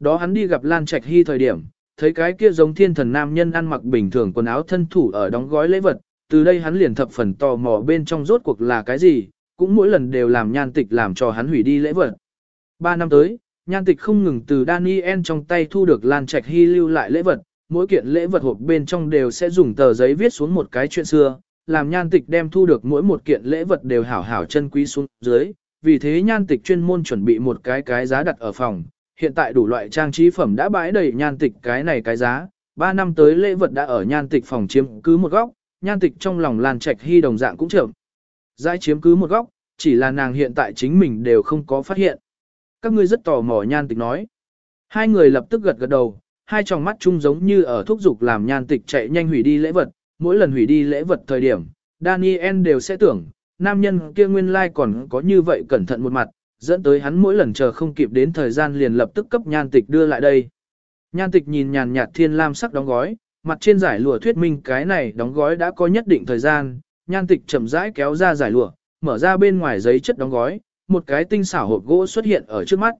Đó hắn đi gặp Lan Trạch Hy thời điểm, thấy cái kia giống thiên thần nam nhân ăn mặc bình thường quần áo thân thủ ở đóng gói lễ vật, từ đây hắn liền thập phần tò mò bên trong rốt cuộc là cái gì, cũng mỗi lần đều làm nhan tịch làm cho hắn hủy đi lễ vật. Ba năm tới, nhan tịch không ngừng từ Daniel trong tay thu được Lan Trạch Hy lưu lại lễ vật, mỗi kiện lễ vật hộp bên trong đều sẽ dùng tờ giấy viết xuống một cái chuyện xưa, làm nhan tịch đem thu được mỗi một kiện lễ vật đều hảo hảo chân quý xuống dưới, vì thế nhan tịch chuyên môn chuẩn bị một cái cái giá đặt ở phòng, hiện tại đủ loại trang trí phẩm đã bãi đầy nhan tịch cái này cái giá, ba năm tới lễ vật đã ở nhan tịch phòng chiếm cứ một góc, nhan tịch trong lòng Lan Trạch Hy đồng dạng cũng trưởng Giải chiếm cứ một góc, chỉ là nàng hiện tại chính mình đều không có phát hiện. Các ngươi rất tò mò nhan tịch nói. Hai người lập tức gật gật đầu, hai tròng mắt chung giống như ở thúc dục làm nhan tịch chạy nhanh hủy đi lễ vật, mỗi lần hủy đi lễ vật thời điểm, Daniel đều sẽ tưởng, nam nhân kia nguyên lai like còn có như vậy cẩn thận một mặt, dẫn tới hắn mỗi lần chờ không kịp đến thời gian liền lập tức cấp nhan tịch đưa lại đây. Nhan tịch nhìn nhàn nhạt thiên lam sắc đóng gói, mặt trên giải lụa thuyết minh cái này đóng gói đã có nhất định thời gian, nhan tịch chậm rãi kéo ra giải lụa, mở ra bên ngoài giấy chất đóng gói, một cái tinh xảo hộp gỗ xuất hiện ở trước mắt.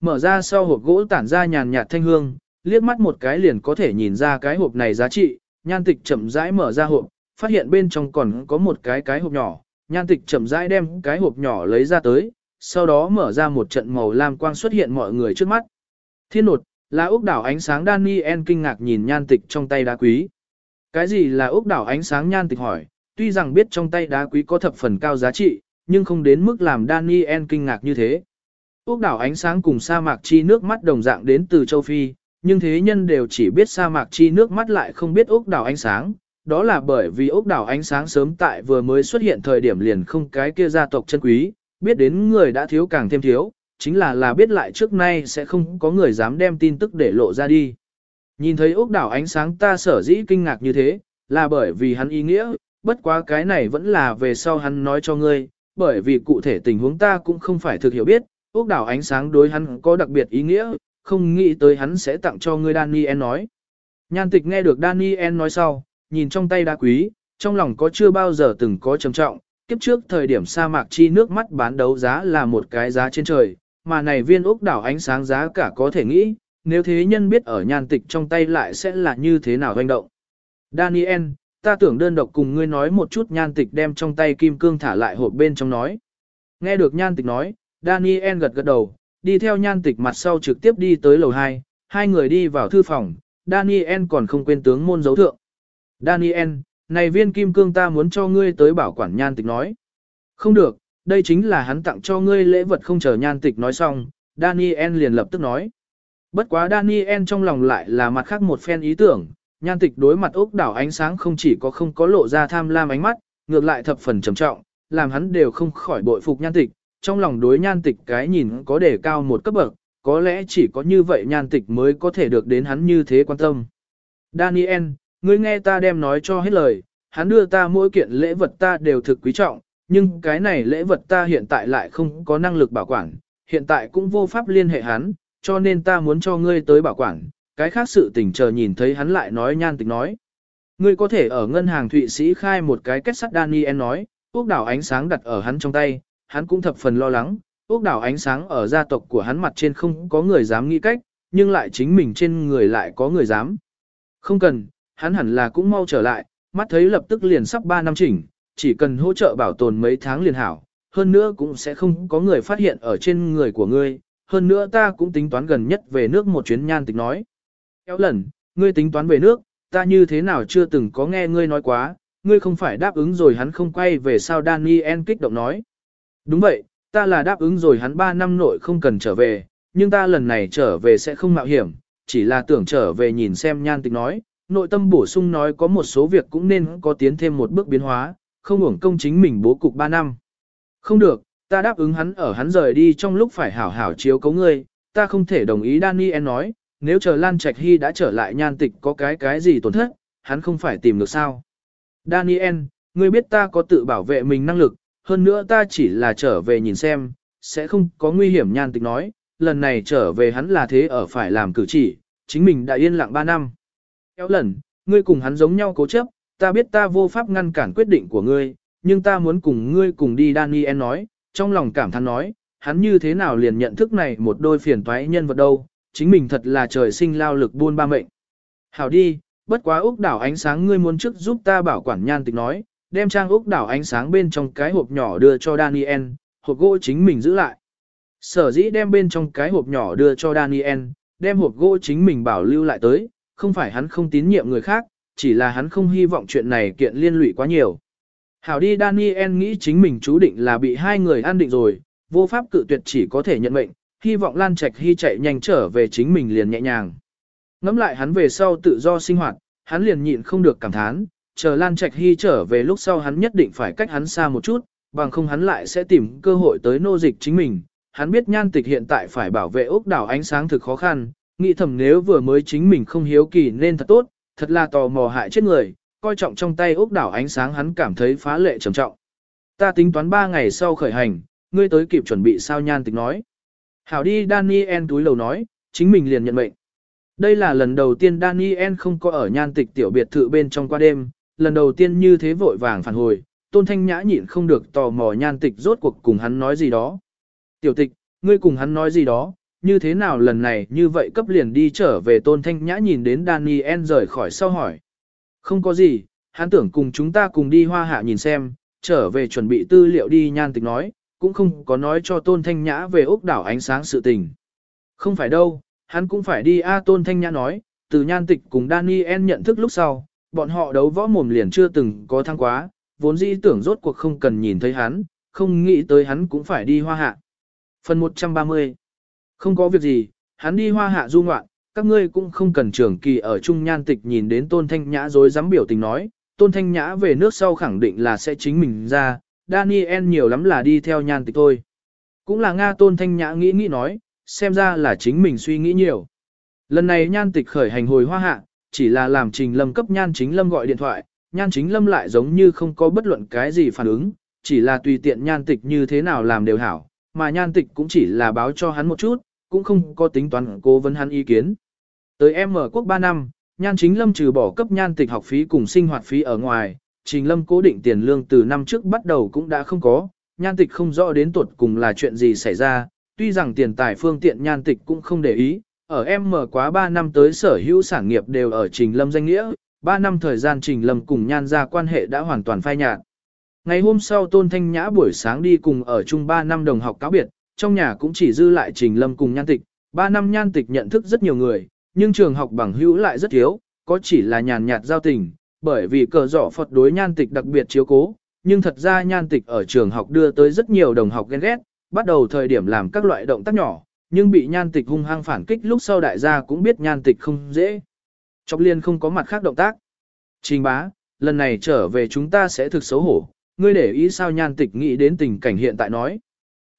Mở ra sau hộp gỗ tản ra nhàn nhạt thanh hương, liếc mắt một cái liền có thể nhìn ra cái hộp này giá trị, nhan tịch chậm rãi mở ra hộp, phát hiện bên trong còn có một cái cái hộp nhỏ, nhan tịch chậm rãi đem cái hộp nhỏ lấy ra tới, sau đó mở ra một trận màu lam quang xuất hiện mọi người trước mắt. Thiên nột, là ốc đảo ánh sáng Daniel kinh ngạc nhìn nhan tịch trong tay đá quý. Cái gì là ốc đảo ánh sáng nhan tịch hỏi, tuy rằng biết trong tay đá quý có thập phần cao giá trị, nhưng không đến mức làm Daniel kinh ngạc như thế. Ốc đảo ánh sáng cùng sa mạc chi nước mắt đồng dạng đến từ châu Phi, nhưng thế nhân đều chỉ biết sa mạc chi nước mắt lại không biết ốc đảo ánh sáng. Đó là bởi vì ốc đảo ánh sáng sớm tại vừa mới xuất hiện thời điểm liền không cái kia gia tộc chân quý, biết đến người đã thiếu càng thêm thiếu, chính là là biết lại trước nay sẽ không có người dám đem tin tức để lộ ra đi. Nhìn thấy ốc đảo ánh sáng ta sở dĩ kinh ngạc như thế, là bởi vì hắn ý nghĩa, bất quá cái này vẫn là về sau hắn nói cho ngươi, bởi vì cụ thể tình huống ta cũng không phải thực hiểu biết, ốc đảo ánh sáng đối hắn có đặc biệt ý nghĩa, không nghĩ tới hắn sẽ tặng cho ngươi Daniel nói. Nhan tịch nghe được Daniel nói sau, nhìn trong tay đá quý, trong lòng có chưa bao giờ từng có trầm trọng, kiếp trước thời điểm sa mạc chi nước mắt bán đấu giá là một cái giá trên trời, mà này viên ốc đảo ánh sáng giá cả có thể nghĩ, nếu thế nhân biết ở nhan tịch trong tay lại sẽ là như thế nào doanh động. Daniel, ta tưởng đơn độc cùng ngươi nói một chút nhan tịch đem trong tay kim cương thả lại hộp bên trong nói. Nghe được nhan tịch nói, Daniel gật gật đầu, đi theo nhan tịch mặt sau trực tiếp đi tới lầu 2, hai người đi vào thư phòng, Daniel còn không quên tướng môn dấu thượng. Daniel, này viên kim cương ta muốn cho ngươi tới bảo quản nhan tịch nói. Không được, đây chính là hắn tặng cho ngươi lễ vật không chờ nhan tịch nói xong, Daniel liền lập tức nói. Bất quá Daniel trong lòng lại là mặt khác một phen ý tưởng, nhan tịch đối mặt ốc đảo ánh sáng không chỉ có không có lộ ra tham lam ánh mắt, ngược lại thập phần trầm trọng, làm hắn đều không khỏi bội phục nhan tịch, trong lòng đối nhan tịch cái nhìn có đề cao một cấp bậc, có lẽ chỉ có như vậy nhan tịch mới có thể được đến hắn như thế quan tâm. Daniel, ngươi nghe ta đem nói cho hết lời, hắn đưa ta mỗi kiện lễ vật ta đều thực quý trọng, nhưng cái này lễ vật ta hiện tại lại không có năng lực bảo quản, hiện tại cũng vô pháp liên hệ hắn, cho nên ta muốn cho ngươi tới bảo quản, cái khác sự tình chờ nhìn thấy hắn lại nói nhan tịch nói. Ngươi có thể ở ngân hàng Thụy Sĩ khai một cái kết sắt Daniel nói, ốc đảo ánh sáng đặt ở hắn trong tay, hắn cũng thập phần lo lắng, ốc đảo ánh sáng ở gia tộc của hắn mặt trên không có người dám nghĩ cách, nhưng lại chính mình trên người lại có người dám. Không cần, hắn hẳn là cũng mau trở lại, mắt thấy lập tức liền sắp 3 năm chỉnh, chỉ cần hỗ trợ bảo tồn mấy tháng liền hảo, hơn nữa cũng sẽ không có người phát hiện ở trên người của ngươi, hơn nữa ta cũng tính toán gần nhất về nước một chuyến nhan tịch nói. Kéo lần, ngươi tính toán về nước, ta như thế nào chưa từng có nghe ngươi nói quá, ngươi không phải đáp ứng rồi hắn không quay về sao Daniel kích động nói. Đúng vậy, ta là đáp ứng rồi hắn 3 năm nội không cần trở về, nhưng ta lần này trở về sẽ không mạo hiểm, chỉ là tưởng trở về nhìn xem nhan tịch nói, nội tâm bổ sung nói có một số việc cũng nên có tiến thêm một bước biến hóa, không hưởng công chính mình bố cục 3 năm. Không được, ta đáp ứng hắn ở hắn rời đi trong lúc phải hảo hảo chiếu cấu ngươi, ta không thể đồng ý Daniel nói, nếu chờ Lan Trạch Hy đã trở lại nhan tịch có cái cái gì tổn thất, hắn không phải tìm được sao. Daniel, ngươi biết ta có tự bảo vệ mình năng lực, hơn nữa ta chỉ là trở về nhìn xem, sẽ không có nguy hiểm nhan tịch nói, lần này trở về hắn là thế ở phải làm cử chỉ, chính mình đã yên lặng 3 năm. Kéo lần, ngươi cùng hắn giống nhau cố chấp, ta biết ta vô pháp ngăn cản quyết định của ngươi, nhưng ta muốn cùng ngươi cùng đi Daniel nói, trong lòng cảm thán nói, hắn như thế nào liền nhận thức này một đôi phiền toái nhân vật đâu, chính mình thật là trời sinh lao lực buôn ba mệnh. Hảo đi, bất quá Úc đảo ánh sáng ngươi muốn trước giúp ta bảo quản nhan tịch nói, đem trang Úc đảo ánh sáng bên trong cái hộp nhỏ đưa cho Daniel, hộp gỗ chính mình giữ lại. Sở dĩ đem bên trong cái hộp nhỏ đưa cho Daniel, đem hộp gỗ chính mình bảo lưu lại tới, không phải hắn không tín nhiệm người khác, chỉ là hắn không hy vọng chuyện này kiện liên lụy quá nhiều. Hảo đi Daniel nghĩ chính mình chú định là bị hai người an định rồi, vô pháp cự tuyệt chỉ có thể nhận mệnh, hy vọng Lan Trạch Hy chạy nhanh trở về chính mình liền nhẹ nhàng. Ngắm lại hắn về sau tự do sinh hoạt, hắn liền nhịn không được cảm thán, chờ Lan Trạch Hy trở về lúc sau hắn nhất định phải cách hắn xa một chút, bằng không hắn lại sẽ tìm cơ hội tới nô dịch chính mình. Hắn biết nhan tịch hiện tại phải bảo vệ ốc đảo ánh sáng thực khó khăn, nghĩ thầm nếu vừa mới chính mình không hiếu kỳ nên thật tốt, thật là tò mò hại chết người, coi trọng trong tay ốc đảo ánh sáng hắn cảm thấy phá lệ trầm trọng. Ta tính toán 3 ngày sau khởi hành, ngươi tới kịp chuẩn bị sao nhan tịch nói. Hảo đi Daniel túi lầu nói, chính mình liền nhận mệnh. Đây là lần đầu tiên Daniel không có ở nhan tịch tiểu biệt thự bên trong qua đêm, lần đầu tiên như thế vội vàng phản hồi, tôn thanh nhã nhịn không được tò mò nhan tịch rốt cuộc cùng hắn nói gì đó. Tiểu tịch, ngươi cùng hắn nói gì đó, như thế nào lần này như vậy cấp liền đi trở về tôn thanh nhã nhìn đến Daniel rời khỏi sau hỏi. Không có gì, hắn tưởng cùng chúng ta cùng đi hoa hạ nhìn xem, trở về chuẩn bị tư liệu đi nhan tịch nói, cũng không có nói cho tôn thanh nhã về ốc đảo ánh sáng sự tình. Không phải đâu, hắn cũng phải đi A tôn thanh nhã nói, từ nhan tịch cùng Daniel nhận thức lúc sau, bọn họ đấu võ mồm liền chưa từng có thăng quá, vốn dĩ tưởng rốt cuộc không cần nhìn thấy hắn, không nghĩ tới hắn cũng phải đi hoa hạ. Phần 130 không có việc gì, hắn đi hoa hạ du ngoạn, các ngươi cũng không cần trưởng kỳ ở trung nhan tịch nhìn đến tôn thanh nhã dối dám biểu tình nói, tôn thanh nhã về nước sau khẳng định là sẽ chính mình ra, Daniel nhiều lắm là đi theo nhan tịch thôi. Cũng là Nga tôn thanh nhã nghĩ nghĩ nói, xem ra là chính mình suy nghĩ nhiều. Lần này nhan tịch khởi hành hồi hoa hạ, chỉ là làm trình lâm cấp nhan chính lâm gọi điện thoại, nhan chính lâm lại giống như không có bất luận cái gì phản ứng, chỉ là tùy tiện nhan tịch như thế nào làm đều hảo, mà nhan tịch cũng chỉ là báo cho hắn một chút, cũng không có tính toán cố vấn hắn ý kiến. Tới em ở quốc 3 năm, nhan chính lâm trừ bỏ cấp nhan tịch học phí cùng sinh hoạt phí ở ngoài, trình lâm cố định tiền lương từ năm trước bắt đầu cũng đã không có, nhan tịch không rõ đến tuột cùng là chuyện gì xảy ra, tuy rằng tiền tài phương tiện nhan tịch cũng không để ý, ở em mở quá 3 năm tới sở hữu sản nghiệp đều ở Trình Lâm danh nghĩa, 3 năm thời gian Trình Lâm cùng nhan ra quan hệ đã hoàn toàn phai nhạt. Ngày hôm sau Tôn Thanh Nhã buổi sáng đi cùng ở chung 3 năm đồng học cáo biệt, trong nhà cũng chỉ dư lại Trình Lâm cùng nhan tịch, ba năm nhan tịch nhận thức rất nhiều người, nhưng trường học bằng hữu lại rất thiếu, có chỉ là nhàn nhạt giao tình, bởi vì cờ giỏ Phật đối nhan tịch đặc biệt chiếu cố, nhưng thật ra nhan tịch ở trường học đưa tới rất nhiều đồng học ghen ghét, bắt đầu thời điểm làm các loại động tác nhỏ, nhưng bị nhan tịch hung hăng phản kích lúc sau đại gia cũng biết nhan tịch không dễ. Chọc liên không có mặt khác động tác. Trình bá, lần này trở về chúng ta sẽ thực xấu hổ, ngươi để ý sao nhan tịch nghĩ đến tình cảnh hiện tại nói.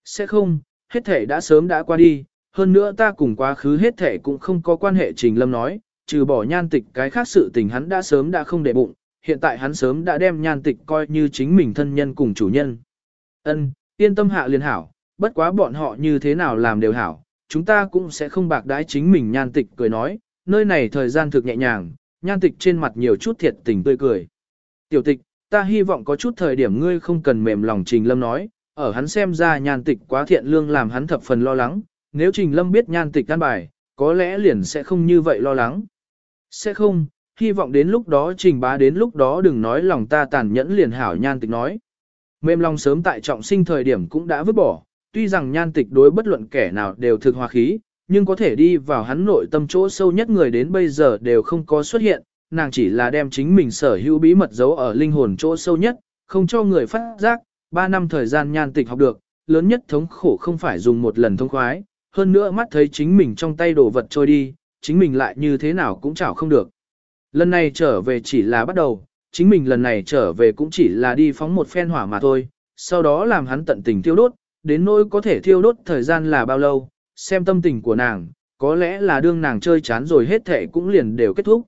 Sẽ không, hết thể đã sớm đã qua đi, hơn nữa ta cùng quá khứ hết thể cũng không có quan hệ trình lâm nói, trừ bỏ nhan tịch cái khác sự tình hắn đã sớm đã không để bụng, hiện tại hắn sớm đã đem nhan tịch coi như chính mình thân nhân cùng chủ nhân. Ân, yên tâm hạ liền hảo, bất quá bọn họ như thế nào làm đều hảo, chúng ta cũng sẽ không bạc đái chính mình nhan tịch cười nói, nơi này thời gian thực nhẹ nhàng, nhan tịch trên mặt nhiều chút thiệt tình tươi cười. Tiểu tịch, ta hy vọng có chút thời điểm ngươi không cần mềm lòng Trình Lâm nói, ở hắn xem ra nhan tịch quá thiện lương làm hắn thập phần lo lắng, nếu Trình Lâm biết nhan tịch căn bài, có lẽ liền sẽ không như vậy lo lắng. Sẽ không, hy vọng đến lúc đó Trình bá đến lúc đó đừng nói lòng ta tàn nhẫn liền hảo nhan tịch nói. Mềm lòng sớm tại trọng sinh thời điểm cũng đã vứt bỏ, tuy rằng nhan tịch đối bất luận kẻ nào đều thực hòa khí, nhưng có thể đi vào hắn nội tâm chỗ sâu nhất người đến bây giờ đều không có xuất hiện, nàng chỉ là đem chính mình sở hữu bí mật giấu ở linh hồn chỗ sâu nhất, không cho người phát giác, ba năm thời gian nhan tịch học được, lớn nhất thống khổ không phải dùng một lần thông khoái, hơn nữa mắt thấy chính mình trong tay đồ vật trôi đi, chính mình lại như thế nào cũng chảo không được. Lần này trở về chỉ là bắt đầu, chính mình lần này trở về cũng chỉ là đi phóng một phen hỏa mà thôi, sau đó làm hắn tận tình thiêu đốt, đến nỗi có thể thiêu đốt thời gian là bao lâu, xem tâm tình của nàng, có lẽ là đương nàng chơi chán rồi hết thể cũng liền đều kết thúc.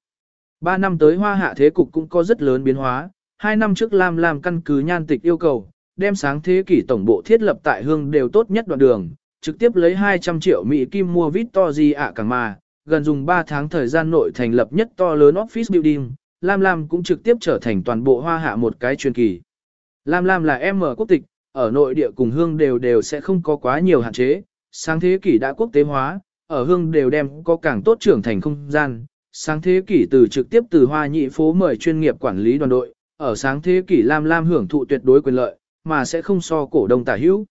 Ba năm tới hoa hạ thế cục cũng có rất lớn biến hóa, hai năm trước Lam Lam căn cứ nhan tịch yêu cầu, đem sáng thế kỷ tổng bộ thiết lập tại hương đều tốt nhất đoạn đường, trực tiếp lấy 200 triệu Mỹ kim mua Victory ạ càng mà, gần dùng 3 tháng thời gian nội thành lập nhất to lớn office building, Lam Lam cũng trực tiếp trở thành toàn bộ hoa hạ một cái truyền kỳ. Lam Lam là em ở quốc tịch, ở nội địa cùng hương đều đều sẽ không có quá nhiều hạn chế, sáng thế kỷ đã quốc tế hóa, ở hương đều đem có càng tốt trưởng thành không gian. Sáng thế kỷ từ trực tiếp từ hoa nhị phố mời chuyên nghiệp quản lý đoàn đội, ở sáng thế kỷ Lam Lam hưởng thụ tuyệt đối quyền lợi, mà sẽ không so cổ đông tả hữu.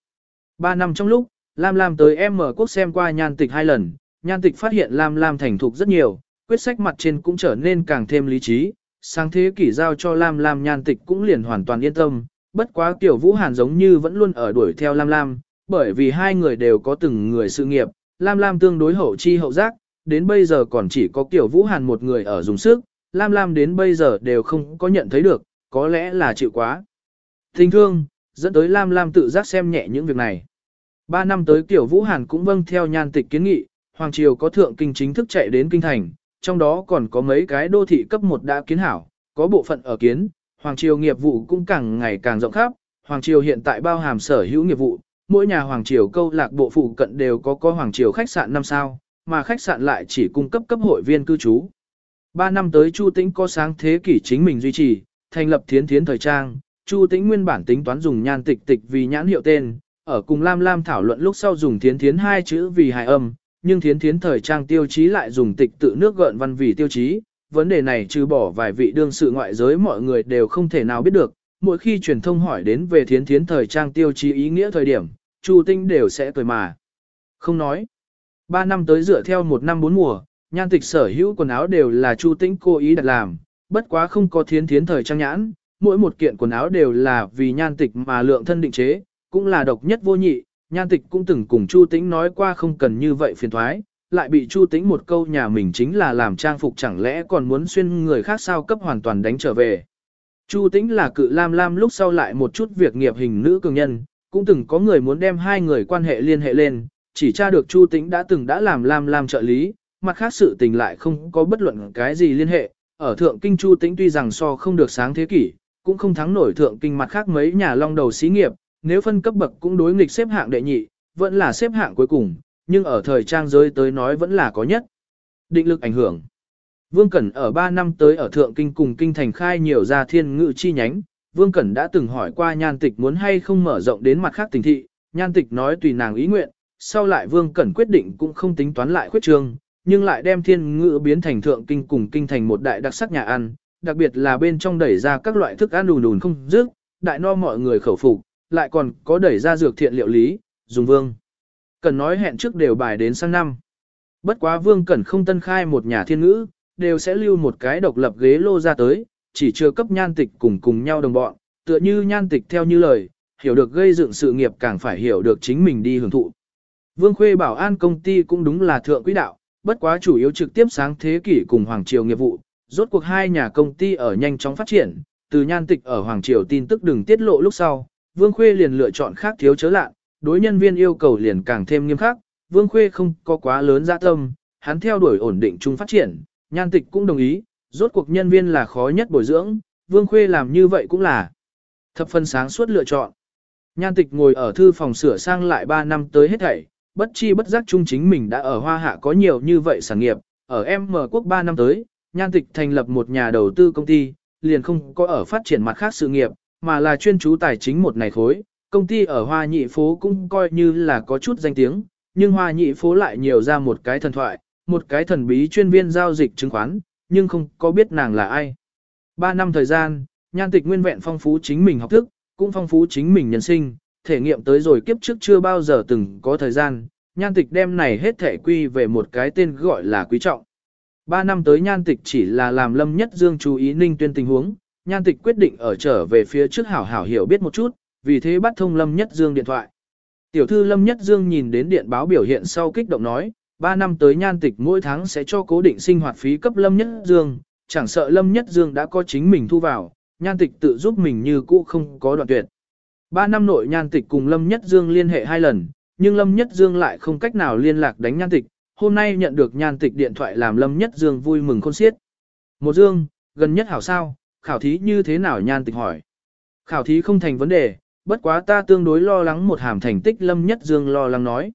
Ba năm trong lúc, Lam Lam tới em mở quốc xem qua nhan tịch hai lần, nhan tịch phát hiện Lam Lam thành thục rất nhiều, quyết sách mặt trên cũng trở nên càng thêm lý trí, sáng thế kỷ giao cho Lam Lam nhan tịch cũng liền hoàn toàn yên tâm, bất quá tiểu Vũ Hàn giống như vẫn luôn ở đuổi theo Lam Lam, bởi vì hai người đều có từng người sự nghiệp, Lam Lam tương đối hậu chi hậu giác, đến bây giờ còn chỉ có tiểu Vũ Hàn một người ở dùng sức, Lam Lam đến bây giờ đều không có nhận thấy được, có lẽ là chịu quá. Tình thương, dẫn tới Lam Lam tự giác xem nhẹ những việc này. Ba năm tới tiểu Vũ Hàn cũng vâng theo nhan tịch kiến nghị, Hoàng Triều có thượng kinh chính thức chạy đến kinh thành, trong đó còn có mấy cái đô thị cấp 1 đã kiến hảo, có bộ phận ở kiến, Hoàng Triều nghiệp vụ cũng càng ngày càng rộng khắp, Hoàng Triều hiện tại bao hàm sở hữu nghiệp vụ, mỗi nhà Hoàng Triều câu lạc bộ phụ cận đều có có Hoàng Triều khách sạn 5 sao, mà khách sạn lại chỉ cung cấp cấp hội viên cư trú. Ba năm tới Chu Tĩnh có sáng thế kỷ chính mình duy trì, thành lập thiến thiến thời trang, Chu Tĩnh nguyên bản tính toán dùng nhan tịch tịch vì nhãn hiệu tên, ở cùng Lam Lam thảo luận lúc sau dùng thiến thiến hai chữ vì hài âm, nhưng thiến thiến thời trang tiêu chí lại dùng tịch tự nước gợn văn vì tiêu chí. Vấn đề này trừ bỏ vài vị đương sự ngoại giới mọi người đều không thể nào biết được, mỗi khi truyền thông hỏi đến về thiến thiến thời trang tiêu chí ý nghĩa thời điểm, Chu Tinh đều sẽ cười mà. Không nói. Ba năm tới dựa theo một năm bốn mùa, nhan tịch sở hữu quần áo đều là Chu Tinh cố ý đặt làm, bất quá không có thiến thiến thời trang nhãn, mỗi một kiện quần áo đều là vì nhan tịch mà lượng thân định chế, cũng là độc nhất vô nhị, Nhan tịch cũng từng cùng Chu Tĩnh nói qua không cần như vậy phiền thoái, lại bị Chu Tĩnh một câu nhà mình chính là làm trang phục chẳng lẽ còn muốn xuyên người khác sao cấp hoàn toàn đánh trở về. Chu Tĩnh là cự lam lam lúc sau lại một chút việc nghiệp hình nữ cường nhân, cũng từng có người muốn đem hai người quan hệ liên hệ lên, chỉ tra được Chu Tĩnh đã từng đã làm lam lam trợ lý, mặt khác sự tình lại không có bất luận cái gì liên hệ. Ở thượng kinh Chu Tĩnh tuy rằng so không được sáng thế kỷ, cũng không thắng nổi thượng kinh mặt khác mấy nhà long đầu xí nghiệp, nếu phân cấp bậc cũng đối nghịch xếp hạng đệ nhị, vẫn là xếp hạng cuối cùng, nhưng ở thời trang giới tới nói vẫn là có nhất. Định lực ảnh hưởng. Vương Cẩn ở 3 năm tới ở Thượng Kinh cùng Kinh Thành khai nhiều gia thiên ngự chi nhánh, Vương Cẩn đã từng hỏi qua nhan tịch muốn hay không mở rộng đến mặt khác tỉnh thị, nhan tịch nói tùy nàng ý nguyện, sau lại Vương Cẩn quyết định cũng không tính toán lại khuyết trương, nhưng lại đem thiên ngự biến thành Thượng Kinh cùng Kinh Thành một đại đặc sắc nhà ăn, đặc biệt là bên trong đẩy ra các loại thức ăn đùn đùn không dứt, đại no mọi người khẩu phục, lại còn có đẩy ra dược thiện liệu lý, dùng vương. Cần nói hẹn trước đều bài đến sang năm. Bất quá vương cần không tân khai một nhà thiên ngữ, đều sẽ lưu một cái độc lập ghế lô ra tới, chỉ chưa cấp nhan tịch cùng cùng nhau đồng bọn, tựa như nhan tịch theo như lời, hiểu được gây dựng sự nghiệp càng phải hiểu được chính mình đi hưởng thụ. Vương Khuê bảo an công ty cũng đúng là thượng quỹ đạo, bất quá chủ yếu trực tiếp sáng thế kỷ cùng Hoàng Triều nghiệp vụ, rốt cuộc hai nhà công ty ở nhanh chóng phát triển, từ nhan tịch ở Hoàng Triều tin tức đừng tiết lộ lúc sau, Vương Khuê liền lựa chọn khác thiếu chớ lạ, đối nhân viên yêu cầu liền càng thêm nghiêm khắc, Vương Khuê không có quá lớn dạ tâm, hắn theo đuổi ổn định chung phát triển, nhan tịch cũng đồng ý, rốt cuộc nhân viên là khó nhất bồi dưỡng, Vương Khuê làm như vậy cũng là thập phân sáng suốt lựa chọn. Nhan tịch ngồi ở thư phòng sửa sang lại 3 năm tới hết thảy, bất chi bất giác chung chính mình đã ở Hoa Hạ có nhiều như vậy sản nghiệp, ở M quốc 3 năm tới, nhan tịch thành lập một nhà đầu tư công ty, liền không có ở phát triển mặt khác sự nghiệp, mà là chuyên chú tài chính một này khối. Công ty ở Hoa Nhị phố cũng coi như là có chút danh tiếng, nhưng Hoa Nhị phố lại nhiều ra một cái thần thoại, một cái thần bí chuyên viên giao dịch chứng khoán, nhưng không có biết nàng là ai. Ba năm thời gian, nhan tịch nguyên vẹn phong phú chính mình học thức, cũng phong phú chính mình nhân sinh, thể nghiệm tới rồi kiếp trước chưa bao giờ từng có thời gian, nhan tịch đem này hết thể quy về một cái tên gọi là quý trọng. Ba năm tới nhan tịch chỉ là làm lâm nhất dương chú ý ninh tuyên tình huống, nhan tịch quyết định ở trở về phía trước hảo hảo hiểu biết một chút, vì thế bắt thông Lâm Nhất Dương điện thoại. Tiểu thư Lâm Nhất Dương nhìn đến điện báo biểu hiện sau kích động nói, ba năm tới nhan tịch mỗi tháng sẽ cho cố định sinh hoạt phí cấp Lâm Nhất Dương, chẳng sợ Lâm Nhất Dương đã có chính mình thu vào, nhan tịch tự giúp mình như cũ không có đoạn tuyệt. Ba năm nội nhan tịch cùng Lâm Nhất Dương liên hệ hai lần, nhưng Lâm Nhất Dương lại không cách nào liên lạc đánh nhan tịch, hôm nay nhận được nhan tịch điện thoại làm Lâm Nhất Dương vui mừng khôn xiết. Một Dương, gần nhất hảo sao, khảo thí như thế nào nhan tịch hỏi. Khảo thí không thành vấn đề, bất quá ta tương đối lo lắng một hàm thành tích lâm nhất dương lo lắng nói.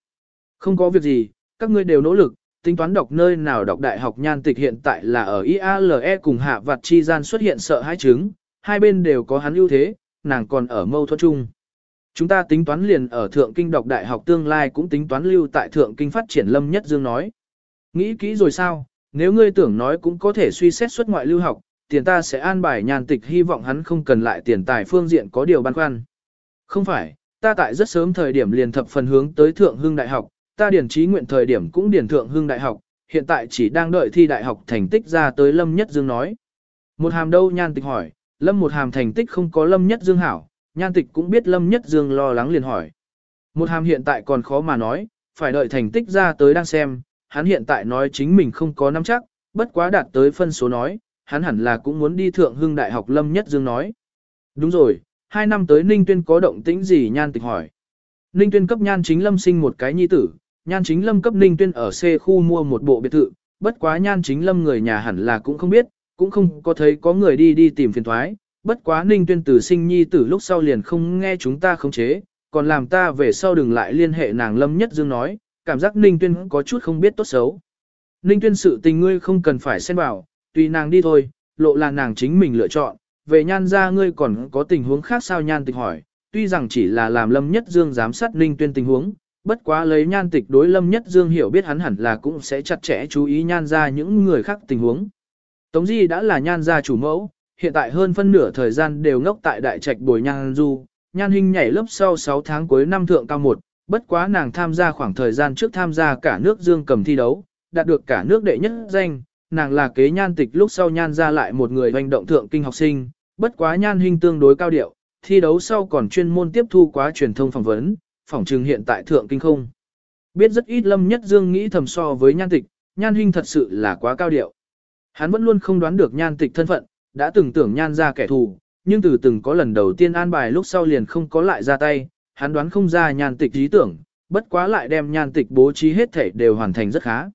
Không có việc gì, các ngươi đều nỗ lực, tính toán đọc nơi nào đọc đại học nhan tịch hiện tại là ở IALE cùng hạ vặt chi gian xuất hiện sợ hai chứng, hai bên đều có hắn ưu thế, nàng còn ở mâu thuẫn chung. Chúng ta tính toán liền ở Thượng Kinh đọc đại học tương lai cũng tính toán lưu tại Thượng Kinh phát triển Lâm Nhất Dương nói. Nghĩ kỹ rồi sao, nếu ngươi tưởng nói cũng có thể suy xét xuất ngoại lưu học, tiền ta sẽ an bài nhàn tịch hy vọng hắn không cần lại tiền tài phương diện có điều băn khoăn. Không phải, ta tại rất sớm thời điểm liền thập phần hướng tới Thượng Hưng Đại học, ta điển trí nguyện thời điểm cũng điển Thượng Hưng Đại học, hiện tại chỉ đang đợi thi đại học thành tích ra tới Lâm Nhất Dương nói. Một hàm đâu nhan tịch hỏi, Lâm một hàm thành tích không có Lâm Nhất Dương hảo, nhan tịch cũng biết Lâm Nhất Dương lo lắng liền hỏi. Một hàm hiện tại còn khó mà nói, phải đợi thành tích ra tới đang xem, hắn hiện tại nói chính mình không có nắm chắc, bất quá đạt tới phân số nói, hắn hẳn là cũng muốn đi thượng hưng đại học Lâm Nhất Dương nói. Đúng rồi, hai năm tới Ninh Tuyên có động tĩnh gì nhan tịch hỏi. Ninh Tuyên cấp nhan chính lâm sinh một cái nhi tử, nhan chính lâm cấp Ninh Tuyên ở C khu mua một bộ biệt thự, bất quá nhan chính lâm người nhà hẳn là cũng không biết, cũng không có thấy có người đi đi tìm phiền thoái, bất quá Ninh Tuyên từ sinh nhi tử lúc sau liền không nghe chúng ta khống chế, còn làm ta về sau đừng lại liên hệ nàng Lâm Nhất Dương nói, cảm giác Ninh Tuyên có chút không biết tốt xấu. Ninh Tuyên sự tình ngươi không cần phải xen vào, tùy nàng đi thôi, lộ là nàng chính mình lựa chọn, về nhan ra ngươi còn có tình huống khác sao nhan tịch hỏi, tuy rằng chỉ là làm Lâm Nhất Dương giám sát Ninh Tuyên tình huống, bất quá lấy nhan tịch đối Lâm Nhất Dương hiểu biết hắn hẳn là cũng sẽ chặt chẽ chú ý nhan ra những người khác tình huống. Tống Di đã là nhan gia chủ mẫu, hiện tại hơn phân nửa thời gian đều ngốc tại đại trạch bồi nhan du, nhan hình nhảy lớp sau 6 tháng cuối năm thượng cao 1, bất quá nàng tham gia khoảng thời gian trước tham gia cả nước dương cầm thi đấu, đạt được cả nước đệ nhất danh, nàng là kế nhan tịch lúc sau nhan ra lại một người hành động thượng kinh học sinh, bất quá nhan hình tương đối cao điệu, thi đấu sau còn chuyên môn tiếp thu quá truyền thông phỏng vấn, phỏng trừng hiện tại thượng kinh không. Biết rất ít lâm nhất dương nghĩ thầm so với nhan tịch, nhan hình thật sự là quá cao điệu. Hắn vẫn luôn không đoán được nhan tịch thân phận, đã từng tưởng nhan ra kẻ thù, nhưng từ từng có lần đầu tiên an bài lúc sau liền không có lại ra tay, hắn đoán không ra nhan tịch ý tưởng, bất quá lại đem nhan tịch bố trí hết thể đều hoàn thành rất khá.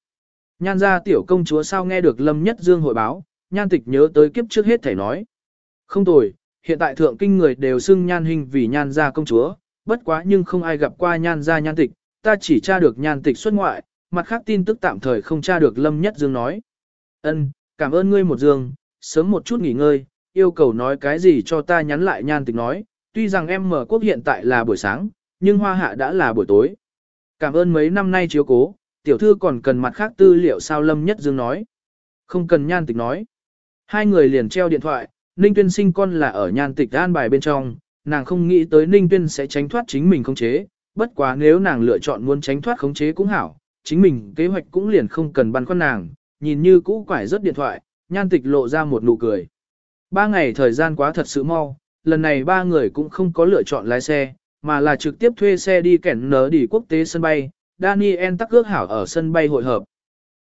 Nhan ra tiểu công chúa sao nghe được Lâm Nhất Dương hội báo, nhan tịch nhớ tới kiếp trước hết thể nói. Không tồi, hiện tại thượng kinh người đều xưng nhan hình vì nhan ra công chúa, bất quá nhưng không ai gặp qua nhan ra nhan tịch, ta chỉ tra được nhan tịch xuất ngoại, mặt khác tin tức tạm thời không tra được Lâm Nhất Dương nói. Ân, cảm ơn ngươi một dương, sớm một chút nghỉ ngơi, yêu cầu nói cái gì cho ta nhắn lại nhan tịch nói, tuy rằng em mở quốc hiện tại là buổi sáng, nhưng hoa hạ đã là buổi tối. Cảm ơn mấy năm nay chiếu cố, tiểu thư còn cần mặt khác tư liệu sao Lâm Nhất Dương nói. Không cần nhan tịch nói. Hai người liền treo điện thoại, Ninh Tuyên sinh con là ở nhan tịch an bài bên trong, nàng không nghĩ tới Ninh Tuyên sẽ tránh thoát chính mình khống chế, bất quá nếu nàng lựa chọn muốn tránh thoát khống chế cũng hảo, chính mình kế hoạch cũng liền không cần băn khoăn nàng, nhìn như cũ quải rất điện thoại, nhan tịch lộ ra một nụ cười. Ba ngày thời gian quá thật sự mau, lần này ba người cũng không có lựa chọn lái xe, mà là trực tiếp thuê xe đi kẻn nở đi quốc tế sân bay, Daniel tắc ước hảo ở sân bay hội hợp.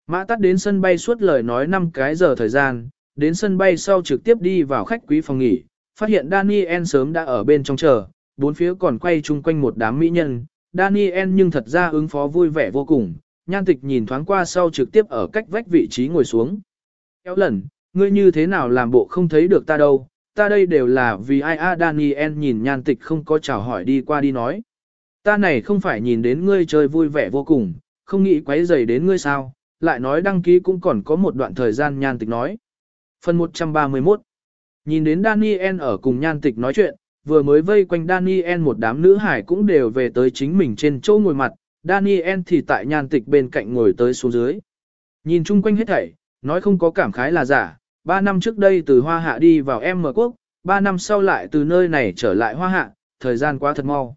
Mã tắt đến sân bay suốt lời nói 5 cái giờ thời gian, đến sân bay sau trực tiếp đi vào khách quý phòng nghỉ, phát hiện Daniel sớm đã ở bên trong chờ, bốn phía còn quay chung quanh một đám mỹ nhân. Daniel nhưng thật ra ứng phó vui vẻ vô cùng, nhan tịch nhìn thoáng qua sau trực tiếp ở cách vách vị trí ngồi xuống. Kéo lần, ngươi như thế nào làm bộ không thấy được ta đâu, ta đây đều là vì ai a Daniel nhìn nhan tịch không có chào hỏi đi qua đi nói. Ta này không phải nhìn đến ngươi chơi vui vẻ vô cùng, không nghĩ quấy rầy đến ngươi sao, lại nói đăng ký cũng còn có một đoạn thời gian nhan tịch nói. Phần 131 Nhìn đến Daniel ở cùng nhan tịch nói chuyện, vừa mới vây quanh Daniel một đám nữ hải cũng đều về tới chính mình trên chỗ ngồi mặt, Daniel thì tại nhan tịch bên cạnh ngồi tới xuống dưới. Nhìn chung quanh hết thảy, nói không có cảm khái là giả, ba năm trước đây từ Hoa Hạ đi vào M quốc, ba năm sau lại từ nơi này trở lại Hoa Hạ, thời gian quá thật mau.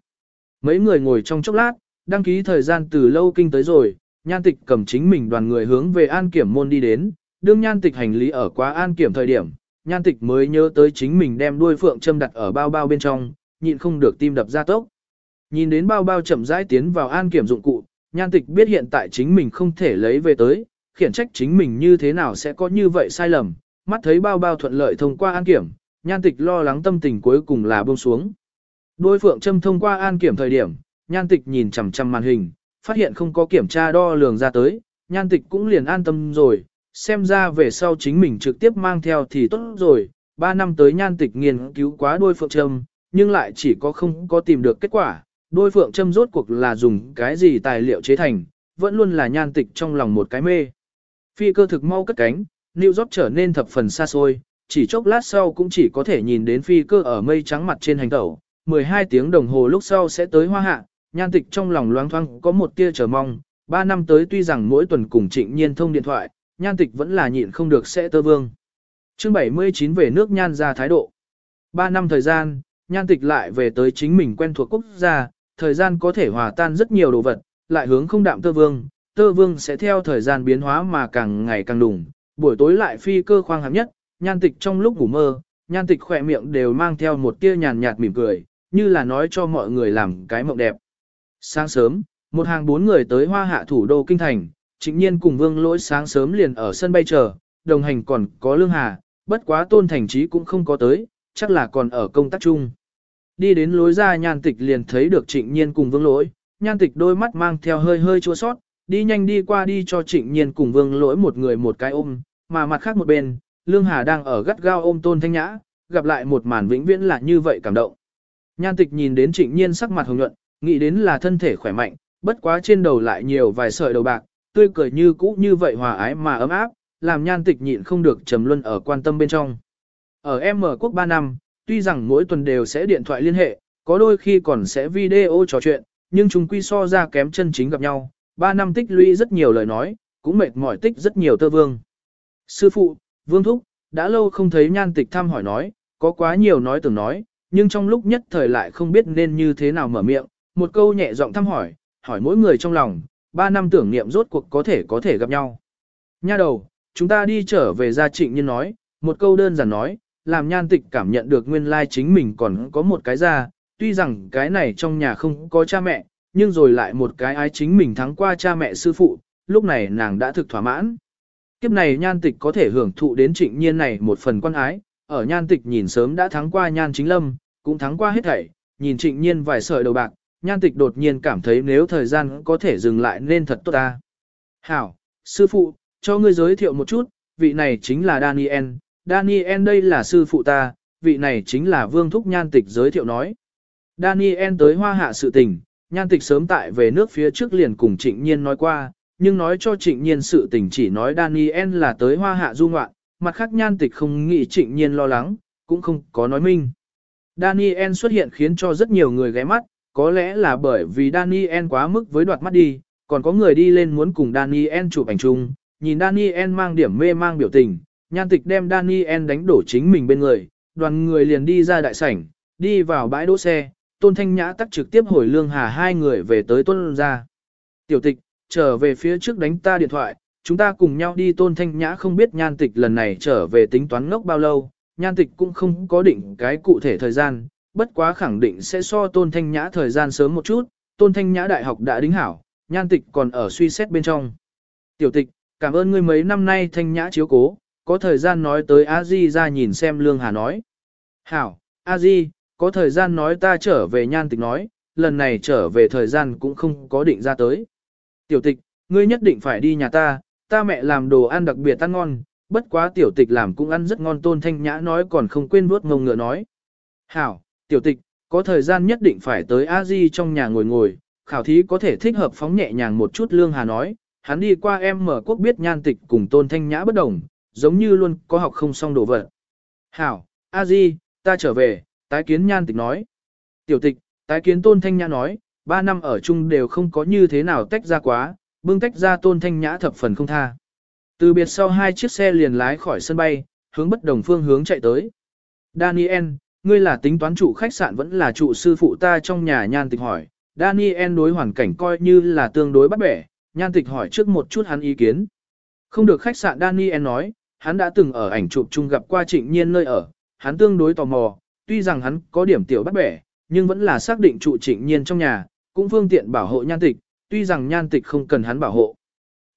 Mấy người ngồi trong chốc lát, đăng ký thời gian từ lâu kinh tới rồi, nhan tịch cầm chính mình đoàn người hướng về an kiểm môn đi đến, đương nhan tịch hành lý ở quá an kiểm thời điểm, nhan tịch mới nhớ tới chính mình đem đuôi phượng châm đặt ở bao bao bên trong, nhịn không được tim đập ra tốc. Nhìn đến bao bao chậm rãi tiến vào an kiểm dụng cụ, nhan tịch biết hiện tại chính mình không thể lấy về tới, khiển trách chính mình như thế nào sẽ có như vậy sai lầm, mắt thấy bao bao thuận lợi thông qua an kiểm, nhan tịch lo lắng tâm tình cuối cùng là buông xuống. Đôi phượng châm thông qua an kiểm thời điểm, nhan tịch nhìn chằm chằm màn hình, phát hiện không có kiểm tra đo lường ra tới, nhan tịch cũng liền an tâm rồi, xem ra về sau chính mình trực tiếp mang theo thì tốt rồi, 3 năm tới nhan tịch nghiên cứu quá đôi phượng châm, nhưng lại chỉ có không có tìm được kết quả, đôi phượng châm rốt cuộc là dùng cái gì tài liệu chế thành, vẫn luôn là nhan tịch trong lòng một cái mê. Phi cơ thực mau cất cánh, New York trở nên thập phần xa xôi, chỉ chốc lát sau cũng chỉ có thể nhìn đến phi cơ ở mây trắng mặt trên hành tẩu, 12 tiếng đồng hồ lúc sau sẽ tới hoa hạ, nhan tịch trong lòng loáng thoáng có một tia chờ mong, 3 năm tới tuy rằng mỗi tuần cùng trịnh nhiên thông điện thoại, nhan tịch vẫn là nhịn không được sẽ tơ vương. chương 79 về nước nhan ra thái độ. 3 năm thời gian, nhan tịch lại về tới chính mình quen thuộc quốc gia, thời gian có thể hòa tan rất nhiều đồ vật, lại hướng không đạm tơ vương, tơ vương sẽ theo thời gian biến hóa mà càng ngày càng đủng, buổi tối lại phi cơ khoang hạng nhất, nhan tịch trong lúc ngủ mơ, nhan tịch khỏe miệng đều mang theo một tia nhàn nhạt mỉm cười, như là nói cho mọi người làm cái mộng đẹp. Sáng sớm, một hàng bốn người tới hoa hạ thủ đô kinh thành, trịnh nhiên cùng vương lỗi sáng sớm liền ở sân bay chờ, đồng hành còn có lương hà, bất quá tôn thành trí cũng không có tới, chắc là còn ở công tác chung. Đi đến lối ra nhan tịch liền thấy được trịnh nhiên cùng vương lỗi, nhan tịch đôi mắt mang theo hơi hơi chua sót, đi nhanh đi qua đi cho trịnh nhiên cùng vương lỗi một người một cái ôm, mà mặt khác một bên, Lương Hà đang ở gắt gao ôm tôn thanh nhã, gặp lại một màn vĩnh viễn là như vậy cảm động. Nhan tịch nhìn đến trịnh nhiên sắc mặt hồng nhuận, nghĩ đến là thân thể khỏe mạnh, bất quá trên đầu lại nhiều vài sợi đầu bạc, tươi cười như cũ như vậy hòa ái mà ấm áp, làm nhan tịch nhịn không được trầm luân ở quan tâm bên trong. Ở M quốc 3 năm, tuy rằng mỗi tuần đều sẽ điện thoại liên hệ, có đôi khi còn sẽ video trò chuyện, nhưng chúng quy so ra kém chân chính gặp nhau, Ba năm tích lũy rất nhiều lời nói, cũng mệt mỏi tích rất nhiều tơ vương. Sư phụ, Vương Thúc, đã lâu không thấy nhan tịch thăm hỏi nói, có quá nhiều nói từng nói, nhưng trong lúc nhất thời lại không biết nên như thế nào mở miệng, một câu nhẹ giọng thăm hỏi, hỏi mỗi người trong lòng, ba năm tưởng niệm rốt cuộc có thể có thể gặp nhau. Nha đầu, chúng ta đi trở về gia trịnh nhân nói, một câu đơn giản nói, làm nhan tịch cảm nhận được nguyên lai chính mình còn có một cái ra, tuy rằng cái này trong nhà không có cha mẹ, nhưng rồi lại một cái ái chính mình thắng qua cha mẹ sư phụ, lúc này nàng đã thực thỏa mãn. Kiếp này nhan tịch có thể hưởng thụ đến trịnh nhiên này một phần quan ái, ở nhan tịch nhìn sớm đã thắng qua nhan chính lâm, cũng thắng qua hết thảy, nhìn trịnh nhiên vài sợi đầu bạc, nhan tịch đột nhiên cảm thấy nếu thời gian có thể dừng lại nên thật tốt ta. Hảo, sư phụ, cho ngươi giới thiệu một chút, vị này chính là Daniel, Daniel đây là sư phụ ta, vị này chính là vương thúc nhan tịch giới thiệu nói. Daniel tới hoa hạ sự tình, nhan tịch sớm tại về nước phía trước liền cùng trịnh nhiên nói qua, nhưng nói cho trịnh nhiên sự tình chỉ nói Daniel là tới hoa hạ du ngoạn, mặt khác nhan tịch không nghĩ trịnh nhiên lo lắng, cũng không có nói minh. Daniel xuất hiện khiến cho rất nhiều người ghé mắt, có lẽ là bởi vì Daniel quá mức với đoạt mắt đi, còn có người đi lên muốn cùng Daniel chụp ảnh chung, nhìn Daniel mang điểm mê mang biểu tình, nhan tịch đem Daniel đánh đổ chính mình bên người, đoàn người liền đi ra đại sảnh, đi vào bãi đỗ xe, tôn thanh nhã tắt trực tiếp hồi lương hà hai người về tới tôn ra. Tiểu tịch, trở về phía trước đánh ta điện thoại, chúng ta cùng nhau đi tôn thanh nhã không biết nhan tịch lần này trở về tính toán ngốc bao lâu, nhan tịch cũng không có định cái cụ thể thời gian, bất quá khẳng định sẽ so tôn thanh nhã thời gian sớm một chút, tôn thanh nhã đại học đã đính hảo, nhan tịch còn ở suy xét bên trong. Tiểu tịch, cảm ơn ngươi mấy năm nay thanh nhã chiếu cố, có thời gian nói tới a di ra nhìn xem Lương Hà nói. Hảo, a di, có thời gian nói ta trở về nhan tịch nói, lần này trở về thời gian cũng không có định ra tới. Tiểu tịch, ngươi nhất định phải đi nhà ta, ta mẹ làm đồ ăn đặc biệt ăn ngon, bất quá tiểu tịch làm cũng ăn rất ngon tôn thanh nhã nói còn không quên vuốt ngông ngựa nói. Hảo, tiểu tịch, có thời gian nhất định phải tới a di trong nhà ngồi ngồi, khảo thí có thể thích hợp phóng nhẹ nhàng một chút lương hà nói, hắn đi qua em mở quốc biết nhan tịch cùng tôn thanh nhã bất đồng, giống như luôn có học không xong đồ vật. Hảo, a di, ta trở về, tái kiến nhan tịch nói. Tiểu tịch, tái kiến tôn thanh nhã nói, ba năm ở chung đều không có như thế nào tách ra quá, bưng tách ra tôn thanh nhã thập phần không tha. Từ biệt sau hai chiếc xe liền lái khỏi sân bay, hướng bất đồng phương hướng chạy tới. Daniel, ngươi là tính toán chủ khách sạn vẫn là trụ sư phụ ta trong nhà nhan tịch hỏi. Daniel đối hoàn cảnh coi như là tương đối bắt bẻ, nhan tịch hỏi trước một chút hắn ý kiến. Không được khách sạn Daniel nói, hắn đã từng ở ảnh chụp chung gặp qua trịnh nhiên nơi ở, hắn tương đối tò mò, tuy rằng hắn có điểm tiểu bắt bẻ, nhưng vẫn là xác định trụ trịnh nhiên trong nhà, cũng phương tiện bảo hộ nhan tịch, tuy rằng nhan tịch không cần hắn bảo hộ.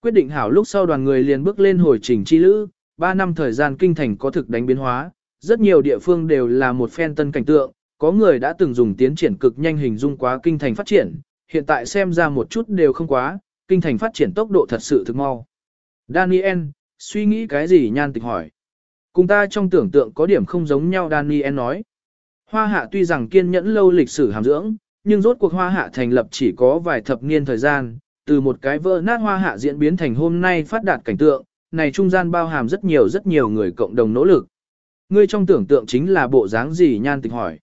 Quyết định hảo lúc sau đoàn người liền bước lên hồi trình chi lữ, 3 năm thời gian kinh thành có thực đánh biến hóa, rất nhiều địa phương đều là một phen tân cảnh tượng, có người đã từng dùng tiến triển cực nhanh hình dung quá kinh thành phát triển, hiện tại xem ra một chút đều không quá, kinh thành phát triển tốc độ thật sự thực mau. Daniel, suy nghĩ cái gì nhan tịch hỏi. Cùng ta trong tưởng tượng có điểm không giống nhau Daniel nói. Hoa hạ tuy rằng kiên nhẫn lâu lịch sử hàm dưỡng, nhưng rốt cuộc hoa hạ thành lập chỉ có vài thập niên thời gian, từ một cái vỡ nát hoa hạ diễn biến thành hôm nay phát đạt cảnh tượng, này trung gian bao hàm rất nhiều rất nhiều người cộng đồng nỗ lực. Ngươi trong tưởng tượng chính là bộ dáng gì nhan tịch hỏi.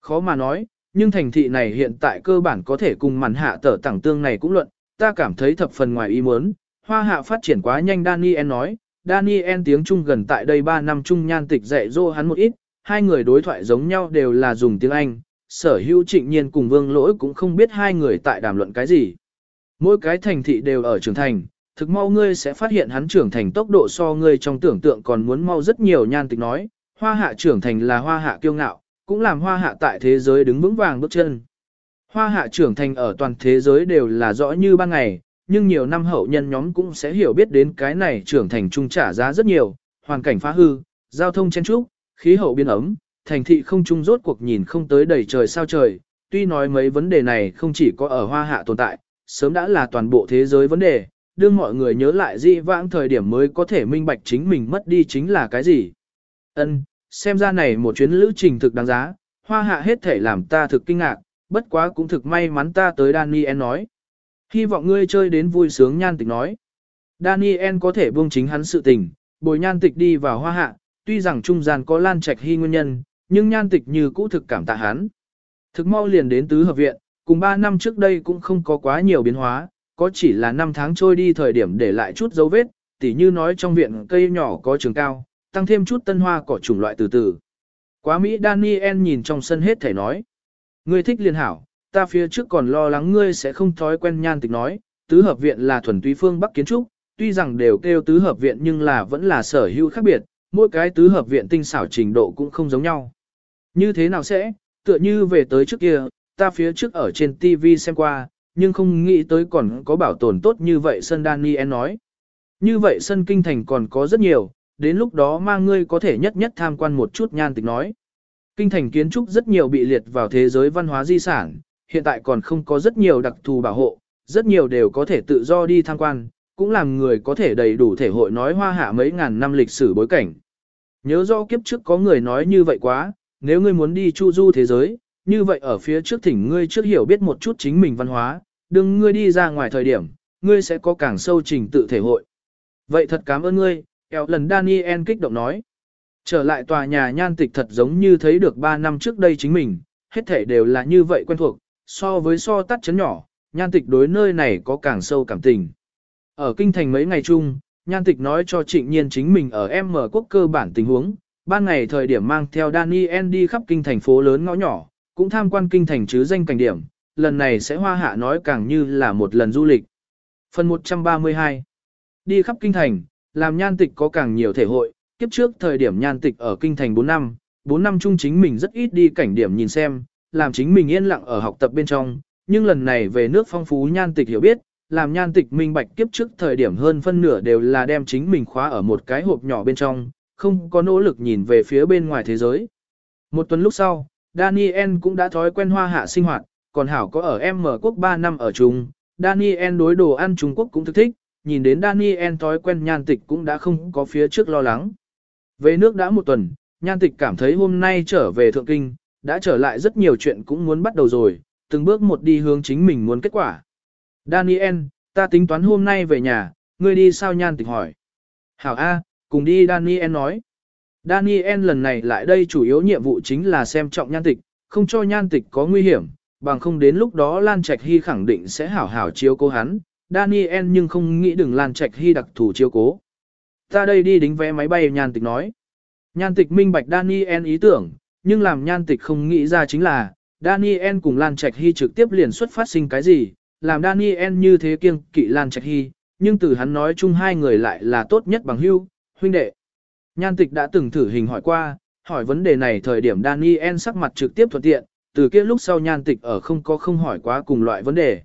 Khó mà nói, nhưng thành thị này hiện tại cơ bản có thể cùng màn hạ tở tảng tương này cũng luận, ta cảm thấy thập phần ngoài ý muốn, hoa hạ phát triển quá nhanh Daniel nói, Daniel tiếng Trung gần tại đây 3 năm Trung nhan tịch dạy dỗ hắn một ít, hai người đối thoại giống nhau đều là dùng tiếng Anh, sở hữu trịnh nhiên cùng vương lỗi cũng không biết hai người tại đàm luận cái gì. Mỗi cái thành thị đều ở trưởng thành, thực mau ngươi sẽ phát hiện hắn trưởng thành tốc độ so ngươi trong tưởng tượng còn muốn mau rất nhiều nhan tịch nói, hoa hạ trưởng thành là hoa hạ kiêu ngạo, cũng làm hoa hạ tại thế giới đứng vững vàng bước chân. Hoa hạ trưởng thành ở toàn thế giới đều là rõ như ban ngày, nhưng nhiều năm hậu nhân nhóm cũng sẽ hiểu biết đến cái này trưởng thành trung trả giá rất nhiều, hoàn cảnh phá hư, giao thông chen trúc, khí hậu biến ấm, thành thị không trung rốt cuộc nhìn không tới đầy trời sao trời. Tuy nói mấy vấn đề này không chỉ có ở hoa hạ tồn tại, sớm đã là toàn bộ thế giới vấn đề, đương mọi người nhớ lại di vãng thời điểm mới có thể minh bạch chính mình mất đi chính là cái gì. Ân, xem ra này một chuyến lữ trình thực đáng giá, hoa hạ hết thể làm ta thực kinh ngạc, bất quá cũng thực may mắn ta tới Daniel nói. Hy vọng ngươi chơi đến vui sướng nhan tịch nói. Daniel có thể buông chính hắn sự tình, bồi nhan tịch đi vào hoa hạ, tuy rằng trung gian có lan trạch hy nguyên nhân, nhưng nhan tịch như cũ thực cảm tạ hắn. Thực mau liền đến tứ hợp viện, cùng 3 năm trước đây cũng không có quá nhiều biến hóa, có chỉ là 5 tháng trôi đi thời điểm để lại chút dấu vết, tỉ như nói trong viện cây nhỏ có trường cao, tăng thêm chút tân hoa cỏ chủng loại từ từ. Quá Mỹ Daniel nhìn trong sân hết thể nói. Ngươi thích liên hảo, ta phía trước còn lo lắng ngươi sẽ không thói quen nhan tịch nói, tứ hợp viện là thuần túy phương Bắc kiến trúc, tuy rằng đều kêu tứ hợp viện nhưng là vẫn là sở hữu khác biệt, mỗi cái tứ hợp viện tinh xảo trình độ cũng không giống nhau. Như thế nào sẽ, tựa như về tới trước kia, ta phía trước ở trên TV xem qua, nhưng không nghĩ tới còn có bảo tồn tốt như vậy sân Daniel nói. Như vậy sân kinh thành còn có rất nhiều, đến lúc đó mang ngươi có thể nhất nhất tham quan một chút nhan tịch nói. Kinh thành kiến trúc rất nhiều bị liệt vào thế giới văn hóa di sản, hiện tại còn không có rất nhiều đặc thù bảo hộ, rất nhiều đều có thể tự do đi tham quan, cũng làm người có thể đầy đủ thể hội nói hoa hạ mấy ngàn năm lịch sử bối cảnh. Nhớ rõ kiếp trước có người nói như vậy quá, nếu ngươi muốn đi chu du thế giới, như vậy ở phía trước thỉnh ngươi trước hiểu biết một chút chính mình văn hóa, đừng ngươi đi ra ngoài thời điểm, ngươi sẽ có càng sâu trình tự thể hội. Vậy thật cảm ơn ngươi, eo lần Daniel kích động nói. Trở lại tòa nhà nhan tịch thật giống như thấy được 3 năm trước đây chính mình, hết thể đều là như vậy quen thuộc, so với so tắt chấn nhỏ, nhan tịch đối nơi này có càng sâu cảm tình. Ở kinh thành mấy ngày chung, nhan tịch nói cho trịnh nhiên chính mình ở M quốc cơ bản tình huống, ban ngày thời điểm mang theo Daniel đi khắp kinh thành phố lớn ngõ nhỏ, cũng tham quan kinh thành chứ danh cảnh điểm, lần này sẽ hoa hạ nói càng như là một lần du lịch. Phần 132 Đi khắp kinh thành, làm nhan tịch có càng nhiều thể hội, kiếp trước thời điểm nhan tịch ở kinh thành 4 năm, 4 năm chung chính mình rất ít đi cảnh điểm nhìn xem, làm chính mình yên lặng ở học tập bên trong, nhưng lần này về nước phong phú nhan tịch hiểu biết, làm nhan tịch minh bạch kiếp trước thời điểm hơn phân nửa đều là đem chính mình khóa ở một cái hộp nhỏ bên trong, không có nỗ lực nhìn về phía bên ngoài thế giới. Một tuần lúc sau, Daniel cũng đã thói quen hoa hạ sinh hoạt, còn Hảo có ở M quốc 3 năm ở chung, Daniel đối đồ ăn Trung Quốc cũng thực thích, nhìn đến Daniel thói quen nhan tịch cũng đã không có phía trước lo lắng. Về nước đã một tuần, nhan tịch cảm thấy hôm nay trở về Thượng Kinh, đã trở lại rất nhiều chuyện cũng muốn bắt đầu rồi, từng bước một đi hướng chính mình muốn kết quả. Daniel, ta tính toán hôm nay về nhà, ngươi đi sao nhan tịch hỏi. Hảo A, cùng đi Daniel nói. Daniel lần này lại đây chủ yếu nhiệm vụ chính là xem trọng nhan tịch, không cho nhan tịch có nguy hiểm, bằng không đến lúc đó Lan Trạch Hy khẳng định sẽ hảo hảo chiếu cố hắn. Daniel nhưng không nghĩ đừng Lan Trạch Hy đặc thù chiếu cố. Ta đây đi đính vé máy bay nhan tịch nói. Nhan tịch minh bạch Daniel ý tưởng, nhưng làm nhan tịch không nghĩ ra chính là, Daniel cùng Lan Trạch Hy trực tiếp liền xuất phát sinh cái gì, làm Daniel như thế kiêng kỵ Lan Trạch Hy, nhưng từ hắn nói chung hai người lại là tốt nhất bằng hữu, huynh đệ. Nhan tịch đã từng thử hình hỏi qua, hỏi vấn đề này thời điểm Daniel sắc mặt trực tiếp thuận tiện, từ kia lúc sau nhan tịch ở không có không hỏi quá cùng loại vấn đề.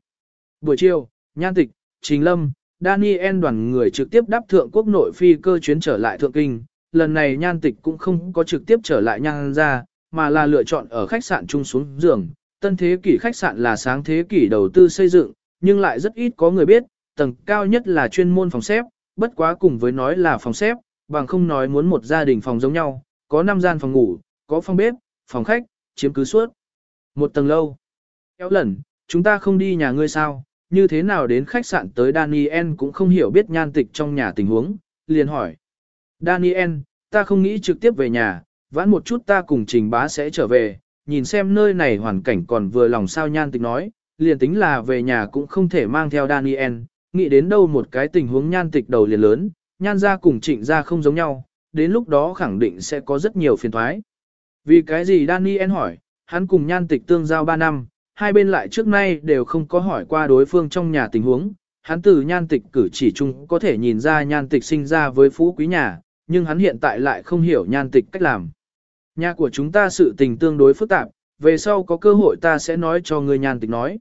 Buổi chiều, nhan tịch, trình lâm, Daniel đoàn người trực tiếp đáp thượng quốc nội phi cơ chuyến trở lại thượng kinh, lần này nhan tịch cũng không có trực tiếp trở lại nhan ra, mà là lựa chọn ở khách sạn chung xuống giường. Tân thế kỷ khách sạn là sáng thế kỷ đầu tư xây dựng, nhưng lại rất ít có người biết, tầng cao nhất là chuyên môn phòng xếp, bất quá cùng với nói là phòng xếp, bằng không nói muốn một gia đình phòng giống nhau, có 5 gian phòng ngủ, có phòng bếp, phòng khách, chiếm cứ suốt. Một tầng lâu. Kéo lần, chúng ta không đi nhà ngươi sao, như thế nào đến khách sạn tới Daniel cũng không hiểu biết nhan tịch trong nhà tình huống, liền hỏi. Daniel, ta không nghĩ trực tiếp về nhà, vãn một chút ta cùng trình bá sẽ trở về, nhìn xem nơi này hoàn cảnh còn vừa lòng sao nhan tịch nói, liền tính là về nhà cũng không thể mang theo Daniel, nghĩ đến đâu một cái tình huống nhan tịch đầu liền lớn, nhan ra cùng trịnh ra không giống nhau, đến lúc đó khẳng định sẽ có rất nhiều phiền thoái. Vì cái gì Daniel hỏi, hắn cùng nhan tịch tương giao 3 năm, hai bên lại trước nay đều không có hỏi qua đối phương trong nhà tình huống, hắn từ nhan tịch cử chỉ chung có thể nhìn ra nhan tịch sinh ra với phú quý nhà, nhưng hắn hiện tại lại không hiểu nhan tịch cách làm. Nhà của chúng ta sự tình tương đối phức tạp, về sau có cơ hội ta sẽ nói cho ngươi nhan tịch nói.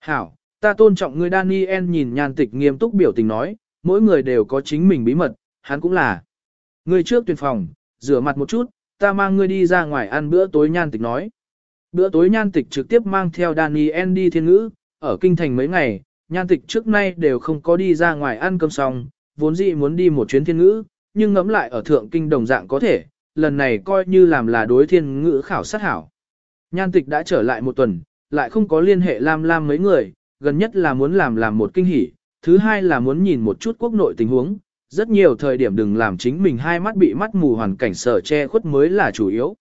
Hảo, ta tôn trọng ngươi Daniel nhìn nhan tịch nghiêm túc biểu tình nói, mỗi người đều có chính mình bí mật, hắn cũng là. Ngươi trước tuyển phòng, rửa mặt một chút, ta mang ngươi đi ra ngoài ăn bữa tối nhan tịch nói. Bữa tối nhan tịch trực tiếp mang theo Daniel đi thiên ngữ, ở kinh thành mấy ngày, nhan tịch trước nay đều không có đi ra ngoài ăn cơm xong, vốn dĩ muốn đi một chuyến thiên ngữ, nhưng ngẫm lại ở thượng kinh đồng dạng có thể, lần này coi như làm là đối thiên ngữ khảo sát hảo. Nhan tịch đã trở lại một tuần, lại không có liên hệ Lam Lam mấy người, gần nhất là muốn làm làm một kinh hỉ, thứ hai là muốn nhìn một chút quốc nội tình huống, rất nhiều thời điểm đừng làm chính mình hai mắt bị mắt mù hoàn cảnh sở che khuất mới là chủ yếu.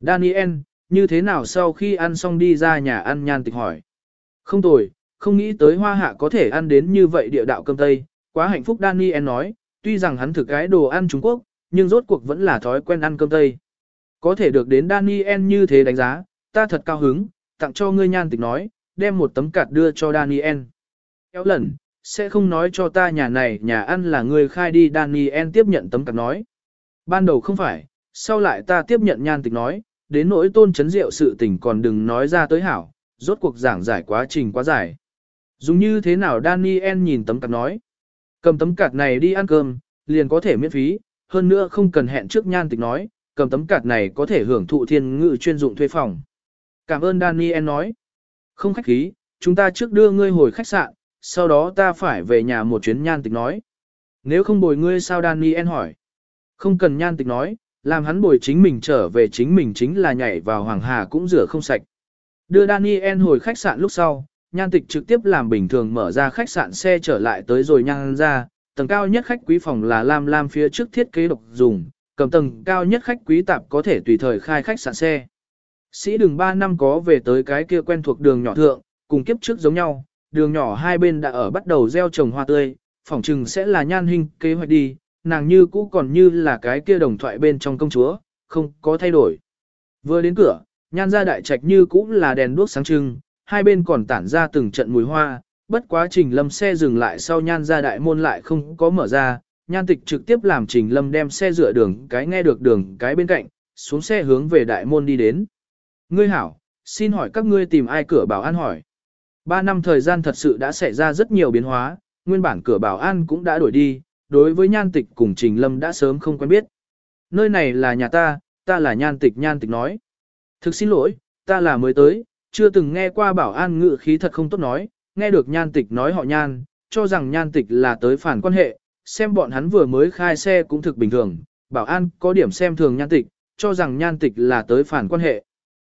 Daniel, như thế nào sau khi ăn xong đi ra nhà ăn nhan tịch hỏi. Không tồi, không nghĩ tới hoa hạ có thể ăn đến như vậy địa đạo cơm Tây, quá hạnh phúc Daniel nói, tuy rằng hắn thực cái đồ ăn Trung Quốc, nhưng rốt cuộc vẫn là thói quen ăn cơm Tây. Có thể được đến Daniel như thế đánh giá, ta thật cao hứng, tặng cho ngươi nhan tịch nói, đem một tấm cạt đưa cho Daniel. Kéo lần, sẽ không nói cho ta nhà này nhà ăn là ngươi khai đi Daniel tiếp nhận tấm cạt nói. Ban đầu không phải, sau lại ta tiếp nhận nhan tịch nói, đến nỗi tôn chấn rượu sự tình còn đừng nói ra tới hảo, rốt cuộc giảng giải quá trình quá dài. Dùng như thế nào Daniel nhìn tấm cạt nói. Cầm tấm cạt này đi ăn cơm, liền có thể miễn phí, hơn nữa không cần hẹn trước nhan tịch nói, cầm tấm cạt này có thể hưởng thụ thiên ngự chuyên dụng thuê phòng. Cảm ơn Daniel nói. Không khách khí, chúng ta trước đưa ngươi hồi khách sạn, sau đó ta phải về nhà một chuyến nhan tịch nói. Nếu không bồi ngươi sao Daniel hỏi. Không cần nhan tịch nói, làm hắn bồi chính mình trở về chính mình chính là nhảy vào hoàng hà cũng rửa không sạch. Đưa Daniel hồi khách sạn lúc sau, nhan tịch trực tiếp làm bình thường mở ra khách sạn xe trở lại tới rồi nhan ra, tầng cao nhất khách quý phòng là Lam Lam phía trước thiết kế độc dùng, cầm tầng cao nhất khách quý tạp có thể tùy thời khai khách sạn xe. Sĩ đường 3 năm có về tới cái kia quen thuộc đường nhỏ thượng, cùng kiếp trước giống nhau, đường nhỏ hai bên đã ở bắt đầu gieo trồng hoa tươi, phỏng chừng sẽ là nhan hình kế hoạch đi, nàng như cũ còn như là cái kia đồng thoại bên trong công chúa, không có thay đổi. Vừa đến cửa, nhan ra đại trạch như cũ là đèn đuốc sáng trưng, hai bên còn tản ra từng trận mùi hoa, bất quá trình lâm xe dừng lại sau nhan ra đại môn lại không có mở ra, nhan tịch trực tiếp làm trình lâm đem xe dựa đường cái nghe được đường cái bên cạnh, xuống xe hướng về đại môn đi đến. Ngươi hảo, xin hỏi các ngươi tìm ai cửa bảo an hỏi. Ba năm thời gian thật sự đã xảy ra rất nhiều biến hóa, nguyên bản cửa bảo an cũng đã đổi đi, đối với nhan tịch cùng trình lâm đã sớm không quen biết. Nơi này là nhà ta, ta là nhan tịch nhan tịch nói. Thực xin lỗi, ta là mới tới, chưa từng nghe qua bảo an ngự khí thật không tốt nói, nghe được nhan tịch nói họ nhan, cho rằng nhan tịch là tới phản quan hệ, xem bọn hắn vừa mới khai xe cũng thực bình thường, bảo an có điểm xem thường nhan tịch, cho rằng nhan tịch là tới phản quan hệ.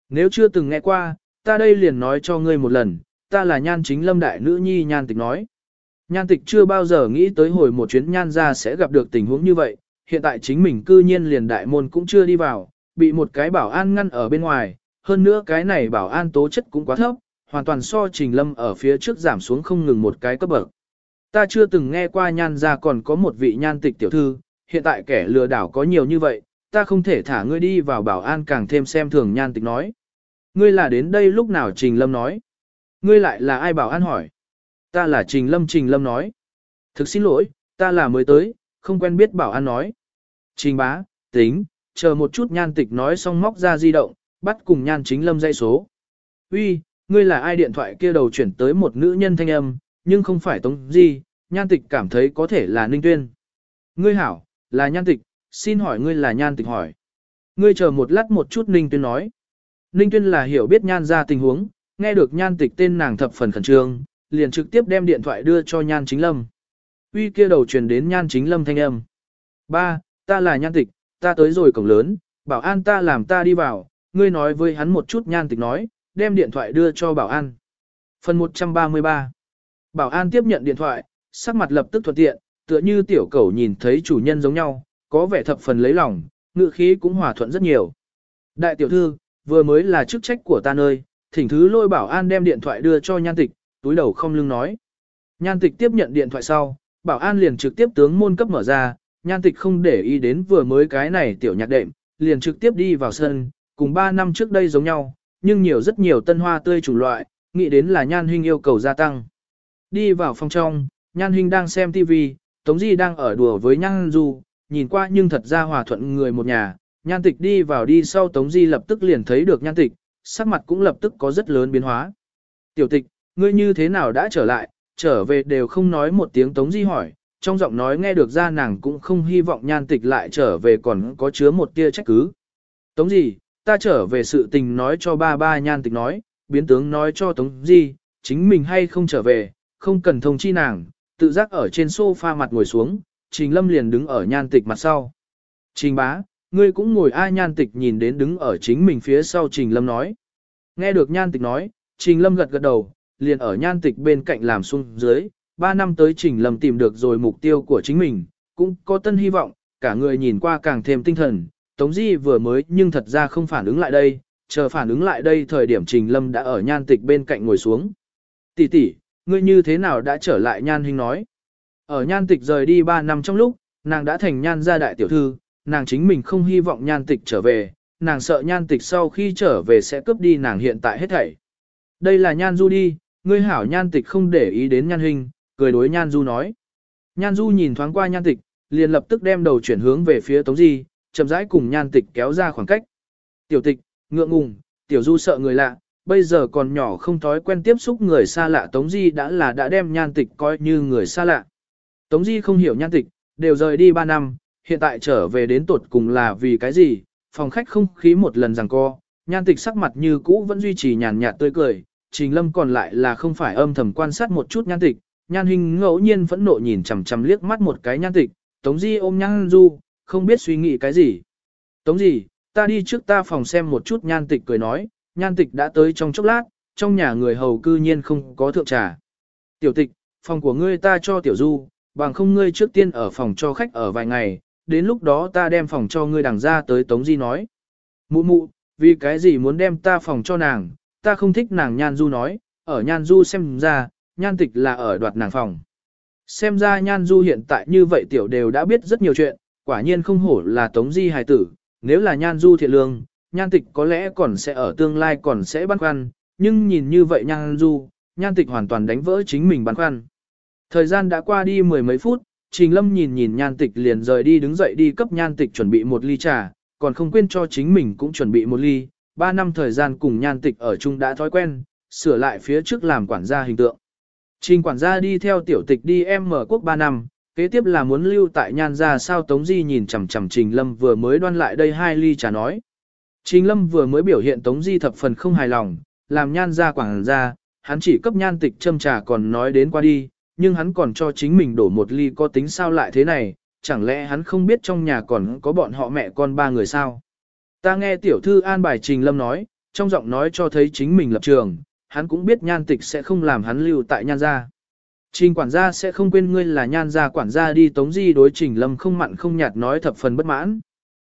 Nếu chưa từng nghe qua, ta đây liền nói cho ngươi một lần, ta là nhan chính lâm đại nữ nhi nhan tịch nói. Nhan tịch chưa bao giờ nghĩ tới hồi một chuyến nhan ra sẽ gặp được tình huống như vậy, hiện tại chính mình cư nhiên liền đại môn cũng chưa đi vào, bị một cái bảo an ngăn ở bên ngoài, hơn nữa cái này bảo an tố chất cũng quá thấp, hoàn toàn so trình lâm ở phía trước giảm xuống không ngừng một cái cấp bậc. Ta chưa từng nghe qua nhan ra còn có một vị nhan tịch tiểu thư, hiện tại kẻ lừa đảo có nhiều như vậy, ta không thể thả ngươi đi vào bảo an càng thêm xem thường nhan tịch nói. Ngươi là đến đây lúc nào trình lâm nói. Ngươi lại là ai bảo an hỏi. Ta là trình lâm trình lâm nói. Thực xin lỗi, ta là mới tới, không quen biết bảo an nói. Trình bá, tính, chờ một chút nhan tịch nói xong móc ra di động, bắt cùng nhan chính lâm dây số. Uy, ngươi là ai điện thoại kia đầu chuyển tới một nữ nhân thanh âm, nhưng không phải tống gì, nhan tịch cảm thấy có thể là ninh tuyên. Ngươi hảo, là nhan tịch, xin hỏi ngươi là nhan tịch hỏi. Ngươi chờ một lát một chút ninh tuyên nói. Ninh tuyên là hiểu biết nhan ra tình huống, nghe được nhan tịch tên nàng thập phần khẩn trương, liền trực tiếp đem điện thoại đưa cho nhan chính lâm. Uy kia đầu truyền đến nhan chính lâm thanh âm. Ba, ta là nhan tịch, ta tới rồi cổng lớn, bảo an ta làm ta đi vào, ngươi nói với hắn một chút nhan tịch nói, đem điện thoại đưa cho bảo an. Phần 133 Bảo an tiếp nhận điện thoại, sắc mặt lập tức thuận tiện, tựa như tiểu cẩu nhìn thấy chủ nhân giống nhau, có vẻ thập phần lấy lòng, ngự khí cũng hòa thuận rất nhiều. Đại tiểu thư, vừa mới là chức trách của ta nơi, thỉnh thứ lôi bảo an đem điện thoại đưa cho nhan tịch, túi đầu không lưng nói. Nhan tịch tiếp nhận điện thoại sau, bảo an liền trực tiếp tướng môn cấp mở ra, nhan tịch không để ý đến vừa mới cái này tiểu nhạc đệm, liền trực tiếp đi vào sân, cùng 3 năm trước đây giống nhau, nhưng nhiều rất nhiều tân hoa tươi chủng loại, nghĩ đến là nhan huynh yêu cầu gia tăng. Đi vào phòng trong, nhan huynh đang xem TV, Tống Di đang ở đùa với nhan du, nhìn qua nhưng thật ra hòa thuận người một nhà, nhan tịch đi vào đi sau Tống Di lập tức liền thấy được nhan tịch, sắc mặt cũng lập tức có rất lớn biến hóa. Tiểu tịch, ngươi như thế nào đã trở lại, trở về đều không nói một tiếng Tống Di hỏi, trong giọng nói nghe được ra nàng cũng không hy vọng nhan tịch lại trở về còn có chứa một tia trách cứ. Tống gì ta trở về sự tình nói cho ba ba nhan tịch nói, biến tướng nói cho Tống Di, chính mình hay không trở về, không cần thông chi nàng, tự giác ở trên sofa mặt ngồi xuống, Trình Lâm liền đứng ở nhan tịch mặt sau. Trình bá, ngươi cũng ngồi ai nhan tịch nhìn đến đứng ở chính mình phía sau Trình Lâm nói. Nghe được nhan tịch nói, Trình Lâm gật gật đầu, liền ở nhan tịch bên cạnh làm xuống dưới, ba năm tới Trình Lâm tìm được rồi mục tiêu của chính mình, cũng có tân hy vọng, cả người nhìn qua càng thêm tinh thần, Tống Di vừa mới nhưng thật ra không phản ứng lại đây, chờ phản ứng lại đây thời điểm Trình Lâm đã ở nhan tịch bên cạnh ngồi xuống. Tỷ tỷ, ngươi như thế nào đã trở lại nhan hình nói. Ở nhan tịch rời đi 3 năm trong lúc, nàng đã thành nhan gia đại tiểu thư, nàng chính mình không hy vọng nhan tịch trở về, nàng sợ nhan tịch sau khi trở về sẽ cướp đi nàng hiện tại hết thảy. Đây là nhan du đi, ngươi hảo nhan tịch không để ý đến nhan hình, cười đối nhan du nói. Nhan du nhìn thoáng qua nhan tịch, liền lập tức đem đầu chuyển hướng về phía tống di, chậm rãi cùng nhan tịch kéo ra khoảng cách. Tiểu tịch, ngượng ngùng, tiểu du sợ người lạ, bây giờ còn nhỏ không thói quen tiếp xúc người xa lạ Tống Di đã là đã đem nhan tịch coi như người xa lạ. Tống Di không hiểu nhan tịch, đều rời đi 3 năm, hiện tại trở về đến tột cùng là vì cái gì, phòng khách không khí một lần rằng co, nhan tịch sắc mặt như cũ vẫn duy trì nhàn nhạt tươi cười, trình lâm còn lại là không phải âm thầm quan sát một chút nhan tịch, nhan hình ngẫu nhiên phẫn nộ nhìn chằm chằm liếc mắt một cái nhan tịch, Tống Di ôm nhan du, không biết suy nghĩ cái gì. Tống gì, ta đi trước ta phòng xem một chút nhan tịch cười nói, nhan tịch đã tới trong chốc lát, trong nhà người hầu cư nhiên không có thượng trà. Tiểu tịch, phòng của ngươi ta cho tiểu du, bằng không ngươi trước tiên ở phòng cho khách ở vài ngày, đến lúc đó ta đem phòng cho ngươi đằng ra tới Tống Di nói. Mụ mụ, vì cái gì muốn đem ta phòng cho nàng, ta không thích nàng nhan du nói, ở nhan du xem ra, nhan tịch là ở đoạt nàng phòng. Xem ra nhan du hiện tại như vậy tiểu đều đã biết rất nhiều chuyện, quả nhiên không hổ là Tống Di hài tử, nếu là nhan du thiện lương, nhan tịch có lẽ còn sẽ ở tương lai còn sẽ băn khoăn, nhưng nhìn như vậy nhan du, nhan tịch hoàn toàn đánh vỡ chính mình băn khoăn. Thời gian đã qua đi mười mấy phút, Trình Lâm nhìn nhìn nhan tịch liền rời đi đứng dậy đi cấp nhan tịch chuẩn bị một ly trà, còn không quên cho chính mình cũng chuẩn bị một ly, ba năm thời gian cùng nhan tịch ở chung đã thói quen, sửa lại phía trước làm quản gia hình tượng. Trình quản gia đi theo tiểu tịch đi em mở quốc ba năm, kế tiếp là muốn lưu tại nhan ra sao Tống Di nhìn chằm chằm Trình Lâm vừa mới đoan lại đây hai ly trà nói. Trình Lâm vừa mới biểu hiện Tống Di thập phần không hài lòng, làm nhan ra quảng ra, hắn chỉ cấp nhan tịch châm trà còn nói đến qua đi, nhưng hắn còn cho chính mình đổ một ly có tính sao lại thế này, chẳng lẽ hắn không biết trong nhà còn có bọn họ mẹ con ba người sao. Ta nghe tiểu thư an bài Trình Lâm nói, trong giọng nói cho thấy chính mình lập trường, hắn cũng biết nhan tịch sẽ không làm hắn lưu tại nhan gia. Trình quản gia sẽ không quên ngươi là nhan gia quản gia đi tống di đối trình lâm không mặn không nhạt nói thập phần bất mãn.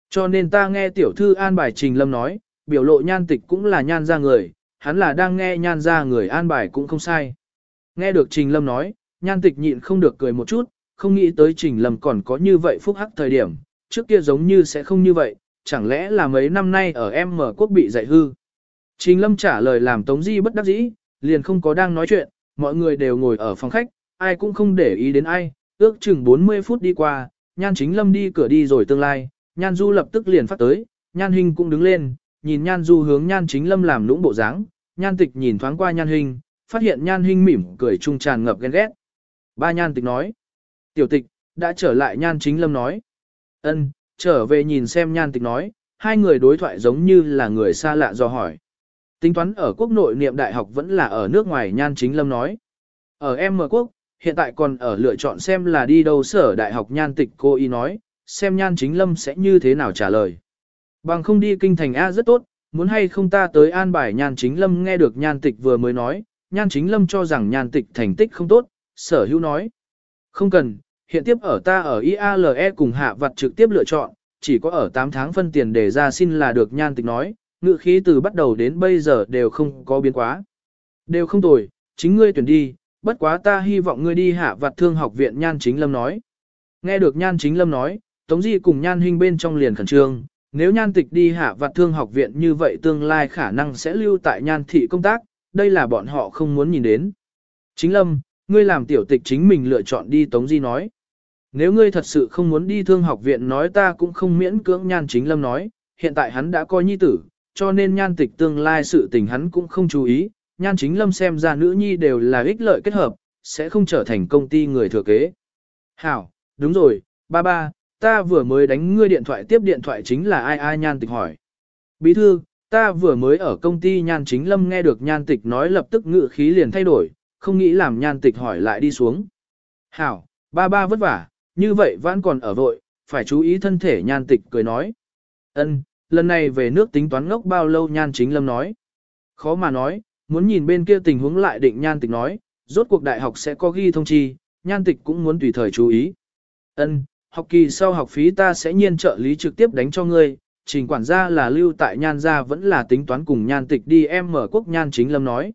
Cho nên ta nghe tiểu thư an bài trình lâm nói, biểu lộ nhan tịch cũng là nhan gia người, hắn là đang nghe nhan gia người an bài cũng không sai. Nghe được trình lâm nói, nhan tịch nhịn không được cười một chút, không nghĩ tới trình lâm còn có như vậy phúc hắc thời điểm, trước kia giống như sẽ không như vậy, chẳng lẽ là mấy năm nay ở em mở quốc bị dạy hư. Trình lâm trả lời làm tống di bất đắc dĩ, liền không có đang nói chuyện, mọi người đều ngồi ở phòng khách, ai cũng không để ý đến ai, ước chừng 40 phút đi qua, nhan chính lâm đi cửa đi rồi tương lai, nhan du lập tức liền phát tới, nhan hình cũng đứng lên, nhìn nhan du hướng nhan chính lâm làm lũng bộ dáng, nhan tịch nhìn thoáng qua nhan hình, phát hiện nhan hình mỉm cười trung tràn ngập ghen ghét. Ba nhan tịch nói, tiểu tịch, đã trở lại nhan chính lâm nói, ân, trở về nhìn xem nhan tịch nói, hai người đối thoại giống như là người xa lạ do hỏi. Tính toán ở quốc nội niệm đại học vẫn là ở nước ngoài nhan chính lâm nói. Ở M quốc, hiện tại còn ở lựa chọn xem là đi đâu sở đại học nhan tịch cô y nói, xem nhan chính lâm sẽ như thế nào trả lời. Bằng không đi kinh thành A rất tốt, muốn hay không ta tới an bài nhan chính lâm nghe được nhan tịch vừa mới nói, nhan chính lâm cho rằng nhan tịch thành tích không tốt, sở hữu nói. Không cần, hiện tiếp ở ta ở IALE cùng hạ vật trực tiếp lựa chọn, chỉ có ở 8 tháng phân tiền để ra xin là được nhan tịch nói, ngự khí từ bắt đầu đến bây giờ đều không có biến quá. Đều không tồi, chính ngươi tuyển đi, bất quá ta hy vọng ngươi đi hạ vặt thương học viện Nhan Chính Lâm nói. Nghe được Nhan Chính Lâm nói, Tống Di cùng Nhan Hinh bên trong liền khẩn trương, nếu Nhan Tịch đi hạ vặt thương học viện như vậy tương lai khả năng sẽ lưu tại Nhan Thị công tác, đây là bọn họ không muốn nhìn đến. Chính Lâm, ngươi làm tiểu tịch chính mình lựa chọn đi Tống Di nói. Nếu ngươi thật sự không muốn đi thương học viện nói ta cũng không miễn cưỡng Nhan Chính Lâm nói, hiện tại hắn đã coi nhi tử, cho nên Nhan Tịch tương lai sự tình hắn cũng không chú ý, Nhan Chính Lâm xem ra nữ nhi đều là ích lợi kết hợp, sẽ không trở thành công ty người thừa kế. Hảo, đúng rồi, ba ba, ta vừa mới đánh ngươi điện thoại tiếp điện thoại chính là ai ai Nhan Tịch hỏi. Bí thư, ta vừa mới ở công ty Nhan Chính Lâm nghe được Nhan Tịch nói lập tức ngự khí liền thay đổi, không nghĩ làm Nhan Tịch hỏi lại đi xuống. Hảo, ba ba vất vả, như vậy vẫn còn ở vội, phải chú ý thân thể Nhan Tịch cười nói. Ân, lần này về nước tính toán ngốc bao lâu Nhan Chính Lâm nói. Khó mà nói, muốn nhìn bên kia tình huống lại định Nhan Tịch nói, rốt cuộc đại học sẽ có ghi thông chi, Nhan Tịch cũng muốn tùy thời chú ý. Ân, học kỳ sau học phí ta sẽ nhiên trợ lý trực tiếp đánh cho ngươi, trình quản gia là lưu tại nhan gia vẫn là tính toán cùng nhan tịch đi em mở quốc nhan chính lâm nói.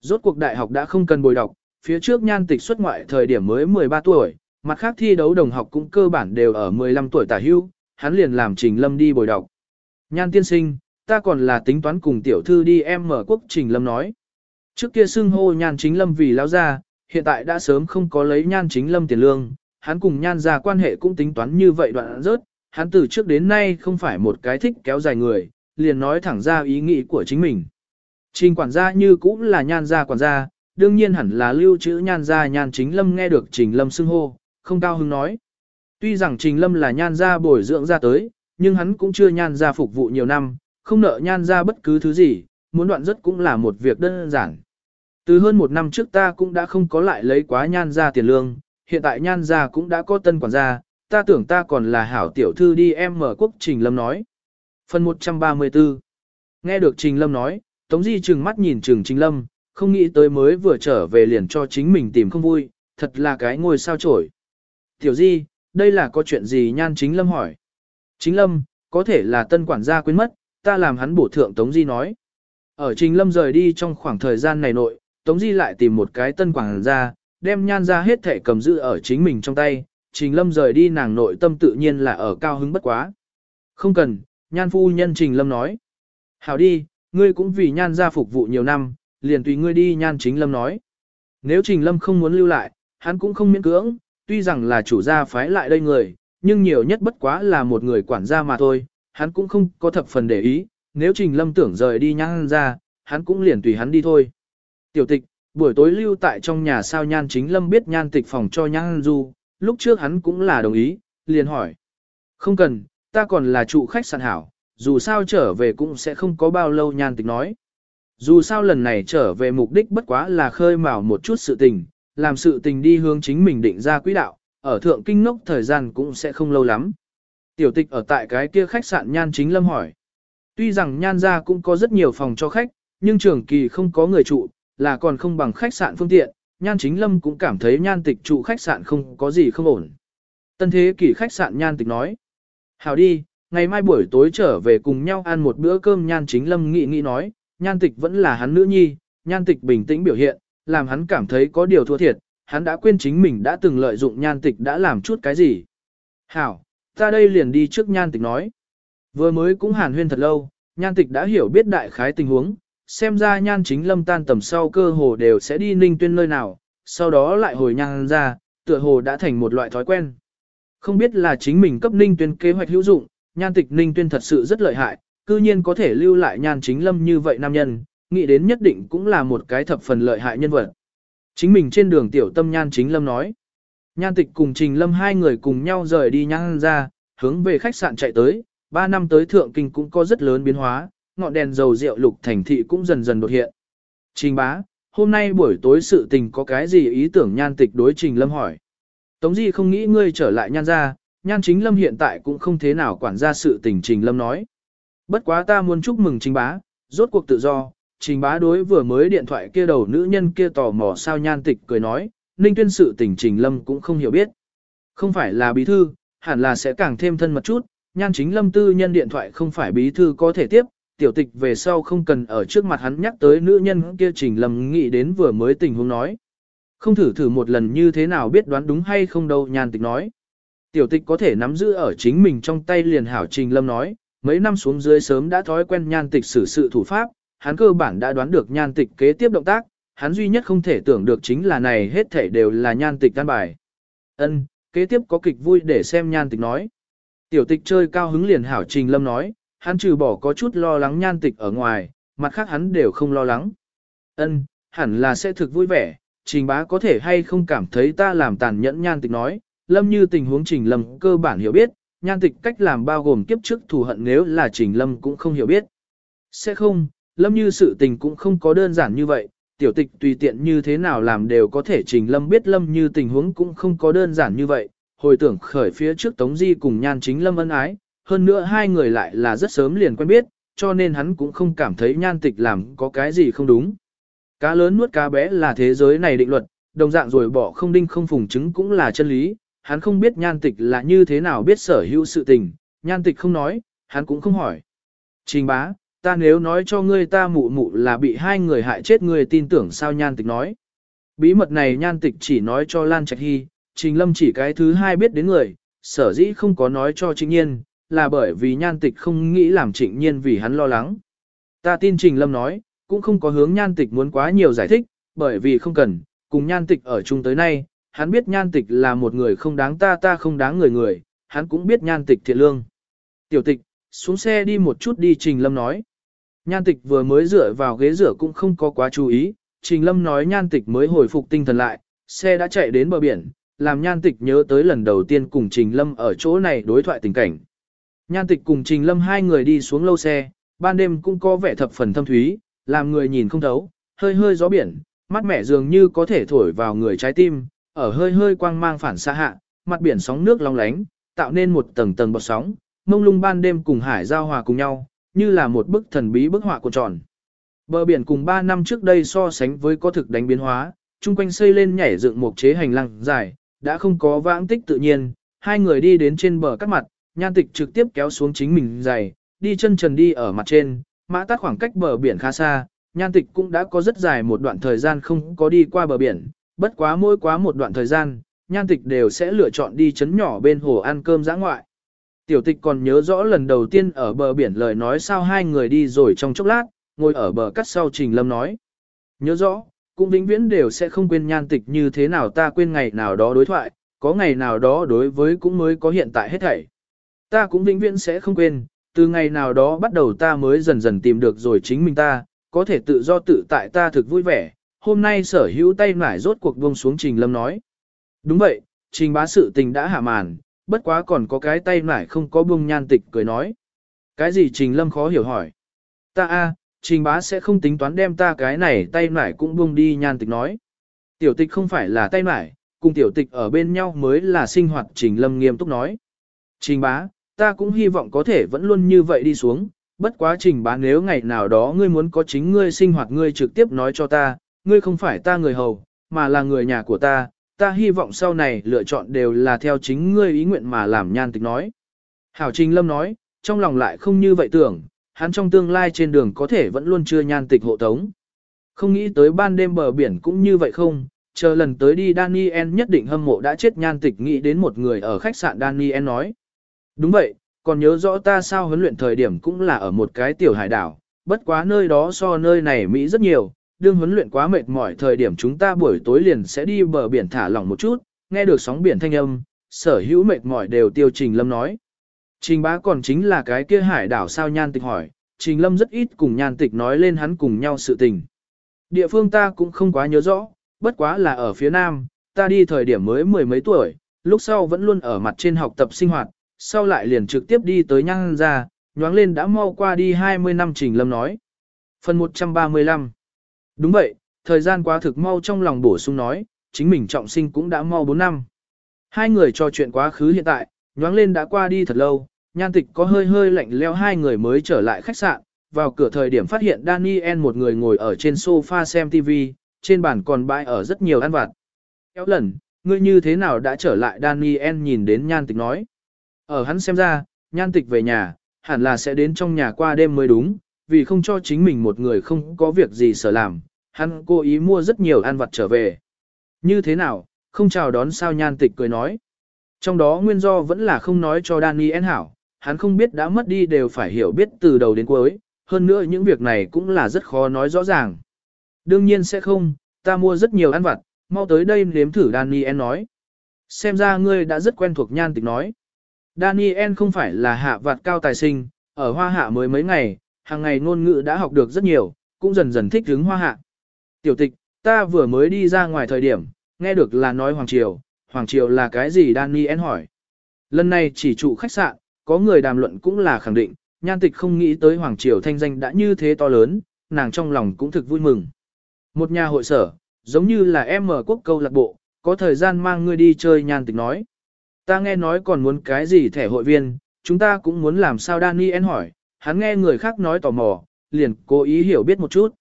Rốt cuộc đại học đã không cần bồi đọc, phía trước nhan tịch xuất ngoại thời điểm mới 13 tuổi, mặt khác thi đấu đồng học cũng cơ bản đều ở 15 tuổi tả hưu, hắn liền làm trình lâm đi bồi đọc. Nhan tiên sinh, ta còn là tính toán cùng tiểu thư đi em mở quốc trình lâm nói. Trước kia xưng hô nhan chính lâm vì lao ra, hiện tại đã sớm không có lấy nhan chính lâm tiền lương, hắn cùng nhan gia quan hệ cũng tính toán như vậy đoạn rớt, hắn từ trước đến nay không phải một cái thích kéo dài người, liền nói thẳng ra ý nghĩ của chính mình. Trình quản gia như cũng là nhan gia quản gia, đương nhiên hẳn là lưu trữ nhan gia nhan chính lâm nghe được trình lâm xưng hô, không cao hứng nói. Tuy rằng trình lâm là nhan gia bồi dưỡng ra tới, nhưng hắn cũng chưa nhan gia phục vụ nhiều năm, không nợ nhan gia bất cứ thứ gì, muốn đoạn rất cũng là một việc đơn giản. Từ hơn một năm trước ta cũng đã không có lại lấy quá nhan gia tiền lương, hiện tại nhan gia cũng đã có tân quản gia, ta tưởng ta còn là hảo tiểu thư đi em mở quốc Trình Lâm nói. Phần 134 Nghe được Trình Lâm nói, Tống Di trừng mắt nhìn Trừng Trình Lâm, không nghĩ tới mới vừa trở về liền cho chính mình tìm không vui, thật là cái ngôi sao trổi. Tiểu Di, đây là có chuyện gì nhan chính Lâm hỏi. Chính Lâm, có thể là tân quản gia quên mất, ta làm hắn bổ thượng Tống Di nói. Ở Trình Lâm rời đi trong khoảng thời gian này nội, Tống Di lại tìm một cái tân quản gia, đem nhan ra hết thể cầm giữ ở chính mình trong tay, Trình Lâm rời đi nàng nội tâm tự nhiên là ở cao hứng bất quá. Không cần, nhan phu nhân Trình Lâm nói. Hảo đi, ngươi cũng vì nhan gia phục vụ nhiều năm, liền tùy ngươi đi nhan chính Lâm nói. Nếu Trình Lâm không muốn lưu lại, hắn cũng không miễn cưỡng, tuy rằng là chủ gia phái lại đây người, nhưng nhiều nhất bất quá là một người quản gia mà thôi, hắn cũng không có thập phần để ý, nếu Trình Lâm tưởng rời đi nhan ra, hắn cũng liền tùy hắn đi thôi. Tiểu tịch, buổi tối lưu tại trong nhà sao nhan chính Lâm biết nhan tịch phòng cho nhan du, lúc trước hắn cũng là đồng ý, liền hỏi. Không cần, ta còn là trụ khách sạn hảo, dù sao trở về cũng sẽ không có bao lâu nhan tịch nói. Dù sao lần này trở về mục đích bất quá là khơi mào một chút sự tình, làm sự tình đi hướng chính mình định ra quỹ đạo, ở thượng kinh nốc thời gian cũng sẽ không lâu lắm. Tiểu tịch ở tại cái kia khách sạn nhan chính lâm hỏi. Tuy rằng nhan ra cũng có rất nhiều phòng cho khách, nhưng trường kỳ không có người trụ, là còn không bằng khách sạn phương tiện, Nhan Chính Lâm cũng cảm thấy nhan tịch trụ khách sạn không có gì không ổn. Tân thế kỷ khách sạn nhan tịch nói. Hào đi, ngày mai buổi tối trở về cùng nhau ăn một bữa cơm nhan chính lâm nghĩ nghĩ nói, nhan tịch vẫn là hắn nữ nhi, nhan tịch bình tĩnh biểu hiện, làm hắn cảm thấy có điều thua thiệt, hắn đã quên chính mình đã từng lợi dụng nhan tịch đã làm chút cái gì. Hảo, ta đây liền đi trước nhan tịch nói. Vừa mới cũng hàn huyên thật lâu, nhan tịch đã hiểu biết đại khái tình huống, xem ra nhan chính lâm tan tầm sau cơ hồ đều sẽ đi ninh tuyên nơi nào, sau đó lại hồi nhan ra, tựa hồ đã thành một loại thói quen. Không biết là chính mình cấp ninh tuyên kế hoạch hữu dụng, nhan tịch ninh tuyên thật sự rất lợi hại, cư nhiên có thể lưu lại nhan chính lâm như vậy nam nhân, nghĩ đến nhất định cũng là một cái thập phần lợi hại nhân vật. Chính mình trên đường tiểu tâm nhan chính lâm nói. Nhan tịch cùng trình lâm hai người cùng nhau rời đi nhan ra, hướng về khách sạn chạy tới, ba năm tới thượng kinh cũng có rất lớn biến hóa, ngọn đèn dầu rượu lục thành thị cũng dần dần đột hiện. Trình bá, hôm nay buổi tối sự tình có cái gì ý tưởng nhan tịch đối trình lâm hỏi. Tống Di không nghĩ ngươi trở lại nhan ra, nhan chính lâm hiện tại cũng không thế nào quản ra sự tình trình lâm nói. Bất quá ta muốn chúc mừng trình bá, rốt cuộc tự do, trình bá đối vừa mới điện thoại kia đầu nữ nhân kia tò mò sao nhan tịch cười nói, ninh tuyên sự tình trình lâm cũng không hiểu biết. Không phải là bí thư, hẳn là sẽ càng thêm thân mật chút, nhan chính lâm tư nhân điện thoại không phải bí thư có thể tiếp, tiểu tịch về sau không cần ở trước mặt hắn nhắc tới nữ nhân kia trình Lâm nghĩ đến vừa mới tình huống nói. Không thử thử một lần như thế nào biết đoán đúng hay không đâu nhan tịch nói. Tiểu tịch có thể nắm giữ ở chính mình trong tay liền hảo trình lâm nói, mấy năm xuống dưới sớm đã thói quen nhan tịch xử sự thủ pháp, hắn cơ bản đã đoán được nhan tịch kế tiếp động tác, hắn duy nhất không thể tưởng được chính là này hết thể đều là nhan tịch căn bài. Ân, kế tiếp có kịch vui để xem nhan tịch nói. Tiểu tịch chơi cao hứng liền hảo trình lâm nói, hắn trừ bỏ có chút lo lắng nhan tịch ở ngoài, mặt khác hắn đều không lo lắng. Ân, hẳn là sẽ thực vui vẻ, trình bá có thể hay không cảm thấy ta làm tàn nhẫn nhan tịch nói, lâm như tình huống trình lâm cơ bản hiểu biết, nhan tịch cách làm bao gồm kiếp trước thù hận nếu là trình lâm cũng không hiểu biết. Sẽ không, lâm như sự tình cũng không có đơn giản như vậy, tiểu tịch tùy tiện như thế nào làm đều có thể trình lâm biết lâm như tình huống cũng không có đơn giản như vậy, hồi tưởng khởi phía trước Tống Di cùng nhan chính lâm ân ái, hơn nữa hai người lại là rất sớm liền quen biết, cho nên hắn cũng không cảm thấy nhan tịch làm có cái gì không đúng. Cá lớn nuốt cá bé là thế giới này định luật, đồng dạng rồi bỏ không đinh không phùng chứng cũng là chân lý, hắn không biết nhan tịch là như thế nào biết sở hữu sự tình, nhan tịch không nói, hắn cũng không hỏi. Trình bá, ta nếu nói cho ngươi ta mụ mụ là bị hai người hại chết ngươi tin tưởng sao nhan tịch nói. Bí mật này nhan tịch chỉ nói cho Lan Trạch Hy, Trình Lâm chỉ cái thứ hai biết đến người, sở dĩ không có nói cho Trịnh Nhiên, là bởi vì nhan tịch không nghĩ làm Trịnh Nhiên vì hắn lo lắng. Ta tin Trình Lâm nói, cũng không có hướng nhan tịch muốn quá nhiều giải thích, bởi vì không cần, cùng nhan tịch ở chung tới nay, hắn biết nhan tịch là một người không đáng ta ta không đáng người người, hắn cũng biết nhan tịch thiện lương. Tiểu tịch, xuống xe đi một chút đi Trình Lâm nói. Nhan tịch vừa mới dựa vào ghế rửa cũng không có quá chú ý, Trình Lâm nói nhan tịch mới hồi phục tinh thần lại, xe đã chạy đến bờ biển, làm nhan tịch nhớ tới lần đầu tiên cùng Trình Lâm ở chỗ này đối thoại tình cảnh. Nhan tịch cùng Trình Lâm hai người đi xuống lâu xe, ban đêm cũng có vẻ thập phần thâm thúy, làm người nhìn không thấu, hơi hơi gió biển, mắt mẻ dường như có thể thổi vào người trái tim, ở hơi hơi quang mang phản xa hạ, mặt biển sóng nước long lánh, tạo nên một tầng tầng bọt sóng, mông lung ban đêm cùng hải giao hòa cùng nhau, như là một bức thần bí bức họa của tròn. Bờ biển cùng 3 năm trước đây so sánh với có thực đánh biến hóa, chung quanh xây lên nhảy dựng một chế hành lang dài, đã không có vãng tích tự nhiên, hai người đi đến trên bờ cắt mặt, nhan tịch trực tiếp kéo xuống chính mình giày, đi chân trần đi ở mặt trên, mã tát khoảng cách bờ biển khá xa, nhan tịch cũng đã có rất dài một đoạn thời gian không có đi qua bờ biển, bất quá mỗi quá một đoạn thời gian, nhan tịch đều sẽ lựa chọn đi chấn nhỏ bên hồ ăn cơm giã ngoại. Tiểu tịch còn nhớ rõ lần đầu tiên ở bờ biển lời nói sao hai người đi rồi trong chốc lát, ngồi ở bờ cắt sau Trình Lâm nói. Nhớ rõ, cũng vĩnh viễn đều sẽ không quên nhan tịch như thế nào ta quên ngày nào đó đối thoại, có ngày nào đó đối với cũng mới có hiện tại hết thảy. Ta cũng vĩnh viễn sẽ không quên, từ ngày nào đó bắt đầu ta mới dần dần tìm được rồi chính mình ta, có thể tự do tự tại ta thực vui vẻ, hôm nay sở hữu tay nải rốt cuộc buông xuống Trình Lâm nói. Đúng vậy, Trình bá sự tình đã hạ màn, bất quá còn có cái tay nải không có buông nhan tịch cười nói. Cái gì Trình Lâm khó hiểu hỏi. Ta a, Trình bá sẽ không tính toán đem ta cái này tay nải cũng buông đi nhan tịch nói. Tiểu tịch không phải là tay nải, cùng tiểu tịch ở bên nhau mới là sinh hoạt Trình Lâm nghiêm túc nói. Trình bá, ta cũng hy vọng có thể vẫn luôn như vậy đi xuống, bất quá trình bá nếu ngày nào đó ngươi muốn có chính ngươi sinh hoạt ngươi trực tiếp nói cho ta, ngươi không phải ta người hầu, mà là người nhà của ta, ta hy vọng sau này lựa chọn đều là theo chính ngươi ý nguyện mà làm nhan tịch nói. Hảo Trình Lâm nói, trong lòng lại không như vậy tưởng, hắn trong tương lai trên đường có thể vẫn luôn chưa nhan tịch hộ tống. Không nghĩ tới ban đêm bờ biển cũng như vậy không, chờ lần tới đi Daniel nhất định hâm mộ đã chết nhan tịch nghĩ đến một người ở khách sạn Daniel nói. Đúng vậy, còn nhớ rõ ta sao huấn luyện thời điểm cũng là ở một cái tiểu hải đảo, bất quá nơi đó so nơi này Mỹ rất nhiều, đương huấn luyện quá mệt mỏi thời điểm chúng ta buổi tối liền sẽ đi bờ biển thả lỏng một chút, nghe được sóng biển thanh âm, sở hữu mệt mỏi đều tiêu Trình Lâm nói. Trình bá còn chính là cái kia hải đảo sao nhan tịch hỏi, Trình Lâm rất ít cùng nhan tịch nói lên hắn cùng nhau sự tình. Địa phương ta cũng không quá nhớ rõ, bất quá là ở phía nam, ta đi thời điểm mới mười mấy tuổi, lúc sau vẫn luôn ở mặt trên học tập sinh hoạt, sau lại liền trực tiếp đi tới nhan ra, nhoáng lên đã mau qua đi 20 năm Trình Lâm nói. Phần 135 Đúng vậy, thời gian quá thực mau trong lòng bổ sung nói, chính mình trọng sinh cũng đã mau 4 năm. Hai người trò chuyện quá khứ hiện tại, nhoáng lên đã qua đi thật lâu, nhan tịch có hơi hơi lạnh leo hai người mới trở lại khách sạn, vào cửa thời điểm phát hiện Daniel một người ngồi ở trên sofa xem TV, trên bàn còn bãi ở rất nhiều ăn vặt. Kéo lần, ngươi như thế nào đã trở lại Daniel nhìn đến nhan tịch nói. Ở hắn xem ra, nhan tịch về nhà, hẳn là sẽ đến trong nhà qua đêm mới đúng, vì không cho chính mình một người không có việc gì sở làm, hắn cố ý mua rất nhiều ăn vặt trở về. Như thế nào, không chào đón sao nhan tịch cười nói. Trong đó nguyên do vẫn là không nói cho Daniel hảo, hắn không biết đã mất đi đều phải hiểu biết từ đầu đến cuối, hơn nữa những việc này cũng là rất khó nói rõ ràng. Đương nhiên sẽ không, ta mua rất nhiều ăn vặt, mau tới đây nếm thử Daniel nói. Xem ra ngươi đã rất quen thuộc nhan tịch nói. Daniel không phải là hạ vạt cao tài sinh, ở hoa hạ mới mấy ngày, hàng ngày ngôn ngữ đã học được rất nhiều, cũng dần dần thích ứng hoa hạ. Tiểu tịch, ta vừa mới đi ra ngoài thời điểm, nghe được là nói Hoàng Triều, Hoàng Triều là cái gì Daniel hỏi. Lần này chỉ trụ khách sạn, có người đàm luận cũng là khẳng định, nhan tịch không nghĩ tới Hoàng Triều thanh danh đã như thế to lớn, nàng trong lòng cũng thực vui mừng. Một nhà hội sở, giống như là em mở quốc câu lạc bộ, có thời gian mang ngươi đi chơi nhan tịch nói. Ta nghe nói còn muốn cái gì thẻ hội viên, chúng ta cũng muốn làm sao Daniel hỏi, hắn nghe người khác nói tò mò, liền cố ý hiểu biết một chút.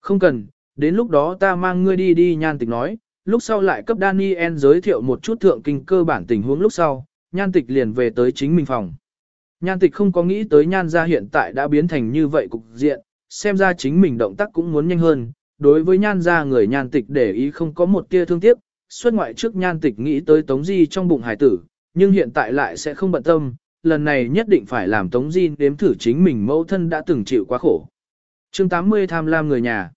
Không cần, đến lúc đó ta mang ngươi đi đi nhan tịch nói, lúc sau lại cấp Daniel giới thiệu một chút thượng kinh cơ bản tình huống lúc sau, nhan tịch liền về tới chính mình phòng. Nhan tịch không có nghĩ tới nhan gia hiện tại đã biến thành như vậy cục diện, xem ra chính mình động tác cũng muốn nhanh hơn. Đối với nhan gia người nhan tịch để ý không có một tia thương tiếc, xuất ngoại trước nhan tịch nghĩ tới tống di trong bụng hải tử, nhưng hiện tại lại sẽ không bận tâm, lần này nhất định phải làm tống di đếm thử chính mình mẫu thân đã từng chịu quá khổ. chương 80 tham lam người nhà.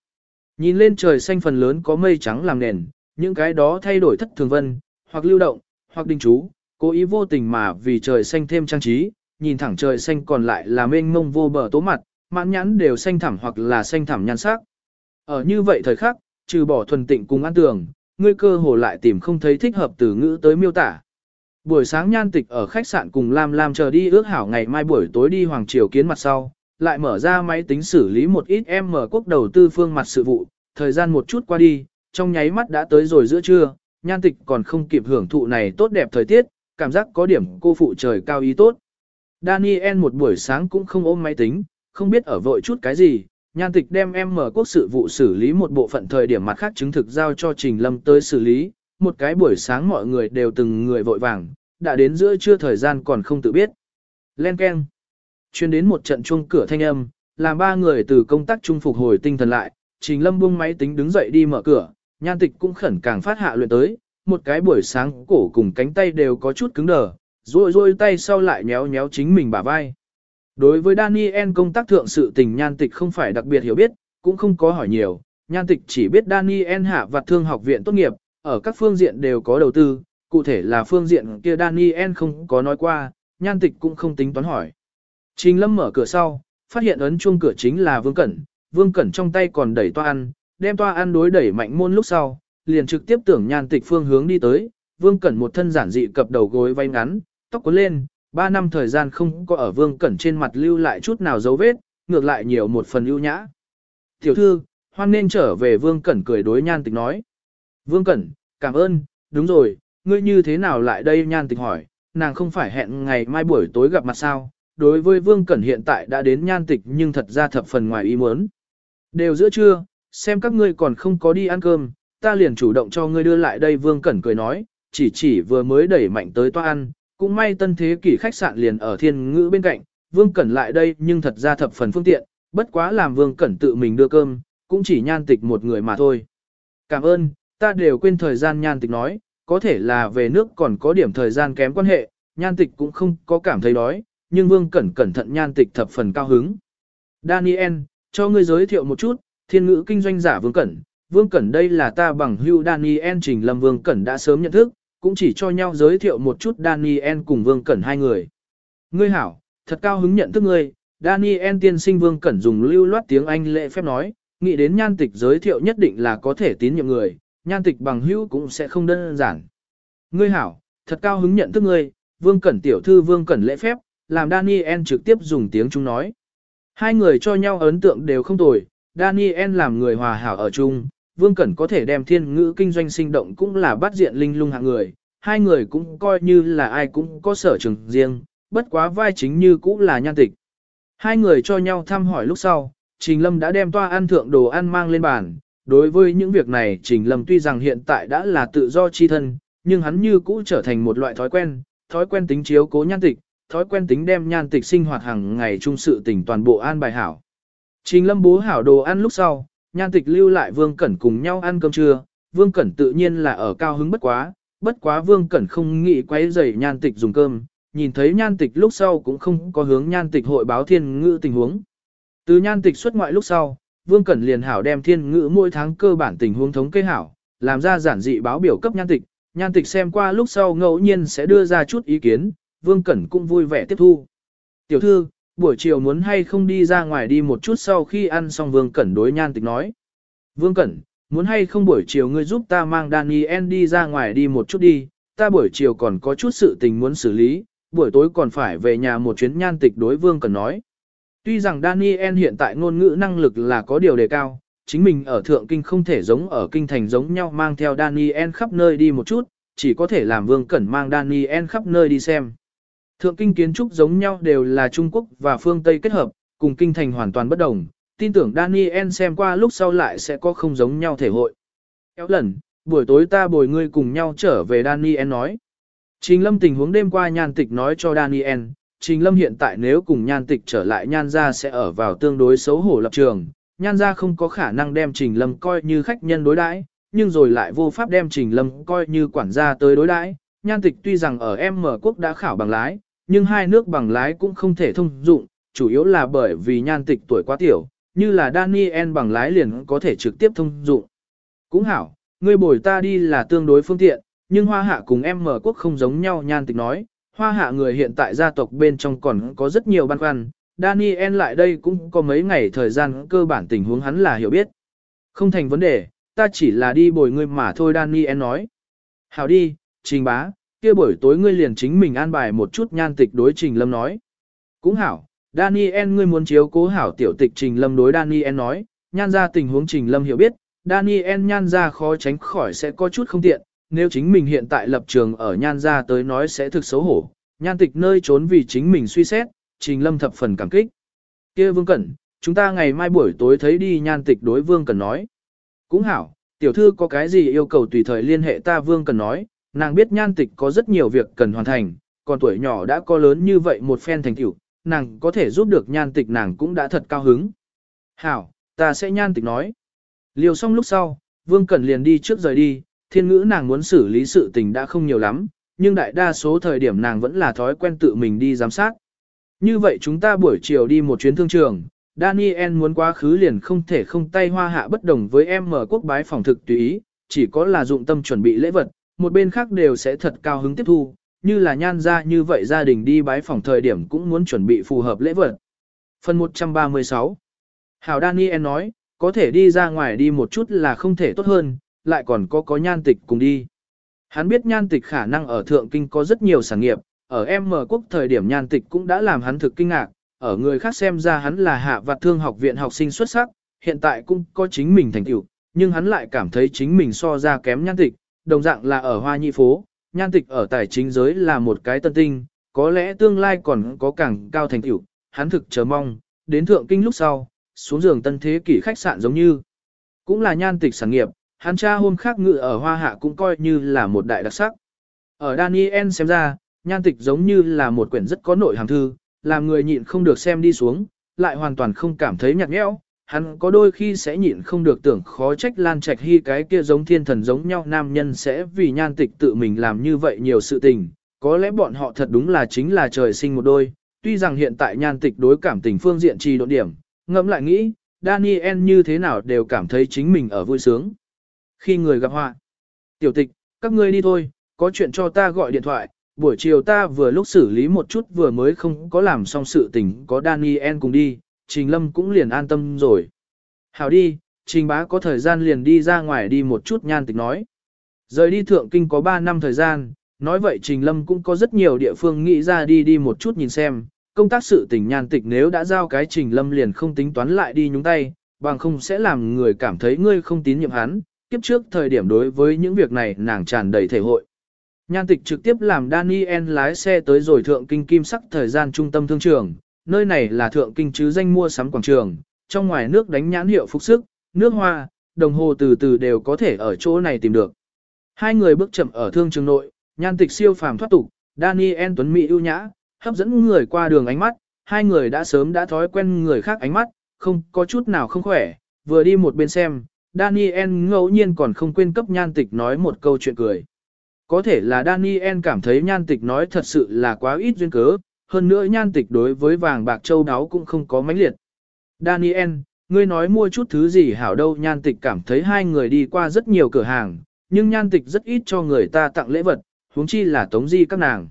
Nhìn lên trời xanh phần lớn có mây trắng làm nền, những cái đó thay đổi thất thường vân, hoặc lưu động, hoặc đình chú, cố ý vô tình mà vì trời xanh thêm trang trí, nhìn thẳng trời xanh còn lại là mênh mông vô bờ tố mặt, mãn nhãn đều xanh thẳm hoặc là xanh thẳm nhan sắc. Ở như vậy thời khắc, trừ bỏ thuần tịnh cùng an tường, ngươi cơ hồ lại tìm không thấy thích hợp từ ngữ tới miêu tả. Buổi sáng nhan tịch ở khách sạn cùng Lam Lam chờ đi ước hảo ngày mai buổi tối đi Hoàng Triều kiến mặt sau, lại mở ra máy tính xử lý một ít em mở quốc đầu tư phương mặt sự vụ, thời gian một chút qua đi, trong nháy mắt đã tới rồi giữa trưa, nhan tịch còn không kịp hưởng thụ này tốt đẹp thời tiết, cảm giác có điểm cô phụ trời cao ý tốt. Daniel một buổi sáng cũng không ôm máy tính, không biết ở vội chút cái gì, nhan tịch đem em mở quốc sự vụ xử lý một bộ phận thời điểm mặt khác chứng thực giao cho Trình Lâm tới xử lý, một cái buổi sáng mọi người đều từng người vội vàng, đã đến giữa trưa thời gian còn không tự biết. Len Ken. Chuyên đến một trận chuông cửa thanh âm, làm ba người từ công tác trung phục hồi tinh thần lại, Trình Lâm buông máy tính đứng dậy đi mở cửa, nhan tịch cũng khẩn càng phát hạ luyện tới, một cái buổi sáng cổ cùng cánh tay đều có chút cứng đờ, rồi rồi tay sau lại nhéo nhéo chính mình bả vai. Đối với Daniel công tác thượng sự tình nhan tịch không phải đặc biệt hiểu biết, cũng không có hỏi nhiều, nhan tịch chỉ biết Daniel hạ vặt thương học viện tốt nghiệp, ở các phương diện đều có đầu tư, cụ thể là phương diện kia Daniel không có nói qua, nhan tịch cũng không tính toán hỏi. Trình lâm mở cửa sau, phát hiện ấn chuông cửa chính là Vương Cẩn, Vương Cẩn trong tay còn đẩy toa ăn, đem toa ăn đối đẩy mạnh môn lúc sau, liền trực tiếp tưởng nhan tịch phương hướng đi tới, Vương Cẩn một thân giản dị cập đầu gối vay ngắn, tóc cuốn lên, ba năm thời gian không có ở Vương Cẩn trên mặt lưu lại chút nào dấu vết, ngược lại nhiều một phần ưu nhã. Tiểu thư, hoan nên trở về Vương Cẩn cười đối nhan tịch nói. Vương Cẩn, cảm ơn, đúng rồi, ngươi như thế nào lại đây? nhan tịch hỏi, nàng không phải hẹn ngày mai buổi tối gặp mặt sao, đối với Vương Cẩn hiện tại đã đến nhan tịch nhưng thật ra thập phần ngoài ý muốn. Đều giữa trưa, xem các ngươi còn không có đi ăn cơm, ta liền chủ động cho ngươi đưa lại đây Vương Cẩn cười nói, chỉ chỉ vừa mới đẩy mạnh tới toa ăn, cũng may tân thế kỷ khách sạn liền ở thiên ngữ bên cạnh, Vương Cẩn lại đây nhưng thật ra thập phần phương tiện, bất quá làm Vương Cẩn tự mình đưa cơm, cũng chỉ nhan tịch một người mà thôi. Cảm ơn, ta đều quên thời gian nhan tịch nói, có thể là về nước còn có điểm thời gian kém quan hệ, nhan tịch cũng không có cảm thấy đói, nhưng Vương Cẩn cẩn thận nhan tịch thập phần cao hứng. Daniel, cho ngươi giới thiệu một chút, thiên ngữ kinh doanh giả Vương Cẩn. Vương Cẩn đây là ta bằng hưu Daniel Trình Lâm Vương Cẩn đã sớm nhận thức, cũng chỉ cho nhau giới thiệu một chút Daniel cùng Vương Cẩn hai người. Ngươi hảo, thật cao hứng nhận thức ngươi, Daniel tiên sinh Vương Cẩn dùng lưu loát tiếng Anh lễ phép nói, nghĩ đến nhan tịch giới thiệu nhất định là có thể tín nhiệm người, nhan tịch bằng hữu cũng sẽ không đơn giản. Ngươi hảo, thật cao hứng nhận thức ngươi, Vương Cẩn tiểu thư Vương Cẩn lễ phép, làm Daniel trực tiếp dùng tiếng Trung nói. Hai người cho nhau ấn tượng đều không tồi, Daniel làm người hòa hảo ở chung, Vương Cẩn có thể đem thiên ngữ kinh doanh sinh động cũng là bắt diện linh lung hạng người, hai người cũng coi như là ai cũng có sở trường riêng, bất quá vai chính như cũng là nhan tịch. Hai người cho nhau thăm hỏi lúc sau, Trình Lâm đã đem toa ăn thượng đồ ăn mang lên bàn. Đối với những việc này Trình Lâm tuy rằng hiện tại đã là tự do chi thân, nhưng hắn như cũ trở thành một loại thói quen, thói quen tính chiếu cố nhan tịch, thói quen tính đem nhan tịch sinh hoạt hàng ngày chung sự tình toàn bộ an bài hảo. Trình lâm bố hảo đồ ăn lúc sau, nhan tịch lưu lại Vương Cẩn cùng nhau ăn cơm trưa, Vương Cẩn tự nhiên là ở cao hứng bất quá, bất quá Vương Cẩn không nghĩ quấy rầy nhan tịch dùng cơm, nhìn thấy nhan tịch lúc sau cũng không có hướng nhan tịch hội báo thiên ngữ tình huống. Từ nhan tịch xuất ngoại lúc sau, Vương Cẩn liền hảo đem thiên ngữ mỗi tháng cơ bản tình huống thống kê hảo, làm ra giản dị báo biểu cấp nhan tịch, nhan tịch xem qua lúc sau ngẫu nhiên sẽ đưa ra chút ý kiến, Vương Cẩn cũng vui vẻ tiếp thu. Tiểu thư, buổi chiều muốn hay không đi ra ngoài đi một chút sau khi ăn xong Vương Cẩn đối nhan tịch nói. Vương Cẩn, muốn hay không buổi chiều ngươi giúp ta mang Daniel đi ra ngoài đi một chút đi, ta buổi chiều còn có chút sự tình muốn xử lý, buổi tối còn phải về nhà một chuyến nhan tịch đối Vương Cẩn nói. Tuy rằng Daniel hiện tại ngôn ngữ năng lực là có điều đề cao, chính mình ở thượng kinh không thể giống ở kinh thành giống nhau mang theo Daniel khắp nơi đi một chút, chỉ có thể làm Vương Cẩn mang Daniel khắp nơi đi xem. Thượng kinh kiến trúc giống nhau đều là Trung Quốc và phương Tây kết hợp, cùng kinh thành hoàn toàn bất đồng, tin tưởng Daniel xem qua lúc sau lại sẽ có không giống nhau thể hội. Kéo lần, buổi tối ta bồi ngươi cùng nhau trở về Daniel nói. Trình lâm tình huống đêm qua nhan tịch nói cho Daniel, Trình lâm hiện tại nếu cùng nhan tịch trở lại nhan ra sẽ ở vào tương đối xấu hổ lập trường, nhan ra không có khả năng đem trình lâm coi như khách nhân đối đãi, nhưng rồi lại vô pháp đem trình lâm coi như quản gia tới đối đãi. Nhan tịch tuy rằng ở M quốc đã khảo bằng lái, nhưng hai nước bằng lái cũng không thể thông dụng, chủ yếu là bởi vì nhan tịch tuổi quá tiểu, như là Daniel bằng lái liền có thể trực tiếp thông dụng. Cũng hảo, ngươi bồi ta đi là tương đối phương tiện, nhưng hoa hạ cùng em mở quốc không giống nhau nhan tịch nói, hoa hạ người hiện tại gia tộc bên trong còn có rất nhiều băn khoăn, Daniel lại đây cũng có mấy ngày thời gian cơ bản tình huống hắn là hiểu biết. Không thành vấn đề, ta chỉ là đi bồi ngươi mà thôi Daniel nói. Hảo đi, trình bá, kia buổi tối ngươi liền chính mình an bài một chút nhan tịch đối trình lâm nói. Cũng hảo, Daniel ngươi muốn chiếu cố hảo tiểu tịch trình lâm đối Daniel nói, nhan ra tình huống trình lâm hiểu biết, Daniel nhan ra khó tránh khỏi sẽ có chút không tiện, nếu chính mình hiện tại lập trường ở nhan ra tới nói sẽ thực xấu hổ, nhan tịch nơi trốn vì chính mình suy xét, trình lâm thập phần cảm kích. kia Vương Cẩn, chúng ta ngày mai buổi tối thấy đi nhan tịch đối Vương Cẩn nói. Cũng hảo, tiểu thư có cái gì yêu cầu tùy thời liên hệ ta Vương Cẩn nói, nàng biết nhan tịch có rất nhiều việc cần hoàn thành, còn tuổi nhỏ đã có lớn như vậy một phen thành tựu, nàng có thể giúp được nhan tịch nàng cũng đã thật cao hứng. Hảo, ta sẽ nhan tịch nói. Liều xong lúc sau, Vương Cẩn liền đi trước rời đi, thiên ngữ nàng muốn xử lý sự tình đã không nhiều lắm, nhưng đại đa số thời điểm nàng vẫn là thói quen tự mình đi giám sát. Như vậy chúng ta buổi chiều đi một chuyến thương trường, Daniel muốn quá khứ liền không thể không tay hoa hạ bất đồng với em mở quốc bái phòng thực tùy ý, chỉ có là dụng tâm chuẩn bị lễ vật, một bên khác đều sẽ thật cao hứng tiếp thu, như là nhan ra như vậy gia đình đi bái phòng thời điểm cũng muốn chuẩn bị phù hợp lễ vật. Phần 136 Hảo Daniel nói, có thể đi ra ngoài đi một chút là không thể tốt hơn, lại còn có có nhan tịch cùng đi. Hắn biết nhan tịch khả năng ở Thượng Kinh có rất nhiều sản nghiệp, ở M quốc thời điểm nhan tịch cũng đã làm hắn thực kinh ngạc, ở người khác xem ra hắn là hạ vặt thương học viện học sinh xuất sắc, hiện tại cũng có chính mình thành tựu, nhưng hắn lại cảm thấy chính mình so ra kém nhan tịch, đồng dạng là ở Hoa Nhị Phố, nhan tịch ở tài chính giới là một cái tân tinh, có lẽ tương lai còn có càng cao thành tựu, hắn thực chờ mong, đến thượng kinh lúc sau, xuống giường tân thế kỷ khách sạn giống như, cũng là nhan tịch sản nghiệp, hắn cha hôm khác ngự ở Hoa Hạ cũng coi như là một đại đặc sắc. Ở Daniel xem ra, nhan tịch giống như là một quyển rất có nội hàm thư, làm người nhịn không được xem đi xuống, lại hoàn toàn không cảm thấy nhạt nhẽo, hắn có đôi khi sẽ nhịn không được tưởng khó trách Lan Trạch Hy cái kia giống thiên thần giống nhau nam nhân sẽ vì nhan tịch tự mình làm như vậy nhiều sự tình, có lẽ bọn họ thật đúng là chính là trời sinh một đôi, tuy rằng hiện tại nhan tịch đối cảm tình phương diện trì độ điểm, ngẫm lại nghĩ, Daniel như thế nào đều cảm thấy chính mình ở vui sướng. Khi người gặp họa, tiểu tịch, các ngươi đi thôi, có chuyện cho ta gọi điện thoại, buổi chiều ta vừa lúc xử lý một chút vừa mới không có làm xong sự tình có Daniel cùng đi, Trình Lâm cũng liền an tâm rồi. Hảo đi, Trình bá có thời gian liền đi ra ngoài đi một chút nhan tịch nói. Rời đi thượng kinh có 3 năm thời gian, nói vậy Trình Lâm cũng có rất nhiều địa phương nghĩ ra đi đi một chút nhìn xem, công tác sự tình nhan tịch nếu đã giao cái Trình Lâm liền không tính toán lại đi nhúng tay, bằng không sẽ làm người cảm thấy ngươi không tín nhiệm hắn, kiếp trước thời điểm đối với những việc này nàng tràn đầy thể hội. Nhan tịch trực tiếp làm Daniel lái xe tới rồi thượng kinh kim sắc thời gian trung tâm thương trường, nơi này là thượng kinh chứ danh mua sắm quảng trường, trong ngoài nước đánh nhãn hiệu phục sức, nước hoa, đồng hồ từ từ đều có thể ở chỗ này tìm được. Hai người bước chậm ở thương trường nội, nhan tịch siêu phàm thoát tục, Daniel Tuấn Mỹ ưu nhã, hấp dẫn người qua đường ánh mắt, hai người đã sớm đã thói quen người khác ánh mắt, không có chút nào không khỏe, vừa đi một bên xem, Daniel ngẫu nhiên còn không quên cấp nhan tịch nói một câu chuyện cười. Có thể là Daniel cảm thấy nhan tịch nói thật sự là quá ít duyên cớ, hơn nữa nhan tịch đối với vàng bạc châu đáo cũng không có mãnh liệt. Daniel, ngươi nói mua chút thứ gì hảo đâu nhan tịch cảm thấy hai người đi qua rất nhiều cửa hàng, nhưng nhan tịch rất ít cho người ta tặng lễ vật, huống chi là tống di các nàng.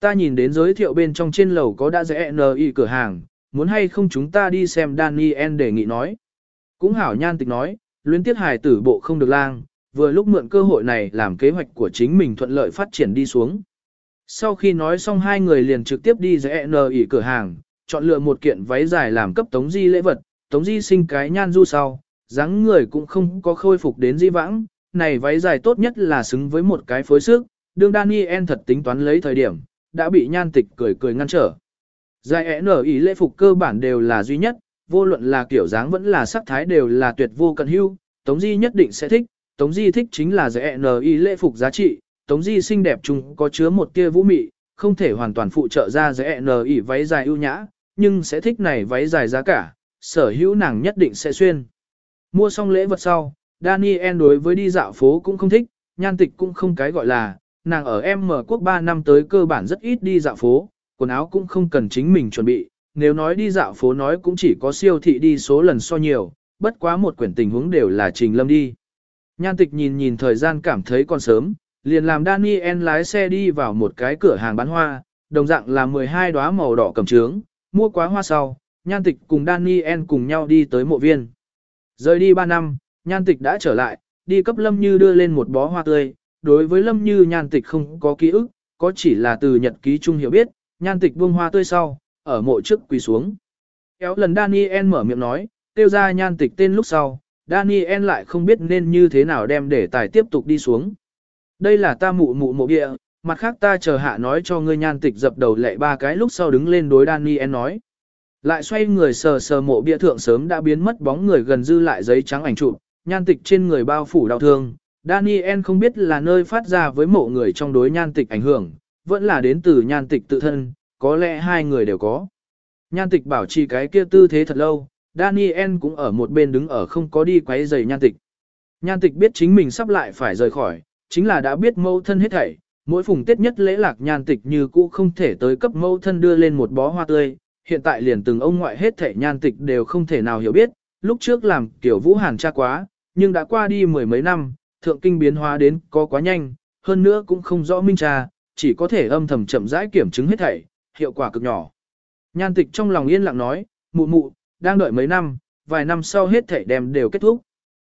Ta nhìn đến giới thiệu bên trong trên lầu có đã rẽ NI cửa hàng, muốn hay không chúng ta đi xem Daniel đề nghị nói. Cũng hảo nhan tịch nói, luyến tiết hài tử bộ không được lang, vừa lúc mượn cơ hội này làm kế hoạch của chính mình thuận lợi phát triển đi xuống. Sau khi nói xong hai người liền trực tiếp đi dễ nờ ỉ cửa hàng, chọn lựa một kiện váy dài làm cấp Tống Di lễ vật, Tống Di sinh cái nhan du sau, dáng người cũng không có khôi phục đến di vãng, này váy dài tốt nhất là xứng với một cái phối sức, đương Daniel thật tính toán lấy thời điểm, đã bị nhan tịch cười cười ngăn trở. Dài ẻ nở ý lễ phục cơ bản đều là duy nhất, vô luận là kiểu dáng vẫn là sắc thái đều là tuyệt vô cần hưu, Tống Di nhất định sẽ thích, Tống Di thích chính là dài ẻ nở ý lễ phục giá trị, Tống Di xinh đẹp chung có chứa một tia vũ mị, không thể hoàn toàn phụ trợ ra dễ nở ỉ váy dài ưu nhã, nhưng sẽ thích này váy dài giá cả, sở hữu nàng nhất định sẽ xuyên. Mua xong lễ vật sau, Daniel đối với đi dạo phố cũng không thích, nhan tịch cũng không cái gọi là, nàng ở em mở quốc 3 năm tới cơ bản rất ít đi dạo phố, quần áo cũng không cần chính mình chuẩn bị, nếu nói đi dạo phố nói cũng chỉ có siêu thị đi số lần so nhiều, bất quá một quyển tình huống đều là trình lâm đi. Nhan tịch nhìn nhìn thời gian cảm thấy còn sớm, liền làm Daniel lái xe đi vào một cái cửa hàng bán hoa, đồng dạng là 12 đóa màu đỏ cầm trướng, mua quá hoa sau, nhan tịch cùng Daniel cùng nhau đi tới mộ viên. Rời đi 3 năm, nhan tịch đã trở lại, đi cấp Lâm Như đưa lên một bó hoa tươi, đối với Lâm Như nhan tịch không có ký ức, có chỉ là từ nhật ký chung hiểu biết, nhan tịch buông hoa tươi sau, ở mộ trước quỳ xuống. Kéo lần Daniel mở miệng nói, tiêu ra nhan tịch tên lúc sau, Daniel lại không biết nên như thế nào đem để tài tiếp tục đi xuống. Đây là ta mụ mụ mộ địa, mặt khác ta chờ hạ nói cho ngươi nhan tịch dập đầu lệ ba cái lúc sau đứng lên đối Daniel nói. Lại xoay người sờ sờ mộ bia thượng sớm đã biến mất bóng người gần dư lại giấy trắng ảnh chụp, nhan tịch trên người bao phủ đau thương. Daniel không biết là nơi phát ra với mộ người trong đối nhan tịch ảnh hưởng, vẫn là đến từ nhan tịch tự thân, có lẽ hai người đều có. Nhan tịch bảo trì cái kia tư thế thật lâu, Daniel cũng ở một bên đứng ở không có đi quấy giày nhan tịch. Nhan tịch biết chính mình sắp lại phải rời khỏi, chính là đã biết mâu thân hết thảy, mỗi phùng tết nhất lễ lạc nhan tịch như cũ không thể tới cấp mâu thân đưa lên một bó hoa tươi, hiện tại liền từng ông ngoại hết thảy nhan tịch đều không thể nào hiểu biết, lúc trước làm kiểu vũ hàn cha quá, nhưng đã qua đi mười mấy năm, thượng kinh biến hóa đến có quá nhanh, hơn nữa cũng không rõ minh cha, chỉ có thể âm thầm chậm rãi kiểm chứng hết thảy, hiệu quả cực nhỏ. Nhan tịch trong lòng yên lặng nói, mụ mụ, đang đợi mấy năm, vài năm sau hết thảy đem đều kết thúc.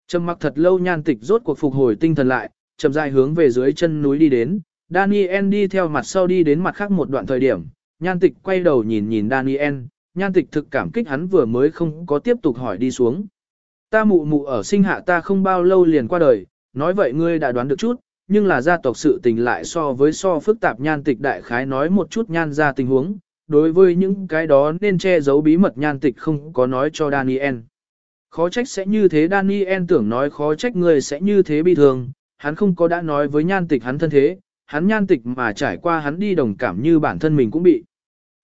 Trầm mặc thật lâu nhan tịch rốt cuộc phục hồi tinh thần lại, chậm rãi hướng về dưới chân núi đi đến, Daniel đi theo mặt sau đi đến mặt khác một đoạn thời điểm, nhan tịch quay đầu nhìn nhìn Daniel, nhan tịch thực cảm kích hắn vừa mới không có tiếp tục hỏi đi xuống. Ta mụ mụ ở sinh hạ ta không bao lâu liền qua đời, nói vậy ngươi đã đoán được chút, nhưng là gia tộc sự tình lại so với so phức tạp nhan tịch đại khái nói một chút nhan ra tình huống, đối với những cái đó nên che giấu bí mật nhan tịch không có nói cho Daniel. Khó trách sẽ như thế Daniel tưởng nói khó trách người sẽ như thế bi thường, hắn không có đã nói với nhan tịch hắn thân thế, hắn nhan tịch mà trải qua hắn đi đồng cảm như bản thân mình cũng bị.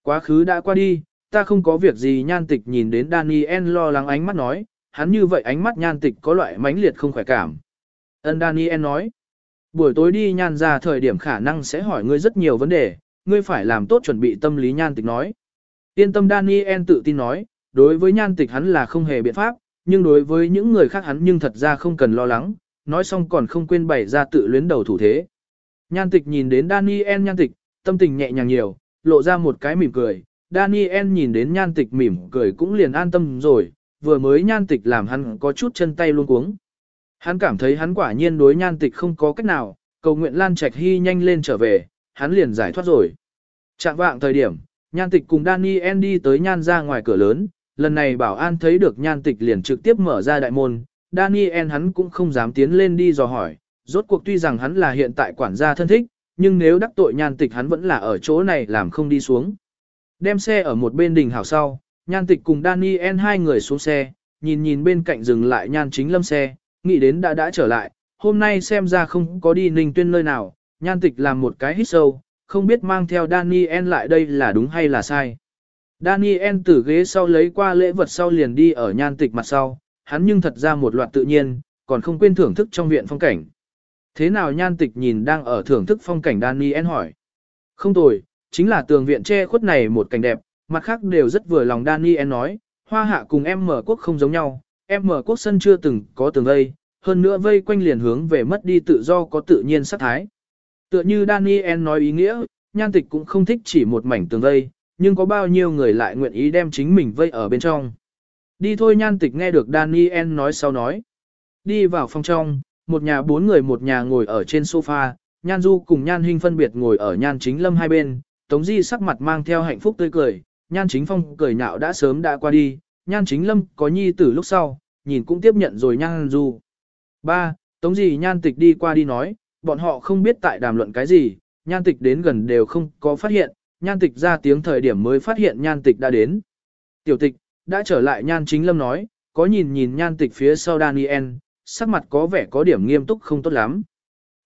Quá khứ đã qua đi, ta không có việc gì nhan tịch nhìn đến Daniel lo lắng ánh mắt nói, hắn như vậy ánh mắt nhan tịch có loại mãnh liệt không khỏe cảm. Ân Daniel nói, buổi tối đi nhan ra thời điểm khả năng sẽ hỏi ngươi rất nhiều vấn đề, ngươi phải làm tốt chuẩn bị tâm lý nhan tịch nói. Yên tâm Daniel tự tin nói, đối với nhan tịch hắn là không hề biện pháp, nhưng đối với những người khác hắn nhưng thật ra không cần lo lắng, nói xong còn không quên bày ra tự luyến đầu thủ thế. Nhan tịch nhìn đến Daniel nhan tịch, tâm tình nhẹ nhàng nhiều, lộ ra một cái mỉm cười. Daniel nhìn đến nhan tịch mỉm cười cũng liền an tâm rồi, vừa mới nhan tịch làm hắn có chút chân tay luôn cuống. Hắn cảm thấy hắn quả nhiên đối nhan tịch không có cách nào, cầu nguyện Lan Trạch Hy nhanh lên trở về, hắn liền giải thoát rồi. Trạng vạng thời điểm, nhan tịch cùng Daniel đi tới nhan ra ngoài cửa lớn, lần này bảo an thấy được nhan tịch liền trực tiếp mở ra đại môn, Daniel hắn cũng không dám tiến lên đi dò hỏi, rốt cuộc tuy rằng hắn là hiện tại quản gia thân thích, nhưng nếu đắc tội nhan tịch hắn vẫn là ở chỗ này làm không đi xuống. Đem xe ở một bên đình hảo sau, nhan tịch cùng Daniel hai người xuống xe, nhìn nhìn bên cạnh dừng lại nhan chính lâm xe, nghĩ đến đã đã trở lại, hôm nay xem ra không có đi ninh tuyên nơi nào, nhan tịch làm một cái hít sâu, không biết mang theo Daniel lại đây là đúng hay là sai. Daniel từ ghế sau lấy qua lễ vật sau liền đi ở nhan tịch mặt sau, hắn nhưng thật ra một loạt tự nhiên, còn không quên thưởng thức trong viện phong cảnh. Thế nào nhan tịch nhìn đang ở thưởng thức phong cảnh Daniel hỏi. Không tồi, chính là tường viện che khuất này một cảnh đẹp, mặt khác đều rất vừa lòng Daniel nói, hoa hạ cùng em mở quốc không giống nhau, em mở quốc sân chưa từng có tường vây, hơn nữa vây quanh liền hướng về mất đi tự do có tự nhiên sắc thái. Tựa như Daniel nói ý nghĩa, nhan tịch cũng không thích chỉ một mảnh tường vây, nhưng có bao nhiêu người lại nguyện ý đem chính mình vây ở bên trong. Đi thôi nhan tịch nghe được Daniel nói sau nói. Đi vào phòng trong, một nhà bốn người một nhà ngồi ở trên sofa, nhan du cùng nhan hình phân biệt ngồi ở nhan chính lâm hai bên, tống di sắc mặt mang theo hạnh phúc tươi cười, nhan chính phong cười nhạo đã sớm đã qua đi, nhan chính lâm có nhi tử lúc sau, nhìn cũng tiếp nhận rồi nhan du. Ba, tống di nhan tịch đi qua đi nói, bọn họ không biết tại đàm luận cái gì, nhan tịch đến gần đều không có phát hiện, nhan tịch ra tiếng thời điểm mới phát hiện nhan tịch đã đến. Tiểu tịch, đã trở lại nhan chính lâm nói, có nhìn nhìn nhan tịch phía sau Daniel, sắc mặt có vẻ có điểm nghiêm túc không tốt lắm.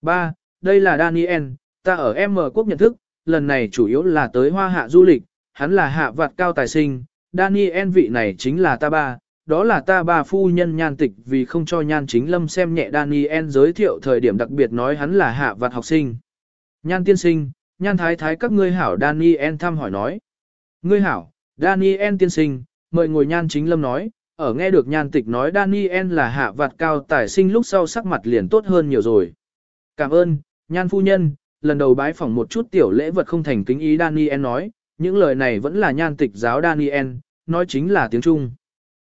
Ba, đây là Daniel, ta ở M quốc nhận thức, lần này chủ yếu là tới hoa hạ du lịch, hắn là hạ vạt cao tài sinh, Daniel vị này chính là ta ba, đó là ta ba phu nhân nhan tịch vì không cho nhan chính lâm xem nhẹ Daniel giới thiệu thời điểm đặc biệt nói hắn là hạ vạt học sinh. Nhan tiên sinh, nhan thái thái các ngươi hảo Daniel thăm hỏi nói. Ngươi hảo, Daniel tiên sinh, mời ngồi nhan chính lâm nói, ở nghe được nhan tịch nói Daniel là hạ vạt cao tài sinh lúc sau sắc mặt liền tốt hơn nhiều rồi. Cảm ơn, nhan phu nhân, lần đầu bái phỏng một chút tiểu lễ vật không thành kính ý Daniel nói, những lời này vẫn là nhan tịch giáo Daniel, nói chính là tiếng Trung.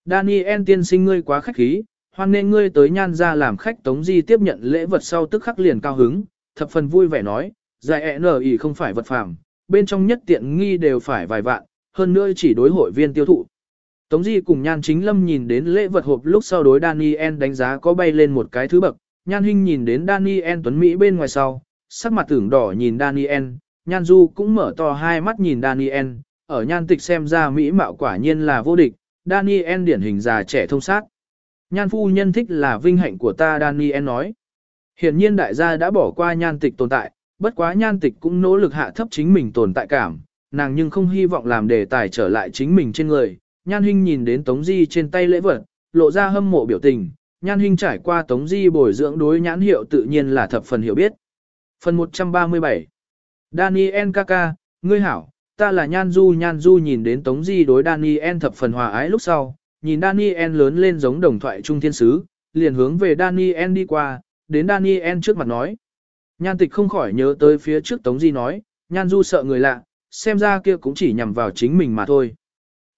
Daniel tiên sinh ngươi quá khách khí, hoan nên ngươi tới nhan ra làm khách tống di tiếp nhận lễ vật sau tức khắc liền cao hứng, thập phần vui vẻ nói, dài ẹ nở ý không phải vật phàm, bên trong nhất tiện nghi đều phải vài vạn, hơn nữa chỉ đối hội viên tiêu thụ. Tống Di cùng Nhan Chính Lâm nhìn đến lễ vật hộp lúc sau đối Daniel đánh giá có bay lên một cái thứ bậc, Nhan Hinh nhìn đến Daniel Tuấn Mỹ bên ngoài sau, sắc mặt tưởng đỏ nhìn Daniel, Nhan Du cũng mở to hai mắt nhìn Daniel, ở Nhan Tịch xem ra Mỹ mạo quả nhiên là vô địch, Daniel điển hình già trẻ thông sát. Nhan phu nhân thích là vinh hạnh của ta Daniel nói. Hiện nhiên đại gia đã bỏ qua Nhan Tịch tồn tại, bất quá Nhan Tịch cũng nỗ lực hạ thấp chính mình tồn tại cảm, nàng nhưng không hy vọng làm đề tài trở lại chính mình trên người. Nhan Hinh nhìn đến Tống Di trên tay lễ vật, lộ ra hâm mộ biểu tình, Nhan Hinh trải qua Tống Di bồi dưỡng đối nhãn hiệu tự nhiên là thập phần hiểu biết. Phần 137 Daniel Kaka, ngươi hảo, ta là Nhan Du Nhan Du nhìn đến Tống Di đối Daniel thập phần hòa ái lúc sau, nhìn Daniel lớn lên giống đồng thoại trung thiên sứ, liền hướng về Daniel đi qua, đến Daniel trước mặt nói. Nhan tịch không khỏi nhớ tới phía trước Tống Di nói, Nhan Du sợ người lạ, xem ra kia cũng chỉ nhằm vào chính mình mà thôi.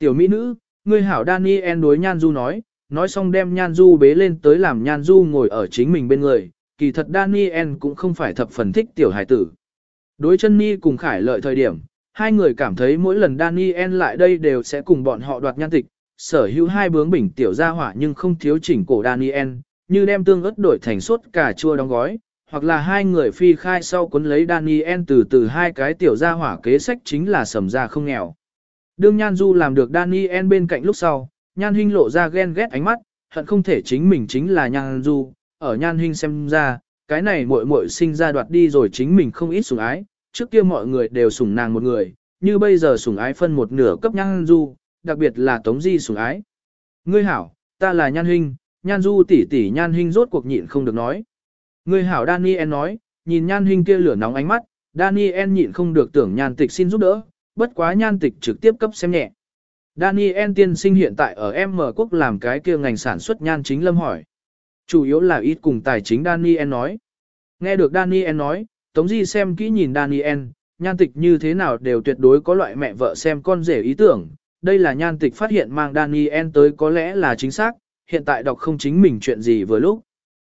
Tiểu mỹ nữ, ngươi hảo Daniel đối Nhan Du nói, nói xong đem Nhan Du bế lên tới làm Nhan Du ngồi ở chính mình bên người, kỳ thật Daniel cũng không phải thập phần thích tiểu hải tử. Đối chân Ni cùng Khải lợi thời điểm, hai người cảm thấy mỗi lần Daniel lại đây đều sẽ cùng bọn họ đoạt nhan tịch, sở hữu hai bướng bỉnh tiểu gia hỏa nhưng không thiếu chỉnh cổ Daniel, như đem tương ớt đổi thành sốt cà chua đóng gói, hoặc là hai người phi khai sau cuốn lấy Daniel từ từ hai cái tiểu gia hỏa kế sách chính là sầm ra không nghèo. Đương Nhan Du làm được Daniel bên cạnh lúc sau, Nhan Hinh lộ ra ghen ghét ánh mắt, hận không thể chính mình chính là Nhan Du, ở Nhan Hinh xem ra, cái này muội muội sinh ra đoạt đi rồi chính mình không ít sủng ái, trước kia mọi người đều sủng nàng một người, như bây giờ sủng ái phân một nửa cấp Nhan Du, đặc biệt là Tống Di sủng ái. Ngươi hảo, ta là Nhan Hinh, Nhan Du tỷ tỷ Nhan Hinh rốt cuộc nhịn không được nói. Ngươi hảo Daniel nói, nhìn Nhan Hinh kia lửa nóng ánh mắt, Daniel nhịn không được tưởng Nhan Tịch xin giúp đỡ, bất quá nhan tịch trực tiếp cấp xem nhẹ. Daniel tiên sinh hiện tại ở M quốc làm cái kia ngành sản xuất nhan chính lâm hỏi. Chủ yếu là ít cùng tài chính Daniel nói. Nghe được Daniel nói, Tống Di xem kỹ nhìn Daniel, nhan tịch như thế nào đều tuyệt đối có loại mẹ vợ xem con rể ý tưởng. Đây là nhan tịch phát hiện mang Daniel tới có lẽ là chính xác, hiện tại đọc không chính mình chuyện gì vừa lúc.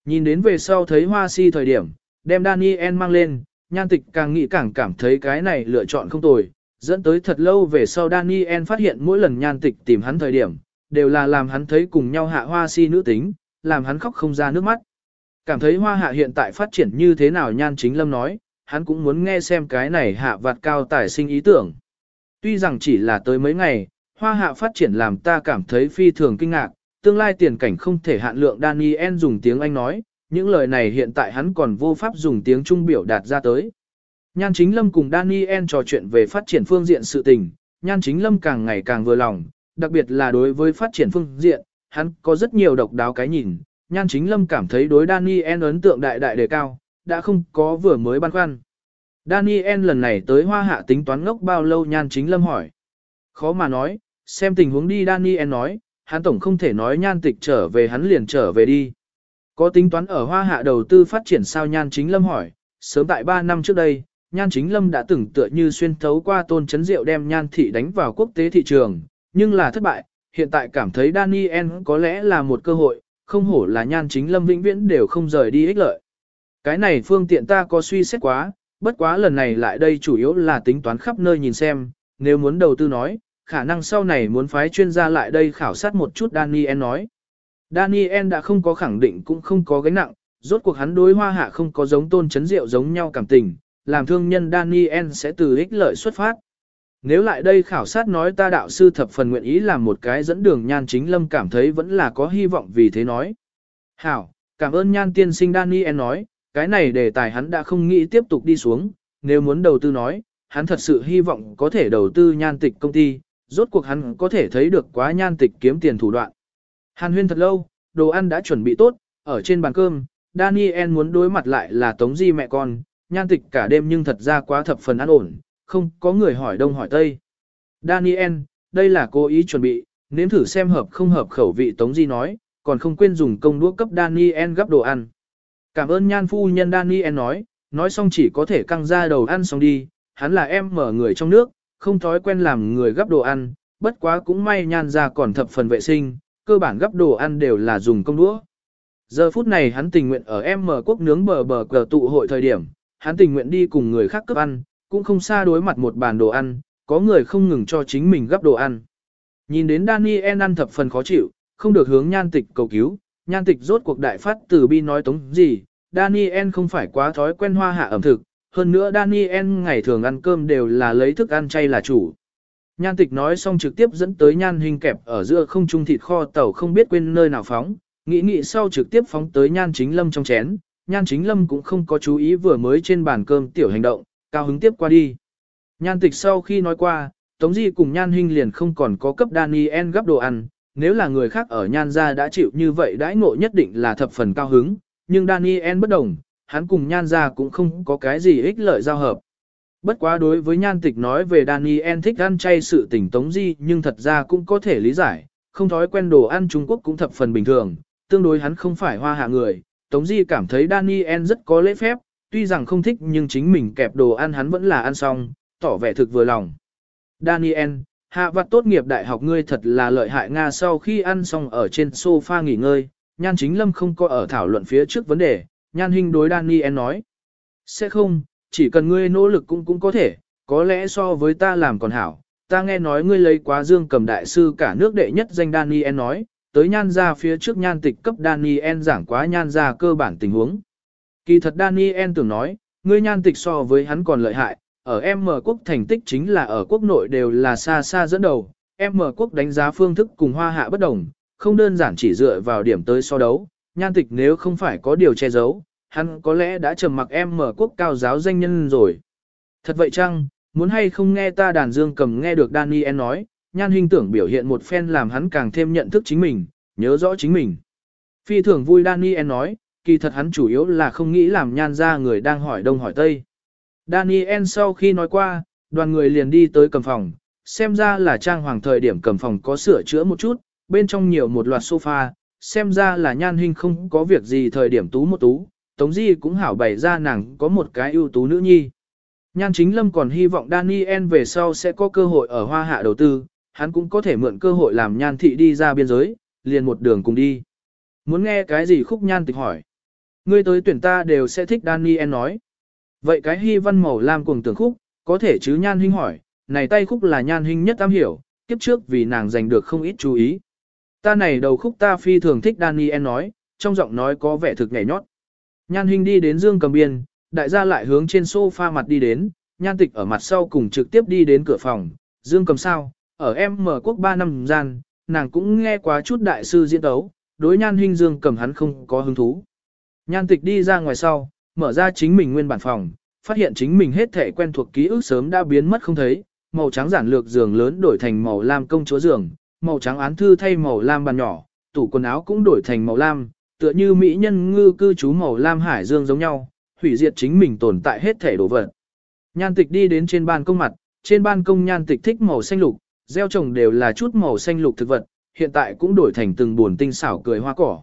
Nhìn đến về sau thấy hoa si thời điểm, đem Daniel mang lên, nhan tịch càng nghĩ càng cảm thấy cái này lựa chọn không tồi, Dẫn tới thật lâu về sau Daniel phát hiện mỗi lần nhan tịch tìm hắn thời điểm, đều là làm hắn thấy cùng nhau hạ hoa si nữ tính, làm hắn khóc không ra nước mắt. Cảm thấy hoa hạ hiện tại phát triển như thế nào nhan chính lâm nói, hắn cũng muốn nghe xem cái này hạ vạt cao tài sinh ý tưởng. Tuy rằng chỉ là tới mấy ngày, hoa hạ phát triển làm ta cảm thấy phi thường kinh ngạc, tương lai tiền cảnh không thể hạn lượng Daniel dùng tiếng Anh nói, những lời này hiện tại hắn còn vô pháp dùng tiếng Trung biểu đạt ra tới. Nhan chính lâm cùng Daniel trò chuyện về phát triển phương diện sự tình, nhan chính lâm càng ngày càng vừa lòng, đặc biệt là đối với phát triển phương diện, hắn có rất nhiều độc đáo cái nhìn, nhan chính lâm cảm thấy đối Daniel ấn tượng đại đại đề cao, đã không có vừa mới băn khoăn. Daniel lần này tới hoa hạ tính toán ngốc bao lâu nhan chính lâm hỏi. Khó mà nói, xem tình huống đi Daniel nói, hắn tổng không thể nói nhan tịch trở về hắn liền trở về đi. Có tính toán ở hoa hạ đầu tư phát triển sao nhan chính lâm hỏi, sớm tại 3 năm trước đây, nhan chính lâm đã từng tựa như xuyên thấu qua tôn chấn rượu đem nhan thị đánh vào quốc tế thị trường, nhưng là thất bại, hiện tại cảm thấy Daniel có lẽ là một cơ hội, không hổ là nhan chính lâm vĩnh viễn đều không rời đi ích lợi. Cái này phương tiện ta có suy xét quá, bất quá lần này lại đây chủ yếu là tính toán khắp nơi nhìn xem, nếu muốn đầu tư nói, khả năng sau này muốn phái chuyên gia lại đây khảo sát một chút Daniel nói. Daniel đã không có khẳng định cũng không có gánh nặng, rốt cuộc hắn đối hoa hạ không có giống tôn chấn rượu giống nhau cảm tình, làm thương nhân Daniel sẽ từ ích lợi xuất phát. Nếu lại đây khảo sát nói ta đạo sư thập phần nguyện ý làm một cái dẫn đường nhan chính lâm cảm thấy vẫn là có hy vọng vì thế nói. Hảo, cảm ơn nhan tiên sinh Daniel nói, cái này đề tài hắn đã không nghĩ tiếp tục đi xuống, nếu muốn đầu tư nói, hắn thật sự hy vọng có thể đầu tư nhan tịch công ty, rốt cuộc hắn có thể thấy được quá nhan tịch kiếm tiền thủ đoạn. Hàn huyên thật lâu, đồ ăn đã chuẩn bị tốt, ở trên bàn cơm, Daniel muốn đối mặt lại là Tống Di mẹ con, nhan tịch cả đêm nhưng thật ra quá thập phần an ổn, không có người hỏi đông hỏi tây. Daniel, đây là cố ý chuẩn bị, nếm thử xem hợp không hợp khẩu vị Tống Di nói, còn không quên dùng công đũa cấp Daniel gấp đồ ăn. Cảm ơn nhan phu nhân Daniel nói, nói xong chỉ có thể căng ra đầu ăn xong đi, hắn là em mở người trong nước, không thói quen làm người gấp đồ ăn, bất quá cũng may nhan ra còn thập phần vệ sinh, cơ bản gấp đồ ăn đều là dùng công đũa. Giờ phút này hắn tình nguyện ở em mở quốc nướng bờ bờ cờ tụ hội thời điểm, hắn tình nguyện đi cùng người khác cướp ăn, cũng không xa đối mặt một bàn đồ ăn, có người không ngừng cho chính mình gấp đồ ăn. Nhìn đến Daniel ăn thập phần khó chịu, không được hướng nhan tịch cầu cứu, nhan tịch rốt cuộc đại phát từ bi nói tống gì, Daniel không phải quá thói quen hoa hạ ẩm thực, hơn nữa Daniel ngày thường ăn cơm đều là lấy thức ăn chay là chủ. Nhan tịch nói xong trực tiếp dẫn tới nhan hình kẹp ở giữa không trung thịt kho tàu không biết quên nơi nào phóng, nghĩ nghĩ sau trực tiếp phóng tới nhan chính lâm trong chén, nhan chính lâm cũng không có chú ý vừa mới trên bàn cơm tiểu hành động, cao hứng tiếp qua đi. Nhan tịch sau khi nói qua, Tống Di cùng nhan Hinh liền không còn có cấp Daniel gấp đồ ăn, nếu là người khác ở nhan gia đã chịu như vậy đãi ngộ nhất định là thập phần cao hứng, nhưng Daniel bất đồng, hắn cùng nhan gia cũng không có cái gì ích lợi giao hợp. Bất quá đối với nhan tịch nói về Daniel thích ăn chay sự tình Tống Di nhưng thật ra cũng có thể lý giải, không thói quen đồ ăn Trung Quốc cũng thập phần bình thường, tương đối hắn không phải hoa hạ người. Tống Di cảm thấy Daniel rất có lễ phép, tuy rằng không thích nhưng chính mình kẹp đồ ăn hắn vẫn là ăn xong, tỏ vẻ thực vừa lòng. Daniel, hạ vặt tốt nghiệp đại học ngươi thật là lợi hại Nga sau khi ăn xong ở trên sofa nghỉ ngơi, nhan chính lâm không có ở thảo luận phía trước vấn đề, nhan hình đối Daniel nói. Sẽ không, chỉ cần ngươi nỗ lực cũng cũng có thể, có lẽ so với ta làm còn hảo. Ta nghe nói ngươi lấy quá dương cầm đại sư cả nước đệ nhất danh Daniel nói, tới nhan ra phía trước nhan tịch cấp Daniel giảng quá nhan ra cơ bản tình huống. Kỳ thật Daniel tưởng nói, ngươi nhan tịch so với hắn còn lợi hại, ở M quốc thành tích chính là ở quốc nội đều là xa xa dẫn đầu, M quốc đánh giá phương thức cùng hoa hạ bất đồng, không đơn giản chỉ dựa vào điểm tới so đấu, nhan tịch nếu không phải có điều che giấu, hắn có lẽ đã trầm mặc M quốc cao giáo danh nhân rồi. Thật vậy chăng, muốn hay không nghe ta đàn dương cầm nghe được Daniel nói, nhan hình tưởng biểu hiện một phen làm hắn càng thêm nhận thức chính mình, nhớ rõ chính mình. Phi thường vui Daniel nói, kỳ thật hắn chủ yếu là không nghĩ làm nhan ra người đang hỏi đông hỏi tây. Daniel sau khi nói qua, đoàn người liền đi tới cầm phòng, xem ra là trang hoàng thời điểm cầm phòng có sửa chữa một chút, bên trong nhiều một loạt sofa, xem ra là nhan hình không có việc gì thời điểm tú một tú, Tống Di cũng hảo bày ra nàng có một cái ưu tú nữ nhi. Nhan chính lâm còn hy vọng Daniel về sau sẽ có cơ hội ở hoa hạ đầu tư, hắn cũng có thể mượn cơ hội làm nhan thị đi ra biên giới, liền một đường cùng đi. Muốn nghe cái gì khúc nhan tịch hỏi. Ngươi tới tuyển ta đều sẽ thích Daniel nói. Vậy cái hy văn màu lam cùng tưởng khúc, có thể chứ nhan huynh hỏi, này tay khúc là nhan huynh nhất am hiểu, kiếp trước vì nàng giành được không ít chú ý. Ta này đầu khúc ta phi thường thích Daniel nói, trong giọng nói có vẻ thực nhảy nhót. Nhan huynh đi đến dương cầm biên, đại gia lại hướng trên sofa mặt đi đến, nhan tịch ở mặt sau cùng trực tiếp đi đến cửa phòng, dương cầm sao, ở em mở quốc 3 năm gian, nàng cũng nghe quá chút đại sư diễn đấu, đối nhan huynh dương cầm hắn không có hứng thú. Nhan tịch đi ra ngoài sau, mở ra chính mình nguyên bản phòng, phát hiện chính mình hết thể quen thuộc ký ức sớm đã biến mất không thấy, màu trắng giản lược giường lớn đổi thành màu lam công chúa giường, màu trắng án thư thay màu lam bàn nhỏ, tủ quần áo cũng đổi thành màu lam, tựa như mỹ nhân ngư cư trú màu lam hải dương giống nhau, hủy diệt chính mình tồn tại hết thể đồ vật. Nhan tịch đi đến trên ban công mặt, trên ban công nhan tịch thích màu xanh lục, gieo trồng đều là chút màu xanh lục thực vật, hiện tại cũng đổi thành từng buồn tinh xảo cười hoa cỏ.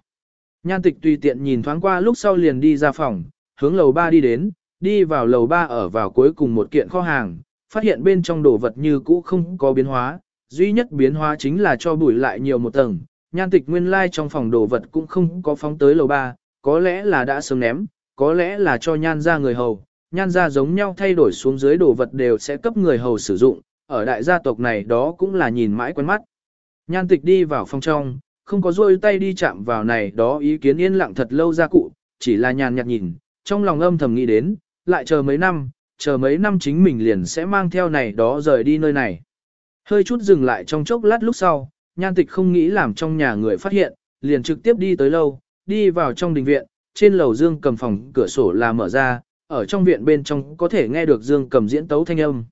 Nhan tịch tùy tiện nhìn thoáng qua lúc sau liền đi ra phòng, hướng lầu 3 đi đến, đi vào lầu 3 ở vào cuối cùng một kiện kho hàng, phát hiện bên trong đồ vật như cũ không có biến hóa, duy nhất biến hóa chính là cho bụi lại nhiều một tầng, nhan tịch nguyên lai like trong phòng đồ vật cũng không có phóng tới lầu 3, có lẽ là đã sớm ném, có lẽ là cho nhan ra người hầu, nhan ra giống nhau thay đổi xuống dưới đồ vật đều sẽ cấp người hầu sử dụng, ở đại gia tộc này đó cũng là nhìn mãi quen mắt. Nhan tịch đi vào phòng trong, không có rôi tay đi chạm vào này đó ý kiến yên lặng thật lâu ra cụ, chỉ là nhàn nhạt nhìn, trong lòng âm thầm nghĩ đến, lại chờ mấy năm, chờ mấy năm chính mình liền sẽ mang theo này đó rời đi nơi này. Hơi chút dừng lại trong chốc lát lúc sau, nhan tịch không nghĩ làm trong nhà người phát hiện, liền trực tiếp đi tới lâu, đi vào trong đình viện, trên lầu dương cầm phòng cửa sổ là mở ra, ở trong viện bên trong có thể nghe được dương cầm diễn tấu thanh âm.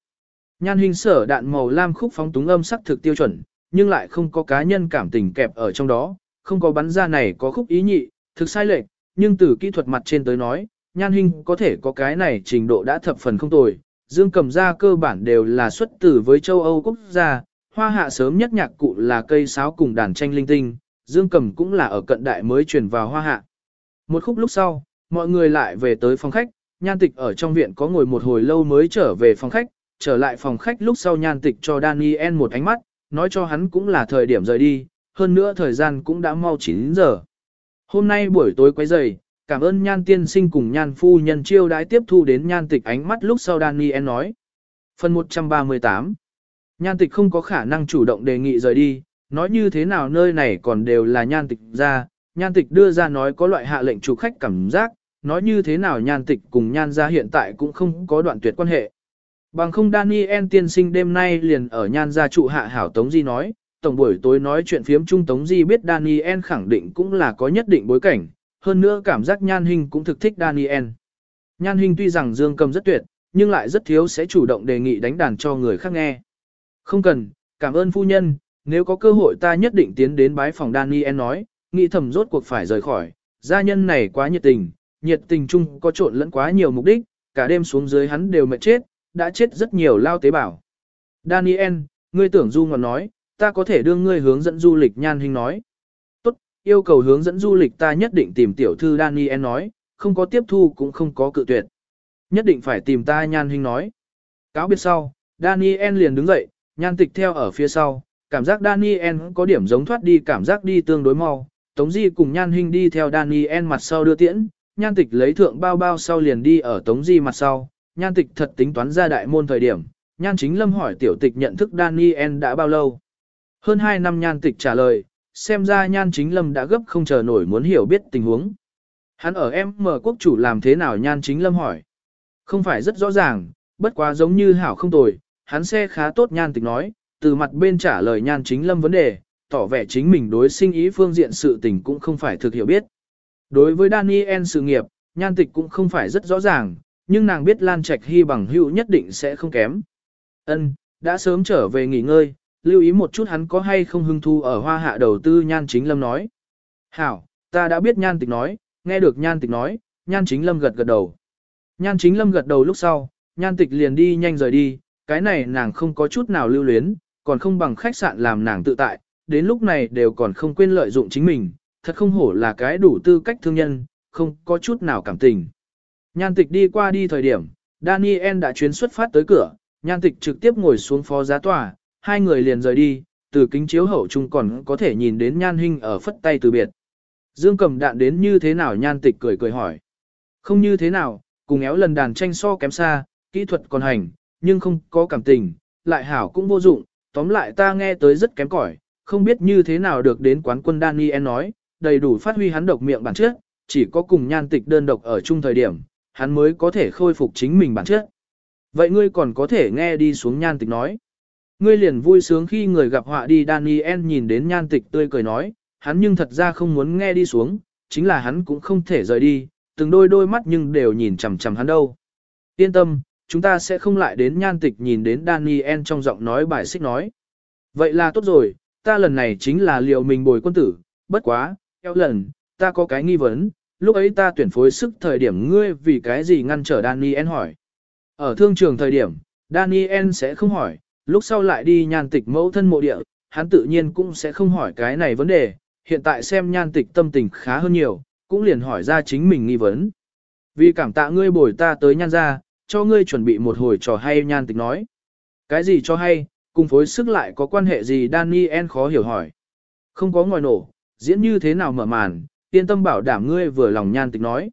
Nhan hình sở đạn màu lam khúc phóng túng âm sắc thực tiêu chuẩn, nhưng lại không có cá nhân cảm tình kẹp ở trong đó, không có bắn ra này có khúc ý nhị, thực sai lệch, nhưng từ kỹ thuật mặt trên tới nói, nhan hình có thể có cái này trình độ đã thập phần không tồi. Dương cầm ra cơ bản đều là xuất từ với châu Âu quốc gia, hoa hạ sớm nhất nhạc cụ là cây sáo cùng đàn tranh linh tinh, dương cầm cũng là ở cận đại mới truyền vào hoa hạ. Một khúc lúc sau, mọi người lại về tới phòng khách, nhan tịch ở trong viện có ngồi một hồi lâu mới trở về phòng khách, trở lại phòng khách lúc sau nhan tịch cho Daniel một ánh mắt, nói cho hắn cũng là thời điểm rời đi, hơn nữa thời gian cũng đã mau 9 giờ. Hôm nay buổi tối quay dày, cảm ơn nhan tiên sinh cùng nhan phu nhân chiêu đãi tiếp thu đến nhan tịch ánh mắt lúc sau Daniel nói. Phần 138 Nhan tịch không có khả năng chủ động đề nghị rời đi, nói như thế nào nơi này còn đều là nhan tịch ra, nhan tịch đưa ra nói có loại hạ lệnh chủ khách cảm giác, nói như thế nào nhan tịch cùng nhan ra hiện tại cũng không có đoạn tuyệt quan hệ. Bằng không Daniel tiên sinh đêm nay liền ở nhan gia trụ hạ hảo Tống Di nói, tổng buổi tối nói chuyện phiếm trung Tống Di biết Daniel khẳng định cũng là có nhất định bối cảnh, hơn nữa cảm giác nhan hình cũng thực thích Daniel. Nhan hình tuy rằng dương cầm rất tuyệt, nhưng lại rất thiếu sẽ chủ động đề nghị đánh đàn cho người khác nghe. Không cần, cảm ơn phu nhân, nếu có cơ hội ta nhất định tiến đến bái phòng Daniel nói, nghĩ thầm rốt cuộc phải rời khỏi, gia nhân này quá nhiệt tình, nhiệt tình chung có trộn lẫn quá nhiều mục đích, cả đêm xuống dưới hắn đều mệt chết, đã chết rất nhiều lao tế bào. Daniel, ngươi tưởng du ngọt nói, ta có thể đưa ngươi hướng dẫn du lịch nhan hình nói. Tốt, yêu cầu hướng dẫn du lịch ta nhất định tìm tiểu thư Daniel nói, không có tiếp thu cũng không có cự tuyệt. Nhất định phải tìm ta nhan hình nói. Cáo biệt sau, Daniel liền đứng dậy, nhan tịch theo ở phía sau, cảm giác Daniel có điểm giống thoát đi cảm giác đi tương đối mau. Tống Di cùng Nhan Hinh đi theo Daniel mặt sau đưa tiễn, Nhan Tịch lấy thượng bao bao sau liền đi ở Tống Di mặt sau, Nhan Tịch thật tính toán ra đại môn thời điểm, Nhan Chính Lâm hỏi tiểu tịch nhận thức Daniel đã bao lâu. Hơn 2 năm Nhan Tịch trả lời, xem ra Nhan Chính Lâm đã gấp không chờ nổi muốn hiểu biết tình huống. Hắn ở em mở quốc chủ làm thế nào Nhan Chính Lâm hỏi. Không phải rất rõ ràng, bất quá giống như hảo không tồi, hắn xe khá tốt Nhan Tịch nói, từ mặt bên trả lời Nhan Chính Lâm vấn đề, tỏ vẻ chính mình đối sinh ý phương diện sự tình cũng không phải thực hiểu biết. Đối với Daniel sự nghiệp, Nhan Tịch cũng không phải rất rõ ràng, nhưng nàng biết Lan Trạch Hy bằng hữu nhất định sẽ không kém. Ân, đã sớm trở về nghỉ ngơi, lưu ý một chút hắn có hay không hưng thu ở hoa hạ đầu tư Nhan Chính Lâm nói. Hảo, ta đã biết Nhan Tịch nói, nghe được Nhan Tịch nói, Nhan Chính Lâm gật gật đầu. Nhan Chính Lâm gật đầu lúc sau, Nhan Tịch liền đi nhanh rời đi, cái này nàng không có chút nào lưu luyến, còn không bằng khách sạn làm nàng tự tại, đến lúc này đều còn không quên lợi dụng chính mình, thật không hổ là cái đủ tư cách thương nhân, không có chút nào cảm tình. Nhan tịch đi qua đi thời điểm, Daniel đã chuyến xuất phát tới cửa, nhan tịch trực tiếp ngồi xuống phó giá tòa, hai người liền rời đi, từ kính chiếu hậu chung còn có thể nhìn đến nhan hình ở phất tay từ biệt. Dương cầm đạn đến như thế nào nhan tịch cười cười hỏi. Không như thế nào, cùng éo lần đàn tranh so kém xa, kỹ thuật còn hành, nhưng không có cảm tình, lại hảo cũng vô dụng, tóm lại ta nghe tới rất kém cỏi, không biết như thế nào được đến quán quân Daniel nói, đầy đủ phát huy hắn độc miệng bản chất, chỉ có cùng nhan tịch đơn độc ở chung thời điểm, hắn mới có thể khôi phục chính mình bản chất. Vậy ngươi còn có thể nghe đi xuống nhan tịch nói. Ngươi liền vui sướng khi người gặp họa đi Daniel nhìn đến nhan tịch tươi cười nói, hắn nhưng thật ra không muốn nghe đi xuống, chính là hắn cũng không thể rời đi, từng đôi đôi mắt nhưng đều nhìn chằm chằm hắn đâu. Yên tâm, chúng ta sẽ không lại đến nhan tịch nhìn đến Daniel trong giọng nói bài xích nói. Vậy là tốt rồi, ta lần này chính là liệu mình bồi quân tử, bất quá, eo lần, ta có cái nghi vấn, lúc ấy ta tuyển phối sức thời điểm ngươi vì cái gì ngăn trở Daniel hỏi. Ở thương trường thời điểm, Daniel sẽ không hỏi, lúc sau lại đi nhan tịch mẫu thân mộ địa, hắn tự nhiên cũng sẽ không hỏi cái này vấn đề, hiện tại xem nhan tịch tâm tình khá hơn nhiều, cũng liền hỏi ra chính mình nghi vấn. Vì cảm tạ ngươi bồi ta tới nhan ra, cho ngươi chuẩn bị một hồi trò hay nhan tịch nói. Cái gì cho hay, cùng phối sức lại có quan hệ gì Daniel khó hiểu hỏi. Không có ngòi nổ, diễn như thế nào mở màn, yên tâm bảo đảm ngươi vừa lòng nhan tịch nói.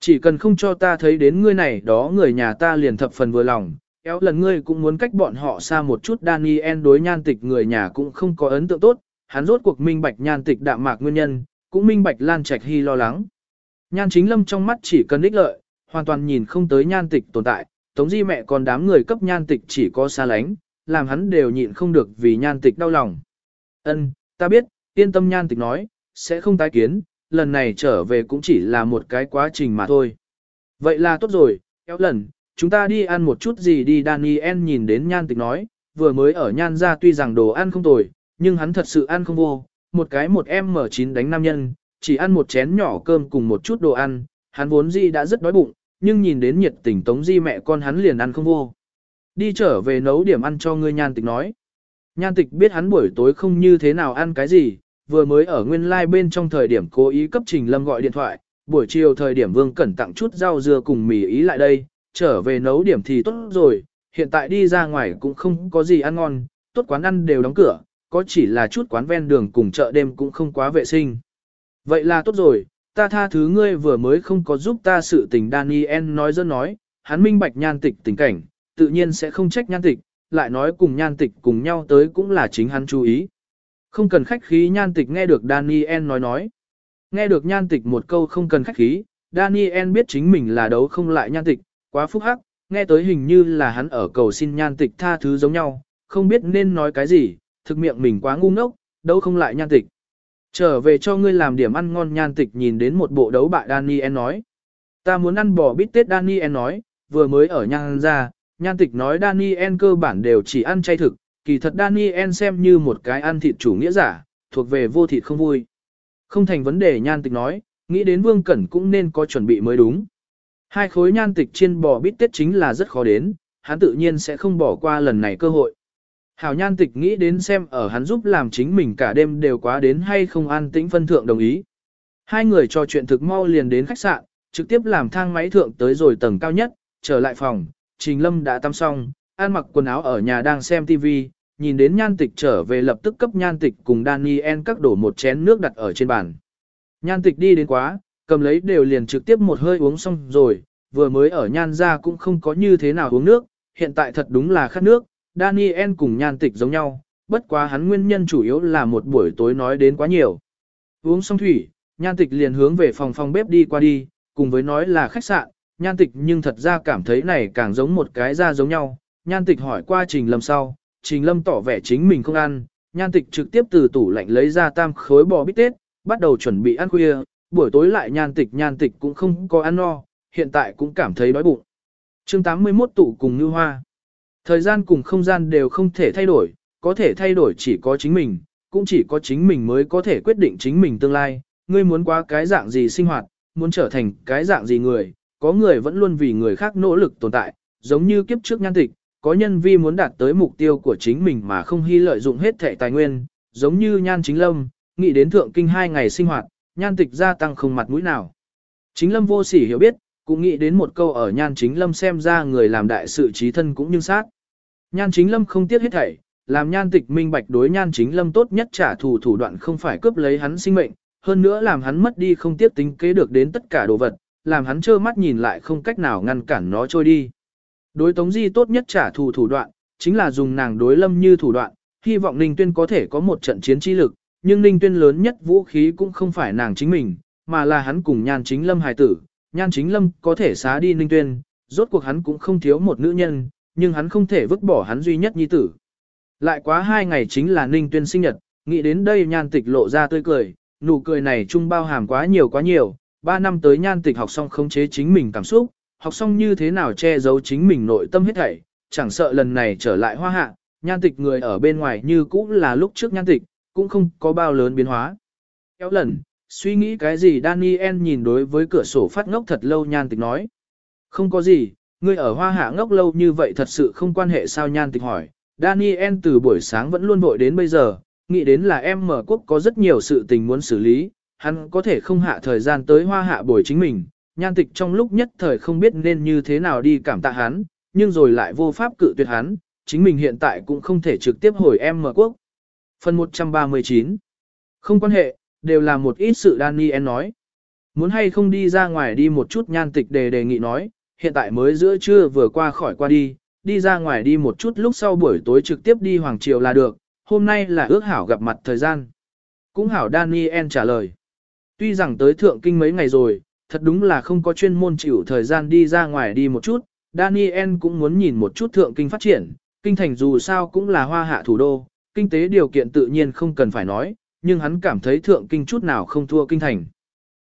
Chỉ cần không cho ta thấy đến ngươi này đó người nhà ta liền thập phần vừa lòng, kéo lần ngươi cũng muốn cách bọn họ xa một chút Daniel đối nhan tịch người nhà cũng không có ấn tượng tốt, hắn rốt cuộc minh bạch nhan tịch đạm mạc nguyên nhân, cũng minh bạch lan trạch hy lo lắng. Nhan chính lâm trong mắt chỉ cần ích lợi, hoàn toàn nhìn không tới nhan tịch tồn tại, tống di mẹ còn đám người cấp nhan tịch chỉ có xa lánh, làm hắn đều nhịn không được vì nhan tịch đau lòng. Ân, ta biết, yên tâm nhan tịch nói, sẽ không tái kiến, lần này trở về cũng chỉ là một cái quá trình mà thôi. Vậy là tốt rồi, kéo lần, chúng ta đi ăn một chút gì đi Daniel nhìn đến nhan tịch nói, vừa mới ở nhan ra tuy rằng đồ ăn không tồi, nhưng hắn thật sự ăn không vô, một cái một em mở chín đánh nam nhân, chỉ ăn một chén nhỏ cơm cùng một chút đồ ăn, hắn vốn gì đã rất đói bụng, nhưng nhìn đến nhiệt tình tống di mẹ con hắn liền ăn không vô. Đi trở về nấu điểm ăn cho ngươi nhan tịch nói. Nhan tịch biết hắn buổi tối không như thế nào ăn cái gì, vừa mới ở nguyên lai like bên trong thời điểm cố ý cấp trình lâm gọi điện thoại, buổi chiều thời điểm vương cẩn tặng chút rau dưa cùng mì ý lại đây, trở về nấu điểm thì tốt rồi, hiện tại đi ra ngoài cũng không có gì ăn ngon, tốt quán ăn đều đóng cửa, có chỉ là chút quán ven đường cùng chợ đêm cũng không quá vệ sinh. Vậy là tốt rồi, ta tha thứ ngươi vừa mới không có giúp ta sự tình Daniel nói dân nói, hắn minh bạch nhan tịch tình cảnh, tự nhiên sẽ không trách nhan tịch, lại nói cùng nhan tịch cùng nhau tới cũng là chính hắn chú ý. Không cần khách khí nhan tịch nghe được Daniel nói nói. Nghe được nhan tịch một câu không cần khách khí, Daniel biết chính mình là đấu không lại nhan tịch, quá phúc hắc, nghe tới hình như là hắn ở cầu xin nhan tịch tha thứ giống nhau, không biết nên nói cái gì, thực miệng mình quá ngu ngốc, đấu không lại nhan tịch. Trở về cho ngươi làm điểm ăn ngon nhan tịch nhìn đến một bộ đấu bại Daniel nói. Ta muốn ăn bò bít tết Daniel nói, vừa mới ở nhan ra, nhan tịch nói Daniel cơ bản đều chỉ ăn chay thực, kỳ thật Daniel xem như một cái ăn thịt chủ nghĩa giả, thuộc về vô thịt không vui. Không thành vấn đề nhan tịch nói, nghĩ đến Vương Cẩn cũng nên có chuẩn bị mới đúng. Hai khối nhan tịch chiên bò bít tết chính là rất khó đến, hắn tự nhiên sẽ không bỏ qua lần này cơ hội. Hảo nhan tịch nghĩ đến xem ở hắn giúp làm chính mình cả đêm đều quá đến hay không an tĩnh phân thượng đồng ý. Hai người trò chuyện thực mau liền đến khách sạn, trực tiếp làm thang máy thượng tới rồi tầng cao nhất, trở lại phòng, Trình Lâm đã tắm xong, ăn mặc quần áo ở nhà đang xem TV, nhìn đến nhan tịch trở về lập tức cấp nhan tịch cùng Daniel các đổ một chén nước đặt ở trên bàn. Nhan tịch đi đến quá, cầm lấy đều liền trực tiếp một hơi uống xong rồi, vừa mới ở nhan ra cũng không có như thế nào uống nước, hiện tại thật đúng là khát nước, Daniel cùng nhan tịch giống nhau, bất quá hắn nguyên nhân chủ yếu là một buổi tối nói đến quá nhiều. Uống xong thủy, nhan tịch liền hướng về phòng phòng bếp đi qua đi, cùng với nói là khách sạn, nhan tịch nhưng thật ra cảm thấy này càng giống một cái ra giống nhau. Nhan tịch hỏi qua Trình Lâm sau, Trình Lâm tỏ vẻ chính mình không ăn, nhan tịch trực tiếp từ tủ lạnh lấy ra tam khối bò bít tết, bắt đầu chuẩn bị ăn khuya, buổi tối lại nhan tịch nhan tịch cũng không có ăn no, hiện tại cũng cảm thấy đói bụng. chương 81 tủ cùng như hoa. Thời gian cùng không gian đều không thể thay đổi, có thể thay đổi chỉ có chính mình, cũng chỉ có chính mình mới có thể quyết định chính mình tương lai, ngươi muốn qua cái dạng gì sinh hoạt, muốn trở thành cái dạng gì người, có người vẫn luôn vì người khác nỗ lực tồn tại, giống như kiếp trước nhan tịch, có nhân vi muốn đạt tới mục tiêu của chính mình mà không hy lợi dụng hết thệ tài nguyên, giống như nhan chính lâm, nghĩ đến thượng kinh hai ngày sinh hoạt, nhan tịch gia tăng không mặt mũi nào. Chính lâm vô sỉ hiểu biết, cũng nghĩ đến một câu ở nhan chính lâm xem ra người làm đại sự trí thân cũng như sát. Nhan chính lâm không tiếc hết thảy, làm nhan tịch minh bạch đối nhan chính lâm tốt nhất trả thù thủ đoạn không phải cướp lấy hắn sinh mệnh, hơn nữa làm hắn mất đi không tiếc tính kế được đến tất cả đồ vật, làm hắn trơ mắt nhìn lại không cách nào ngăn cản nó trôi đi. Đối Tống Di tốt nhất trả thù thủ đoạn, chính là dùng nàng đối lâm như thủ đoạn, hy vọng Ninh Tuyên có thể có một trận chiến trí lực, nhưng Ninh Tuyên lớn nhất vũ khí cũng không phải nàng chính mình, mà là hắn cùng nhan chính lâm hài tử, nhan chính lâm có thể xá đi Ninh Tuyên, rốt cuộc hắn cũng không thiếu một nữ nhân, nhưng hắn không thể vứt bỏ hắn duy nhất nhi tử. Lại quá hai ngày chính là Ninh Tuyên sinh nhật, nghĩ đến đây nhan tịch lộ ra tươi cười, nụ cười này trung bao hàm quá nhiều quá nhiều, ba năm tới nhan tịch học xong khống chế chính mình cảm xúc, học xong như thế nào che giấu chính mình nội tâm hết thảy, chẳng sợ lần này trở lại hoa hạ, nhan tịch người ở bên ngoài như cũ là lúc trước nhan tịch, cũng không có bao lớn biến hóa. Kéo lần, suy nghĩ cái gì Daniel nhìn đối với cửa sổ phát ngốc thật lâu nhan tịch nói. Không có gì, ngươi ở hoa hạ ngốc lâu như vậy thật sự không quan hệ sao nhan tịch hỏi. Daniel từ buổi sáng vẫn luôn vội đến bây giờ, nghĩ đến là em mở quốc có rất nhiều sự tình muốn xử lý, hắn có thể không hạ thời gian tới hoa hạ bồi chính mình. Nhan tịch trong lúc nhất thời không biết nên như thế nào đi cảm tạ hắn, nhưng rồi lại vô pháp cự tuyệt hắn, chính mình hiện tại cũng không thể trực tiếp hồi em mở quốc. Phần 139 Không quan hệ, đều là một ít sự Daniel nói. Muốn hay không đi ra ngoài đi một chút nhan tịch đề đề nghị nói, hiện tại mới giữa trưa vừa qua khỏi qua đi, đi ra ngoài đi một chút lúc sau buổi tối trực tiếp đi Hoàng Triều là được, hôm nay là ước hảo gặp mặt thời gian. Cũng hảo Daniel trả lời. Tuy rằng tới thượng kinh mấy ngày rồi, thật đúng là không có chuyên môn chịu thời gian đi ra ngoài đi một chút, Daniel cũng muốn nhìn một chút thượng kinh phát triển, kinh thành dù sao cũng là hoa hạ thủ đô, kinh tế điều kiện tự nhiên không cần phải nói, nhưng hắn cảm thấy thượng kinh chút nào không thua kinh thành.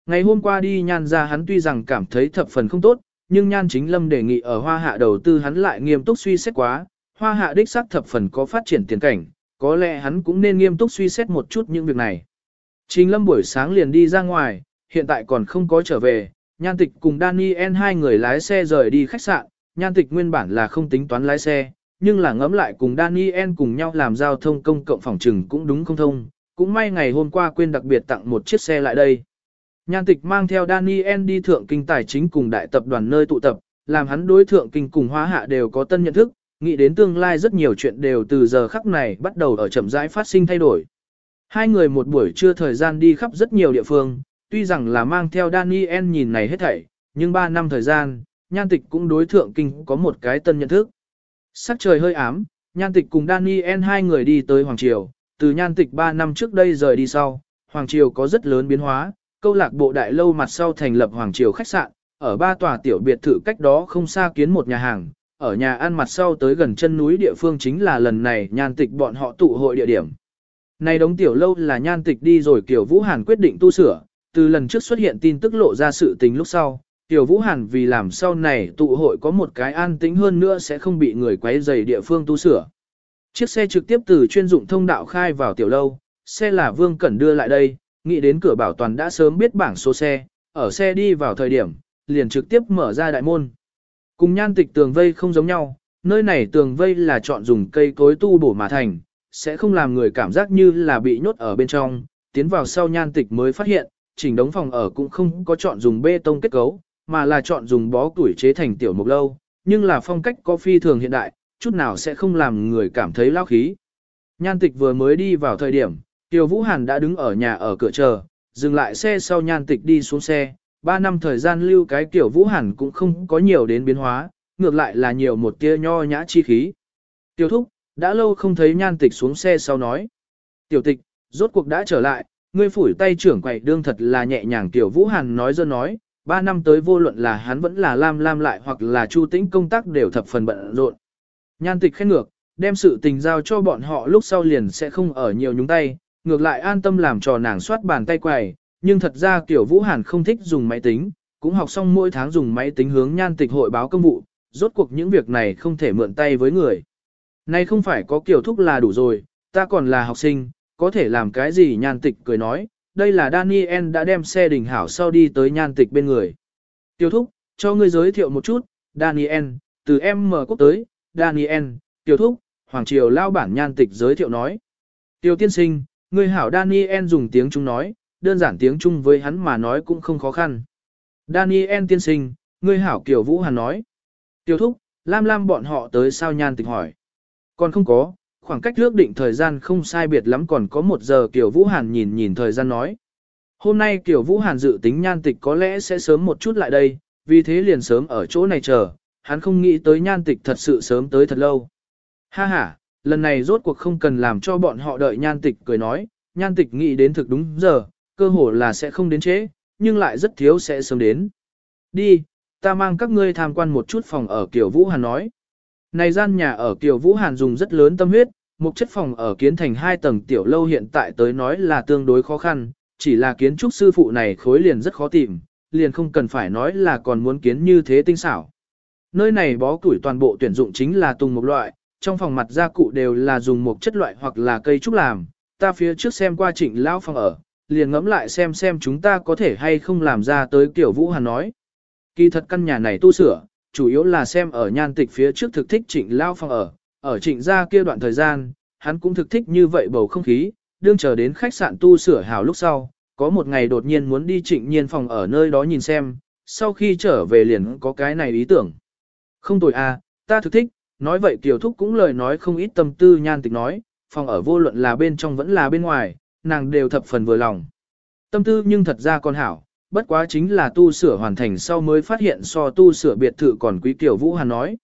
Ngày hôm qua đi nhan ra hắn tuy rằng cảm thấy thập phần không tốt, nhưng nhan chính lâm đề nghị ở hoa hạ đầu tư hắn lại nghiêm túc suy xét quá, hoa hạ đích xác thập phần có phát triển tiền cảnh, có lẽ hắn cũng nên nghiêm túc suy xét một chút những việc này. Chính lâm buổi sáng liền đi ra ngoài, hiện tại còn không có trở về, nhan tịch cùng Daniel hai người lái xe rời đi khách sạn, nhan tịch nguyên bản là không tính toán lái xe, nhưng là ngẫm lại cùng Daniel cùng nhau làm giao thông công cộng phòng trừng cũng đúng không thông, cũng may ngày hôm qua quên đặc biệt tặng một chiếc xe lại đây. Nhan tịch mang theo Daniel đi thượng kinh tài chính cùng đại tập đoàn nơi tụ tập, làm hắn đối thượng kinh cùng hóa hạ đều có tân nhận thức, nghĩ đến tương lai rất nhiều chuyện đều từ giờ khắc này bắt đầu ở chậm rãi phát sinh thay đổi. Hai người một buổi trưa thời gian đi khắp rất nhiều địa phương, tuy rằng là mang theo Daniel nhìn này hết thảy, nhưng ba năm thời gian, nhan tịch cũng đối thượng kinh có một cái tân nhận thức. Sắc trời hơi ám, nhan tịch cùng Daniel hai người đi tới Hoàng Triều, từ nhan tịch 3 năm trước đây rời đi sau, Hoàng Triều có rất lớn biến hóa, câu lạc bộ đại lâu mặt sau thành lập Hoàng Triều khách sạn, ở ba tòa tiểu biệt thự cách đó không xa kiến một nhà hàng, ở nhà ăn mặt sau tới gần chân núi địa phương chính là lần này nhan tịch bọn họ tụ hội địa điểm. Này đống tiểu lâu là nhan tịch đi rồi kiểu Vũ Hàn quyết định tu sửa, từ lần trước xuất hiện tin tức lộ ra sự tình lúc sau, Tiểu Vũ Hàn vì làm sau này tụ hội có một cái an tĩnh hơn nữa sẽ không bị người quấy rầy địa phương tu sửa. Chiếc xe trực tiếp từ chuyên dụng thông đạo khai vào tiểu lâu, xe là Vương Cẩn đưa lại đây, nghĩ đến cửa bảo toàn đã sớm biết bảng số xe, ở xe đi vào thời điểm, liền trực tiếp mở ra đại môn. Cùng nhan tịch tường vây không giống nhau, nơi này tường vây là chọn dùng cây cối tu bổ mà thành, sẽ không làm người cảm giác như là bị nhốt ở bên trong, tiến vào sau nhan tịch mới phát hiện, chỉnh đống phòng ở cũng không có chọn dùng bê tông kết cấu, mà là chọn dùng bó củi chế thành tiểu mục lâu, nhưng là phong cách có phi thường hiện đại, chút nào sẽ không làm người cảm thấy lao khí. Nhan tịch vừa mới đi vào thời điểm, Tiêu Vũ Hàn đã đứng ở nhà ở cửa chờ, dừng lại xe sau nhan tịch đi xuống xe, ba năm thời gian lưu cái Tiểu Vũ Hàn cũng không có nhiều đến biến hóa, ngược lại là nhiều một tia nho nhã chi khí. Tiêu thúc, đã lâu không thấy nhan tịch xuống xe sau nói. Tiểu tịch, rốt cuộc đã trở lại, ngươi phủi tay trưởng quầy đương thật là nhẹ nhàng Tiểu Vũ Hàn nói dơ nói, ba năm tới vô luận là hắn vẫn là lam lam lại hoặc là chu tĩnh công tác đều thập phần bận rộn. Nhan tịch khen ngược, đem sự tình giao cho bọn họ lúc sau liền sẽ không ở nhiều nhúng tay, ngược lại an tâm làm trò nàng soát bàn tay quầy, nhưng thật ra Tiểu Vũ Hàn không thích dùng máy tính, cũng học xong mỗi tháng dùng máy tính hướng nhan tịch hội báo công vụ, rốt cuộc những việc này không thể mượn tay với người. Này không phải có kiểu thúc là đủ rồi, ta còn là học sinh, có thể làm cái gì nhan tịch cười nói, đây là Daniel đã đem xe đình hảo sau đi tới nhan tịch bên người. Tiểu thúc, cho ngươi giới thiệu một chút, Daniel, từ em mở quốc tới, Daniel, tiểu thúc, Hoàng Triều lao bản nhan tịch giới thiệu nói. Tiểu tiên sinh, người hảo Daniel dùng tiếng Trung nói, đơn giản tiếng Trung với hắn mà nói cũng không khó khăn. Daniel tiên sinh, người hảo Kiều Vũ Hàn nói. Tiểu thúc, Lam Lam bọn họ tới sao nhan tịch hỏi. Còn không có, khoảng cách ước định thời gian không sai biệt lắm còn có một giờ Kiều Vũ Hàn nhìn nhìn thời gian nói. Hôm nay Kiều Vũ Hàn dự tính nhan tịch có lẽ sẽ sớm một chút lại đây, vì thế liền sớm ở chỗ này chờ, hắn không nghĩ tới nhan tịch thật sự sớm tới thật lâu. Ha ha, lần này rốt cuộc không cần làm cho bọn họ đợi nhan tịch cười nói, nhan tịch nghĩ đến thực đúng giờ, cơ hồ là sẽ không đến trễ, nhưng lại rất thiếu sẽ sớm đến. Đi, ta mang các ngươi tham quan một chút phòng ở Kiều Vũ Hàn nói. Này gian nhà ở Kiều Vũ Hàn dùng rất lớn tâm huyết, một chất phòng ở kiến thành hai tầng tiểu lâu hiện tại tới nói là tương đối khó khăn, chỉ là kiến trúc sư phụ này khối liền rất khó tìm, liền không cần phải nói là còn muốn kiến như thế tinh xảo. Nơi này bó củi toàn bộ tuyển dụng chính là tùng một loại, trong phòng mặt gia cụ đều là dùng một chất loại hoặc là cây trúc làm, ta phía trước xem qua trịnh lão phòng ở, liền ngẫm lại xem xem chúng ta có thể hay không làm ra tới kiểu Vũ Hàn nói. Kỳ thật căn nhà này tu sửa, chủ yếu là xem ở nhan tịch phía trước thực thích trịnh lão phòng ở, ở trịnh gia kia đoạn thời gian, hắn cũng thực thích như vậy bầu không khí, đương chờ đến khách sạn tu sửa hào lúc sau, có một ngày đột nhiên muốn đi trịnh nhiên phòng ở nơi đó nhìn xem, sau khi trở về liền có cái này ý tưởng. Không tồi à, ta thực thích, nói vậy Kiều Thúc cũng lời nói không ít tâm tư nhan tịch nói, phòng ở vô luận là bên trong vẫn là bên ngoài, nàng đều thập phần vừa lòng. Tâm tư nhưng thật ra còn hảo, bất quá chính là tu sửa hoàn thành sau mới phát hiện so tu sửa biệt thự còn quý Kiều Vũ Hàn nói.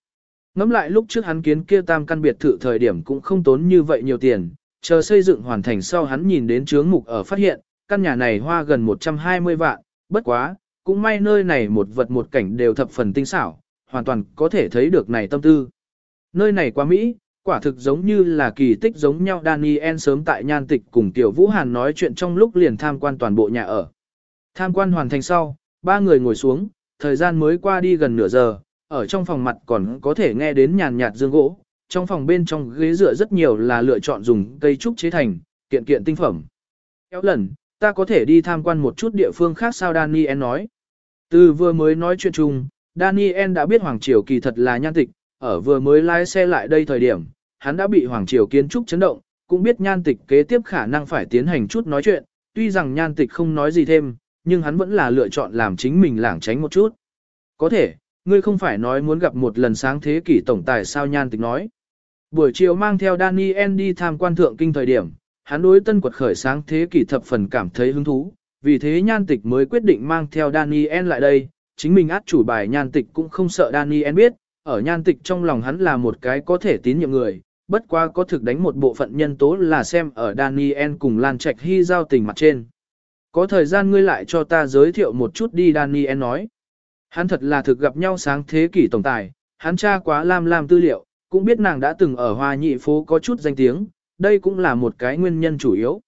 Ngắm lại lúc trước hắn kiến kia tam căn biệt thự thời điểm cũng không tốn như vậy nhiều tiền, chờ xây dựng hoàn thành sau hắn nhìn đến chướng mục ở phát hiện, căn nhà này hoa gần 120 vạn, bất quá, cũng may nơi này một vật một cảnh đều thập phần tinh xảo, hoàn toàn có thể thấy được này tâm tư. Nơi này quá Mỹ, quả thực giống như là kỳ tích giống nhau Daniel sớm tại nhan tịch cùng Tiểu Vũ Hàn nói chuyện trong lúc liền tham quan toàn bộ nhà ở. Tham quan hoàn thành sau, ba người ngồi xuống, thời gian mới qua đi gần nửa giờ, ở trong phòng mặt còn có thể nghe đến nhàn nhạt dương gỗ, trong phòng bên trong ghế dựa rất nhiều là lựa chọn dùng cây trúc chế thành, kiện kiện tinh phẩm. Kéo lần, ta có thể đi tham quan một chút địa phương khác sao Daniel nói. Từ vừa mới nói chuyện chung, Daniel đã biết Hoàng Triều kỳ thật là nhan tịch, ở vừa mới lái xe lại đây thời điểm, hắn đã bị Hoàng Triều kiến trúc chấn động, cũng biết nhan tịch kế tiếp khả năng phải tiến hành chút nói chuyện, tuy rằng nhan tịch không nói gì thêm, nhưng hắn vẫn là lựa chọn làm chính mình lảng tránh một chút. Có thể, ngươi không phải nói muốn gặp một lần sáng thế kỷ tổng tài sao nhan tịch nói. Buổi chiều mang theo Daniel đi tham quan thượng kinh thời điểm, hắn đối tân quật khởi sáng thế kỷ thập phần cảm thấy hứng thú, vì thế nhan tịch mới quyết định mang theo Daniel lại đây, chính mình át chủ bài nhan tịch cũng không sợ Daniel biết, ở nhan tịch trong lòng hắn là một cái có thể tín nhiệm người, bất qua có thực đánh một bộ phận nhân tố là xem ở Daniel cùng Lan Trạch Hy giao tình mặt trên. Có thời gian ngươi lại cho ta giới thiệu một chút đi Daniel nói. Hắn thật là thực gặp nhau sáng thế kỷ tổng tài, hắn tra quá lam lam tư liệu, cũng biết nàng đã từng ở hoa nhị phố có chút danh tiếng, đây cũng là một cái nguyên nhân chủ yếu.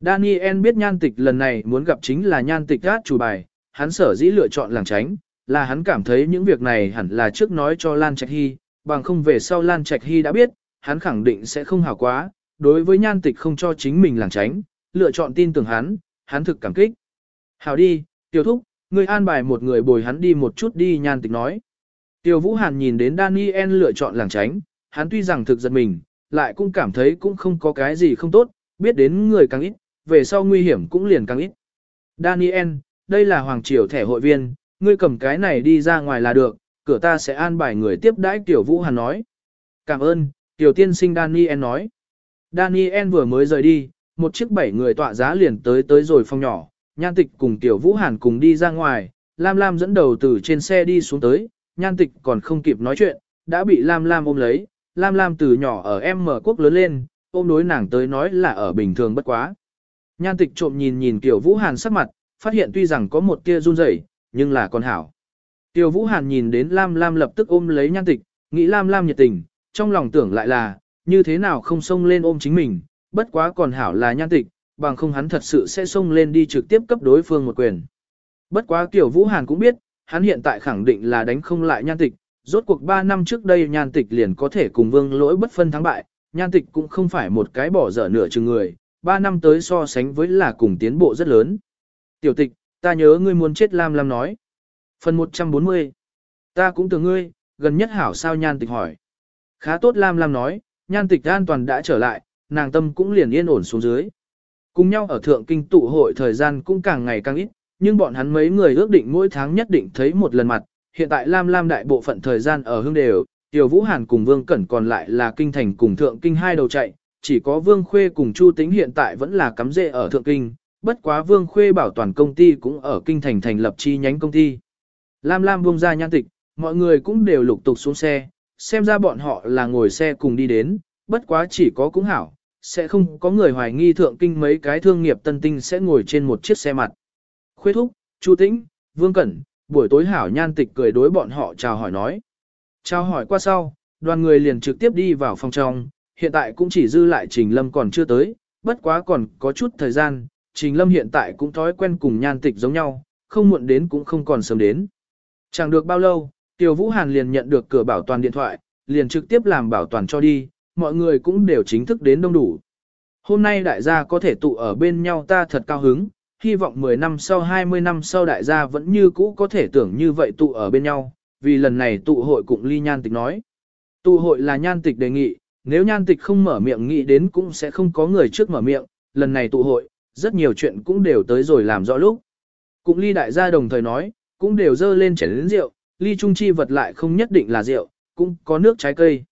Daniel biết nhan tịch lần này muốn gặp chính là nhan tịch gát chủ bài, hắn sở dĩ lựa chọn làng tránh, là hắn cảm thấy những việc này hẳn là trước nói cho Lan Trạch Hy, bằng không về sau Lan Trạch Hy đã biết, hắn khẳng định sẽ không hảo quá, đối với nhan tịch không cho chính mình làng tránh, lựa chọn tin tưởng hắn, hắn thực cảm kích. Hảo đi, tiểu thúc, người an bài một người bồi hắn đi một chút đi nhan tịch nói. Tiêu Vũ Hàn nhìn đến Daniel lựa chọn làng tránh, hắn tuy rằng thực giật mình, lại cũng cảm thấy cũng không có cái gì không tốt, biết đến người càng ít, về sau nguy hiểm cũng liền càng ít. Daniel, đây là Hoàng Triều thẻ hội viên, ngươi cầm cái này đi ra ngoài là được, cửa ta sẽ an bài người tiếp đãi Tiểu Vũ Hàn nói. Cảm ơn, Tiểu tiên sinh Daniel nói. Daniel vừa mới rời đi, một chiếc bảy người tọa giá liền tới tới rồi phòng nhỏ, nhan tịch cùng Tiểu Vũ Hàn cùng đi ra ngoài, Lam Lam dẫn đầu từ trên xe đi xuống tới, nhan tịch còn không kịp nói chuyện, đã bị Lam Lam ôm lấy, Lam Lam từ nhỏ ở em mở quốc lớn lên, ôm đối nàng tới nói là ở bình thường bất quá. Nhan tịch trộm nhìn nhìn Tiểu Vũ Hàn sắc mặt, phát hiện tuy rằng có một tia run rẩy, nhưng là con hảo. Tiểu Vũ Hàn nhìn đến Lam Lam lập tức ôm lấy nhan tịch, nghĩ Lam Lam nhiệt tình, trong lòng tưởng lại là, như thế nào không xông lên ôm chính mình, bất quá còn hảo là nhan tịch, bằng không hắn thật sự sẽ xông lên đi trực tiếp cấp đối phương một quyền. Bất quá Tiểu Vũ Hàn cũng biết, hắn hiện tại khẳng định là đánh không lại nhan tịch, rốt cuộc 3 năm trước đây nhan tịch liền có thể cùng vương lỗi bất phân thắng bại, nhan tịch cũng không phải một cái bỏ dở nửa chừng người, 3 năm tới so sánh với là cùng tiến bộ rất lớn. Tiểu tịch, ta nhớ ngươi muốn chết Lam Lam nói. Phần 140. Ta cũng tưởng ngươi, gần nhất hảo sao nhan tịch hỏi. Khá tốt Lam Lam nói, nhan tịch an toàn đã trở lại, nàng tâm cũng liền yên ổn xuống dưới. Cùng nhau ở thượng kinh tụ hội thời gian cũng càng ngày càng ít, nhưng bọn hắn mấy người ước định mỗi tháng nhất định thấy một lần mặt. Hiện tại Lam Lam đại bộ phận thời gian ở hương đều, Tiểu Vũ Hàn cùng Vương Cẩn còn lại là kinh thành cùng thượng kinh hai đầu chạy, chỉ có Vương Khuê cùng Chu Tính hiện tại vẫn là cắm rễ ở thượng kinh, bất quá Vương Khuê bảo toàn công ty cũng ở kinh thành thành lập chi nhánh công ty. Lam Lam buông ra nhan tịch, mọi người cũng đều lục tục xuống xe, xem ra bọn họ là ngồi xe cùng đi đến, bất quá chỉ có cũng hảo, sẽ không có người hoài nghi thượng kinh mấy cái thương nghiệp tân tinh sẽ ngồi trên một chiếc xe mặt. Khuê thúc, Chu Tĩnh, Vương Cẩn, buổi tối hảo nhan tịch cười đối bọn họ chào hỏi nói. Chào hỏi qua sau, đoàn người liền trực tiếp đi vào phòng trong, hiện tại cũng chỉ dư lại Trình Lâm còn chưa tới, bất quá còn có chút thời gian, Trình Lâm hiện tại cũng thói quen cùng nhan tịch giống nhau, không muộn đến cũng không còn sớm đến. Chẳng được bao lâu, Tiểu Vũ Hàn liền nhận được cửa bảo toàn điện thoại, liền trực tiếp làm bảo toàn cho đi, mọi người cũng đều chính thức đến đông đủ. Hôm nay đại gia có thể tụ ở bên nhau ta thật cao hứng, hy vọng 10 năm sau 20 năm sau đại gia vẫn như cũ có thể tưởng như vậy tụ ở bên nhau, vì lần này tụ hội cũng ly nhan tịch nói. Tụ hội là nhan tịch đề nghị, nếu nhan tịch không mở miệng nghĩ đến cũng sẽ không có người trước mở miệng, lần này tụ hội, rất nhiều chuyện cũng đều tới rồi làm rõ lúc. Cũng ly đại gia đồng thời nói, cũng đều dơ lên chén lĩnh rượu, ly trung chi vật lại không nhất định là rượu, cũng có nước trái cây.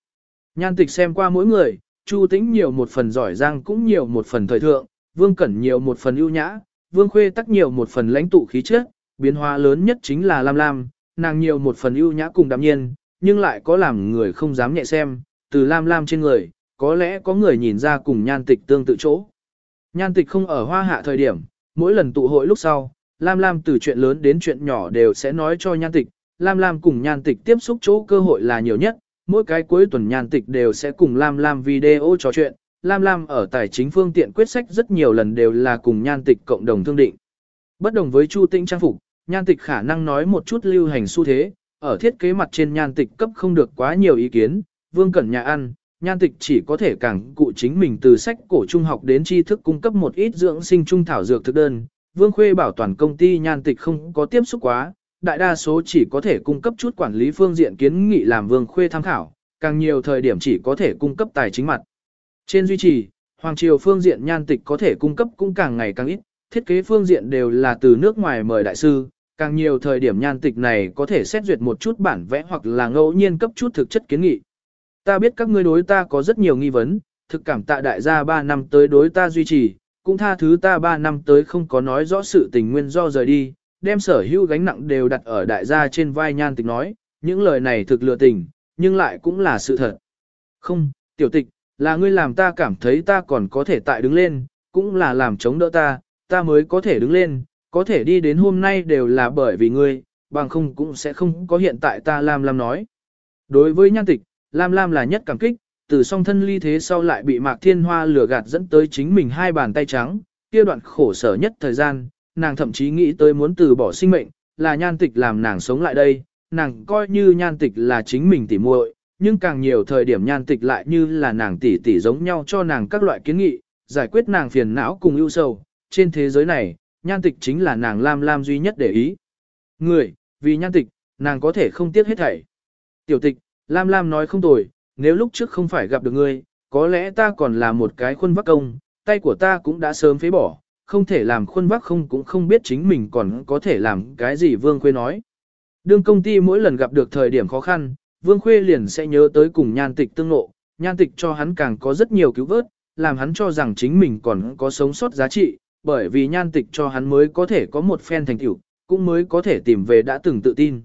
Nhan tịch xem qua mỗi người, Chu Tĩnh nhiều một phần giỏi giang cũng nhiều một phần thời thượng, Vương Cẩn nhiều một phần ưu nhã, Vương Khuê tắc nhiều một phần lãnh tụ khí chất, biến hóa lớn nhất chính là Lam Lam, nàng nhiều một phần ưu nhã cùng đạm nhiên, nhưng lại có làm người không dám nhẹ xem, từ Lam Lam trên người, có lẽ có người nhìn ra cùng nhan tịch tương tự chỗ. Nhan tịch không ở hoa hạ thời điểm, mỗi lần tụ hội lúc sau, Lam Lam từ chuyện lớn đến chuyện nhỏ đều sẽ nói cho nhan tịch, Lam Lam cùng nhan tịch tiếp xúc chỗ cơ hội là nhiều nhất, mỗi cái cuối tuần nhan tịch đều sẽ cùng Lam Lam video trò chuyện, Lam Lam ở tài chính phương tiện quyết sách rất nhiều lần đều là cùng nhan tịch cộng đồng thương định. Bất đồng với Chu Tĩnh trang phục, nhan tịch khả năng nói một chút lưu hành xu thế, ở thiết kế mặt trên nhan tịch cấp không được quá nhiều ý kiến, vương cẩn nhà ăn, nhan tịch chỉ có thể càng cụ chính mình từ sách cổ trung học đến tri thức cung cấp một ít dưỡng sinh trung thảo dược thực đơn. Vương Khuê bảo toàn công ty nhan tịch không có tiếp xúc quá, đại đa số chỉ có thể cung cấp chút quản lý phương diện kiến nghị làm Vương Khuê tham khảo, càng nhiều thời điểm chỉ có thể cung cấp tài chính mặt. Trên duy trì, Hoàng Triều phương diện nhan tịch có thể cung cấp cũng càng ngày càng ít, thiết kế phương diện đều là từ nước ngoài mời đại sư, càng nhiều thời điểm nhan tịch này có thể xét duyệt một chút bản vẽ hoặc là ngẫu nhiên cấp chút thực chất kiến nghị. Ta biết các ngươi đối ta có rất nhiều nghi vấn, thực cảm tạ đại gia 3 năm tới đối ta duy trì, cũng tha thứ ta 3 năm tới không có nói rõ sự tình nguyên do rời đi, đem sở hữu gánh nặng đều đặt ở đại gia trên vai nhan tịch nói, những lời này thực lừa tình, nhưng lại cũng là sự thật. Không, tiểu tịch, là ngươi làm ta cảm thấy ta còn có thể tại đứng lên, cũng là làm chống đỡ ta, ta mới có thể đứng lên, có thể đi đến hôm nay đều là bởi vì ngươi, bằng không cũng sẽ không có hiện tại ta Lam Lam nói. Đối với nhan tịch, Lam Lam là nhất cảm kích, từ song thân ly thế sau lại bị Mạc Thiên Hoa lừa gạt dẫn tới chính mình hai bàn tay trắng, kia đoạn khổ sở nhất thời gian, nàng thậm chí nghĩ tới muốn từ bỏ sinh mệnh, là nhan tịch làm nàng sống lại đây, nàng coi như nhan tịch là chính mình tỉ muội, nhưng càng nhiều thời điểm nhan tịch lại như là nàng tỉ tỉ giống nhau cho nàng các loại kiến nghị, giải quyết nàng phiền não cùng ưu sầu, trên thế giới này, nhan tịch chính là nàng lam lam duy nhất để ý. Người, vì nhan tịch, nàng có thể không tiếc hết thảy. Tiểu tịch, lam lam nói không tồi, nếu lúc trước không phải gặp được ngươi, có lẽ ta còn là một cái khuôn vắc công, tay của ta cũng đã sớm phế bỏ, không thể làm khuôn vác không cũng không biết chính mình còn có thể làm cái gì Vương Khuê nói. Đương công ty mỗi lần gặp được thời điểm khó khăn, Vương Khuê liền sẽ nhớ tới cùng nhan tịch tương nộ, nhan tịch cho hắn càng có rất nhiều cứu vớt, làm hắn cho rằng chính mình còn có sống sót giá trị, bởi vì nhan tịch cho hắn mới có thể có một phen thành tựu, cũng mới có thể tìm về đã từng tự tin.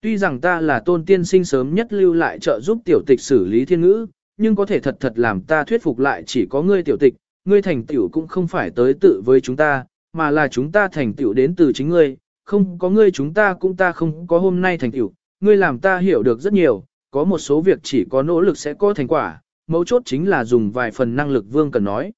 Tuy rằng ta là tôn tiên sinh sớm nhất lưu lại trợ giúp tiểu tịch xử lý thiên ngữ, nhưng có thể thật thật làm ta thuyết phục lại chỉ có ngươi tiểu tịch, ngươi thành tựu cũng không phải tới tự với chúng ta, mà là chúng ta thành tựu đến từ chính ngươi, không có ngươi chúng ta cũng ta không có hôm nay thành tựu, ngươi làm ta hiểu được rất nhiều, có một số việc chỉ có nỗ lực sẽ có thành quả, mấu chốt chính là dùng vài phần năng lực vương cần nói.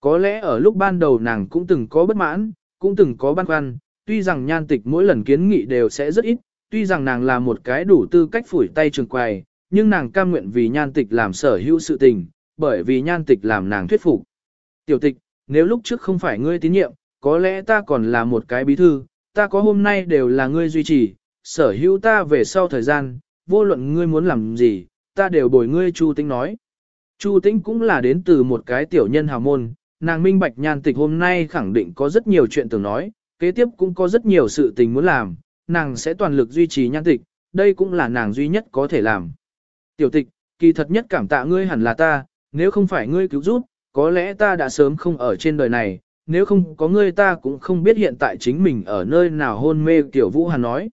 Có lẽ ở lúc ban đầu nàng cũng từng có bất mãn, cũng từng có băn khoăn, tuy rằng nhan tịch mỗi lần kiến nghị đều sẽ rất ít, tuy rằng nàng là một cái đủ tư cách phủi tay trường quầy, nhưng nàng cam nguyện vì nhan tịch làm sở hữu sự tình, bởi vì nhan tịch làm nàng thuyết phục. Tiểu tịch, nếu lúc trước không phải ngươi tín nhiệm, có lẽ ta còn là một cái bí thư, ta có hôm nay đều là ngươi duy trì, sở hữu ta về sau thời gian, vô luận ngươi muốn làm gì, ta đều bồi ngươi Chu Tĩnh nói. Chu Tĩnh cũng là đến từ một cái tiểu nhân hào môn, nàng minh bạch nhan tịch hôm nay khẳng định có rất nhiều chuyện tưởng nói, kế tiếp cũng có rất nhiều sự tình muốn làm, nàng sẽ toàn lực duy trì nhan tịch, đây cũng là nàng duy nhất có thể làm. Tiểu tịch, kỳ thật nhất cảm tạ ngươi hẳn là ta, nếu không phải ngươi cứu giúp, có lẽ ta đã sớm không ở trên đời này, nếu không có ngươi ta cũng không biết hiện tại chính mình ở nơi nào hôn mê Tiểu Vũ Hàn nói.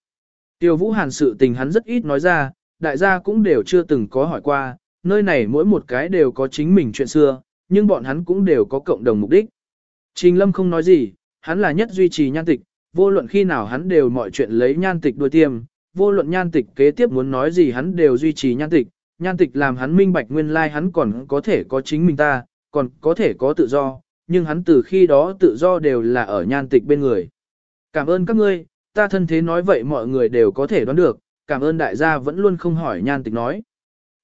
Tiểu Vũ Hàn sự tình hắn rất ít nói ra, đại gia cũng đều chưa từng có hỏi qua, nơi này mỗi một cái đều có chính mình chuyện xưa, nhưng bọn hắn cũng đều có cộng đồng mục đích. Trình Lâm không nói gì, hắn là nhất duy trì nhan tịch, vô luận khi nào hắn đều mọi chuyện lấy nhan tịch đuôi tiêm, vô luận nhan tịch kế tiếp muốn nói gì hắn đều duy trì nhan tịch, nhan tịch làm hắn minh bạch nguyên lai like hắn còn có thể có chính mình ta, còn có thể có tự do, nhưng hắn từ khi đó tự do đều là ở nhan tịch bên người. Cảm ơn các ngươi, ta thân thế nói vậy mọi người đều có thể đoán được, cảm ơn đại gia vẫn luôn không hỏi nhan tịch nói.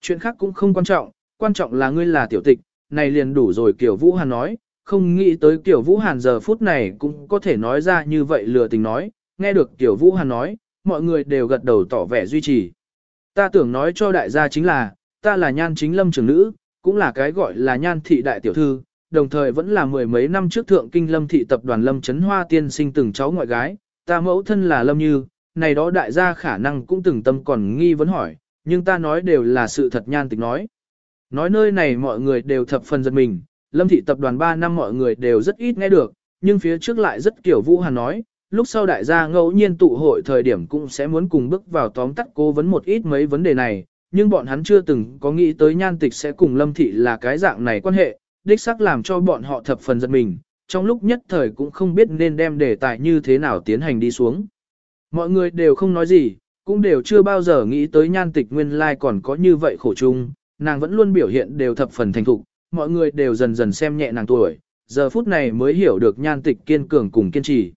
Chuyện khác cũng không quan trọng, quan trọng là ngươi là tiểu tịch, này liền đủ rồi Kiều Vũ Hàn nói, không nghĩ tới Kiều Vũ Hàn giờ phút này cũng có thể nói ra như vậy lừa tình nói, nghe được Kiều Vũ Hàn nói, mọi người đều gật đầu tỏ vẻ duy trì. Ta tưởng nói cho đại gia chính là, ta là nhan chính lâm trưởng nữ, cũng là cái gọi là nhan thị đại tiểu thư, đồng thời vẫn là mười mấy năm trước thượng kinh lâm thị tập đoàn lâm chấn hoa tiên sinh từng cháu ngoại gái, ta mẫu thân là lâm như, này đó đại gia khả năng cũng từng tâm còn nghi vấn hỏi, nhưng ta nói đều là sự thật nhan tịch nói. Nói nơi này mọi người đều thập phần giật mình, lâm thị tập đoàn 3 năm mọi người đều rất ít nghe được, nhưng phía trước lại rất kiểu vũ hàn nói, lúc sau đại gia ngẫu nhiên tụ hội thời điểm cũng sẽ muốn cùng bước vào tóm tắt cố vấn một ít mấy vấn đề này, nhưng bọn hắn chưa từng có nghĩ tới nhan tịch sẽ cùng lâm thị là cái dạng này quan hệ, đích xác làm cho bọn họ thập phần giật mình, trong lúc nhất thời cũng không biết nên đem đề tài như thế nào tiến hành đi xuống. Mọi người đều không nói gì, cũng đều chưa bao giờ nghĩ tới nhan tịch nguyên lai like còn có như vậy khổ chung, nàng vẫn luôn biểu hiện đều thập phần thành thục, mọi người đều dần dần xem nhẹ nàng tuổi, giờ phút này mới hiểu được nhan tịch kiên cường cùng kiên trì.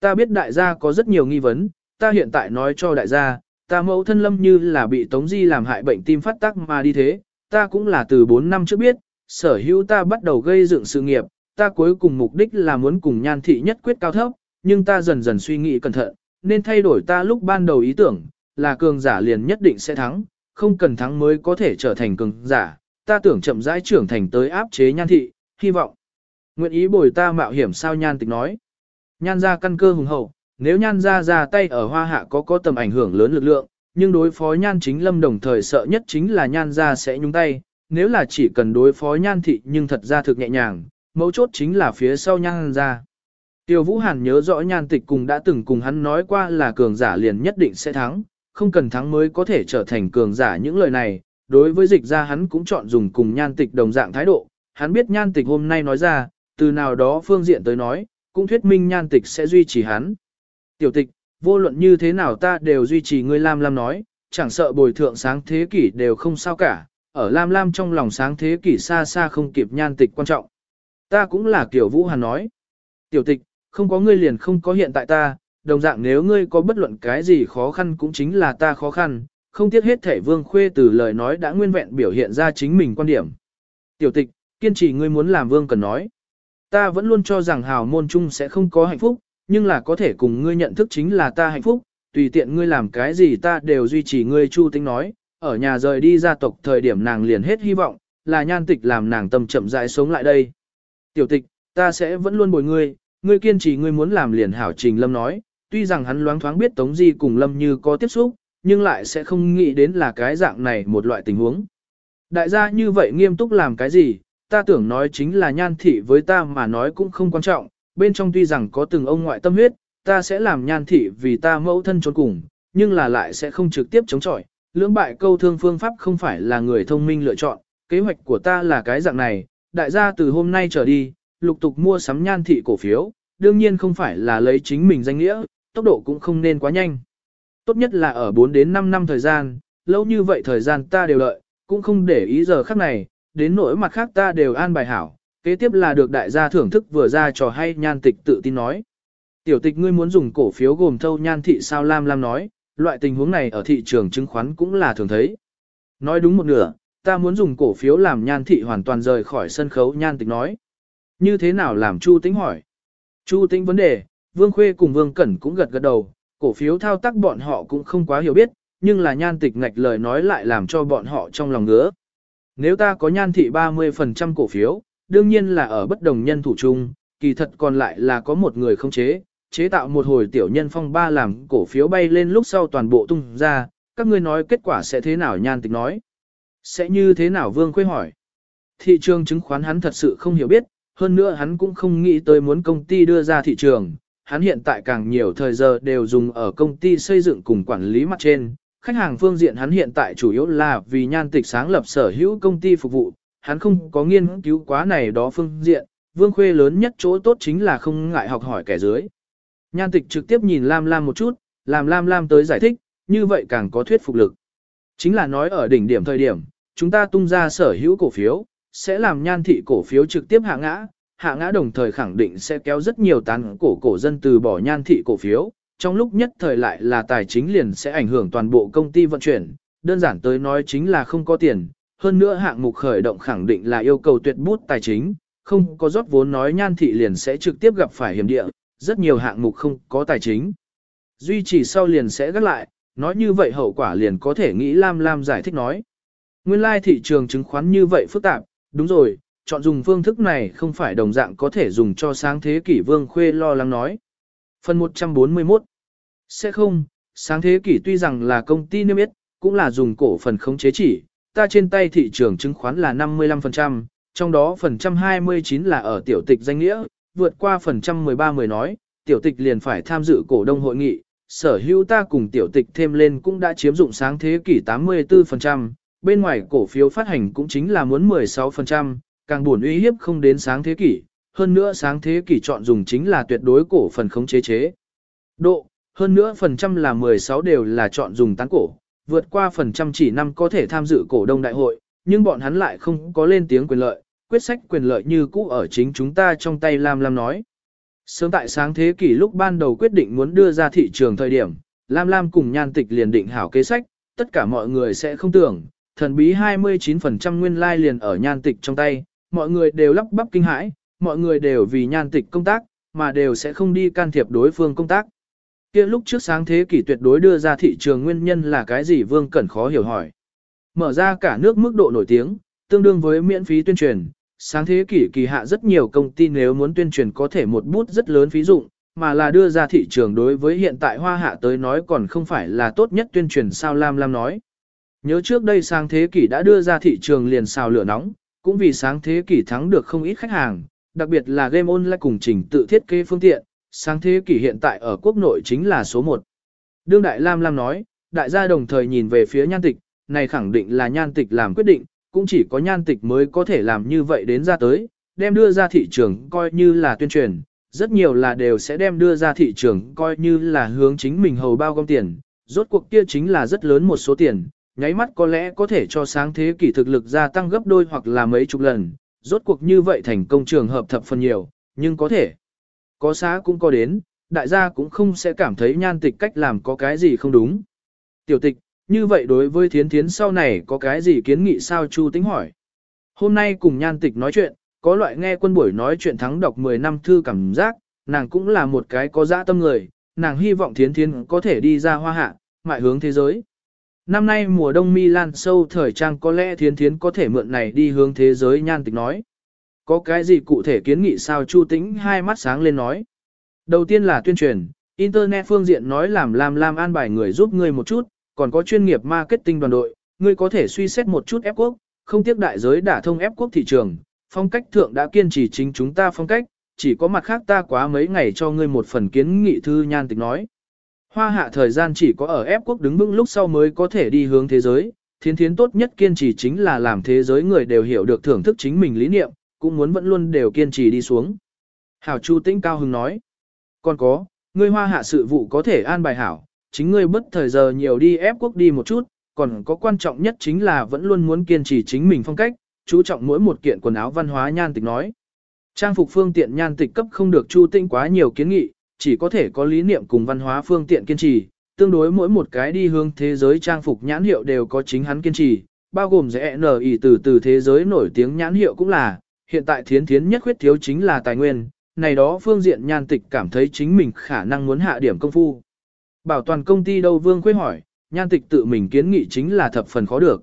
Ta biết đại gia có rất nhiều nghi vấn, ta hiện tại nói cho đại gia, ta mẫu thân lâm như là bị Tống Di làm hại bệnh tim phát tác mà đi thế, ta cũng là từ 4 năm trước biết, sở hữu ta bắt đầu gây dựng sự nghiệp, ta cuối cùng mục đích là muốn cùng nhan thị nhất quyết cao thấp, nhưng ta dần dần suy nghĩ cẩn thận, nên thay đổi ta lúc ban đầu ý tưởng, là cường giả liền nhất định sẽ thắng, không cần thắng mới có thể trở thành cường giả, ta tưởng chậm rãi trưởng thành tới áp chế nhan thị, hy vọng. Nguyện ý bồi ta mạo hiểm sao nhan tịch nói. Nhan ra căn cơ hùng hậu, nếu nhan ra ra tay ở hoa hạ có có tầm ảnh hưởng lớn lực lượng, nhưng đối phó nhan chính lâm đồng thời sợ nhất chính là nhan ra sẽ nhúng tay, nếu là chỉ cần đối phó nhan thị nhưng thật ra thực nhẹ nhàng, mấu chốt chính là phía sau nhan ra. Tiêu Vũ Hàn nhớ rõ nhan tịch cùng đã từng cùng hắn nói qua là cường giả liền nhất định sẽ thắng, không cần thắng mới có thể trở thành cường giả những lời này, đối với dịch ra hắn cũng chọn dùng cùng nhan tịch đồng dạng thái độ, hắn biết nhan tịch hôm nay nói ra, từ nào đó phương diện tới nói, cũng thuyết minh nhan tịch sẽ duy trì hắn. Tiểu tịch, vô luận như thế nào ta đều duy trì ngươi Lam Lam nói, chẳng sợ bồi thượng sáng thế kỷ đều không sao cả, ở Lam Lam trong lòng sáng thế kỷ xa xa không kịp nhan tịch quan trọng. Ta cũng là kiểu Vũ Hàn nói. Tiểu tịch, không có ngươi liền không có hiện tại ta, đồng dạng nếu ngươi có bất luận cái gì khó khăn cũng chính là ta khó khăn, không tiếc hết thể vương khuê từ lời nói đã nguyên vẹn biểu hiện ra chính mình quan điểm. Tiểu tịch, kiên trì ngươi muốn làm vương cần nói. Ta vẫn luôn cho rằng hào môn chung sẽ không có hạnh phúc, nhưng là có thể cùng ngươi nhận thức chính là ta hạnh phúc, tùy tiện ngươi làm cái gì ta đều duy trì ngươi chu Tĩnh nói, ở nhà rời đi gia tộc thời điểm nàng liền hết hy vọng, là nhan tịch làm nàng tâm chậm rãi sống lại đây. Tiểu tịch, ta sẽ vẫn luôn bồi ngươi, ngươi kiên trì ngươi muốn làm liền hảo trình lâm nói, tuy rằng hắn loáng thoáng biết Tống Di cùng lâm như có tiếp xúc, nhưng lại sẽ không nghĩ đến là cái dạng này một loại tình huống. Đại gia như vậy nghiêm túc làm cái gì, ta tưởng nói chính là nhan thị với ta mà nói cũng không quan trọng, bên trong tuy rằng có từng ông ngoại tâm huyết, ta sẽ làm nhan thị vì ta mẫu thân trốn cùng, nhưng là lại sẽ không trực tiếp chống chọi. Lưỡng bại câu thương phương pháp không phải là người thông minh lựa chọn, kế hoạch của ta là cái dạng này, đại gia từ hôm nay trở đi, lục tục mua sắm nhan thị cổ phiếu, đương nhiên không phải là lấy chính mình danh nghĩa, tốc độ cũng không nên quá nhanh. Tốt nhất là ở 4 đến 5 năm thời gian, lâu như vậy thời gian ta đều lợi, cũng không để ý giờ khắc này, đến nỗi mặt khác ta đều an bài hảo, kế tiếp là được đại gia thưởng thức vừa ra trò hay nhan tịch tự tin nói. Tiểu tịch ngươi muốn dùng cổ phiếu gồm thâu nhan thị sao Lam Lam nói, loại tình huống này ở thị trường chứng khoán cũng là thường thấy. Nói đúng một nửa, ta muốn dùng cổ phiếu làm nhan thị hoàn toàn rời khỏi sân khấu nhan tịch nói. Như thế nào làm Chu Tĩnh hỏi? Chu Tĩnh vấn đề, Vương Khuê cùng Vương Cẩn cũng gật gật đầu, cổ phiếu thao tác bọn họ cũng không quá hiểu biết, nhưng là nhan tịch ngạch lời nói lại làm cho bọn họ trong lòng ngứa. Nếu ta có nhan thị 30% cổ phiếu, đương nhiên là ở bất đồng nhân thủ chung, kỳ thật còn lại là có một người không chế, chế tạo một hồi tiểu nhân phong ba làm cổ phiếu bay lên lúc sau toàn bộ tung ra, các ngươi nói kết quả sẽ thế nào nhan tịch nói. Sẽ như thế nào Vương Khuê hỏi. Thị trường chứng khoán hắn thật sự không hiểu biết, hơn nữa hắn cũng không nghĩ tới muốn công ty đưa ra thị trường, hắn hiện tại càng nhiều thời giờ đều dùng ở công ty xây dựng cùng quản lý mặt trên. Khách hàng phương diện hắn hiện tại chủ yếu là vì nhan tịch sáng lập sở hữu công ty phục vụ, hắn không có nghiên cứu quá này đó phương diện, Vương Khuê lớn nhất chỗ tốt chính là không ngại học hỏi kẻ dưới. Nhan tịch trực tiếp nhìn Lam Lam một chút, làm Lam Lam tới giải thích, như vậy càng có thuyết phục lực. Chính là nói ở đỉnh điểm thời điểm, chúng ta tung ra sở hữu cổ phiếu, sẽ làm nhan thị cổ phiếu trực tiếp hạ ngã, hạ ngã đồng thời khẳng định sẽ kéo rất nhiều tán cổ cổ dân từ bỏ nhan thị cổ phiếu, trong lúc nhất thời lại là tài chính liền sẽ ảnh hưởng toàn bộ công ty vận chuyển, đơn giản tới nói chính là không có tiền, hơn nữa hạng mục khởi động khẳng định là yêu cầu tuyệt bút tài chính, không có rót vốn nói nhan thị liền sẽ trực tiếp gặp phải hiểm địa, rất nhiều hạng mục không có tài chính. Duy trì sau liền sẽ gắt lại, nói như vậy hậu quả liền có thể nghĩ Lam Lam giải thích nói. Nguyên lai thị trường chứng khoán như vậy phức tạp, đúng rồi, chọn dùng phương thức này không phải đồng dạng có thể dùng cho sáng thế kỷ vương khuê lo lắng nói. Phần 141 Sẽ không, sáng thế kỷ tuy rằng là công ty niêm yết, cũng là dùng cổ phần khống chế chỉ, ta trên tay thị trường chứng khoán là 55%, trong đó phần trăm 29 là ở tiểu tịch danh nghĩa, vượt qua phần trăm 13 người nói, tiểu tịch liền phải tham dự cổ đông hội nghị, sở hữu ta cùng tiểu tịch thêm lên cũng đã chiếm dụng sáng thế kỷ 84%, bên ngoài cổ phiếu phát hành cũng chính là muốn 16%, càng buồn uy hiếp không đến sáng thế kỷ, hơn nữa sáng thế kỷ chọn dùng chính là tuyệt đối cổ phần khống chế chế. Độ, hơn nữa phần trăm là 16 đều là chọn dùng tán cổ, vượt qua phần trăm chỉ năm có thể tham dự cổ đông đại hội, nhưng bọn hắn lại không có lên tiếng quyền lợi, quyết sách quyền lợi như cũ ở chính chúng ta trong tay Lam Lam nói. Sớm tại sáng thế kỷ lúc ban đầu quyết định muốn đưa ra thị trường thời điểm, Lam Lam cùng nhan tịch liền định hảo kế sách, tất cả mọi người sẽ không tưởng, thần bí 29% nguyên lai liền ở nhan tịch trong tay, mọi người đều lắp bắp kinh hãi, mọi người đều vì nhan tịch công tác, mà đều sẽ không đi can thiệp đối phương công tác. Kia lúc trước sáng thế kỷ tuyệt đối đưa ra thị trường nguyên nhân là cái gì Vương Cẩn khó hiểu hỏi. Mở ra cả nước mức độ nổi tiếng, tương đương với miễn phí tuyên truyền, sáng thế kỷ kỳ hạ rất nhiều công ty nếu muốn tuyên truyền có thể một bút rất lớn phí dụng, mà là đưa ra thị trường đối với hiện tại hoa hạ tới nói còn không phải là tốt nhất tuyên truyền sao Lam Lam nói. Nhớ trước đây sáng thế kỷ đã đưa ra thị trường liền xào lửa nóng, cũng vì sáng thế kỷ thắng được không ít khách hàng, đặc biệt là game online cùng trình tự thiết kế phương tiện, sáng thế kỷ hiện tại ở quốc nội chính là số 1. Đương Đại Lam Lam nói, đại gia đồng thời nhìn về phía nhan tịch, này khẳng định là nhan tịch làm quyết định, cũng chỉ có nhan tịch mới có thể làm như vậy đến ra tới, đem đưa ra thị trường coi như là tuyên truyền, rất nhiều là đều sẽ đem đưa ra thị trường coi như là hướng chính mình hầu bao gom tiền, rốt cuộc kia chính là rất lớn một số tiền, nháy mắt có lẽ có thể cho sáng thế kỷ thực lực gia tăng gấp đôi hoặc là mấy chục lần, rốt cuộc như vậy thành công trường hợp thập phần nhiều, nhưng có thể có xá cũng có đến, đại gia cũng không sẽ cảm thấy nhan tịch cách làm có cái gì không đúng. Tiểu tịch, như vậy đối với thiến thiến sau này có cái gì kiến nghị sao Chu tính hỏi. Hôm nay cùng nhan tịch nói chuyện, có loại nghe quân buổi nói chuyện thắng đọc 10 năm thư cảm giác, nàng cũng là một cái có dã tâm người, nàng hy vọng thiến thiến có thể đi ra hoa hạ, mại hướng thế giới. Năm nay mùa đông Milan sâu thời trang có lẽ thiến thiến có thể mượn này đi hướng thế giới nhan tịch nói. Có cái gì cụ thể kiến nghị sao Chu Tĩnh hai mắt sáng lên nói. Đầu tiên là tuyên truyền, Internet phương diện nói làm làm làm an bài người giúp ngươi một chút, còn có chuyên nghiệp marketing đoàn đội, ngươi có thể suy xét một chút ép quốc, không tiếc đại giới đả thông ép quốc thị trường, phong cách thượng đã kiên trì chính chúng ta phong cách, chỉ có mặt khác ta quá mấy ngày cho ngươi một phần kiến nghị thư nhan tịch nói. Hoa hạ thời gian chỉ có ở ép quốc đứng vững lúc sau mới có thể đi hướng thế giới, thiên thiến tốt nhất kiên trì chính là làm thế giới người đều hiểu được thưởng thức chính mình lý niệm, cũng muốn vẫn luôn đều kiên trì đi xuống. Hảo Chu Tĩnh Cao hứng nói, còn có, ngươi hoa hạ sự vụ có thể an bài hảo, chính ngươi bất thời giờ nhiều đi ép quốc đi một chút, còn có quan trọng nhất chính là vẫn luôn muốn kiên trì chính mình phong cách, chú trọng mỗi một kiện quần áo văn hóa nhan tịch nói. Trang phục phương tiện nhan tịch cấp không được Chu Tĩnh quá nhiều kiến nghị, chỉ có thể có lý niệm cùng văn hóa phương tiện kiên trì, tương đối mỗi một cái đi hướng thế giới trang phục nhãn hiệu đều có chính hắn kiên trì, bao gồm rẽ nở ý từ từ thế giới nổi tiếng nhãn hiệu cũng là, hiện tại thiến thiến nhất khuyết thiếu chính là tài nguyên, này đó phương diện nhan tịch cảm thấy chính mình khả năng muốn hạ điểm công phu. Bảo toàn công ty đâu Vương khuyết hỏi, nhan tịch tự mình kiến nghị chính là thập phần khó được.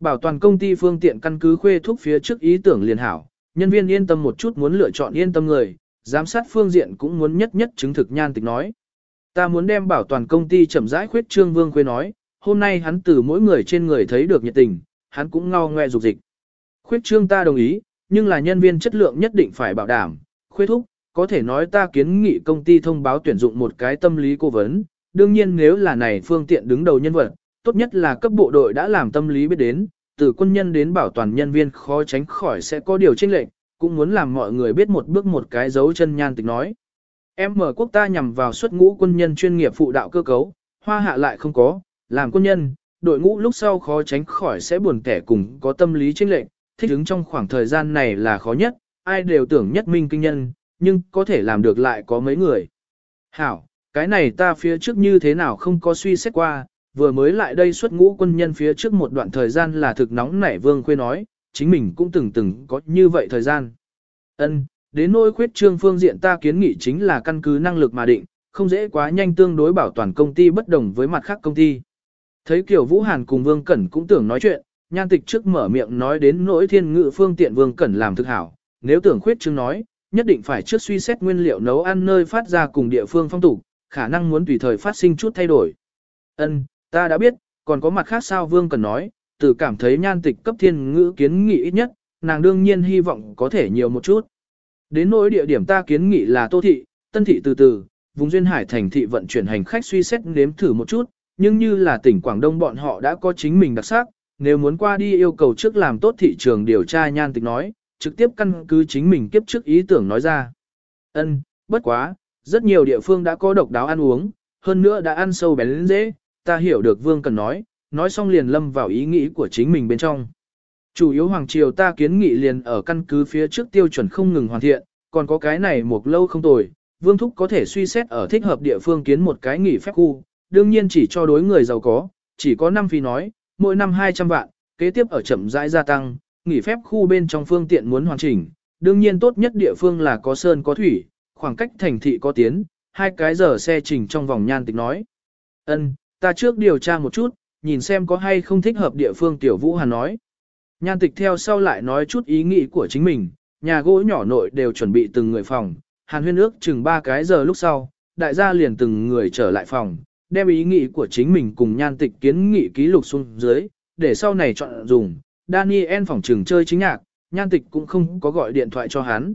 Bảo toàn công ty phương tiện căn cứ khuê thuốc phía trước ý tưởng liền hảo, nhân viên yên tâm một chút muốn lựa chọn yên tâm người, giám sát phương diện cũng muốn nhất nhất chứng thực nhan tịch nói. Ta muốn đem bảo toàn công ty chậm rãi khuyết trương Vương khuê nói, hôm nay hắn từ mỗi người trên người thấy được nhiệt tình, hắn cũng ngao ngoe dục dịch. Khuyết trương ta đồng ý, nhưng là nhân viên chất lượng nhất định phải bảo đảm, khuê thúc, có thể nói ta kiến nghị công ty thông báo tuyển dụng một cái tâm lý cố vấn, đương nhiên nếu là này phương tiện đứng đầu nhân vật, tốt nhất là cấp bộ đội đã làm tâm lý biết đến, từ quân nhân đến bảo toàn nhân viên khó tránh khỏi sẽ có điều chênh lệch, cũng muốn làm mọi người biết một bước một cái dấu chân nhan tịch nói. Em mở quốc ta nhằm vào xuất ngũ quân nhân chuyên nghiệp phụ đạo cơ cấu, hoa hạ lại không có, làm quân nhân, đội ngũ lúc sau khó tránh khỏi sẽ buồn kẻ cùng có tâm lý chênh lệch, thích ứng trong khoảng thời gian này là khó nhất, ai đều tưởng nhất minh kinh nhân, nhưng có thể làm được lại có mấy người. Hảo, Cái này ta phía trước như thế nào không có suy xét qua, vừa mới lại đây xuất ngũ quân nhân phía trước một đoạn thời gian là thực nóng nảy Vương Khuê nói, chính mình cũng từng từng có như vậy thời gian. Ân, đến nỗi khuyết trương phương diện ta kiến nghị chính là căn cứ năng lực mà định, không dễ quá nhanh tương đối bảo toàn công ty bất đồng với mặt khác công ty. Thấy kiểu Vũ Hàn cùng Vương Cẩn cũng tưởng nói chuyện, nhan tịch trước mở miệng nói đến nỗi thiên ngự phương tiện Vương Cẩn làm thực hảo, nếu tưởng khuyết chứng nói, nhất định phải trước suy xét nguyên liệu nấu ăn nơi phát ra cùng địa phương phong tục, khả năng muốn tùy thời phát sinh chút thay đổi. Ân, ta đã biết, còn có mặt khác sao Vương Cẩn nói, từ cảm thấy nhan tịch cấp thiên ngữ kiến nghị ít nhất, nàng đương nhiên hy vọng có thể nhiều một chút. Đến nỗi địa điểm ta kiến nghị là Tô Thị, Tân Thị từ từ, vùng duyên hải thành thị vận chuyển hành khách suy xét nếm thử một chút, nhưng như là tỉnh Quảng Đông bọn họ đã có chính mình đặc sắc, nếu muốn qua đi yêu cầu trước làm tốt thị trường điều tra nhan tịch nói, trực tiếp căn cứ chính mình kiếp trước ý tưởng nói ra. Ân, bất quá, rất nhiều địa phương đã có độc đáo ăn uống, hơn nữa đã ăn sâu bén dễ, ta hiểu được Vương Cần nói, nói xong liền lâm vào ý nghĩ của chính mình bên trong. Chủ yếu Hoàng Triều ta kiến nghị liền ở căn cứ phía trước tiêu chuẩn không ngừng hoàn thiện, còn có cái này một lâu không tồi, Vương Thúc có thể suy xét ở thích hợp địa phương kiến một cái nghỉ phép khu, đương nhiên chỉ cho đối người giàu có, chỉ có năm phi nói, mỗi năm 200 vạn, kế tiếp ở chậm rãi gia tăng, nghỉ phép khu bên trong phương tiện muốn hoàn chỉnh, đương nhiên tốt nhất địa phương là có sơn có thủy, khoảng cách thành thị có tiến, hai cái giờ xe trình trong vòng nhan tịch nói. Ân, ta trước điều tra một chút, nhìn xem có hay không thích hợp địa phương Tiểu Vũ Hàn nói. Nhan tịch theo sau lại nói chút ý nghĩ của chính mình, nhà gỗ nhỏ nội đều chuẩn bị từng người phòng, Hàn huyên ước chừng 3 cái giờ lúc sau, đại gia liền từng người trở lại phòng, đem ý nghĩ của chính mình cùng nhan tịch kiến nghị ký lục xuống dưới, để sau này chọn dùng. Daniel phòng trường chơi chính nhạc, nhan tịch cũng không có gọi điện thoại cho hắn.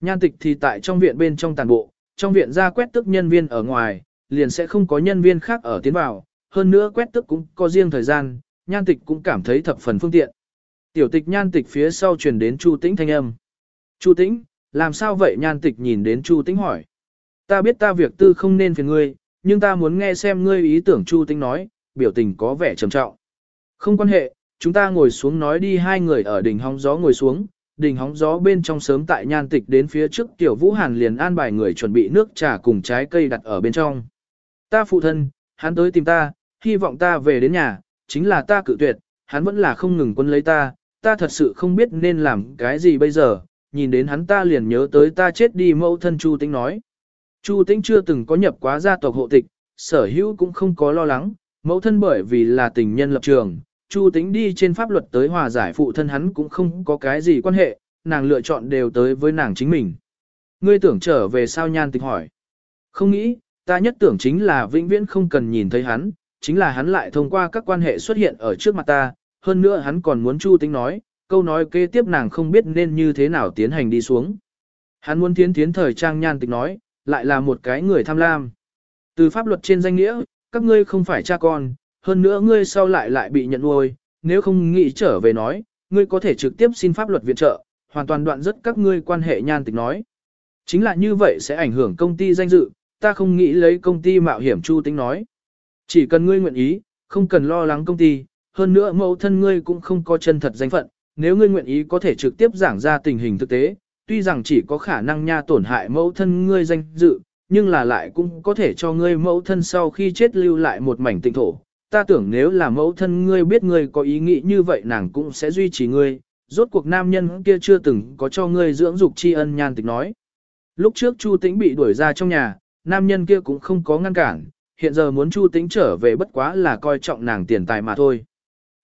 Nhan tịch thì tại trong viện bên trong tàn bộ, trong viện ra quét tức nhân viên ở ngoài, liền sẽ không có nhân viên khác ở tiến vào, hơn nữa quét tức cũng có riêng thời gian, nhan tịch cũng cảm thấy thập phần phương tiện. Tiểu tịch nhan tịch phía sau truyền đến Chu Tĩnh thanh âm. Chu Tĩnh, làm sao vậy nhan tịch nhìn đến Chu Tĩnh hỏi. Ta biết ta việc tư không nên phiền ngươi, nhưng ta muốn nghe xem ngươi ý tưởng Chu Tinh nói, biểu tình có vẻ trầm trọng. Không quan hệ, chúng ta ngồi xuống nói đi hai người ở đỉnh hóng gió ngồi xuống, đỉnh hóng gió bên trong sớm tại nhan tịch đến phía trước tiểu vũ hàn liền an bài người chuẩn bị nước trà cùng trái cây đặt ở bên trong. Ta phụ thân, hắn tới tìm ta, hy vọng ta về đến nhà, chính là ta cự tuyệt, hắn vẫn là không ngừng quân lấy ta, ta thật sự không biết nên làm cái gì bây giờ, nhìn đến hắn ta liền nhớ tới ta chết đi mẫu thân Chu Tĩnh nói. Chu Tĩnh chưa từng có nhập quá gia tộc hộ tịch, sở hữu cũng không có lo lắng, mẫu thân bởi vì là tình nhân lập trường, Chu Tĩnh đi trên pháp luật tới hòa giải phụ thân hắn cũng không có cái gì quan hệ, nàng lựa chọn đều tới với nàng chính mình. Ngươi tưởng trở về sao nhan tịch hỏi. Không nghĩ, ta nhất tưởng chính là vĩnh viễn không cần nhìn thấy hắn, chính là hắn lại thông qua các quan hệ xuất hiện ở trước mặt ta, hơn nữa hắn còn muốn Chu Tĩnh nói, câu nói kế tiếp nàng không biết nên như thế nào tiến hành đi xuống. Hắn muốn tiến tiến thời trang nhan tịch nói, lại là một cái người tham lam. Từ pháp luật trên danh nghĩa, các ngươi không phải cha con, hơn nữa ngươi sau lại lại bị nhận nuôi, nếu không nghĩ trở về nói, ngươi có thể trực tiếp xin pháp luật viện trợ, hoàn toàn đoạn rất các ngươi quan hệ nhan tịch nói. Chính là như vậy sẽ ảnh hưởng công ty danh dự, ta không nghĩ lấy công ty mạo hiểm chu tính nói. Chỉ cần ngươi nguyện ý, không cần lo lắng công ty, hơn nữa mẫu thân ngươi cũng không có chân thật danh phận, nếu ngươi nguyện ý có thể trực tiếp giảng ra tình hình thực tế, tuy rằng chỉ có khả năng nha tổn hại mẫu thân ngươi danh dự, nhưng là lại cũng có thể cho ngươi mẫu thân sau khi chết lưu lại một mảnh tịnh thổ. Ta tưởng nếu là mẫu thân ngươi biết ngươi có ý nghĩ như vậy nàng cũng sẽ duy trì ngươi, rốt cuộc nam nhân kia chưa từng có cho ngươi dưỡng dục tri ân nhan tịch nói. Lúc trước Chu Tĩnh bị đuổi ra trong nhà, nam nhân kia cũng không có ngăn cản, hiện giờ muốn Chu Tĩnh trở về bất quá là coi trọng nàng tiền tài mà thôi.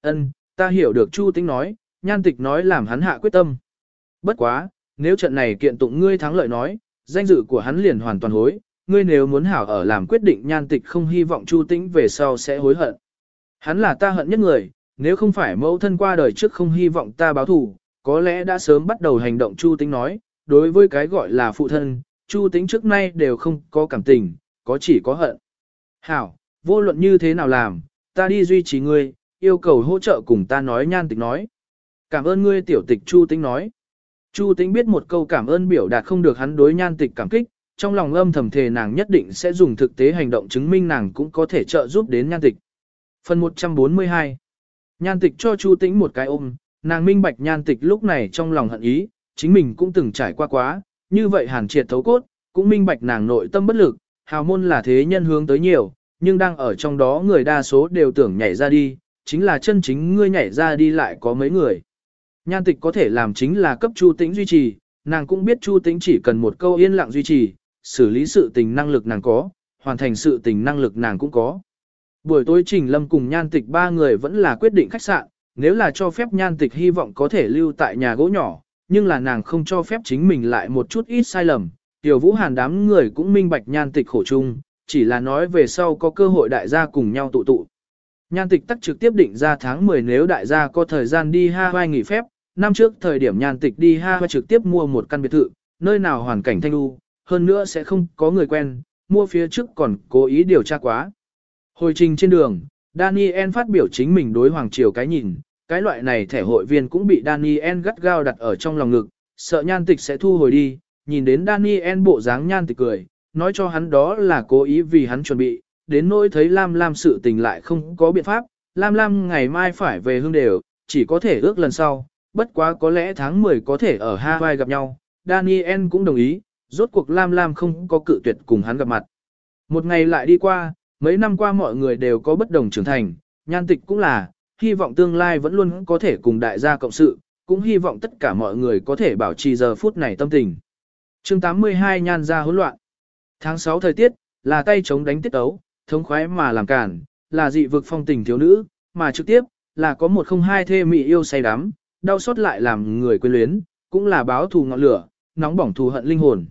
Ân, ta hiểu được Chu Tĩnh nói, nhan tịch nói làm hắn hạ quyết tâm. Bất quá, nếu trận này kiện tụng ngươi thắng lợi nói, danh dự của hắn liền hoàn toàn hối, ngươi nếu muốn hảo ở làm quyết định nhan tịch không hy vọng Chu Tĩnh về sau sẽ hối hận. Hắn là ta hận nhất người, nếu không phải mẫu thân qua đời trước không hy vọng ta báo thù, có lẽ đã sớm bắt đầu hành động Chu Tĩnh nói, đối với cái gọi là phụ thân, Chu Tĩnh trước nay đều không có cảm tình, có chỉ có hận. Hảo, vô luận như thế nào làm, ta đi duy trì ngươi, yêu cầu hỗ trợ cùng ta nói nhan tịch nói. Cảm ơn ngươi tiểu tịch Chu Tĩnh nói. Chu Tĩnh biết một câu cảm ơn biểu đạt không được hắn đối nhan tịch cảm kích, trong lòng âm thầm thề nàng nhất định sẽ dùng thực tế hành động chứng minh nàng cũng có thể trợ giúp đến nhan tịch. Phần 142 Nhan tịch cho Chu Tĩnh một cái ôm, nàng minh bạch nhan tịch lúc này trong lòng hận ý, chính mình cũng từng trải qua quá, như vậy hàn triệt thấu cốt, cũng minh bạch nàng nội tâm bất lực, hào môn là thế nhân hướng tới nhiều, nhưng đang ở trong đó người đa số đều tưởng nhảy ra đi, chính là chân chính ngươi nhảy ra đi lại có mấy người. Nhan tịch có thể làm chính là cấp Chu Tĩnh duy trì, nàng cũng biết Chu Tĩnh chỉ cần một câu yên lặng duy trì, xử lý sự tình năng lực nàng có, hoàn thành sự tình năng lực nàng cũng có. Buổi tối Trình Lâm cùng Nhan Tịch ba người vẫn là quyết định khách sạn, nếu là cho phép Nhan Tịch hy vọng có thể lưu tại nhà gỗ nhỏ, nhưng là nàng không cho phép chính mình lại một chút ít sai lầm. Tiểu Vũ Hàn đám người cũng minh bạch Nhan Tịch khổ chung, chỉ là nói về sau có cơ hội đại gia cùng nhau tụ tụ. Nhan Tịch tắc trực tiếp định ra tháng 10 nếu đại gia có thời gian đi Hawaii nghỉ phép, năm trước thời điểm Nhan Tịch đi ha và trực tiếp mua một căn biệt thự, nơi nào hoàn cảnh thanh lưu, hơn nữa sẽ không có người quen, mua phía trước còn cố ý điều tra quá. Hồi trình trên đường, Daniel phát biểu chính mình đối Hoàng Triều cái nhìn, cái loại này thẻ hội viên cũng bị Daniel gắt gao đặt ở trong lòng ngực, sợ nhan tịch sẽ thu hồi đi, nhìn đến Daniel bộ dáng nhan tịch cười, nói cho hắn đó là cố ý vì hắn chuẩn bị, đến nỗi thấy Lam Lam sự tình lại không có biện pháp, Lam Lam ngày mai phải về hương đều, chỉ có thể ước lần sau, bất quá có lẽ tháng 10 có thể ở Hawaii gặp nhau, Daniel cũng đồng ý, rốt cuộc Lam Lam không có cự tuyệt cùng hắn gặp mặt. Một ngày lại đi qua, mấy năm qua mọi người đều có bất đồng trưởng thành, nhan tịch cũng là, hy vọng tương lai vẫn luôn có thể cùng đại gia cộng sự, cũng hy vọng tất cả mọi người có thể bảo trì giờ phút này tâm tình. chương 82 nhan ra hỗn loạn. Tháng 6 thời tiết, là tay chống đánh tiết ấu, thống khoái mà làm cản, là dị vực phong tình thiếu nữ, mà trực tiếp, là có một không hai thê mị yêu say đắm, đau xót lại làm người quên luyến, cũng là báo thù ngọn lửa, nóng bỏng thù hận linh hồn.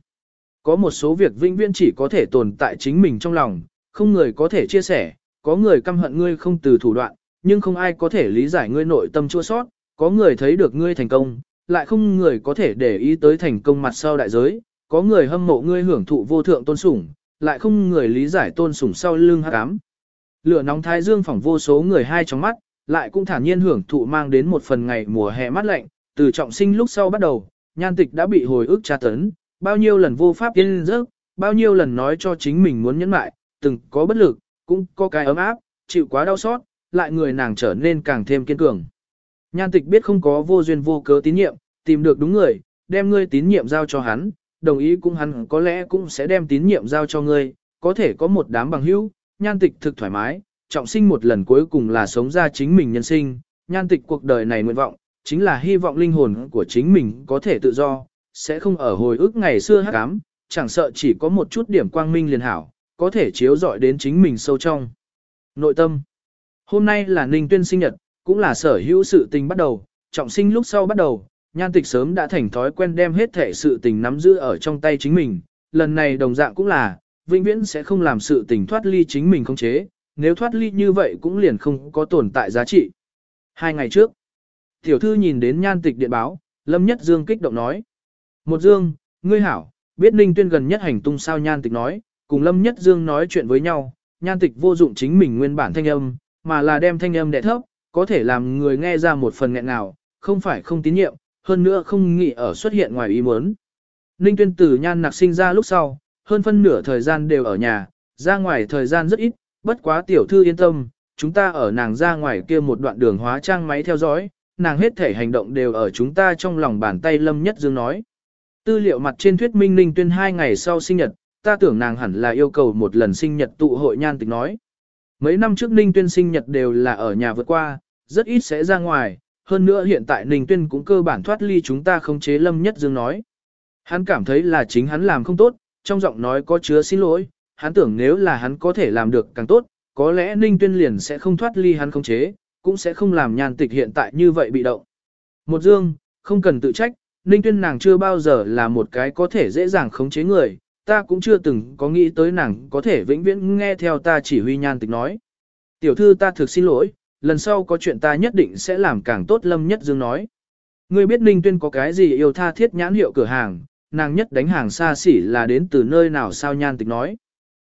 Có một số việc vĩnh viễn chỉ có thể tồn tại chính mình trong lòng, không người có thể chia sẻ, có người căm hận ngươi không từ thủ đoạn, nhưng không ai có thể lý giải ngươi nội tâm chua sót, có người thấy được ngươi thành công, lại không người có thể để ý tới thành công mặt sau đại giới, có người hâm mộ ngươi hưởng thụ vô thượng tôn sủng, lại không người lý giải tôn sủng sau lưng hắc ám. Lửa nóng thái dương phỏng vô số người hai trong mắt, lại cũng thản nhiên hưởng thụ mang đến một phần ngày mùa hè mát lạnh, từ trọng sinh lúc sau bắt đầu, nhan tịch đã bị hồi ức tra tấn, bao nhiêu lần vô pháp yên giấc, bao nhiêu lần nói cho chính mình muốn nhẫn lại, từng có bất lực, cũng có cái ấm áp, chịu quá đau xót, lại người nàng trở nên càng thêm kiên cường. Nhan tịch biết không có vô duyên vô cớ tín nhiệm, tìm được đúng người, đem ngươi tín nhiệm giao cho hắn, đồng ý cũng hắn có lẽ cũng sẽ đem tín nhiệm giao cho ngươi, có thể có một đám bằng hữu, nhan tịch thực thoải mái, trọng sinh một lần cuối cùng là sống ra chính mình nhân sinh, nhan tịch cuộc đời này nguyện vọng, chính là hy vọng linh hồn của chính mình có thể tự do, sẽ không ở hồi ức ngày xưa hắc ám, chẳng sợ chỉ có một chút điểm quang minh liền hảo, có thể chiếu rọi đến chính mình sâu trong. Nội tâm. Hôm nay là Ninh Tuyên sinh nhật, cũng là sở hữu sự tình bắt đầu, trọng sinh lúc sau bắt đầu, nhan tịch sớm đã thành thói quen đem hết thể sự tình nắm giữ ở trong tay chính mình, lần này đồng dạng cũng là, vĩnh viễn sẽ không làm sự tình thoát ly chính mình không chế, nếu thoát ly như vậy cũng liền không có tồn tại giá trị. Hai ngày trước, tiểu thư nhìn đến nhan tịch điện báo, Lâm Nhất Dương kích động nói. Một Dương, ngươi hảo, biết Ninh Tuyên gần nhất hành tung sao nhan tịch nói, cùng Lâm Nhất Dương nói chuyện với nhau, nhan tịch vô dụng chính mình nguyên bản thanh âm, mà là đem thanh âm đẻ thấp, có thể làm người nghe ra một phần nghẹn nào, không phải không tín nhiệm, hơn nữa không nghĩ ở xuất hiện ngoài ý muốn. Ninh tuyên tử nhan nặc sinh ra lúc sau, hơn phân nửa thời gian đều ở nhà, ra ngoài thời gian rất ít, bất quá tiểu thư yên tâm, chúng ta ở nàng ra ngoài kia một đoạn đường hóa trang máy theo dõi, nàng hết thể hành động đều ở chúng ta trong lòng bàn tay Lâm Nhất Dương nói. Tư liệu mặt trên thuyết minh Ninh tuyên hai ngày sau sinh nhật, ta tưởng nàng hẳn là yêu cầu một lần sinh nhật tụ hội nhan tịch nói. Mấy năm trước Ninh Tuyên sinh nhật đều là ở nhà vượt qua, rất ít sẽ ra ngoài, hơn nữa hiện tại Ninh Tuyên cũng cơ bản thoát ly chúng ta không chế Lâm Nhất Dương nói. Hắn cảm thấy là chính hắn làm không tốt, trong giọng nói có chứa xin lỗi, hắn tưởng nếu là hắn có thể làm được càng tốt, có lẽ Ninh Tuyên liền sẽ không thoát ly hắn không chế, cũng sẽ không làm nhan tịch hiện tại như vậy bị động. Một dương, không cần tự trách, Ninh Tuyên nàng chưa bao giờ là một cái có thể dễ dàng khống chế người, ta cũng chưa từng có nghĩ tới nàng có thể vĩnh viễn nghe theo ta chỉ huy nhan tịch nói. Tiểu thư ta thực xin lỗi, lần sau có chuyện ta nhất định sẽ làm càng tốt lâm nhất dương nói. Ngươi biết Ninh Tuyên có cái gì yêu tha thiết nhãn hiệu cửa hàng, nàng nhất đánh hàng xa xỉ là đến từ nơi nào sao nhan tịch nói.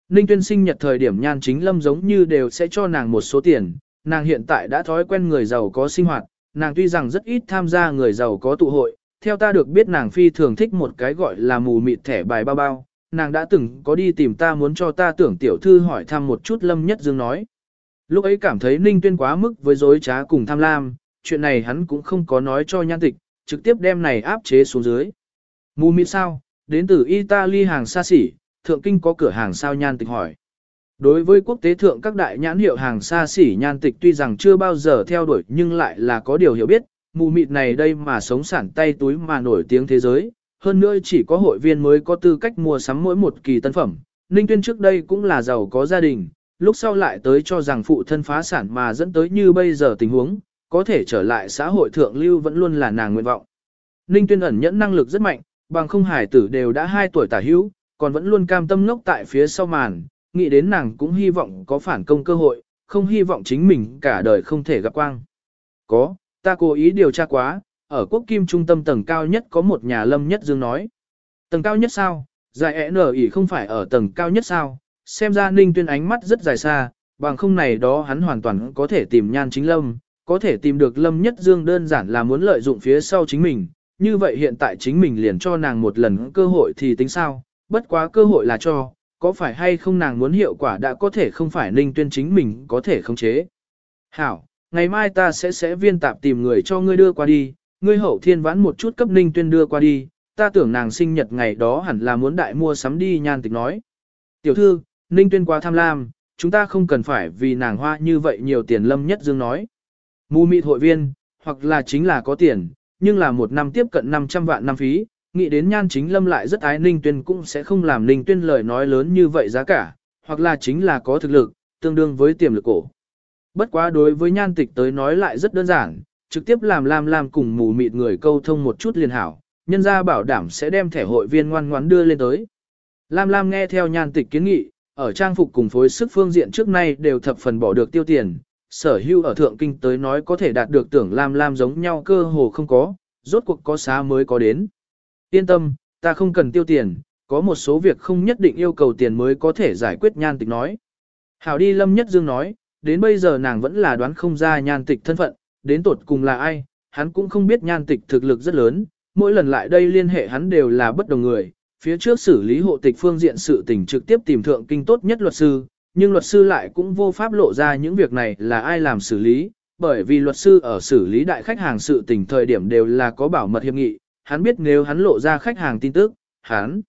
Ninh Tuyên sinh nhật thời điểm nhan chính lâm giống như đều sẽ cho nàng một số tiền, nàng hiện tại đã thói quen người giàu có sinh hoạt, nàng tuy rằng rất ít tham gia người giàu có tụ hội, theo ta được biết nàng phi thường thích một cái gọi là mù mịt thẻ bài bao bao, nàng đã từng có đi tìm ta muốn cho ta tưởng tiểu thư hỏi thăm một chút Lâm Nhất Dương nói. Lúc ấy cảm thấy Ninh Tuyên quá mức với dối trá cùng tham lam, chuyện này hắn cũng không có nói cho nhan tịch, trực tiếp đem này áp chế xuống dưới. Mù mịt sao, đến từ Italy hàng xa xỉ, thượng kinh có cửa hàng sao nhan tịch hỏi. Đối với quốc tế thượng các đại nhãn hiệu hàng xa xỉ nhan tịch tuy rằng chưa bao giờ theo đuổi nhưng lại là có điều hiểu biết, mù mịt này đây mà sống sản tay túi mà nổi tiếng thế giới, hơn nữa chỉ có hội viên mới có tư cách mua sắm mỗi một kỳ tân phẩm. Ninh Tuyên trước đây cũng là giàu có gia đình, lúc sau lại tới cho rằng phụ thân phá sản mà dẫn tới như bây giờ tình huống, có thể trở lại xã hội thượng lưu vẫn luôn là nàng nguyện vọng. Ninh Tuyên ẩn nhẫn năng lực rất mạnh, bằng không hải tử đều đã 2 tuổi tả hữu, còn vẫn luôn cam tâm ngốc tại phía sau màn, nghĩ đến nàng cũng hy vọng có phản công cơ hội, không hy vọng chính mình cả đời không thể gặp quang. Có, ta cố ý điều tra quá, ở quốc kim trung tâm tầng cao nhất có một nhà lâm nhất dương nói. Tầng cao nhất sao, dài ẻ nở ỉ không phải ở tầng cao nhất sao, xem ra ninh tuyên ánh mắt rất dài xa, bằng không này đó hắn hoàn toàn có thể tìm nhan chính lâm, có thể tìm được lâm nhất dương đơn giản là muốn lợi dụng phía sau chính mình, như vậy hiện tại chính mình liền cho nàng một lần cơ hội thì tính sao, bất quá cơ hội là cho, có phải hay không nàng muốn hiệu quả đã có thể không phải ninh tuyên chính mình có thể khống chế. Hảo, ngày mai ta sẽ sẽ viên tạp tìm người cho ngươi đưa qua đi, ngươi hậu thiên vãn một chút cấp ninh tuyên đưa qua đi, ta tưởng nàng sinh nhật ngày đó hẳn là muốn đại mua sắm đi nhan tịch nói. Tiểu thư, ninh tuyên quá tham lam, chúng ta không cần phải vì nàng hoa như vậy nhiều tiền lâm nhất dương nói. Mù mịt hội viên, hoặc là chính là có tiền, nhưng là một năm tiếp cận 500 vạn năm phí, nghĩ đến nhan chính lâm lại rất ái ninh tuyên cũng sẽ không làm ninh tuyên lời nói lớn như vậy giá cả, hoặc là chính là có thực lực, tương đương với tiềm lực cổ. Bất quá đối với nhan tịch tới nói lại rất đơn giản, trực tiếp làm Lam Lam cùng mù mịt người câu thông một chút liền hảo, nhân ra bảo đảm sẽ đem thẻ hội viên ngoan ngoãn đưa lên tới. Lam Lam nghe theo nhan tịch kiến nghị, ở trang phục cùng phối sức phương diện trước nay đều thập phần bỏ được tiêu tiền, sở hưu ở thượng kinh tới nói có thể đạt được tưởng Lam Lam giống nhau cơ hồ không có, rốt cuộc có xá mới có đến. Yên tâm, ta không cần tiêu tiền, có một số việc không nhất định yêu cầu tiền mới có thể giải quyết nhan tịch nói. Hảo đi Lâm Nhất Dương nói, đến bây giờ nàng vẫn là đoán không ra nhan tịch thân phận, đến tột cùng là ai, hắn cũng không biết nhan tịch thực lực rất lớn, mỗi lần lại đây liên hệ hắn đều là bất đồng người, phía trước xử lý hộ tịch phương diện sự tình trực tiếp tìm thượng kinh tốt nhất luật sư, nhưng luật sư lại cũng vô pháp lộ ra những việc này là ai làm xử lý, bởi vì luật sư ở xử lý đại khách hàng sự tình thời điểm đều là có bảo mật hiệp nghị, hắn biết nếu hắn lộ ra khách hàng tin tức, hắn.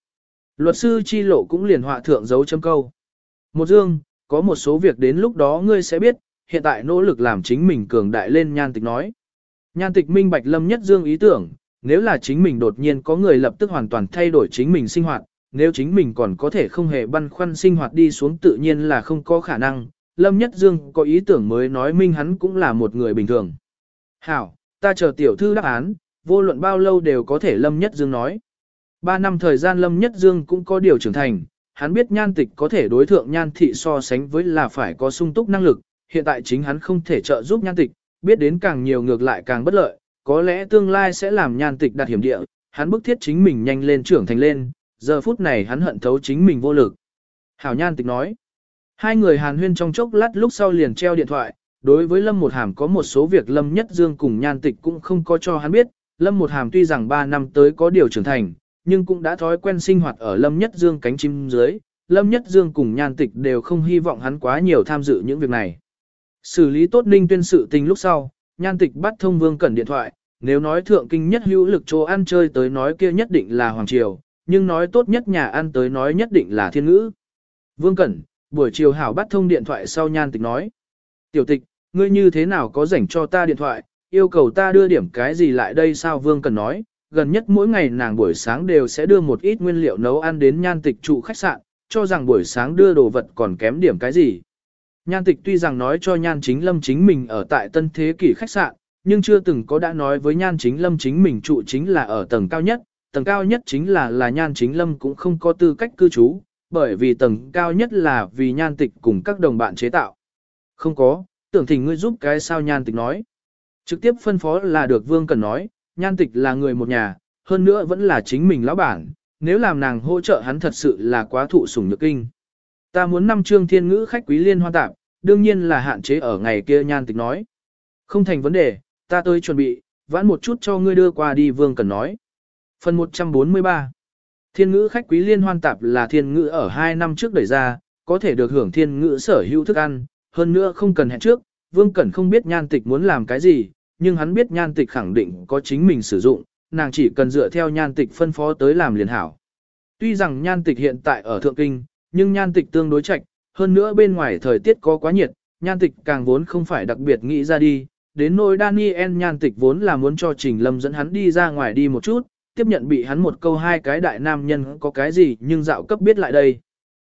Luật sư chi lộ cũng liền họa thượng dấu chấm câu. Một dương, có một số việc đến lúc đó ngươi sẽ biết, hiện tại nỗ lực làm chính mình cường đại lên nhan tịch nói. Nhan tịch minh bạch lâm nhất dương ý tưởng, nếu là chính mình đột nhiên có người lập tức hoàn toàn thay đổi chính mình sinh hoạt, nếu chính mình còn có thể không hề băn khoăn sinh hoạt đi xuống tự nhiên là không có khả năng. Lâm Nhất Dương có ý tưởng mới nói minh hắn cũng là một người bình thường. Hảo, ta chờ tiểu thư đáp án, vô luận bao lâu đều có thể Lâm Nhất Dương nói. Ba năm thời gian Lâm Nhất Dương cũng có điều trưởng thành, hắn biết nhan tịch có thể đối thượng nhan thị so sánh với là phải có sung túc năng lực, hiện tại chính hắn không thể trợ giúp nhan tịch, biết đến càng nhiều ngược lại càng bất lợi, có lẽ tương lai sẽ làm nhan tịch đạt hiểm địa, hắn bức thiết chính mình nhanh lên trưởng thành lên, giờ phút này hắn hận thấu chính mình vô lực. Hảo nhan tịch nói, hai người hàn huyên trong chốc lát lúc sau liền treo điện thoại, đối với Lâm Một Hàm có một số việc Lâm Nhất Dương cùng nhan tịch cũng không có cho hắn biết, Lâm Một Hàm tuy rằng 3 năm tới có điều trưởng thành, nhưng cũng đã thói quen sinh hoạt ở Lâm Nhất Dương cánh chim dưới, Lâm Nhất Dương cùng nhan tịch đều không hy vọng hắn quá nhiều tham dự những việc này. Xử lý tốt ninh tuyên sự tình lúc sau, nhan tịch bắt thông vương cẩn điện thoại, nếu nói thượng kinh nhất hữu lực chỗ ăn chơi tới nói kia nhất định là Hoàng Triều, nhưng nói tốt nhất nhà ăn tới nói nhất định là thiên ngữ. Vương Cẩn, buổi chiều hảo bắt thông điện thoại sau nhan tịch nói. Tiểu tịch, ngươi như thế nào có rảnh cho ta điện thoại, yêu cầu ta đưa điểm cái gì lại đây sao Vương cần nói, gần nhất mỗi ngày nàng buổi sáng đều sẽ đưa một ít nguyên liệu nấu ăn đến nhan tịch trụ khách sạn, cho rằng buổi sáng đưa đồ vật còn kém điểm cái gì. Nhan tịch tuy rằng nói cho nhan chính lâm chính mình ở tại tân thế kỷ khách sạn, nhưng chưa từng có đã nói với nhan chính lâm chính mình trụ chính là ở tầng cao nhất, tầng cao nhất chính là là nhan chính lâm cũng không có tư cách cư trú, bởi vì tầng cao nhất là vì nhan tịch cùng các đồng bạn chế tạo. Không có, tưởng thỉnh ngươi giúp cái sao nhan tịch nói. Trực tiếp phân phó là được vương cần nói, nhan tịch là người một nhà, hơn nữa vẫn là chính mình lão bản, nếu làm nàng hỗ trợ hắn thật sự là quá thụ sủng nhược kinh. Ta muốn năm chương thiên ngữ khách quý liên hoan tạp, đương nhiên là hạn chế ở ngày kia nhan tịch nói. Không thành vấn đề, ta tới chuẩn bị, vãn một chút cho ngươi đưa qua đi vương cần nói. Phần 143 Thiên ngữ khách quý liên hoan tạp là thiên ngữ ở 2 năm trước đẩy ra, có thể được hưởng thiên ngữ sở hữu thức ăn, hơn nữa không cần hẹn trước, vương cẩn không biết nhan tịch muốn làm cái gì, nhưng hắn biết nhan tịch khẳng định có chính mình sử dụng, nàng chỉ cần dựa theo nhan tịch phân phó tới làm liền hảo. Tuy rằng nhan tịch hiện tại ở Thượng Kinh, nhưng nhan tịch tương đối chạch, hơn nữa bên ngoài thời tiết có quá nhiệt, nhan tịch càng vốn không phải đặc biệt nghĩ ra đi. Đến nỗi Daniel nhan tịch vốn là muốn cho Trình Lâm dẫn hắn đi ra ngoài đi một chút, tiếp nhận bị hắn một câu hai cái đại nam nhân có cái gì nhưng dạo cấp biết lại đây.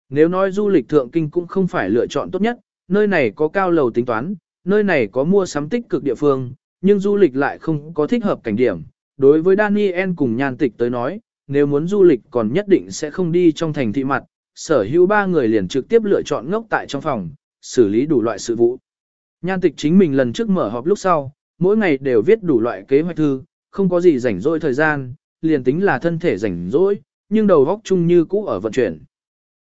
Nếu nói du lịch thượng kinh cũng không phải lựa chọn tốt nhất, nơi này có cao lầu tính toán, nơi này có mua sắm tích cực địa phương, nhưng du lịch lại không có thích hợp cảnh điểm. Đối với Daniel cùng nhan tịch tới nói, nếu muốn du lịch còn nhất định sẽ không đi trong thành thị mặt, sở hữu ba người liền trực tiếp lựa chọn ngốc tại trong phòng, xử lý đủ loại sự vụ. Nhan tịch chính mình lần trước mở họp lúc sau, mỗi ngày đều viết đủ loại kế hoạch thư, không có gì rảnh rỗi thời gian, liền tính là thân thể rảnh rỗi, nhưng đầu óc chung như cũ ở vận chuyển.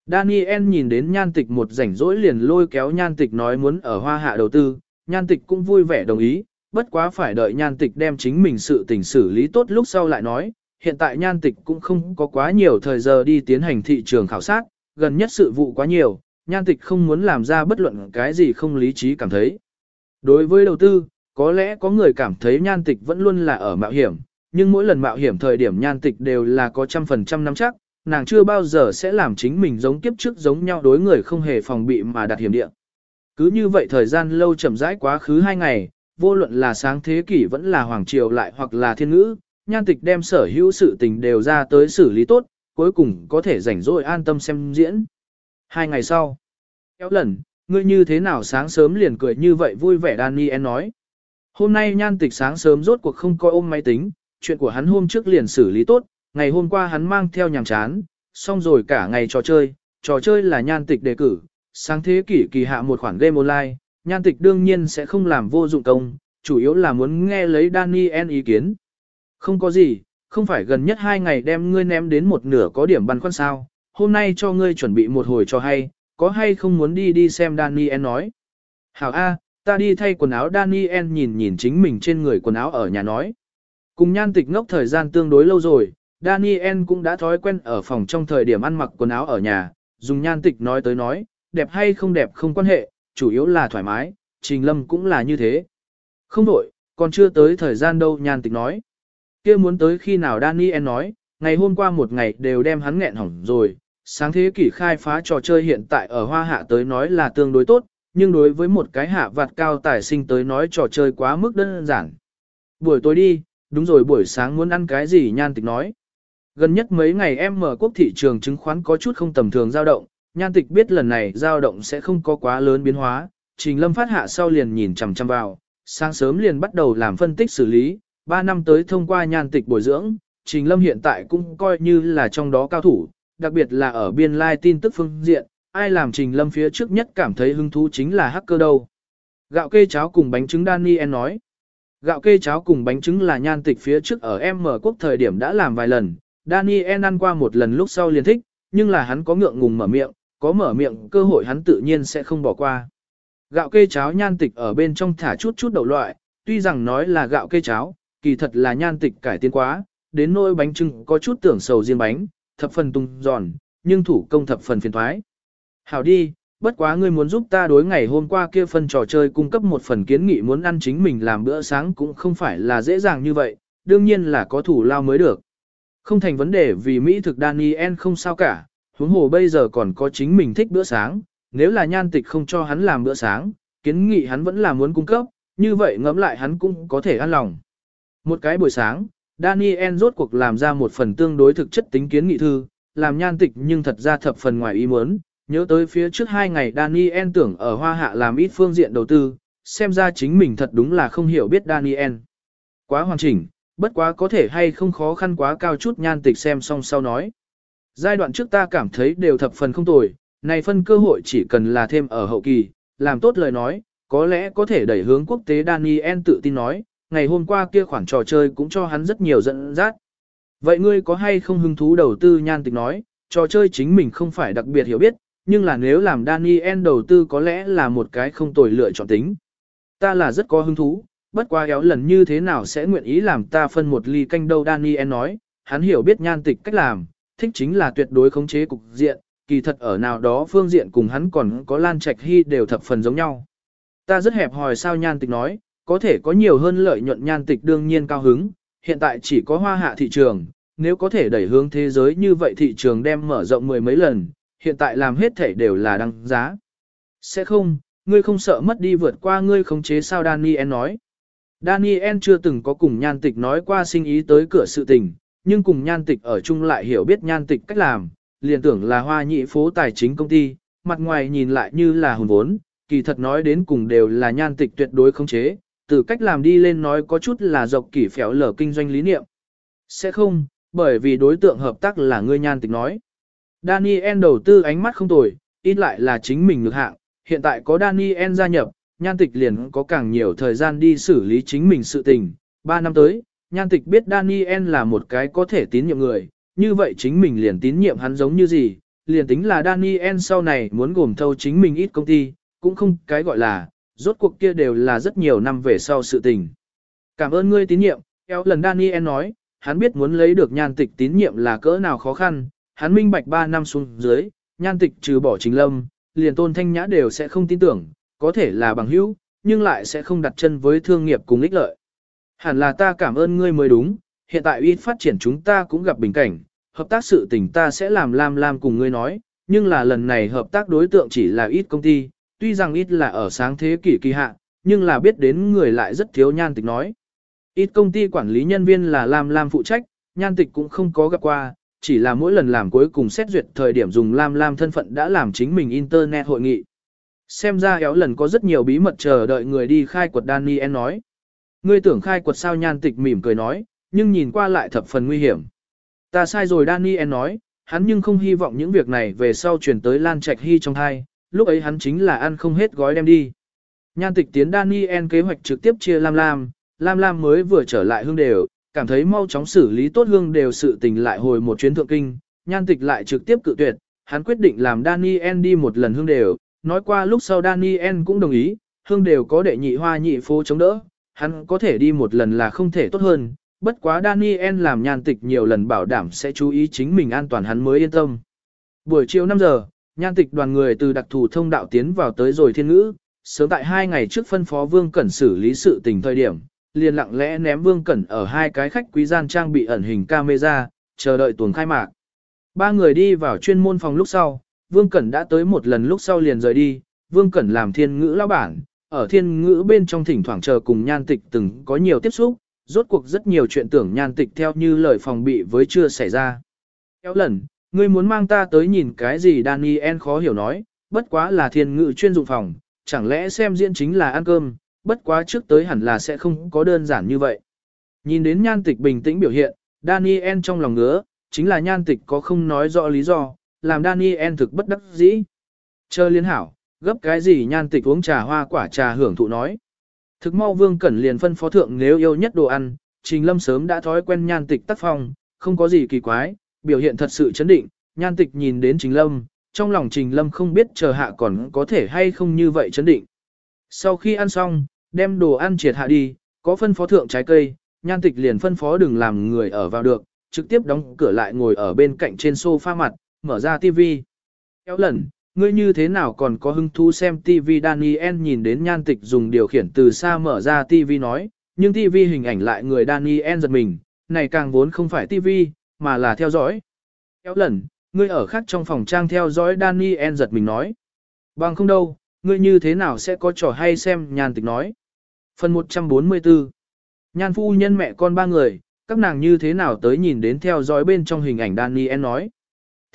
Daniel nhìn đến nhan tịch một rảnh rỗi liền lôi kéo nhan tịch nói muốn ở hoa hạ đầu tư, nhan tịch cũng vui vẻ đồng ý, bất quá phải đợi nhan tịch đem chính mình sự tình xử lý tốt lúc sau lại nói, hiện tại nhan tịch cũng không có quá nhiều thời giờ đi tiến hành thị trường khảo sát, gần nhất sự vụ quá nhiều, nhan tịch không muốn làm ra bất luận cái gì không lý trí cảm thấy. Đối với đầu tư, có lẽ có người cảm thấy nhan tịch vẫn luôn là ở mạo hiểm, nhưng mỗi lần mạo hiểm thời điểm nhan tịch đều là có trăm phần trăm nắm chắc, nàng chưa bao giờ sẽ làm chính mình giống kiếp trước giống nhau đối người không hề phòng bị mà đặt hiểm địa. Cứ như vậy thời gian lâu chậm rãi quá khứ hai ngày, vô luận là sáng thế kỷ vẫn là hoàng triều lại hoặc là thiên ngữ, nhan tịch đem sở hữu sự tình đều ra tới xử lý tốt, cuối cùng có thể rảnh rỗi an tâm xem diễn. Hai ngày sau, kéo lần, ngươi như thế nào sáng sớm liền cười như vậy vui vẻ Daniel nói. Hôm nay nhan tịch sáng sớm rốt cuộc không coi ôm máy tính, chuyện của hắn hôm trước liền xử lý tốt, ngày hôm qua hắn mang theo nhàm chán, xong rồi cả ngày trò chơi, trò chơi là nhan tịch đề cử, sáng thế kỷ kỳ hạ một khoản game online, nhan tịch đương nhiên sẽ không làm vô dụng công, chủ yếu là muốn nghe lấy Daniel ý kiến. Không có gì, không phải gần nhất hai ngày đem ngươi ném đến một nửa có điểm băn khoăn sao, hôm nay cho ngươi chuẩn bị một hồi cho hay, có hay không muốn đi đi xem Daniel nói. Hảo A, ta đi thay quần áo Daniel nhìn nhìn chính mình trên người quần áo ở nhà nói. Cùng nhan tịch ngốc thời gian tương đối lâu rồi, Daniel cũng đã thói quen ở phòng trong thời điểm ăn mặc quần áo ở nhà, dùng nhan tịch nói tới nói, đẹp hay không đẹp không quan hệ, chủ yếu là thoải mái, Trình Lâm cũng là như thế. Không đổi, còn chưa tới thời gian đâu nhan tịch nói. kia muốn tới khi nào Daniel nói, ngày hôm qua một ngày đều đem hắn nghẹn hỏng rồi, sáng thế kỷ khai phá trò chơi hiện tại ở hoa hạ tới nói là tương đối tốt, nhưng đối với một cái hạ vạt cao tài sinh tới nói trò chơi quá mức đơn giản. Buổi tối đi, đúng rồi buổi sáng muốn ăn cái gì nhan tịch nói. Gần nhất mấy ngày em mở quốc thị trường chứng khoán có chút không tầm thường dao động, nhan tịch biết lần này dao động sẽ không có quá lớn biến hóa, trình lâm phát hạ sau liền nhìn chằm chằm vào, sáng sớm liền bắt đầu làm phân tích xử lý, 3 năm tới thông qua nhan tịch bồi dưỡng, trình lâm hiện tại cũng coi như là trong đó cao thủ, đặc biệt là ở biên lai like tin tức phương diện, ai làm trình lâm phía trước nhất cảm thấy hứng thú chính là hacker đâu. Gạo kê cháo cùng bánh trứng Daniel nói. Gạo kê cháo cùng bánh trứng là nhan tịch phía trước ở M quốc thời điểm đã làm vài lần, Daniel ăn qua một lần lúc sau liền thích, nhưng là hắn có ngượng ngùng mở miệng, có mở miệng cơ hội hắn tự nhiên sẽ không bỏ qua. Gạo kê cháo nhan tịch ở bên trong thả chút chút đậu loại, tuy rằng nói là gạo kê cháo, kỳ thật là nhan tịch cải tiến quá, đến nỗi bánh trưng có chút tưởng sầu riêng bánh, thập phần tung giòn, nhưng thủ công thập phần phiền thoái. Hảo đi, bất quá ngươi muốn giúp ta đối ngày hôm qua kia phần trò chơi cung cấp một phần kiến nghị muốn ăn chính mình làm bữa sáng cũng không phải là dễ dàng như vậy, đương nhiên là có thủ lao mới được. Không thành vấn đề vì Mỹ thực Daniel không sao cả, huống hồ bây giờ còn có chính mình thích bữa sáng, nếu là nhan tịch không cho hắn làm bữa sáng, kiến nghị hắn vẫn là muốn cung cấp, như vậy ngẫm lại hắn cũng có thể ăn lòng. Một cái buổi sáng, Daniel rốt cuộc làm ra một phần tương đối thực chất tính kiến nghị thư, làm nhan tịch nhưng thật ra thập phần ngoài ý muốn, nhớ tới phía trước hai ngày Daniel tưởng ở Hoa Hạ làm ít phương diện đầu tư, xem ra chính mình thật đúng là không hiểu biết Daniel. Quá hoàn chỉnh, bất quá có thể hay không khó khăn quá cao chút nhan tịch xem xong sau nói. Giai đoạn trước ta cảm thấy đều thập phần không tồi, này phân cơ hội chỉ cần là thêm ở hậu kỳ, làm tốt lời nói, có lẽ có thể đẩy hướng quốc tế Daniel tự tin nói, ngày hôm qua kia khoản trò chơi cũng cho hắn rất nhiều dẫn dắt. Vậy ngươi có hay không hứng thú đầu tư nhan tịch nói, trò chơi chính mình không phải đặc biệt hiểu biết, nhưng là nếu làm Daniel đầu tư có lẽ là một cái không tồi lựa chọn tính. Ta là rất có hứng thú, bất quá éo lần như thế nào sẽ nguyện ý làm ta phân một ly canh đâu Daniel nói, hắn hiểu biết nhan tịch cách làm, thích chính là tuyệt đối khống chế cục diện, kỳ thật ở nào đó phương diện cùng hắn còn có Lan Trạch Hy đều thập phần giống nhau. Ta rất hẹp hòi sao nhan tịch nói, có thể có nhiều hơn lợi nhuận nhan tịch đương nhiên cao hứng, hiện tại chỉ có hoa hạ thị trường, nếu có thể đẩy hướng thế giới như vậy thị trường đem mở rộng mười mấy lần, hiện tại làm hết thể đều là đăng giá. Sẽ không, ngươi không sợ mất đi vượt qua ngươi khống chế sao Daniel nói. Daniel chưa từng có cùng nhan tịch nói qua sinh ý tới cửa sự tình, nhưng cùng nhan tịch ở chung lại hiểu biết nhan tịch cách làm, liền tưởng là hoa nhị phố tài chính công ty, mặt ngoài nhìn lại như là hồn vốn, kỳ thật nói đến cùng đều là nhan tịch tuyệt đối không chế, từ cách làm đi lên nói có chút là dọc kỷ phéo lở kinh doanh lý niệm. Sẽ không, bởi vì đối tượng hợp tác là ngươi nhan tịch nói. Daniel đầu tư ánh mắt không tồi, ít lại là chính mình ngược hạng, hiện tại có Daniel gia nhập, nhan tịch liền có càng nhiều thời gian đi xử lý chính mình sự tình. Ba năm tới, nhan tịch biết Daniel là một cái có thể tín nhiệm người, như vậy chính mình liền tín nhiệm hắn giống như gì, liền tính là Daniel sau này muốn gồm thâu chính mình ít công ty, cũng không cái gọi là, rốt cuộc kia đều là rất nhiều năm về sau sự tình. Cảm ơn ngươi tín nhiệm, eo lần Daniel nói, hắn biết muốn lấy được nhan tịch tín nhiệm là cỡ nào khó khăn, hắn minh bạch 3 năm xuống dưới, nhan tịch trừ bỏ trình lâm, liền tôn thanh nhã đều sẽ không tin tưởng, có thể là bằng hữu, nhưng lại sẽ không đặt chân với thương nghiệp cùng ích lợi. Hẳn là ta cảm ơn ngươi mới đúng, hiện tại ít phát triển chúng ta cũng gặp bình cảnh, hợp tác sự tình ta sẽ làm lam lam cùng ngươi nói, nhưng là lần này hợp tác đối tượng chỉ là ít công ty, tuy rằng ít là ở sáng thế kỷ kỳ hạ, nhưng là biết đến người lại rất thiếu nhan tịch nói. Ít công ty quản lý nhân viên là lam lam phụ trách, nhan tịch cũng không có gặp qua, chỉ là mỗi lần làm cuối cùng xét duyệt thời điểm dùng lam lam thân phận đã làm chính mình internet hội nghị. Xem ra éo lần có rất nhiều bí mật chờ đợi người đi khai quật Daniel nói. Ngươi tưởng khai quật sao nhan tịch mỉm cười nói, nhưng nhìn qua lại thập phần nguy hiểm. Ta sai rồi Daniel nói, hắn nhưng không hy vọng những việc này về sau truyền tới Lan Trạch Hy trong thai, lúc ấy hắn chính là ăn không hết gói đem đi. Nhan tịch tiến Daniel kế hoạch trực tiếp chia Lam Lam, Lam Lam mới vừa trở lại hương đều, cảm thấy mau chóng xử lý tốt hương đều sự tình lại hồi một chuyến thượng kinh, nhan tịch lại trực tiếp cự tuyệt, hắn quyết định làm Daniel đi một lần hương đều, nói qua lúc sau Daniel cũng đồng ý, hương đều có đệ nhị hoa nhị phố chống đỡ, hắn có thể đi một lần là không thể tốt hơn, bất quá Daniel làm nhan tịch nhiều lần bảo đảm sẽ chú ý chính mình an toàn hắn mới yên tâm. Buổi chiều 5 giờ, nhan tịch đoàn người từ đặc thù thông đạo tiến vào tới rồi thiên ngữ, sớm tại hai ngày trước phân phó Vương Cẩn xử lý sự tình thời điểm, liền lặng lẽ ném Vương Cẩn ở hai cái khách quý gian trang bị ẩn hình camera, chờ đợi tuần khai mạc. Ba người đi vào chuyên môn phòng lúc sau, Vương Cẩn đã tới một lần lúc sau liền rời đi, Vương Cẩn làm thiên ngữ lão bản, ở thiên ngữ bên trong thỉnh thoảng chờ cùng nhan tịch từng có nhiều tiếp xúc, rốt cuộc rất nhiều chuyện tưởng nhan tịch theo như lời phòng bị với chưa xảy ra. Kéo lần, ngươi muốn mang ta tới nhìn cái gì Daniel khó hiểu nói, bất quá là thiên ngữ chuyên dụng phòng, chẳng lẽ xem diễn chính là ăn cơm, bất quá trước tới hẳn là sẽ không có đơn giản như vậy. Nhìn đến nhan tịch bình tĩnh biểu hiện, Daniel trong lòng ngứa, chính là nhan tịch có không nói rõ lý do, làm Daniel thực bất đắc dĩ. Chờ liên hảo, gấp cái gì nhan tịch uống trà hoa quả trà hưởng thụ nói. Thực mau vương cẩn liền phân phó thượng nếu yêu nhất đồ ăn, trình lâm sớm đã thói quen nhan tịch tác phong, không có gì kỳ quái, biểu hiện thật sự chấn định, nhan tịch nhìn đến trình lâm, trong lòng trình lâm không biết chờ hạ còn có thể hay không như vậy chấn định. Sau khi ăn xong, đem đồ ăn triệt hạ đi, có phân phó thượng trái cây, nhan tịch liền phân phó đừng làm người ở vào được, trực tiếp đóng cửa lại ngồi ở bên cạnh trên sofa mặt, mở ra tivi. Kéo lần, ngươi như thế nào còn có hứng thú xem TV? Daniel nhìn đến nhan tịch dùng điều khiển từ xa mở ra TV nói, nhưng TV hình ảnh lại người Daniel giật mình, này càng vốn không phải TV mà là theo dõi. Kéo lần, ngươi ở khác trong phòng trang theo dõi Daniel giật mình nói. Bằng không đâu, ngươi như thế nào sẽ có trò hay xem nhan tịch nói. Phần 144 Nhan phu nhân mẹ con ba người, các nàng như thế nào tới nhìn đến theo dõi bên trong hình ảnh Daniel nói.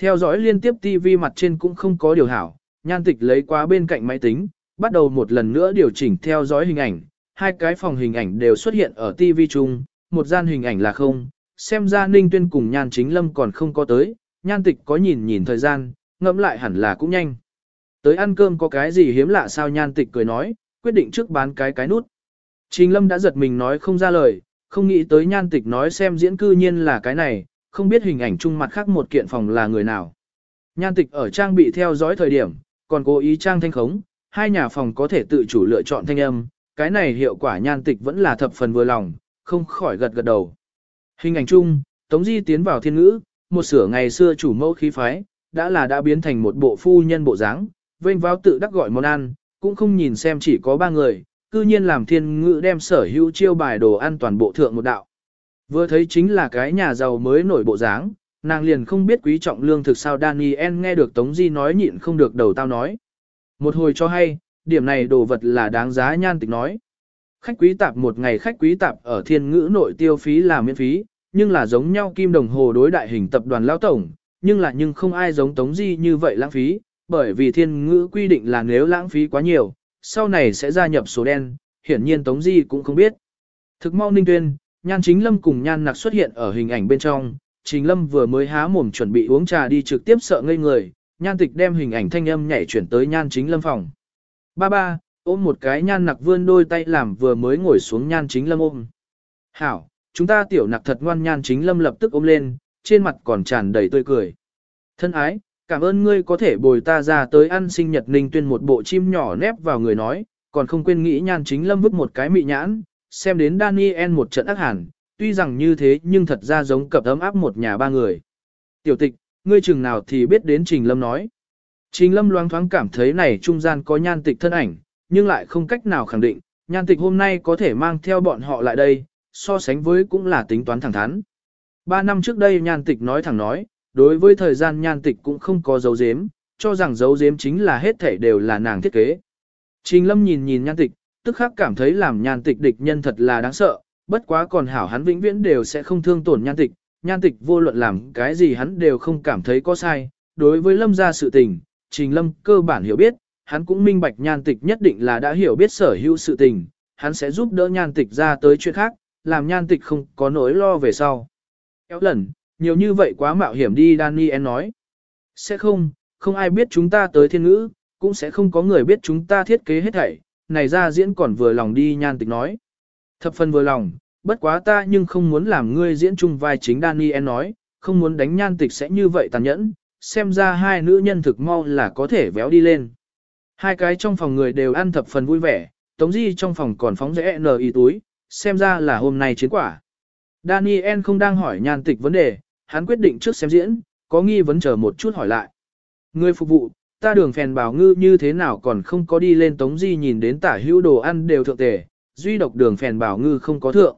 Theo dõi liên tiếp TV mặt trên cũng không có điều hảo, nhan tịch lấy qua bên cạnh máy tính, bắt đầu một lần nữa điều chỉnh theo dõi hình ảnh, hai cái phòng hình ảnh đều xuất hiện ở TV chung, một gian hình ảnh là không, xem ra Ninh Tuyên cùng nhan chính lâm còn không có tới, nhan tịch có nhìn nhìn thời gian, ngẫm lại hẳn là cũng nhanh. Tới ăn cơm có cái gì hiếm lạ sao nhan tịch cười nói, quyết định trước bán cái cái nút. chính lâm đã giật mình nói không ra lời, không nghĩ tới nhan tịch nói xem diễn cư nhiên là cái này, không biết hình ảnh chung mặt khác một kiện phòng là người nào. Nhan tịch ở trang bị theo dõi thời điểm, còn cố ý trang thanh khống, hai nhà phòng có thể tự chủ lựa chọn thanh âm, cái này hiệu quả nhan tịch vẫn là thập phần vừa lòng, không khỏi gật gật đầu. Hình ảnh chung, Tống Di tiến vào thiên ngữ, một sửa ngày xưa chủ mẫu khí phái, đã là đã biến thành một bộ phu nhân bộ dáng, vênh váo tự đắc gọi món ăn, cũng không nhìn xem chỉ có ba người, cư nhiên làm thiên ngữ đem sở hữu chiêu bài đồ ăn toàn bộ thượng một đạo. Vừa thấy chính là cái nhà giàu mới nổi bộ dáng, nàng liền không biết quý trọng lương thực sao Daniel nghe được Tống Di nói nhịn không được đầu tao nói. Một hồi cho hay, điểm này đồ vật là đáng giá nhan tịch nói. Khách quý tạp một ngày khách quý tạp ở thiên ngữ nội tiêu phí là miễn phí, nhưng là giống nhau kim đồng hồ đối đại hình tập đoàn lao tổng, nhưng là nhưng không ai giống Tống Di như vậy lãng phí, bởi vì thiên ngữ quy định là nếu lãng phí quá nhiều, sau này sẽ gia nhập số đen, hiển nhiên Tống Di cũng không biết. Thực mau ninh tuyên, nhan chính lâm cùng nhan nặc xuất hiện ở hình ảnh bên trong, Chính Lâm vừa mới há mồm chuẩn bị uống trà đi trực tiếp sợ ngây người, nhan tịch đem hình ảnh thanh âm nhảy chuyển tới nhan chính lâm phòng. Ba ba, ôm một cái nhan nặc vươn đôi tay làm vừa mới ngồi xuống nhan chính lâm ôm. Hảo, chúng ta tiểu nặc thật ngoan nhan chính lâm lập tức ôm lên, trên mặt còn tràn đầy tươi cười. Thân ái, cảm ơn ngươi có thể bồi ta ra tới ăn sinh nhật ninh tuyên một bộ chim nhỏ nép vào người nói, còn không quên nghĩ nhan chính lâm vứt một cái mị nhãn, xem đến Daniel một trận ác hẳn, tuy rằng như thế nhưng thật ra giống cập ấm áp một nhà ba người. Tiểu tịch, ngươi chừng nào thì biết đến Trình Lâm nói. Trình Lâm loáng thoáng cảm thấy này trung gian có nhan tịch thân ảnh, nhưng lại không cách nào khẳng định, nhan tịch hôm nay có thể mang theo bọn họ lại đây, so sánh với cũng là tính toán thẳng thắn. Ba năm trước đây nhan tịch nói thẳng nói, đối với thời gian nhan tịch cũng không có dấu dếm, cho rằng dấu dếm chính là hết thể đều là nàng thiết kế. Trình Lâm nhìn nhìn nhan tịch, tức khắc cảm thấy làm nhan tịch địch nhân thật là đáng sợ, bất quá còn hảo hắn vĩnh viễn đều sẽ không thương tổn nhan tịch, nhan tịch vô luận làm cái gì hắn đều không cảm thấy có sai. Đối với lâm gia sự tình, trình lâm cơ bản hiểu biết, hắn cũng minh bạch nhan tịch nhất định là đã hiểu biết sở hữu sự tình, hắn sẽ giúp đỡ nhan tịch ra tới chuyện khác, làm nhan tịch không có nỗi lo về sau. Kéo lần, nhiều như vậy quá mạo hiểm đi Daniel nói. Sẽ không, không ai biết chúng ta tới thiên ngữ, cũng sẽ không có người biết chúng ta thiết kế hết thảy, này ra diễn còn vừa lòng đi nhan tịch nói. Thập phần vừa lòng, bất quá ta nhưng không muốn làm ngươi diễn chung vai chính Daniel nói, không muốn đánh nhan tịch sẽ như vậy tàn nhẫn, xem ra hai nữ nhân thực mau là có thể véo đi lên. Hai cái trong phòng người đều ăn thập phần vui vẻ, Tống Di trong phòng còn phóng rẽ nờ y túi, xem ra là hôm nay chiến quả. Daniel không đang hỏi nhan tịch vấn đề, hắn quyết định trước xem diễn, có nghi vấn chờ một chút hỏi lại. Người phục vụ, ta đường phèn bảo ngư như thế nào còn không có đi lên Tống Di nhìn đến tả hữu đồ ăn đều thượng tề, duy độc đường phèn bảo ngư không có thượng.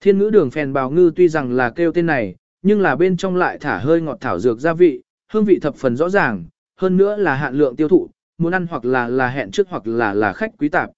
Thiên ngữ đường phèn bảo ngư tuy rằng là kêu tên này, nhưng là bên trong lại thả hơi ngọt thảo dược gia vị, hương vị thập phần rõ ràng, hơn nữa là hạn lượng tiêu thụ, muốn ăn hoặc là là hẹn trước hoặc là là khách quý tạp.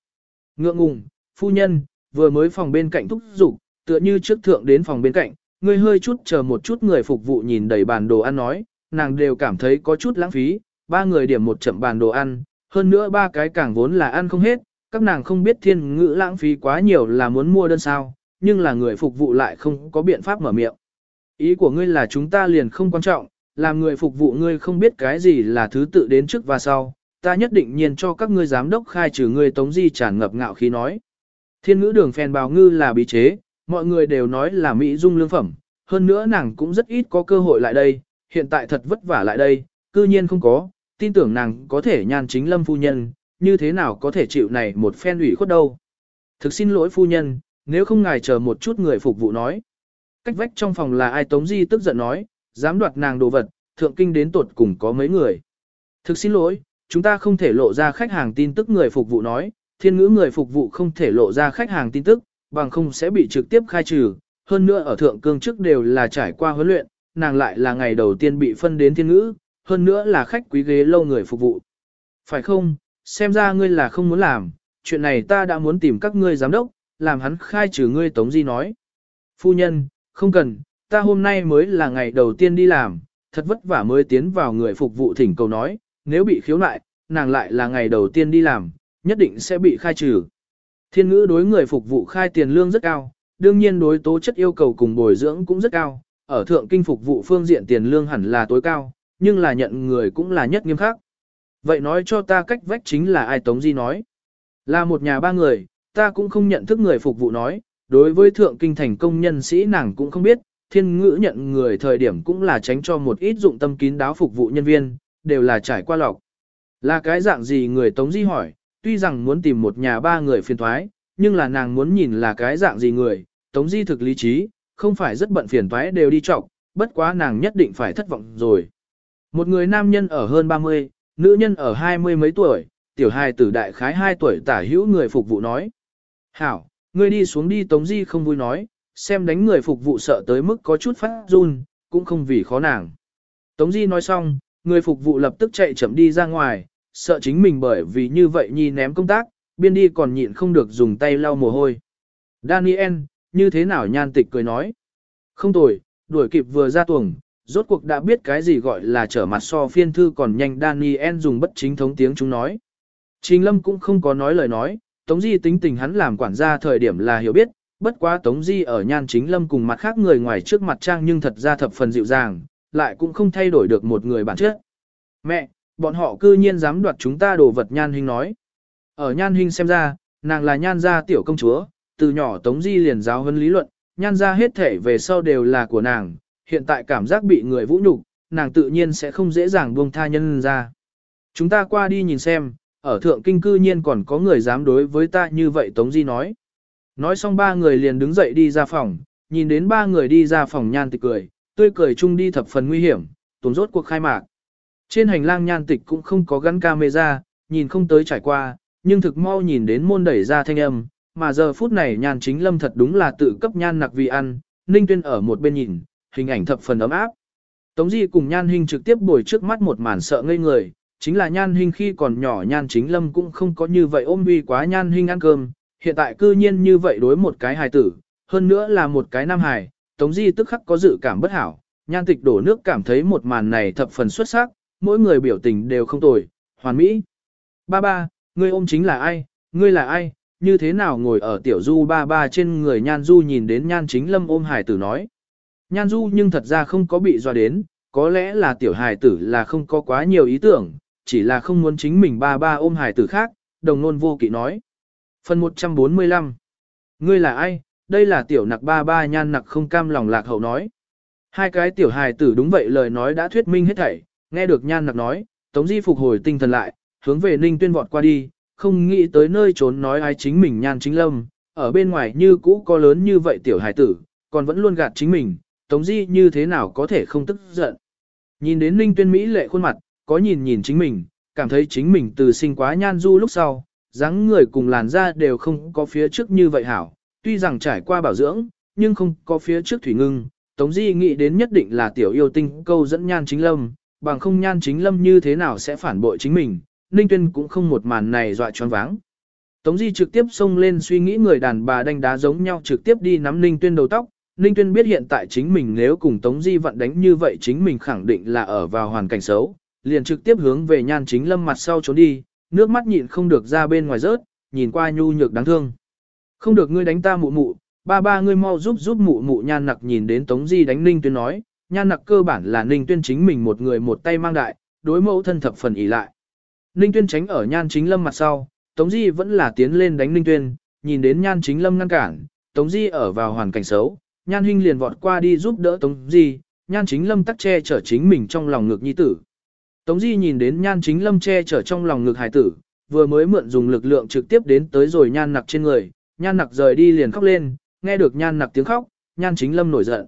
Ngượng ngùng, phu nhân, vừa mới phòng bên cạnh thúc dục tựa như trước thượng đến phòng bên cạnh, người hơi chút chờ một chút người phục vụ nhìn đầy bàn đồ ăn nói, nàng đều cảm thấy có chút lãng phí, ba người điểm một chậm bàn đồ ăn, hơn nữa ba cái càng vốn là ăn không hết, các nàng không biết thiên ngữ lãng phí quá nhiều là muốn mua đơn sao, nhưng là người phục vụ lại không có biện pháp mở miệng. Ý của ngươi là chúng ta liền không quan trọng, làm người phục vụ ngươi không biết cái gì là thứ tự đến trước và sau, ta nhất định nhiên cho các ngươi giám đốc khai trừ ngươi tống di tràn ngập ngạo khí nói. Thiên ngữ đường phèn bào ngư là bí chế, mọi người đều nói là Mỹ dung lương phẩm, hơn nữa nàng cũng rất ít có cơ hội lại đây, hiện tại thật vất vả lại đây, cư nhiên không có, tin tưởng nàng có thể nhan chính lâm phu nhân, như thế nào có thể chịu này một phen ủy khuất đâu. Thực xin lỗi phu nhân, nếu không ngài chờ một chút người phục vụ nói. Cách vách trong phòng là ai Tống Di tức giận nói, dám đoạt nàng đồ vật, thượng kinh đến tột cùng có mấy người. Thực xin lỗi, chúng ta không thể lộ ra khách hàng tin tức người phục vụ nói, thiên ngữ người phục vụ không thể lộ ra khách hàng tin tức, bằng không sẽ bị trực tiếp khai trừ. Hơn nữa ở thượng cương trước đều là trải qua huấn luyện, nàng lại là ngày đầu tiên bị phân đến thiên ngữ, hơn nữa là khách quý ghế lâu người phục vụ. Phải không, xem ra ngươi là không muốn làm, chuyện này ta đã muốn tìm các ngươi giám đốc, làm hắn khai trừ ngươi Tống Di nói. Phu nhân, không cần, ta hôm nay mới là ngày đầu tiên đi làm, thật vất vả mới tiến vào người phục vụ thỉnh cầu nói, nếu bị khiếu nại, nàng lại là ngày đầu tiên đi làm, nhất định sẽ bị khai trừ. Thiên ngữ đối người phục vụ khai tiền lương rất cao, đương nhiên đối tố chất yêu cầu cùng bồi dưỡng cũng rất cao, ở thượng kinh phục vụ phương diện tiền lương hẳn là tối cao, nhưng là nhận người cũng là nhất nghiêm khắc. Vậy nói cho ta cách vách chính là ai Tống Di nói. Là một nhà ba người, ta cũng không nhận thức người phục vụ nói, đối với thượng kinh thành công nhân sĩ nàng cũng không biết, thiên ngữ nhận người thời điểm cũng là tránh cho một ít dụng tâm kín đáo phục vụ nhân viên, đều là trải qua lọc. Là cái dạng gì người Tống Di hỏi, tuy rằng muốn tìm một nhà ba người phiền thoái, nhưng là nàng muốn nhìn là cái dạng gì người, Tống Di thực lý trí, không phải rất bận phiền thoái đều đi trọng bất quá nàng nhất định phải thất vọng rồi. Một người nam nhân ở hơn 30, nữ nhân ở hai mươi mấy tuổi, tiểu hài tử đại khái 2 tuổi tả hữu người phục vụ nói. Hảo, ngươi đi xuống đi Tống Di không vui nói, xem đánh người phục vụ sợ tới mức có chút phát run, cũng không vì khó nàng. Tống Di nói xong, người phục vụ lập tức chạy chậm đi ra ngoài, sợ chính mình bởi vì như vậy nhi ném công tác, biên đi còn nhịn không được dùng tay lau mồ hôi. Daniel, như thế nào nhan tịch cười nói. Không tồi, đuổi kịp vừa ra tuồng, rốt cuộc đã biết cái gì gọi là trở mặt so phiên thư còn nhanh Daniel dùng bất chính thống tiếng chúng nói. Trình Lâm cũng không có nói lời nói, Tống Di tính tình hắn làm quản gia thời điểm là hiểu biết, bất quá Tống Di ở nhan chính Lâm cùng mặt khác người ngoài trước mặt trang nhưng thật ra thập phần dịu dàng, lại cũng không thay đổi được một người bản chất. Mẹ, bọn họ cư nhiên dám đoạt chúng ta đồ vật nhan hình nói. Ở nhan hình xem ra, nàng là nhan gia tiểu công chúa, từ nhỏ Tống Di liền giáo huấn lý luận, nhan gia hết thể về sau đều là của nàng, hiện tại cảm giác bị người vũ nhục, nàng tự nhiên sẽ không dễ dàng buông tha nhân ra. Chúng ta qua đi nhìn xem, ở thượng kinh cư nhiên còn có người dám đối với ta như vậy Tống Di nói. Nói xong ba người liền đứng dậy đi ra phòng, nhìn đến ba người đi ra phòng nhan tịch cười, tươi cười chung đi thập phần nguy hiểm, tốn rốt cuộc khai mạc. Trên hành lang nhan tịch cũng không có gắn camera, nhìn không tới trải qua, nhưng thực mau nhìn đến môn đẩy ra thanh âm, mà giờ phút này nhan chính lâm thật đúng là tự cấp nhan nặc vì ăn, ninh tuyên ở một bên nhìn, hình ảnh thập phần ấm áp. Tống Di cùng nhan Hinh trực tiếp bồi trước mắt một màn sợ ngây người, chính là nhan Hinh khi còn nhỏ nhan chính lâm cũng không có như vậy ôm uy quá nhan Hinh ăn cơm, hiện tại cư nhiên như vậy đối một cái hài tử, hơn nữa là một cái nam hài, Tống Di tức khắc có dự cảm bất hảo, nhan tịch đổ nước cảm thấy một màn này thập phần xuất sắc, mỗi người biểu tình đều không tồi, hoàn mỹ. Ba ba, ngươi ôm chính là ai, ngươi là ai, như thế nào ngồi ở tiểu du ba ba trên người nhan du nhìn đến nhan chính lâm ôm hải tử nói. Nhan du nhưng thật ra không có bị dọa đến, có lẽ là tiểu hài tử là không có quá nhiều ý tưởng, chỉ là không muốn chính mình ba ba ôm hài tử khác, đồng nôn vô kỵ nói. Phần 145 Ngươi là ai? Đây là tiểu nặc ba ba nhan nặc không cam lòng lạc hậu nói. Hai cái tiểu hài tử đúng vậy lời nói đã thuyết minh hết thảy, nghe được nhan nặc nói, Tống Di phục hồi tinh thần lại, hướng về Ninh Tuyên vọt qua đi, không nghĩ tới nơi trốn nói ai chính mình nhan chính lâm, ở bên ngoài như cũ có lớn như vậy tiểu hài tử, còn vẫn luôn gạt chính mình, Tống Di như thế nào có thể không tức giận. Nhìn đến Ninh Tuyên Mỹ lệ khuôn mặt, có nhìn nhìn chính mình, cảm thấy chính mình từ sinh quá nhan du lúc sau, dáng người cùng làn da đều không có phía trước như vậy hảo, tuy rằng trải qua bảo dưỡng, nhưng không có phía trước thủy ngưng. Tống Di nghĩ đến nhất định là tiểu yêu tinh câu dẫn nhan chính lâm, bằng không nhan chính lâm như thế nào sẽ phản bội chính mình, Ninh Tuyên cũng không một màn này dọa choáng váng. Tống Di trực tiếp xông lên suy nghĩ người đàn bà đánh đá giống nhau trực tiếp đi nắm Ninh Tuyên đầu tóc. Ninh Tuyên biết hiện tại chính mình nếu cùng Tống Di vận đánh như vậy chính mình khẳng định là ở vào hoàn cảnh xấu, liền trực tiếp hướng về nhan chính lâm mặt sau trốn đi, nước mắt nhịn không được ra bên ngoài rớt, nhìn qua nhu nhược đáng thương. Không được ngươi đánh ta mụ mụ, ba ba ngươi mau giúp giúp mụ mụ nhan nặc nhìn đến Tống Di đánh Ninh Tuyên nói, nhan nặc cơ bản là Ninh Tuyên chính mình một người một tay mang đại, đối mẫu thân thập phần ỉ lại. Ninh Tuyên tránh ở nhan chính lâm mặt sau, Tống Di vẫn là tiến lên đánh Ninh Tuyên, nhìn đến nhan chính lâm ngăn cản, Tống Di ở vào hoàn cảnh xấu, nhan huynh liền vọt qua đi giúp đỡ Tống Di, nhan chính lâm tắc che chở chính mình trong lòng ngực nhi tử. Tống Di nhìn đến nhan chính lâm che chở trong lòng ngực hải tử, vừa mới mượn dùng lực lượng trực tiếp đến tới rồi nhan nặc trên người, nhan nặc rời đi liền khóc lên, nghe được nhan nặc tiếng khóc, nhan chính lâm nổi giận.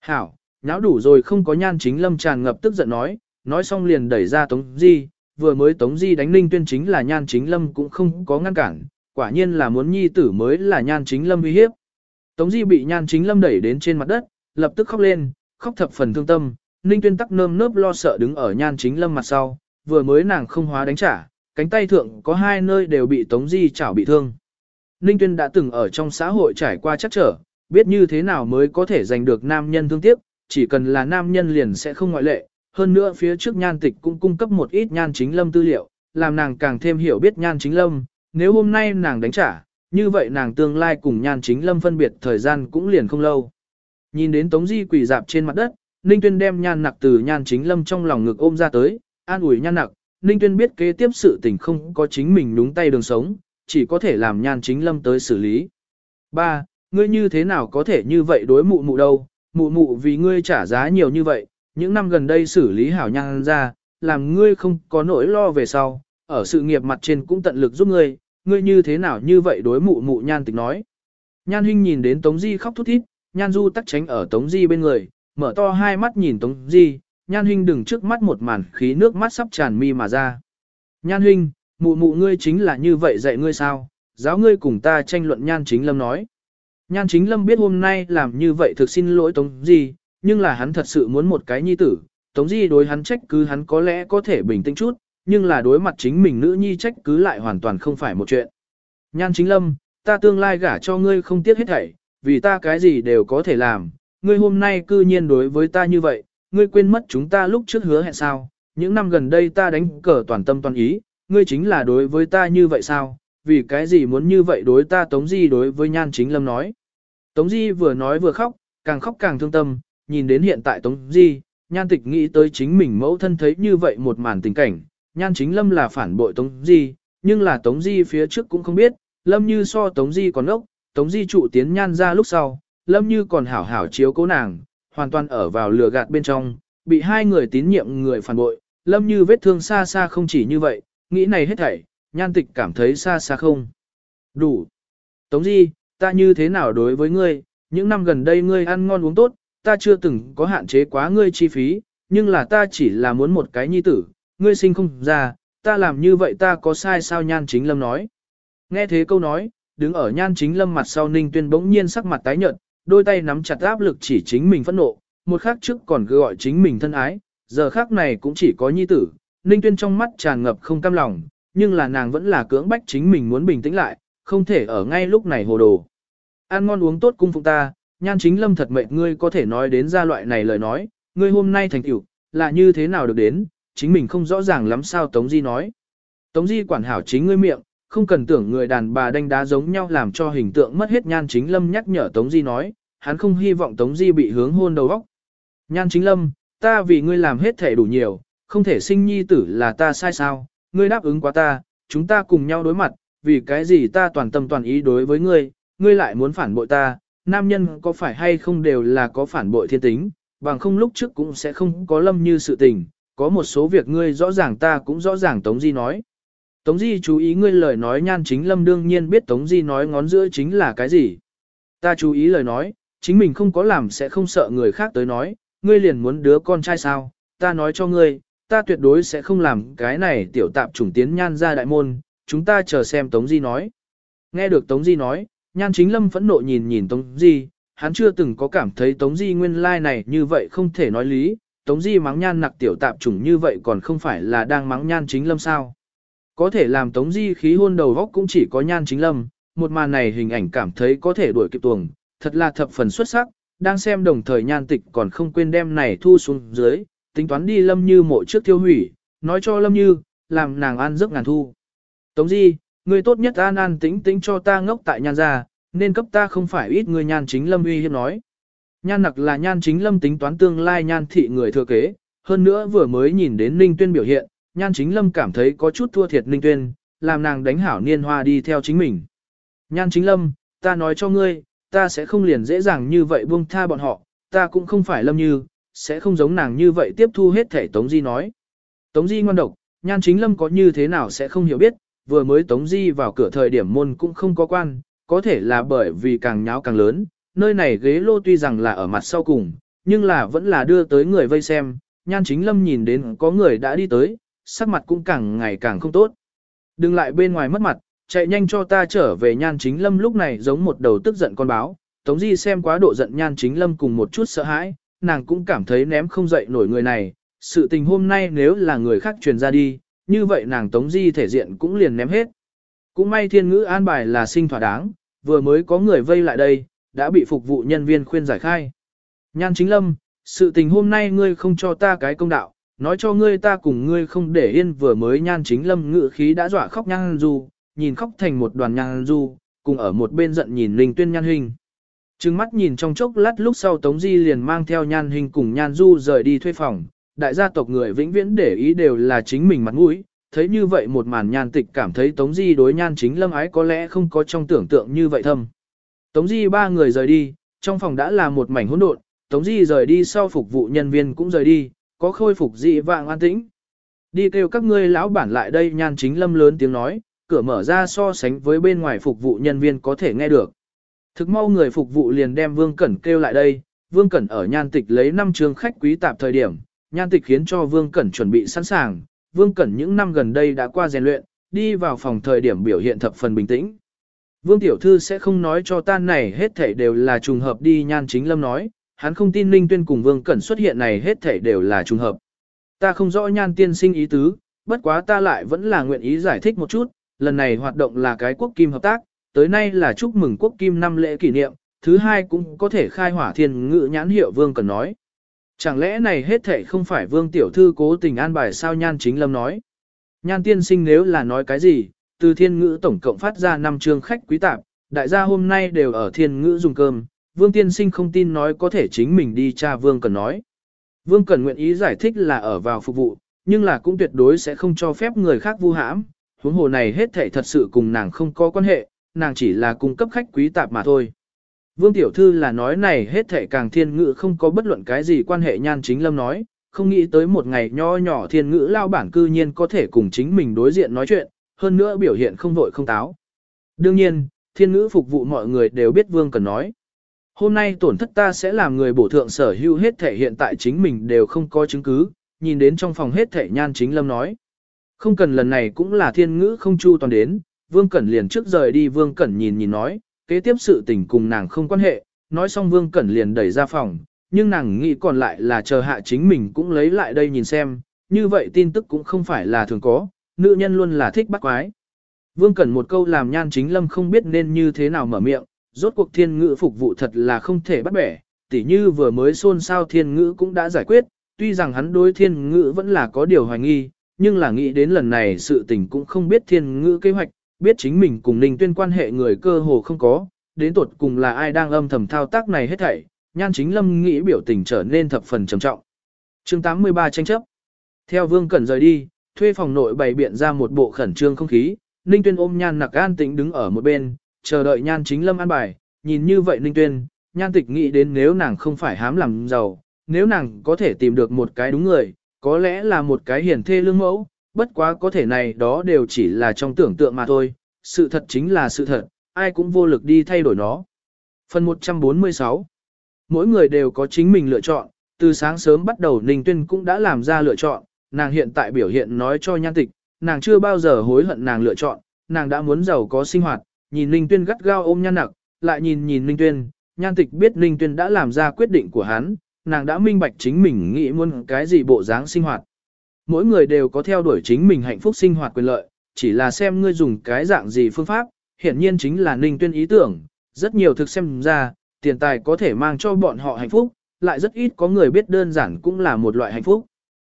Hảo, nháo đủ rồi không có nhan chính lâm tràn ngập tức giận nói, nói xong liền đẩy ra Tống Di, vừa mới Tống Di đánh Ninh Tuyên chính là nhan chính lâm cũng không có ngăn cản, quả nhiên là muốn nhi tử mới là nhan chính lâm uy hiếp. Tống Di bị nhan chính lâm đẩy đến trên mặt đất, lập tức khóc lên, khóc thập phần thương tâm, Ninh Tuyên tắc nơm nớp lo sợ đứng ở nhan chính lâm mặt sau, vừa mới nàng không hóa đánh trả, cánh tay thượng có hai nơi đều bị Tống Di chảo bị thương. Ninh Tuyên đã từng ở trong xã hội trải qua chắc trở, biết như thế nào mới có thể giành được nam nhân thương tiếc, chỉ cần là nam nhân liền sẽ không ngoại lệ. Hơn nữa phía trước nhan tịch cũng cung cấp một ít nhan chính lâm tư liệu, làm nàng càng thêm hiểu biết nhan chính lâm, nếu hôm nay nàng đánh trả, như vậy nàng tương lai cùng nhan chính lâm phân biệt thời gian cũng liền không lâu. Nhìn đến Tống Di quỳ dạp trên mặt đất, Ninh Tuyên đem nhan nặc từ nhan chính lâm trong lòng ngực ôm ra tới, an ủi nhan nặc, Ninh Tuyên biết kế tiếp sự tình không có chính mình đúng tay đường sống, chỉ có thể làm nhan chính lâm tới xử lý. Ba, Ngươi như thế nào có thể như vậy đối mụ mụ đâu, mụ mụ vì ngươi trả giá nhiều như vậy, những năm gần đây xử lý hảo nhan ra, làm ngươi không có nỗi lo về sau, ở sự nghiệp mặt trên cũng tận lực giúp ngươi, ngươi như thế nào như vậy đối mụ mụ nhan tịch nói. Nhan huynh nhìn đến Tống Di khóc thút thít, nhan du tắc tránh ở Tống Di bên người, mở to hai mắt nhìn Tống Di, nhan huynh đừng trước mắt một màn khí nước mắt sắp tràn mi mà ra. Nhan huynh, mụ mụ ngươi chính là như vậy dạy ngươi sao, giáo ngươi cùng ta tranh luận nhan chính lâm nói. Nhan chính lâm biết hôm nay làm như vậy thực xin lỗi Tống Di, nhưng là hắn thật sự muốn một cái nhi tử. Tống Di đối hắn trách cứ hắn có lẽ có thể bình tĩnh chút, nhưng là đối mặt chính mình nữ nhi trách cứ lại hoàn toàn không phải một chuyện. Nhan chính lâm, ta tương lai gả cho ngươi không tiếc hết thảy, vì ta cái gì đều có thể làm, ngươi hôm nay cư nhiên đối với ta như vậy, ngươi quên mất chúng ta lúc trước hứa hẹn sao, những năm gần đây ta đánh cờ toàn tâm toàn ý, ngươi chính là đối với ta như vậy sao, vì cái gì muốn như vậy đối ta Tống Di đối với Nhan Chính Lâm nói. Tống Di vừa nói vừa khóc, càng khóc càng thương tâm, nhìn đến hiện tại Tống Di, Nhan Tịch nghĩ tới chính mình mẫu thân thấy như vậy một màn tình cảnh, Nhan Chính Lâm là phản bội Tống Di, nhưng là Tống Di phía trước cũng không biết, Lâm Như so Tống Di còn ốc, Tống Di trụ tiến Nhan ra lúc sau, Lâm Như còn hảo hảo chiếu cố nàng, hoàn toàn ở vào lừa gạt bên trong, bị hai người tín nhiệm người phản bội, Lâm Như vết thương xa xa không chỉ như vậy, nghĩ này hết thảy, Nhan Tịch cảm thấy xa xa không. Đủ. Tống Di, ta như thế nào đối với ngươi, những năm gần đây ngươi ăn ngon uống tốt, ta chưa từng có hạn chế quá ngươi chi phí, nhưng là ta chỉ là muốn một cái nhi tử, ngươi sinh không ra, ta làm như vậy ta có sai sao nhan chính lâm nói. Nghe thế câu nói, đứng ở nhan chính lâm mặt sau ninh tuyên bỗng nhiên sắc mặt tái nhợt, đôi tay nắm chặt áp lực chỉ chính mình phẫn nộ, một khắc trước còn cứ gọi chính mình thân ái, giờ khắc này cũng chỉ có nhi tử, ninh tuyên trong mắt tràn ngập không cam lòng, nhưng là nàng vẫn là cưỡng bách chính mình muốn bình tĩnh lại, không thể ở ngay lúc này hồ đồ. Ăn ngon uống tốt cung phụng ta, nhan chính lâm thật mệnh ngươi có thể nói đến ra loại này lời nói, ngươi hôm nay thành tựu là như thế nào được đến, chính mình không rõ ràng lắm sao Tống Di nói. Tống Di quản hảo chính ngươi miệng, không cần tưởng người đàn bà đánh đá giống nhau làm cho hình tượng mất hết nhan chính lâm nhắc nhở Tống Di nói, hắn không hy vọng Tống Di bị hướng hôn đầu óc. Nhan chính lâm, ta vì ngươi làm hết thể đủ nhiều, không thể sinh nhi tử là ta sai sao, ngươi đáp ứng quá ta, chúng ta cùng nhau đối mặt, vì cái gì ta toàn tâm toàn ý đối với ngươi, ngươi lại muốn phản bội ta, nam nhân có phải hay không đều là có phản bội thiên tính, bằng không lúc trước cũng sẽ không có lâm như sự tình, có một số việc ngươi rõ ràng ta cũng rõ ràng Tống Di nói. Tống Di chú ý ngươi lời nói nhan chính lâm đương nhiên biết Tống Di nói ngón giữa chính là cái gì. Ta chú ý lời nói, chính mình không có làm sẽ không sợ người khác tới nói, ngươi liền muốn đứa con trai sao, ta nói cho ngươi, ta tuyệt đối sẽ không làm cái này tiểu tạp chủng tiến nhan ra đại môn, chúng ta chờ xem Tống Di nói. Nghe được Tống Di nói, nhan chính lâm phẫn nộ nhìn nhìn Tống Di, hắn chưa từng có cảm thấy Tống Di nguyên lai like này như vậy không thể nói lý, Tống Di mắng nhan nặc tiểu tạp chủng như vậy còn không phải là đang mắng nhan chính lâm sao. Có thể làm Tống Di khí hôn đầu góc cũng chỉ có nhan chính lâm, một màn này hình ảnh cảm thấy có thể đuổi kịp tuồng, thật là thập phần xuất sắc, đang xem đồng thời nhan tịch còn không quên đem này thu xuống dưới, tính toán đi lâm như mộ trước tiêu hủy, nói cho lâm như, làm nàng ăn giấc ngàn thu. Tống Di, người tốt nhất an an tĩnh tĩnh cho ta ngốc tại nhan gia, nên cấp ta không phải ít người nhan chính lâm uy hiếp nói. Nhan nặc là nhan chính lâm tính toán tương lai nhan thị người thừa kế, hơn nữa vừa mới nhìn đến Ninh Tuyên biểu hiện, nhan chính lâm cảm thấy có chút thua thiệt Ninh Tuyên, làm nàng đánh hảo niên hoa đi theo chính mình. Nhan chính lâm, ta nói cho ngươi, ta sẽ không liền dễ dàng như vậy buông tha bọn họ, ta cũng không phải lâm như, sẽ không giống nàng như vậy tiếp thu hết thể Tống Di nói. Tống Di ngoan độc, nhan chính lâm có như thế nào sẽ không hiểu biết, vừa mới Tống Di vào cửa thời điểm môn cũng không có quan, có thể là bởi vì càng nháo càng lớn, nơi này ghế lô tuy rằng là ở mặt sau cùng, nhưng là vẫn là đưa tới người vây xem, nhan chính lâm nhìn đến có người đã đi tới, sắc mặt cũng càng ngày càng không tốt. Đừng lại bên ngoài mất mặt, chạy nhanh cho ta trở về nhan chính lâm lúc này giống một đầu tức giận con báo, Tống Di xem quá độ giận nhan chính lâm cùng một chút sợ hãi, nàng cũng cảm thấy ném không dậy nổi người này, sự tình hôm nay nếu là người khác truyền ra đi, như vậy nàng Tống Di thể diện cũng liền ném hết. Cũng may thiên ngữ an bài là sinh thỏa đáng, vừa mới có người vây lại đây, đã bị phục vụ nhân viên khuyên giải khai. Nhan chính lâm, sự tình hôm nay ngươi không cho ta cái công đạo, nói cho ngươi ta cùng ngươi không để yên vừa mới nhan chính lâm ngự khí đã dọa khóc nhan du, nhìn khóc thành một đoàn nhan du, cùng ở một bên giận nhìn linh tuyên nhan hình. Trừng mắt nhìn trong chốc lát lúc sau Tống Di liền mang theo nhan hình cùng nhan du rời đi thuê phòng, đại gia tộc người vĩnh viễn để ý đều là chính mình mặt mũi, thấy như vậy một màn nhan tịch cảm thấy Tống Di đối nhan chính lâm ái có lẽ không có trong tưởng tượng như vậy thâm. Tống Di ba người rời đi, trong phòng đã là một mảnh hỗn độn, Tống Di rời đi sau phục vụ nhân viên cũng rời đi, có khôi phục dị vạng an tĩnh. Đi kêu các ngươi lão bản lại đây nhan chính lâm lớn tiếng nói, cửa mở ra so sánh với bên ngoài phục vụ nhân viên có thể nghe được. Thực mau người phục vụ liền đem Vương Cẩn kêu lại đây, Vương Cẩn ở nhan tịch lấy năm trường khách quý tạp thời điểm, nhan tịch khiến cho Vương Cẩn chuẩn bị sẵn sàng, Vương Cẩn những năm gần đây đã qua rèn luyện, đi vào phòng thời điểm biểu hiện thập phần bình tĩnh. Vương Tiểu Thư sẽ không nói cho ta này hết thảy đều là trùng hợp đi nhan chính lâm nói, hắn không tin Ninh Tuyên cùng Vương Cẩn xuất hiện này hết thảy đều là trùng hợp. Ta không rõ nhan tiên sinh ý tứ, bất quá ta lại vẫn là nguyện ý giải thích một chút, lần này hoạt động là cái quốc kim hợp tác, tới nay là chúc mừng quốc kim năm lễ kỷ niệm, thứ hai cũng có thể khai hỏa thiên ngự nhãn hiệu Vương Cẩn nói. Chẳng lẽ này hết thảy không phải Vương Tiểu Thư cố tình an bài sao nhan chính lâm nói. Nhan tiên sinh nếu là nói cái gì, từ thiên ngữ tổng cộng phát ra 5 chương khách quý tạp, đại gia hôm nay đều ở thiên ngữ dùng cơm, vương tiên sinh không tin nói có thể chính mình đi cha vương cần nói. Vương cần nguyện ý giải thích là ở vào phục vụ, nhưng là cũng tuyệt đối sẽ không cho phép người khác vu hãm, huống hồ này hết thảy thật sự cùng nàng không có quan hệ, nàng chỉ là cung cấp khách quý tạp mà thôi. Vương Tiểu Thư là nói này hết thảy càng thiên ngữ không có bất luận cái gì quan hệ nhan chính lâm nói, không nghĩ tới một ngày nho nhỏ thiên ngữ lao bản cư nhiên có thể cùng chính mình đối diện nói chuyện, hơn nữa biểu hiện không vội không táo. Đương nhiên, thiên ngữ phục vụ mọi người đều biết Vương Cần nói. Hôm nay tổn thất ta sẽ làm người bổ thượng sở hữu hết thể hiện tại chính mình đều không có chứng cứ, nhìn đến trong phòng hết thể nhan chính lâm nói. Không cần lần này cũng là thiên ngữ không chu toàn đến, Vương Cẩn liền trước rời đi Vương Cẩn nhìn nhìn nói, kế tiếp sự tình cùng nàng không quan hệ, nói xong Vương Cẩn liền đẩy ra phòng, nhưng nàng nghĩ còn lại là chờ hạ chính mình cũng lấy lại đây nhìn xem, như vậy tin tức cũng không phải là thường có, nữ nhân luôn là thích bắt quái. Vương Cẩn một câu làm nhan chính lâm không biết nên như thế nào mở miệng, rốt cuộc thiên ngữ phục vụ thật là không thể bắt bẻ, tỉ như vừa mới xôn xao thiên ngữ cũng đã giải quyết, tuy rằng hắn đối thiên ngữ vẫn là có điều hoài nghi, nhưng là nghĩ đến lần này sự tình cũng không biết thiên ngữ kế hoạch, biết chính mình cùng ninh tuyên quan hệ người cơ hồ không có, đến tuột cùng là ai đang âm thầm thao tác này hết thảy, nhan chính lâm nghĩ biểu tình trở nên thập phần trầm trọng. chương 83 tranh chấp. Theo Vương Cẩn rời đi, thuê phòng nội bày biện ra một bộ khẩn trương không khí, Ninh Tuyên ôm Nhan Nặc an tĩnh đứng ở một bên, chờ đợi Nhan Chính Lâm an bài, nhìn như vậy Ninh Tuyên, Nhan Tịch nghĩ đến nếu nàng không phải hám làm giàu, nếu nàng có thể tìm được một cái đúng người, có lẽ là một cái hiển thê lương mẫu, bất quá có thể này đó đều chỉ là trong tưởng tượng mà thôi, sự thật chính là sự thật, ai cũng vô lực đi thay đổi nó. Phần 146 Mỗi người đều có chính mình lựa chọn, từ sáng sớm bắt đầu Ninh Tuyên cũng đã làm ra lựa chọn, nàng hiện tại biểu hiện nói cho nhan tịch, nàng chưa bao giờ hối hận nàng lựa chọn, nàng đã muốn giàu có sinh hoạt, nhìn Ninh Tuyên gắt gao ôm nhan nặc, lại nhìn nhìn Ninh Tuyên, nhan tịch biết Ninh Tuyên đã làm ra quyết định của hắn, nàng đã minh bạch chính mình nghĩ muốn cái gì bộ dáng sinh hoạt. Mỗi người đều có theo đuổi chính mình hạnh phúc sinh hoạt quyền lợi, chỉ là xem ngươi dùng cái dạng gì phương pháp, hiện nhiên chính là Ninh Tuyên ý tưởng, rất nhiều thực xem ra, tiền tài có thể mang cho bọn họ hạnh phúc, lại rất ít có người biết đơn giản cũng là một loại hạnh phúc.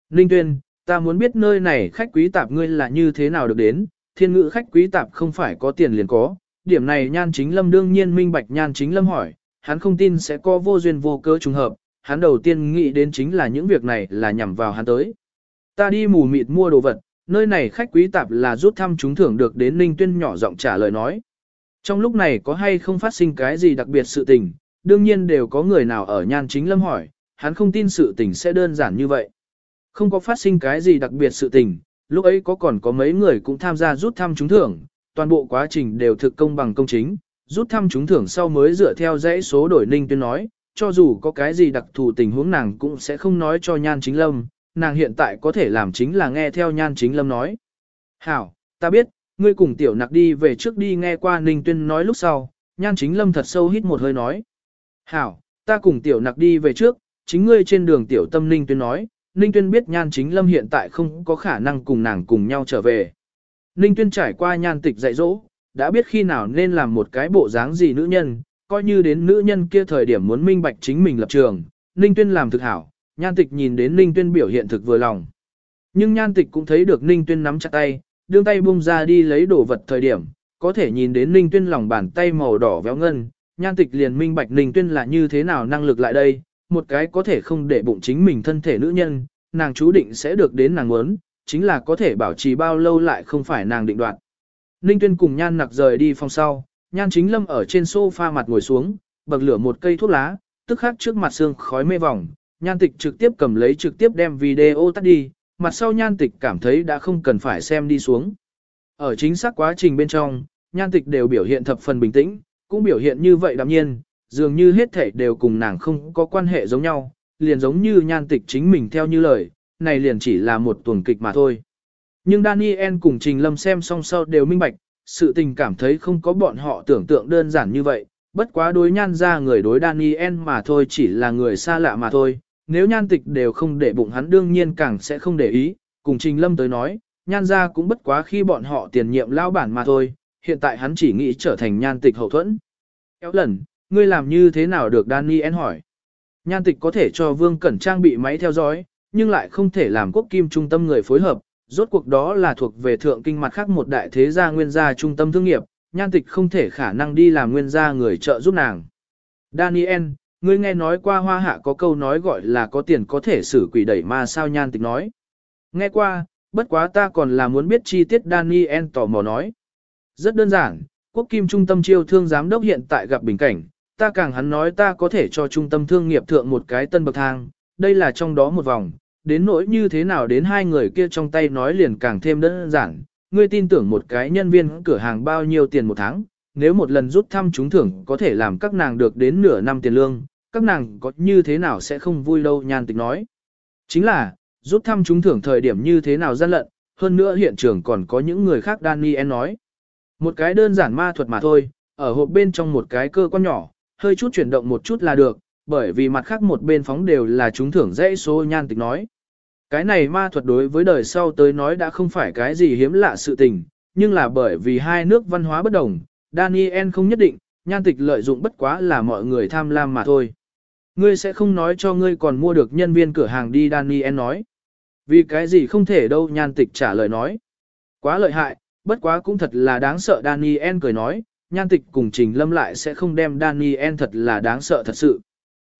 Ninh Tuyên, ta muốn biết nơi này khách quý tạp ngươi là như thế nào được đến, thiên ngữ khách quý tạp không phải có tiền liền có, điểm này nhan chính lâm đương nhiên minh bạch nhan chính lâm hỏi, hắn không tin sẽ có vô duyên vô cớ trùng hợp, hắn đầu tiên nghĩ đến chính là những việc này là nhằm vào hắn tới. Ta đi mù mịt mua đồ vật, nơi này khách quý tạp là rút thăm chúng thưởng được đến Ninh Tuyên nhỏ giọng trả lời nói. Trong lúc này có hay không phát sinh cái gì đặc biệt sự tình, đương nhiên đều có người nào ở nhan chính lâm hỏi, hắn không tin sự tình sẽ đơn giản như vậy. Không có phát sinh cái gì đặc biệt sự tình, lúc ấy có còn có mấy người cũng tham gia rút thăm trúng thưởng, toàn bộ quá trình đều thực công bằng công chính, rút thăm trúng thưởng sau mới dựa theo dãy số đổi ninh tuyên nói, cho dù có cái gì đặc thù tình huống nàng cũng sẽ không nói cho nhan chính lâm, nàng hiện tại có thể làm chính là nghe theo nhan chính lâm nói. Hảo, ta biết, ngươi cùng tiểu nặc đi về trước đi nghe qua ninh tuyên nói lúc sau, nhan chính lâm thật sâu hít một hơi nói. Hảo, ta cùng tiểu nặc đi về trước, chính ngươi trên đường tiểu tâm ninh tuyên nói, Ninh Tuyên biết Nhan Chính Lâm hiện tại không có khả năng cùng nàng cùng nhau trở về. Ninh Tuyên trải qua nhan tịch dạy dỗ, đã biết khi nào nên làm một cái bộ dáng gì nữ nhân, coi như đến nữ nhân kia thời điểm muốn minh bạch chính mình lập trường. Ninh Tuyên làm thực hảo, nhan tịch nhìn đến Ninh Tuyên biểu hiện thực vừa lòng. Nhưng nhan tịch cũng thấy được Ninh Tuyên nắm chặt tay, đưa tay bung ra đi lấy đồ vật thời điểm, có thể nhìn đến Ninh Tuyên lòng bàn tay màu đỏ véo ngân, nhan tịch liền minh bạch Ninh Tuyên là như thế nào năng lực lại đây, một cái có thể không để bụng chính mình thân thể nữ nhân, nàng chú định sẽ được đến nàng muốn, chính là có thể bảo trì bao lâu lại không phải nàng định đoạt. Ninh Tuyên cùng Nhan Nặc rời đi phòng sau, Nhan Chính Lâm ở trên sofa mặt ngồi xuống, bậc lửa một cây thuốc lá, tức khắc trước mặt xương khói mê vòng, Nhan Tịch trực tiếp cầm lấy trực tiếp đem video tắt đi, mặt sau Nhan Tịch cảm thấy đã không cần phải xem đi xuống. Ở chính xác quá trình bên trong, Nhan Tịch đều biểu hiện thập phần bình tĩnh, cũng biểu hiện như vậy đạm nhiên, dường như hết thể đều cùng nàng không có quan hệ giống nhau, liền giống như nhan tịch chính mình theo như lời, này liền chỉ là một tuần kịch mà thôi. Nhưng Daniel cùng Trình Lâm xem song sau đều minh bạch, sự tình cảm thấy không có bọn họ tưởng tượng đơn giản như vậy, bất quá đối nhan ra người đối Daniel mà thôi chỉ là người xa lạ mà thôi, nếu nhan tịch đều không để bụng hắn đương nhiên càng sẽ không để ý, cùng Trình Lâm tới nói, nhan ra cũng bất quá khi bọn họ tiền nhiệm lao bản mà thôi, hiện tại hắn chỉ nghĩ trở thành nhan tịch hậu thuẫn. Kéo lần, ngươi làm như thế nào được Daniel hỏi. Nhan tịch có thể cho Vương Cẩn trang bị máy theo dõi, nhưng lại không thể làm quốc kim trung tâm người phối hợp, rốt cuộc đó là thuộc về thượng kinh mặt khác một đại thế gia nguyên gia trung tâm thương nghiệp, nhan tịch không thể khả năng đi làm nguyên gia người trợ giúp nàng. Daniel, ngươi nghe nói qua hoa hạ có câu nói gọi là có tiền có thể xử quỷ đẩy ma sao nhan tịch nói. Nghe qua, bất quá ta còn là muốn biết chi tiết Daniel tò mò nói. Rất đơn giản, quốc kim trung tâm chiêu thương giám đốc hiện tại gặp bình cảnh, ta càng hắn nói ta có thể cho trung tâm thương nghiệp thượng một cái tân bậc thang, đây là trong đó một vòng, đến nỗi như thế nào đến hai người kia trong tay nói liền càng thêm đơn giản, ngươi tin tưởng một cái nhân viên cửa hàng bao nhiêu tiền một tháng, nếu một lần rút thăm trúng thưởng có thể làm các nàng được đến nửa năm tiền lương, các nàng có như thế nào sẽ không vui đâu nhan tịch nói. Chính là, rút thăm trúng thưởng thời điểm như thế nào gian lận, hơn nữa hiện trường còn có những người khác Daniel nói. Một cái đơn giản ma thuật mà thôi, ở hộp bên trong một cái cơ quan nhỏ, hơi chút chuyển động một chút là được, bởi vì mặt khác một bên phóng đều là chúng thưởng dãy số nhan tịch nói. Cái này ma thuật đối với đời sau tới nói đã không phải cái gì hiếm lạ sự tình, nhưng là bởi vì hai nước văn hóa bất đồng, Daniel không nhất định, nhan tịch lợi dụng bất quá là mọi người tham lam mà thôi. Ngươi sẽ không nói cho ngươi còn mua được nhân viên cửa hàng đi Daniel nói. Vì cái gì không thể đâu nhan tịch trả lời nói. Quá lợi hại, bất quá cũng thật là đáng sợ Daniel cười nói, nhan tịch cùng trình lâm lại sẽ không đem Daniel thật là đáng sợ thật sự.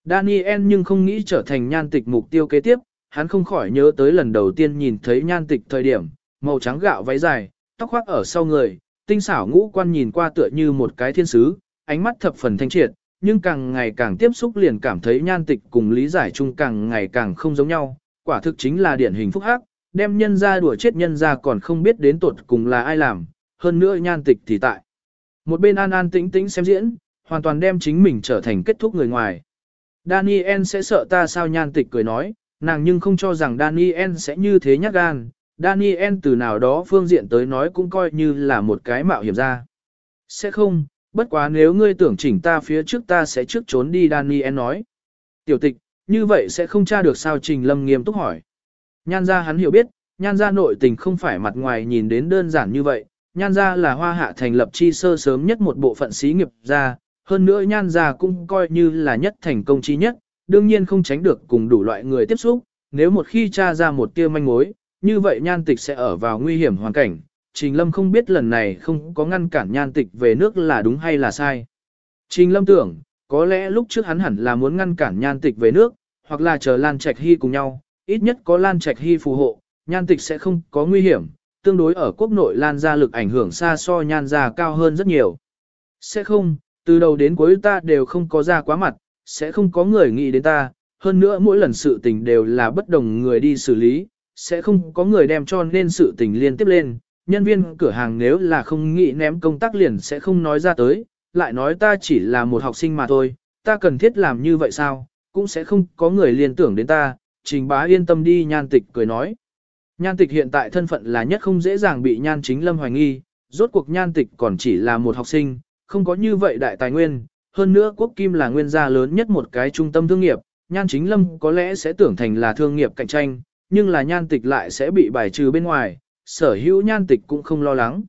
Daniel nhưng không nghĩ trở thành nhan tịch mục tiêu kế tiếp, hắn không khỏi nhớ tới lần đầu tiên nhìn thấy nhan tịch thời điểm, màu trắng gạo váy dài, tóc khoác ở sau người, tinh xảo ngũ quan nhìn qua tựa như một cái thiên sứ, ánh mắt thập phần thanh triệt, nhưng càng ngày càng tiếp xúc liền cảm thấy nhan tịch cùng lý giải chung càng ngày càng không giống nhau, quả thực chính là điển hình phúc hắc, đem nhân ra đùa chết nhân ra còn không biết đến tuột cùng là ai làm, hơn nữa nhan tịch thì tại. Một bên an an tĩnh tĩnh xem diễn, hoàn toàn đem chính mình trở thành kết thúc người ngoài. Daniel sẽ sợ ta sao nhan tịch cười nói, nàng nhưng không cho rằng Daniel sẽ như thế nhát gan. Daniel từ nào đó phương diện tới nói cũng coi như là một cái mạo hiểm ra. Sẽ không, bất quá nếu ngươi tưởng chỉnh ta phía trước ta sẽ trước trốn đi Daniel nói. Tiểu tịch, như vậy sẽ không tra được sao Trình Lâm nghiêm túc hỏi. Nhan ra hắn hiểu biết, nhan ra nội tình không phải mặt ngoài nhìn đến đơn giản như vậy, nhan gia là hoa hạ thành lập chi sơ sớm nhất một bộ phận xí nghiệp gia. hơn nữa nhan gia cũng coi như là nhất thành công chi nhất, đương nhiên không tránh được cùng đủ loại người tiếp xúc, nếu một khi tra ra một tia manh mối, như vậy nhan tịch sẽ ở vào nguy hiểm hoàn cảnh. Trình Lâm không biết lần này không có ngăn cản nhan tịch về nước là đúng hay là sai. Trình Lâm tưởng, có lẽ lúc trước hắn hẳn là muốn ngăn cản nhan tịch về nước, hoặc là chờ Lan Trạch Hy cùng nhau, ít nhất có Lan Trạch Hy phù hộ, nhan tịch sẽ không có nguy hiểm, tương đối ở quốc nội Lan ra lực ảnh hưởng xa so nhan ra cao hơn rất nhiều. Sẽ không, từ đầu đến cuối ta đều không có ra quá mặt, sẽ không có người nghĩ đến ta, hơn nữa mỗi lần sự tình đều là bất đồng người đi xử lý, sẽ không có người đem cho nên sự tình liên tiếp lên. Nhân viên cửa hàng nếu là không nghĩ ném công tác liền sẽ không nói ra tới, lại nói ta chỉ là một học sinh mà thôi, ta cần thiết làm như vậy sao, cũng sẽ không có người liên tưởng đến ta, trình bá yên tâm đi nhan tịch cười nói. Nhan tịch hiện tại thân phận là nhất không dễ dàng bị nhan chính lâm hoài nghi, rốt cuộc nhan tịch còn chỉ là một học sinh, không có như vậy đại tài nguyên, hơn nữa quốc kim là nguyên gia lớn nhất một cái trung tâm thương nghiệp, nhan chính lâm có lẽ sẽ tưởng thành là thương nghiệp cạnh tranh, nhưng là nhan tịch lại sẽ bị bài trừ bên ngoài, sở hữu nhan tịch cũng không lo lắng.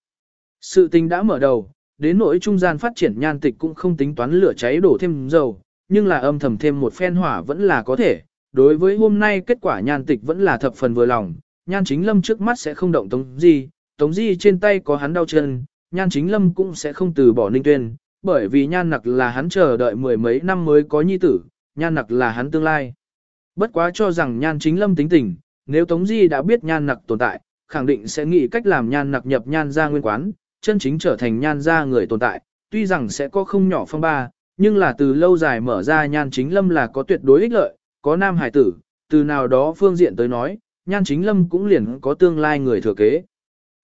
Sự tình đã mở đầu, đến nỗi trung gian phát triển nhan tịch cũng không tính toán lửa cháy đổ thêm dầu, nhưng là âm thầm thêm một phen hỏa vẫn là có thể. Đối với hôm nay kết quả nhan tịch vẫn là thập phần vừa lòng, nhan chính lâm trước mắt sẽ không động tống di, tống di trên tay có hắn đau chân, nhan chính lâm cũng sẽ không từ bỏ ninh tuyên, bởi vì nhan nặc là hắn chờ đợi mười mấy năm mới có nhi tử, nhan nặc là hắn tương lai. Bất quá cho rằng nhan chính lâm tính tình, nếu Tống Di đã biết nhan nặc tồn tại, khẳng định sẽ nghĩ cách làm nhan nặc nhập nhan ra nguyên quán, chân chính trở thành nhan ra người tồn tại, tuy rằng sẽ có không nhỏ phong ba, nhưng là từ lâu dài mở ra nhan chính lâm là có tuyệt đối ích lợi, có nam hải tử, từ nào đó phương diện tới nói, nhan chính lâm cũng liền có tương lai người thừa kế.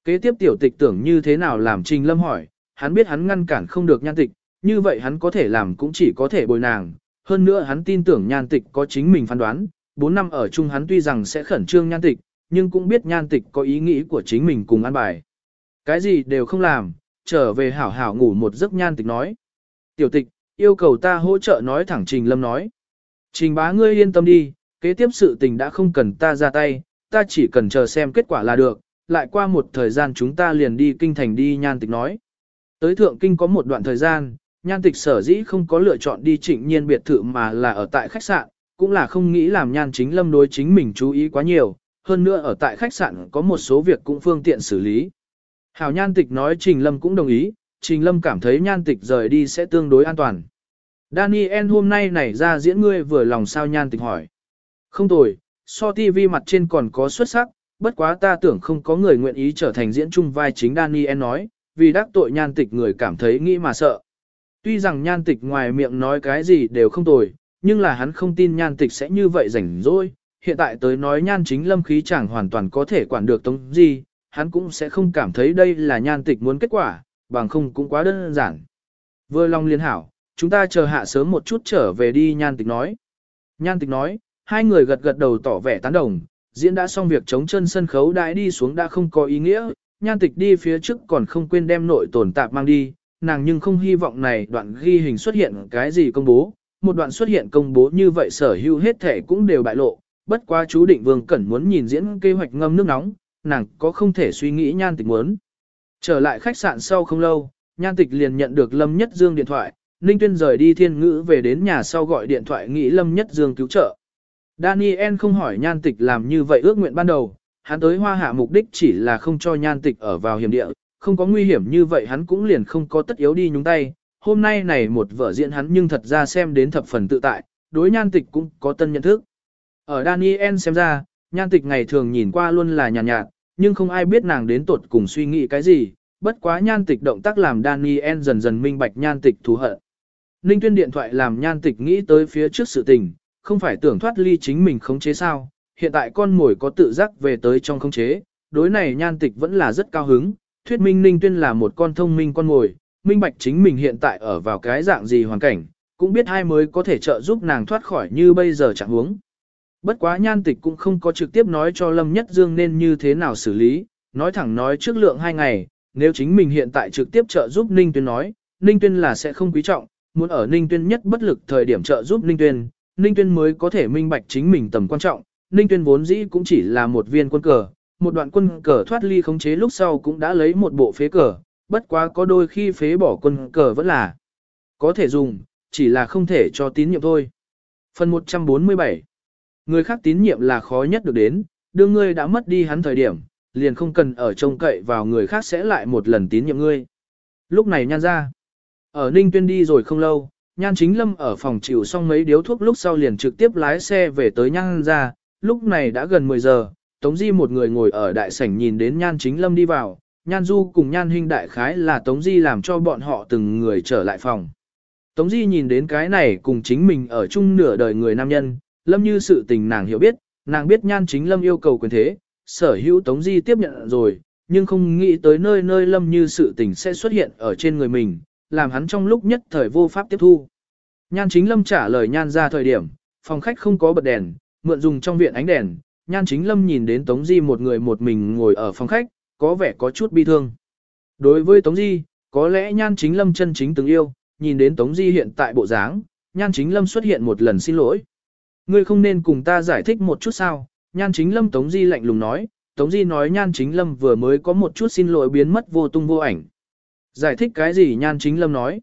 Kế tiếp tiểu tịch tưởng như thế nào làm trình lâm hỏi, hắn biết hắn ngăn cản không được nhan tịch, như vậy hắn có thể làm cũng chỉ có thể bồi nàng. Hơn nữa hắn tin tưởng nhan tịch có chính mình phán đoán, 4 năm ở chung hắn tuy rằng sẽ khẩn trương nhan tịch, nhưng cũng biết nhan tịch có ý nghĩ của chính mình cùng ăn bài. Cái gì đều không làm, trở về hảo hảo ngủ một giấc nhan tịch nói. Tiểu tịch, yêu cầu ta hỗ trợ nói thẳng Trình Lâm nói. Trình bá ngươi yên tâm đi, kế tiếp sự tình đã không cần ta ra tay, ta chỉ cần chờ xem kết quả là được, lại qua một thời gian chúng ta liền đi kinh thành đi nhan tịch nói. Tới thượng kinh có một đoạn thời gian, nhan tịch sở dĩ không có lựa chọn đi trịnh nhiên biệt thự mà là ở tại khách sạn, cũng là không nghĩ làm nhan chính lâm đối chính mình chú ý quá nhiều, hơn nữa ở tại khách sạn có một số việc cũng phương tiện xử lý. Hảo nhan tịch nói Trình Lâm cũng đồng ý, Trình Lâm cảm thấy nhan tịch rời đi sẽ tương đối an toàn. Daniel hôm nay nảy ra diễn ngươi vừa lòng sao nhan tịch hỏi. Không tồi, so TV mặt trên còn có xuất sắc, bất quá ta tưởng không có người nguyện ý trở thành diễn chung vai chính Daniel nói, vì đắc tội nhan tịch người cảm thấy nghĩ mà sợ. Tuy rằng nhan tịch ngoài miệng nói cái gì đều không tồi, nhưng là hắn không tin nhan tịch sẽ như vậy rảnh rỗi. Hiện tại tới nói nhan chính lâm khí chẳng hoàn toàn có thể quản được tống gì, hắn cũng sẽ không cảm thấy đây là nhan tịch muốn kết quả, bằng không cũng quá đơn giản. Vừa lòng liên hảo, chúng ta chờ hạ sớm một chút trở về đi nhan tịch nói. Nhan tịch nói, hai người gật gật đầu tỏ vẻ tán đồng, diễn đã xong việc chống chân sân khấu đãi đi xuống đã không có ý nghĩa, nhan tịch đi phía trước còn không quên đem nội tồn tạp mang đi, nàng nhưng không hy vọng này đoạn ghi hình xuất hiện cái gì công bố, một đoạn xuất hiện công bố như vậy sở hữu hết thể cũng đều bại lộ, bất quá chú định vương cẩn muốn nhìn diễn kế hoạch ngâm nước nóng, nàng có không thể suy nghĩ nhan tịch muốn. Trở lại khách sạn sau không lâu, nhan tịch liền nhận được Lâm Nhất Dương điện thoại, Ninh Tuyên rời đi thiên ngữ về đến nhà sau gọi điện thoại nghĩ Lâm Nhất Dương cứu trợ. Daniel không hỏi nhan tịch làm như vậy ước nguyện ban đầu, hắn tới hoa hạ mục đích chỉ là không cho nhan tịch ở vào hiểm địa, không có nguy hiểm như vậy hắn cũng liền không có tất yếu đi nhúng tay. Hôm nay này một vở diễn hắn nhưng thật ra xem đến thập phần tự tại, đối nhan tịch cũng có tân nhận thức. Ở Daniel xem ra, nhan tịch ngày thường nhìn qua luôn là nhàn nhạt, nhạt, nhưng không ai biết nàng đến tột cùng suy nghĩ cái gì, bất quá nhan tịch động tác làm Daniel dần dần minh bạch nhan tịch thù hận. Ninh tuyên điện thoại làm nhan tịch nghĩ tới phía trước sự tình, không phải tưởng thoát ly chính mình khống chế sao, hiện tại con mồi có tự giác về tới trong khống chế, đối này nhan tịch vẫn là rất cao hứng, thuyết minh Ninh tuyên là một con thông minh con mồi, minh bạch chính mình hiện tại ở vào cái dạng gì hoàn cảnh, cũng biết ai mới có thể trợ giúp nàng thoát khỏi như bây giờ chẳng huống. Bất quá nhan tịch cũng không có trực tiếp nói cho Lâm Nhất Dương nên như thế nào xử lý, nói thẳng nói trước lượng hai ngày, nếu chính mình hiện tại trực tiếp trợ giúp Ninh Tuyên nói, Ninh Tuyên là sẽ không quý trọng, muốn ở Ninh Tuyên nhất bất lực thời điểm trợ giúp Ninh Tuyên, Ninh Tuyên mới có thể minh bạch chính mình tầm quan trọng, Ninh Tuyên vốn dĩ cũng chỉ là một viên quân cờ, một đoạn quân cờ thoát ly khống chế lúc sau cũng đã lấy một bộ phế cờ, bất quá có đôi khi phế bỏ quân cờ vẫn là có thể dùng, chỉ là không thể cho tín nhiệm thôi. Phần 147 Người khác tín nhiệm là khó nhất được đến, đương ngươi đã mất đi hắn thời điểm, liền không cần ở trông cậy vào người khác sẽ lại một lần tín nhiệm ngươi. Lúc này nhan ra, ở Ninh Tuyên đi rồi không lâu, nhan chính lâm ở phòng chịu xong mấy điếu thuốc lúc sau liền trực tiếp lái xe về tới nhan ra, lúc này đã gần 10 giờ, Tống Di một người ngồi ở đại sảnh nhìn đến nhan chính lâm đi vào, nhan du cùng nhan huynh đại khái là Tống Di làm cho bọn họ từng người trở lại phòng. Tống Di nhìn đến cái này cùng chính mình ở chung nửa đời người nam nhân, lâm như sự tình nàng hiểu biết, nàng biết nhan chính lâm yêu cầu quyền thế, sở hữu Tống Di tiếp nhận rồi, nhưng không nghĩ tới nơi nơi lâm như sự tình sẽ xuất hiện ở trên người mình, làm hắn trong lúc nhất thời vô pháp tiếp thu. Nhan chính lâm trả lời nhan ra thời điểm, phòng khách không có bật đèn, mượn dùng trong viện ánh đèn, nhan chính lâm nhìn đến Tống Di một người một mình ngồi ở phòng khách, có vẻ có chút bi thương. Đối với Tống Di, có lẽ nhan chính lâm chân chính từng yêu, nhìn đến Tống Di hiện tại bộ dáng, nhan chính lâm xuất hiện một lần xin lỗi. Ngươi không nên cùng ta giải thích một chút sao, nhan chính lâm Tống Di lạnh lùng nói, Tống Di nói nhan chính lâm vừa mới có một chút xin lỗi biến mất vô tung vô ảnh. Giải thích cái gì nhan chính lâm nói.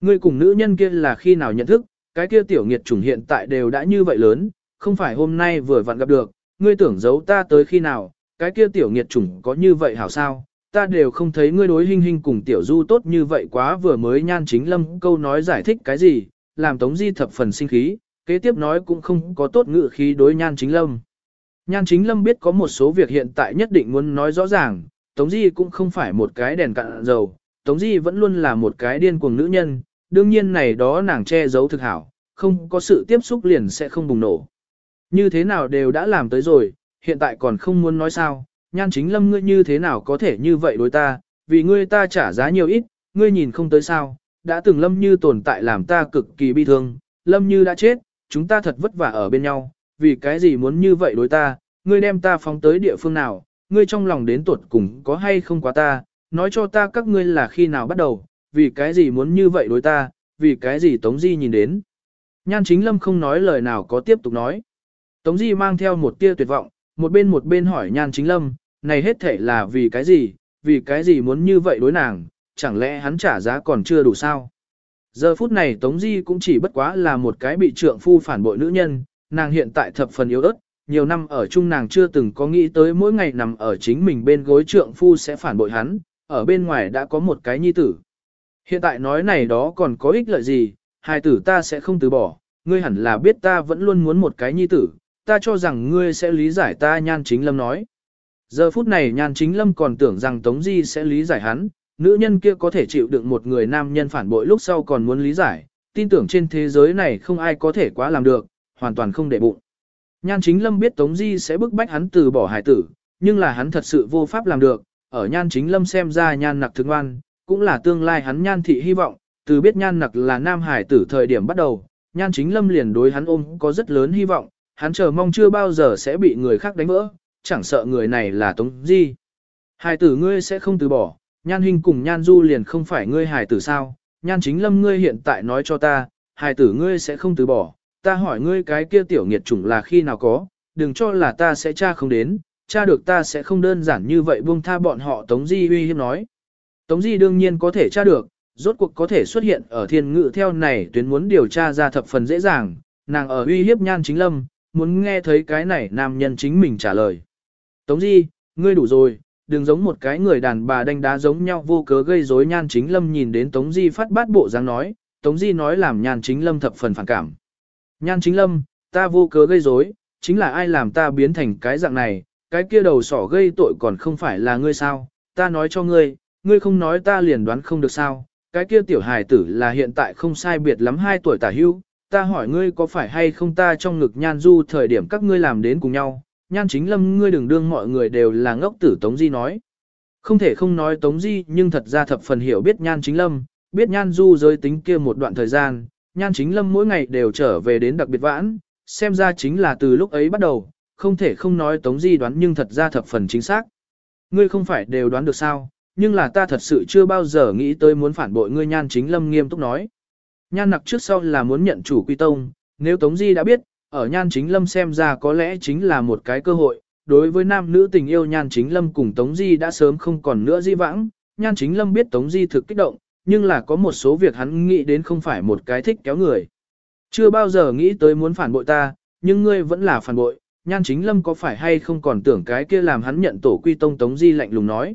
Ngươi cùng nữ nhân kia là khi nào nhận thức, cái kia tiểu nghiệt chủng hiện tại đều đã như vậy lớn, không phải hôm nay vừa vặn gặp được, ngươi tưởng giấu ta tới khi nào, cái kia tiểu nghiệt chủng có như vậy hảo sao, ta đều không thấy ngươi đối hình hình cùng tiểu du tốt như vậy quá vừa mới nhan chính lâm câu nói giải thích cái gì, làm tống di thập phần sinh khí, kế tiếp nói cũng không có tốt ngự khí đối nhan chính lâm. Nhan chính lâm biết có một số việc hiện tại nhất định muốn nói rõ ràng, tống di cũng không phải một cái đèn cạn dầu, tống di vẫn luôn là một cái điên cuồng nữ nhân, đương nhiên này đó nàng che giấu thực hảo, không có sự tiếp xúc liền sẽ không bùng nổ. Như thế nào đều đã làm tới rồi, hiện tại còn không muốn nói sao, nhan chính lâm ngươi như thế nào có thể như vậy đối ta, vì ngươi ta trả giá nhiều ít, ngươi nhìn không tới sao, đã từng lâm như tồn tại làm ta cực kỳ bi thương, lâm như đã chết, chúng ta thật vất vả ở bên nhau, vì cái gì muốn như vậy đối ta, ngươi đem ta phóng tới địa phương nào, ngươi trong lòng đến tuột cùng có hay không quá ta, nói cho ta các ngươi là khi nào bắt đầu, vì cái gì muốn như vậy đối ta, vì cái gì Tống Di nhìn đến. Nhan chính lâm không nói lời nào có tiếp tục nói. Tống Di mang theo một tia tuyệt vọng, một bên một bên hỏi nhan chính lâm, này hết thể là vì cái gì, vì cái gì muốn như vậy đối nàng, chẳng lẽ hắn trả giá còn chưa đủ sao. Giờ phút này Tống Di cũng chỉ bất quá là một cái bị trượng phu phản bội nữ nhân, nàng hiện tại thập phần yếu ớt, nhiều năm ở chung nàng chưa từng có nghĩ tới mỗi ngày nằm ở chính mình bên gối trượng phu sẽ phản bội hắn, ở bên ngoài đã có một cái nhi tử. Hiện tại nói này đó còn có ích lợi gì, hai tử ta sẽ không từ bỏ, ngươi hẳn là biết ta vẫn luôn muốn một cái nhi tử, ta cho rằng ngươi sẽ lý giải ta nhan chính lâm nói. Giờ phút này nhan chính lâm còn tưởng rằng Tống Di sẽ lý giải hắn, nữ nhân kia có thể chịu đựng một người nam nhân phản bội lúc sau còn muốn lý giải, tin tưởng trên thế giới này không ai có thể quá làm được, hoàn toàn không để bụng. Nhan chính lâm biết Tống Di sẽ bức bách hắn từ bỏ hải tử, nhưng là hắn thật sự vô pháp làm được, ở nhan chính lâm xem ra nhan nặc thương ngoan, cũng là tương lai hắn nhan thị hy vọng, từ biết nhan nặc là nam hải tử thời điểm bắt đầu, nhan chính lâm liền đối hắn ôm có rất lớn hy vọng, hắn chờ mong chưa bao giờ sẽ bị người khác đánh vỡ, chẳng sợ người này là Tống Di. Hải tử ngươi sẽ không từ bỏ, nhan huynh cùng nhan du liền không phải ngươi hải tử sao, nhan chính lâm ngươi hiện tại nói cho ta, hải tử ngươi sẽ không từ bỏ, ta hỏi ngươi cái kia tiểu nghiệt chủng là khi nào có, đừng cho là ta sẽ tra không đến, tra được ta sẽ không đơn giản như vậy buông tha bọn họ Tống Di uy hiếp nói. Tống Di đương nhiên có thể tra được, rốt cuộc có thể xuất hiện ở thiên ngự theo này tuyến muốn điều tra ra thập phần dễ dàng, nàng ở uy hiếp nhan chính lâm, muốn nghe thấy cái này nam nhân chính mình trả lời. Tống Di, ngươi đủ rồi, đừng giống một cái người đàn bà đánh đá giống nhau vô cớ gây rối nhan chính lâm nhìn đến Tống Di phát bát bộ dáng nói, Tống Di nói làm nhan chính lâm thập phần phản cảm. Nhan chính lâm, ta vô cớ gây rối, chính là ai làm ta biến thành cái dạng này, cái kia đầu sỏ gây tội còn không phải là ngươi sao, ta nói cho ngươi, ngươi không nói ta liền đoán không được sao, cái kia tiểu hài tử là hiện tại không sai biệt lắm 2 tuổi tả hưu, ta hỏi ngươi có phải hay không ta trong ngực nhan du thời điểm các ngươi làm đến cùng nhau, nhan chính lâm ngươi đừng đương mọi người đều là ngốc tử Tống Di nói. Không thể không nói Tống Di nhưng thật ra thập phần hiểu biết nhan chính lâm, biết nhan du giới tính kia một đoạn thời gian, nhan chính lâm mỗi ngày đều trở về đến đặc biệt vãn, xem ra chính là từ lúc ấy bắt đầu, không thể không nói Tống Di đoán nhưng thật ra thập phần chính xác. Ngươi không phải đều đoán được sao, nhưng là ta thật sự chưa bao giờ nghĩ tới muốn phản bội ngươi nhan chính lâm nghiêm túc nói. Nhan nặc trước sau là muốn nhận chủ quy tông, nếu Tống Di đã biết, ở nhan chính lâm xem ra có lẽ chính là một cái cơ hội, đối với nam nữ tình yêu nhan chính lâm cùng Tống Di đã sớm không còn nữa di vãng, nhan chính lâm biết Tống Di thực kích động, nhưng là có một số việc hắn nghĩ đến không phải một cái thích kéo người. Chưa bao giờ nghĩ tới muốn phản bội ta, nhưng ngươi vẫn là phản bội, nhan chính lâm có phải hay không còn tưởng cái kia làm hắn nhận tổ quy tông Tống Di lạnh lùng nói.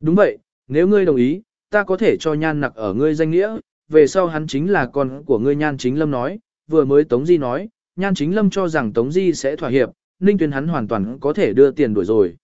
Đúng vậy, nếu ngươi đồng ý, ta có thể cho nhan nặc ở ngươi danh nghĩa, về sau hắn chính là con của ngươi nhan chính lâm nói, vừa mới Tống Di nói, nhan chính lâm cho rằng Tống Di sẽ thỏa hiệp, ninh tuyên hắn hoàn toàn có thể đưa tiền đuổi rồi.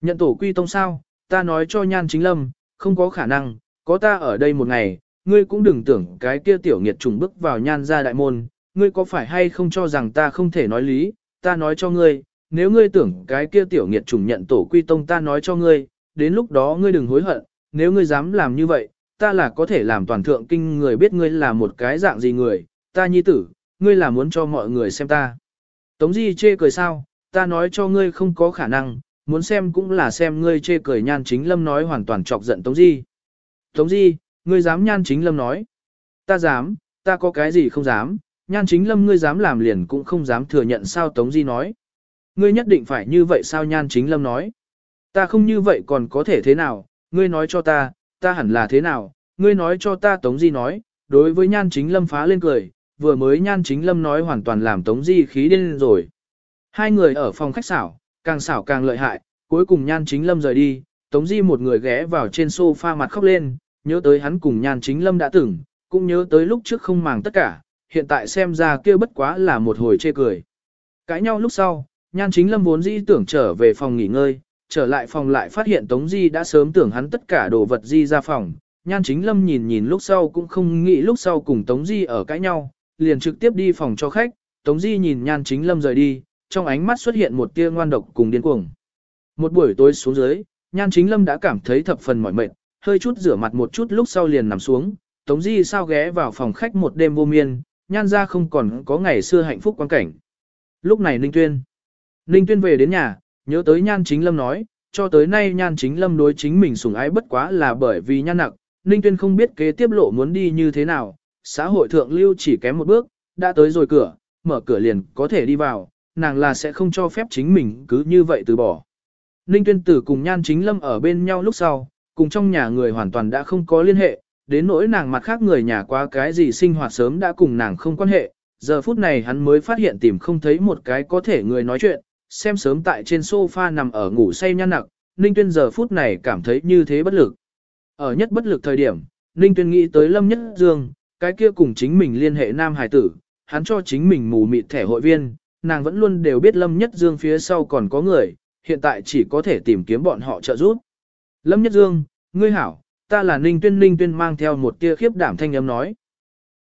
Nhận tổ quy tông sao, ta nói cho nhan chính lâm, không có khả năng, có ta ở đây một ngày, ngươi cũng đừng tưởng cái kia tiểu nghiệt trùng bước vào nhan ra đại môn, ngươi có phải hay không cho rằng ta không thể nói lý, ta nói cho ngươi, nếu ngươi tưởng cái kia tiểu nghiệt trùng nhận tổ quy tông ta nói cho ngươi, đến lúc đó ngươi đừng hối hận, nếu ngươi dám làm như vậy, ta là có thể làm toàn thượng kinh người biết ngươi là một cái dạng gì người, ta nhi tử, ngươi là muốn cho mọi người xem ta. Tống Di chê cười sao, ta nói cho ngươi không có khả năng, muốn xem cũng là xem ngươi chê cười nhan chính lâm nói hoàn toàn chọc giận Tống Di. Tống Di, ngươi dám nhan chính lâm nói. Ta dám, ta có cái gì không dám, nhan chính lâm ngươi dám làm liền cũng không dám thừa nhận sao Tống Di nói. Ngươi nhất định phải như vậy sao nhan chính lâm nói. Ta không như vậy còn có thể thế nào, ngươi nói cho ta, ta hẳn là thế nào, ngươi nói cho ta Tống Di nói, đối với nhan chính lâm phá lên cười, vừa mới nhan chính lâm nói hoàn toàn làm Tống Di khí điên rồi. Hai người ở phòng khách xảo, càng xảo càng lợi hại, cuối cùng nhan chính lâm rời đi, Tống Di một người ghé vào trên sofa mặt khóc lên, nhớ tới hắn cùng nhan chính lâm đã từng, cũng nhớ tới lúc trước không màng tất cả, hiện tại xem ra kia bất quá là một hồi chê cười. Cãi nhau lúc sau, nhan chính lâm vốn dĩ tưởng trở về phòng nghỉ ngơi, trở lại phòng lại phát hiện Tống Di đã sớm tưởng hắn tất cả đồ vật Di ra phòng. Nhan chính lâm nhìn nhìn lúc sau cũng không nghĩ lúc sau cùng Tống Di ở cãi nhau, liền trực tiếp đi phòng cho khách, Tống Di nhìn nhan chính lâm rời đi, trong ánh mắt xuất hiện một tia ngoan độc cùng điên cuồng. Một buổi tối xuống dưới, nhan chính lâm đã cảm thấy thập phần mỏi mệt, hơi chút rửa mặt một chút lúc sau liền nằm xuống, Tống Di sao ghé vào phòng khách một đêm vô miên, nhan ra không còn có ngày xưa hạnh phúc quan cảnh. Lúc này Ninh Tuyên. Ninh Tuyên về đến nhà, nhớ tới nhan chính lâm nói, cho tới nay nhan chính lâm đối chính mình sủng ái bất quá là bởi vì nhan nặc, Ninh Tuyên không biết kế tiếp lộ muốn đi như thế nào, xã hội thượng lưu chỉ kém một bước, đã tới rồi cửa, mở cửa liền có thể đi vào, nàng là sẽ không cho phép chính mình cứ như vậy từ bỏ. Ninh Tuyên Tử cùng Nhan Chính Lâm ở bên nhau lúc sau, cùng trong nhà người hoàn toàn đã không có liên hệ, đến nỗi nàng mặt khác người nhà quá cái gì sinh hoạt sớm đã cùng nàng không quan hệ, giờ phút này hắn mới phát hiện tìm không thấy một cái có thể người nói chuyện, xem sớm tại trên sofa nằm ở ngủ say nhăn nặng, Ninh Tuyên giờ phút này cảm thấy như thế bất lực. Ở nhất bất lực thời điểm, Ninh Tuyên nghĩ tới Lâm Nhất Dương, cái kia cùng chính mình liên hệ nam hải tử, hắn cho chính mình mù mịt thẻ hội viên, nàng vẫn luôn đều biết Lâm Nhất Dương phía sau còn có người, hiện tại chỉ có thể tìm kiếm bọn họ trợ giúp. Lâm Nhất Dương, ngươi hảo, ta là Ninh Tuyên Ninh Tuyên mang theo một tia khiếp đảm thanh âm nói.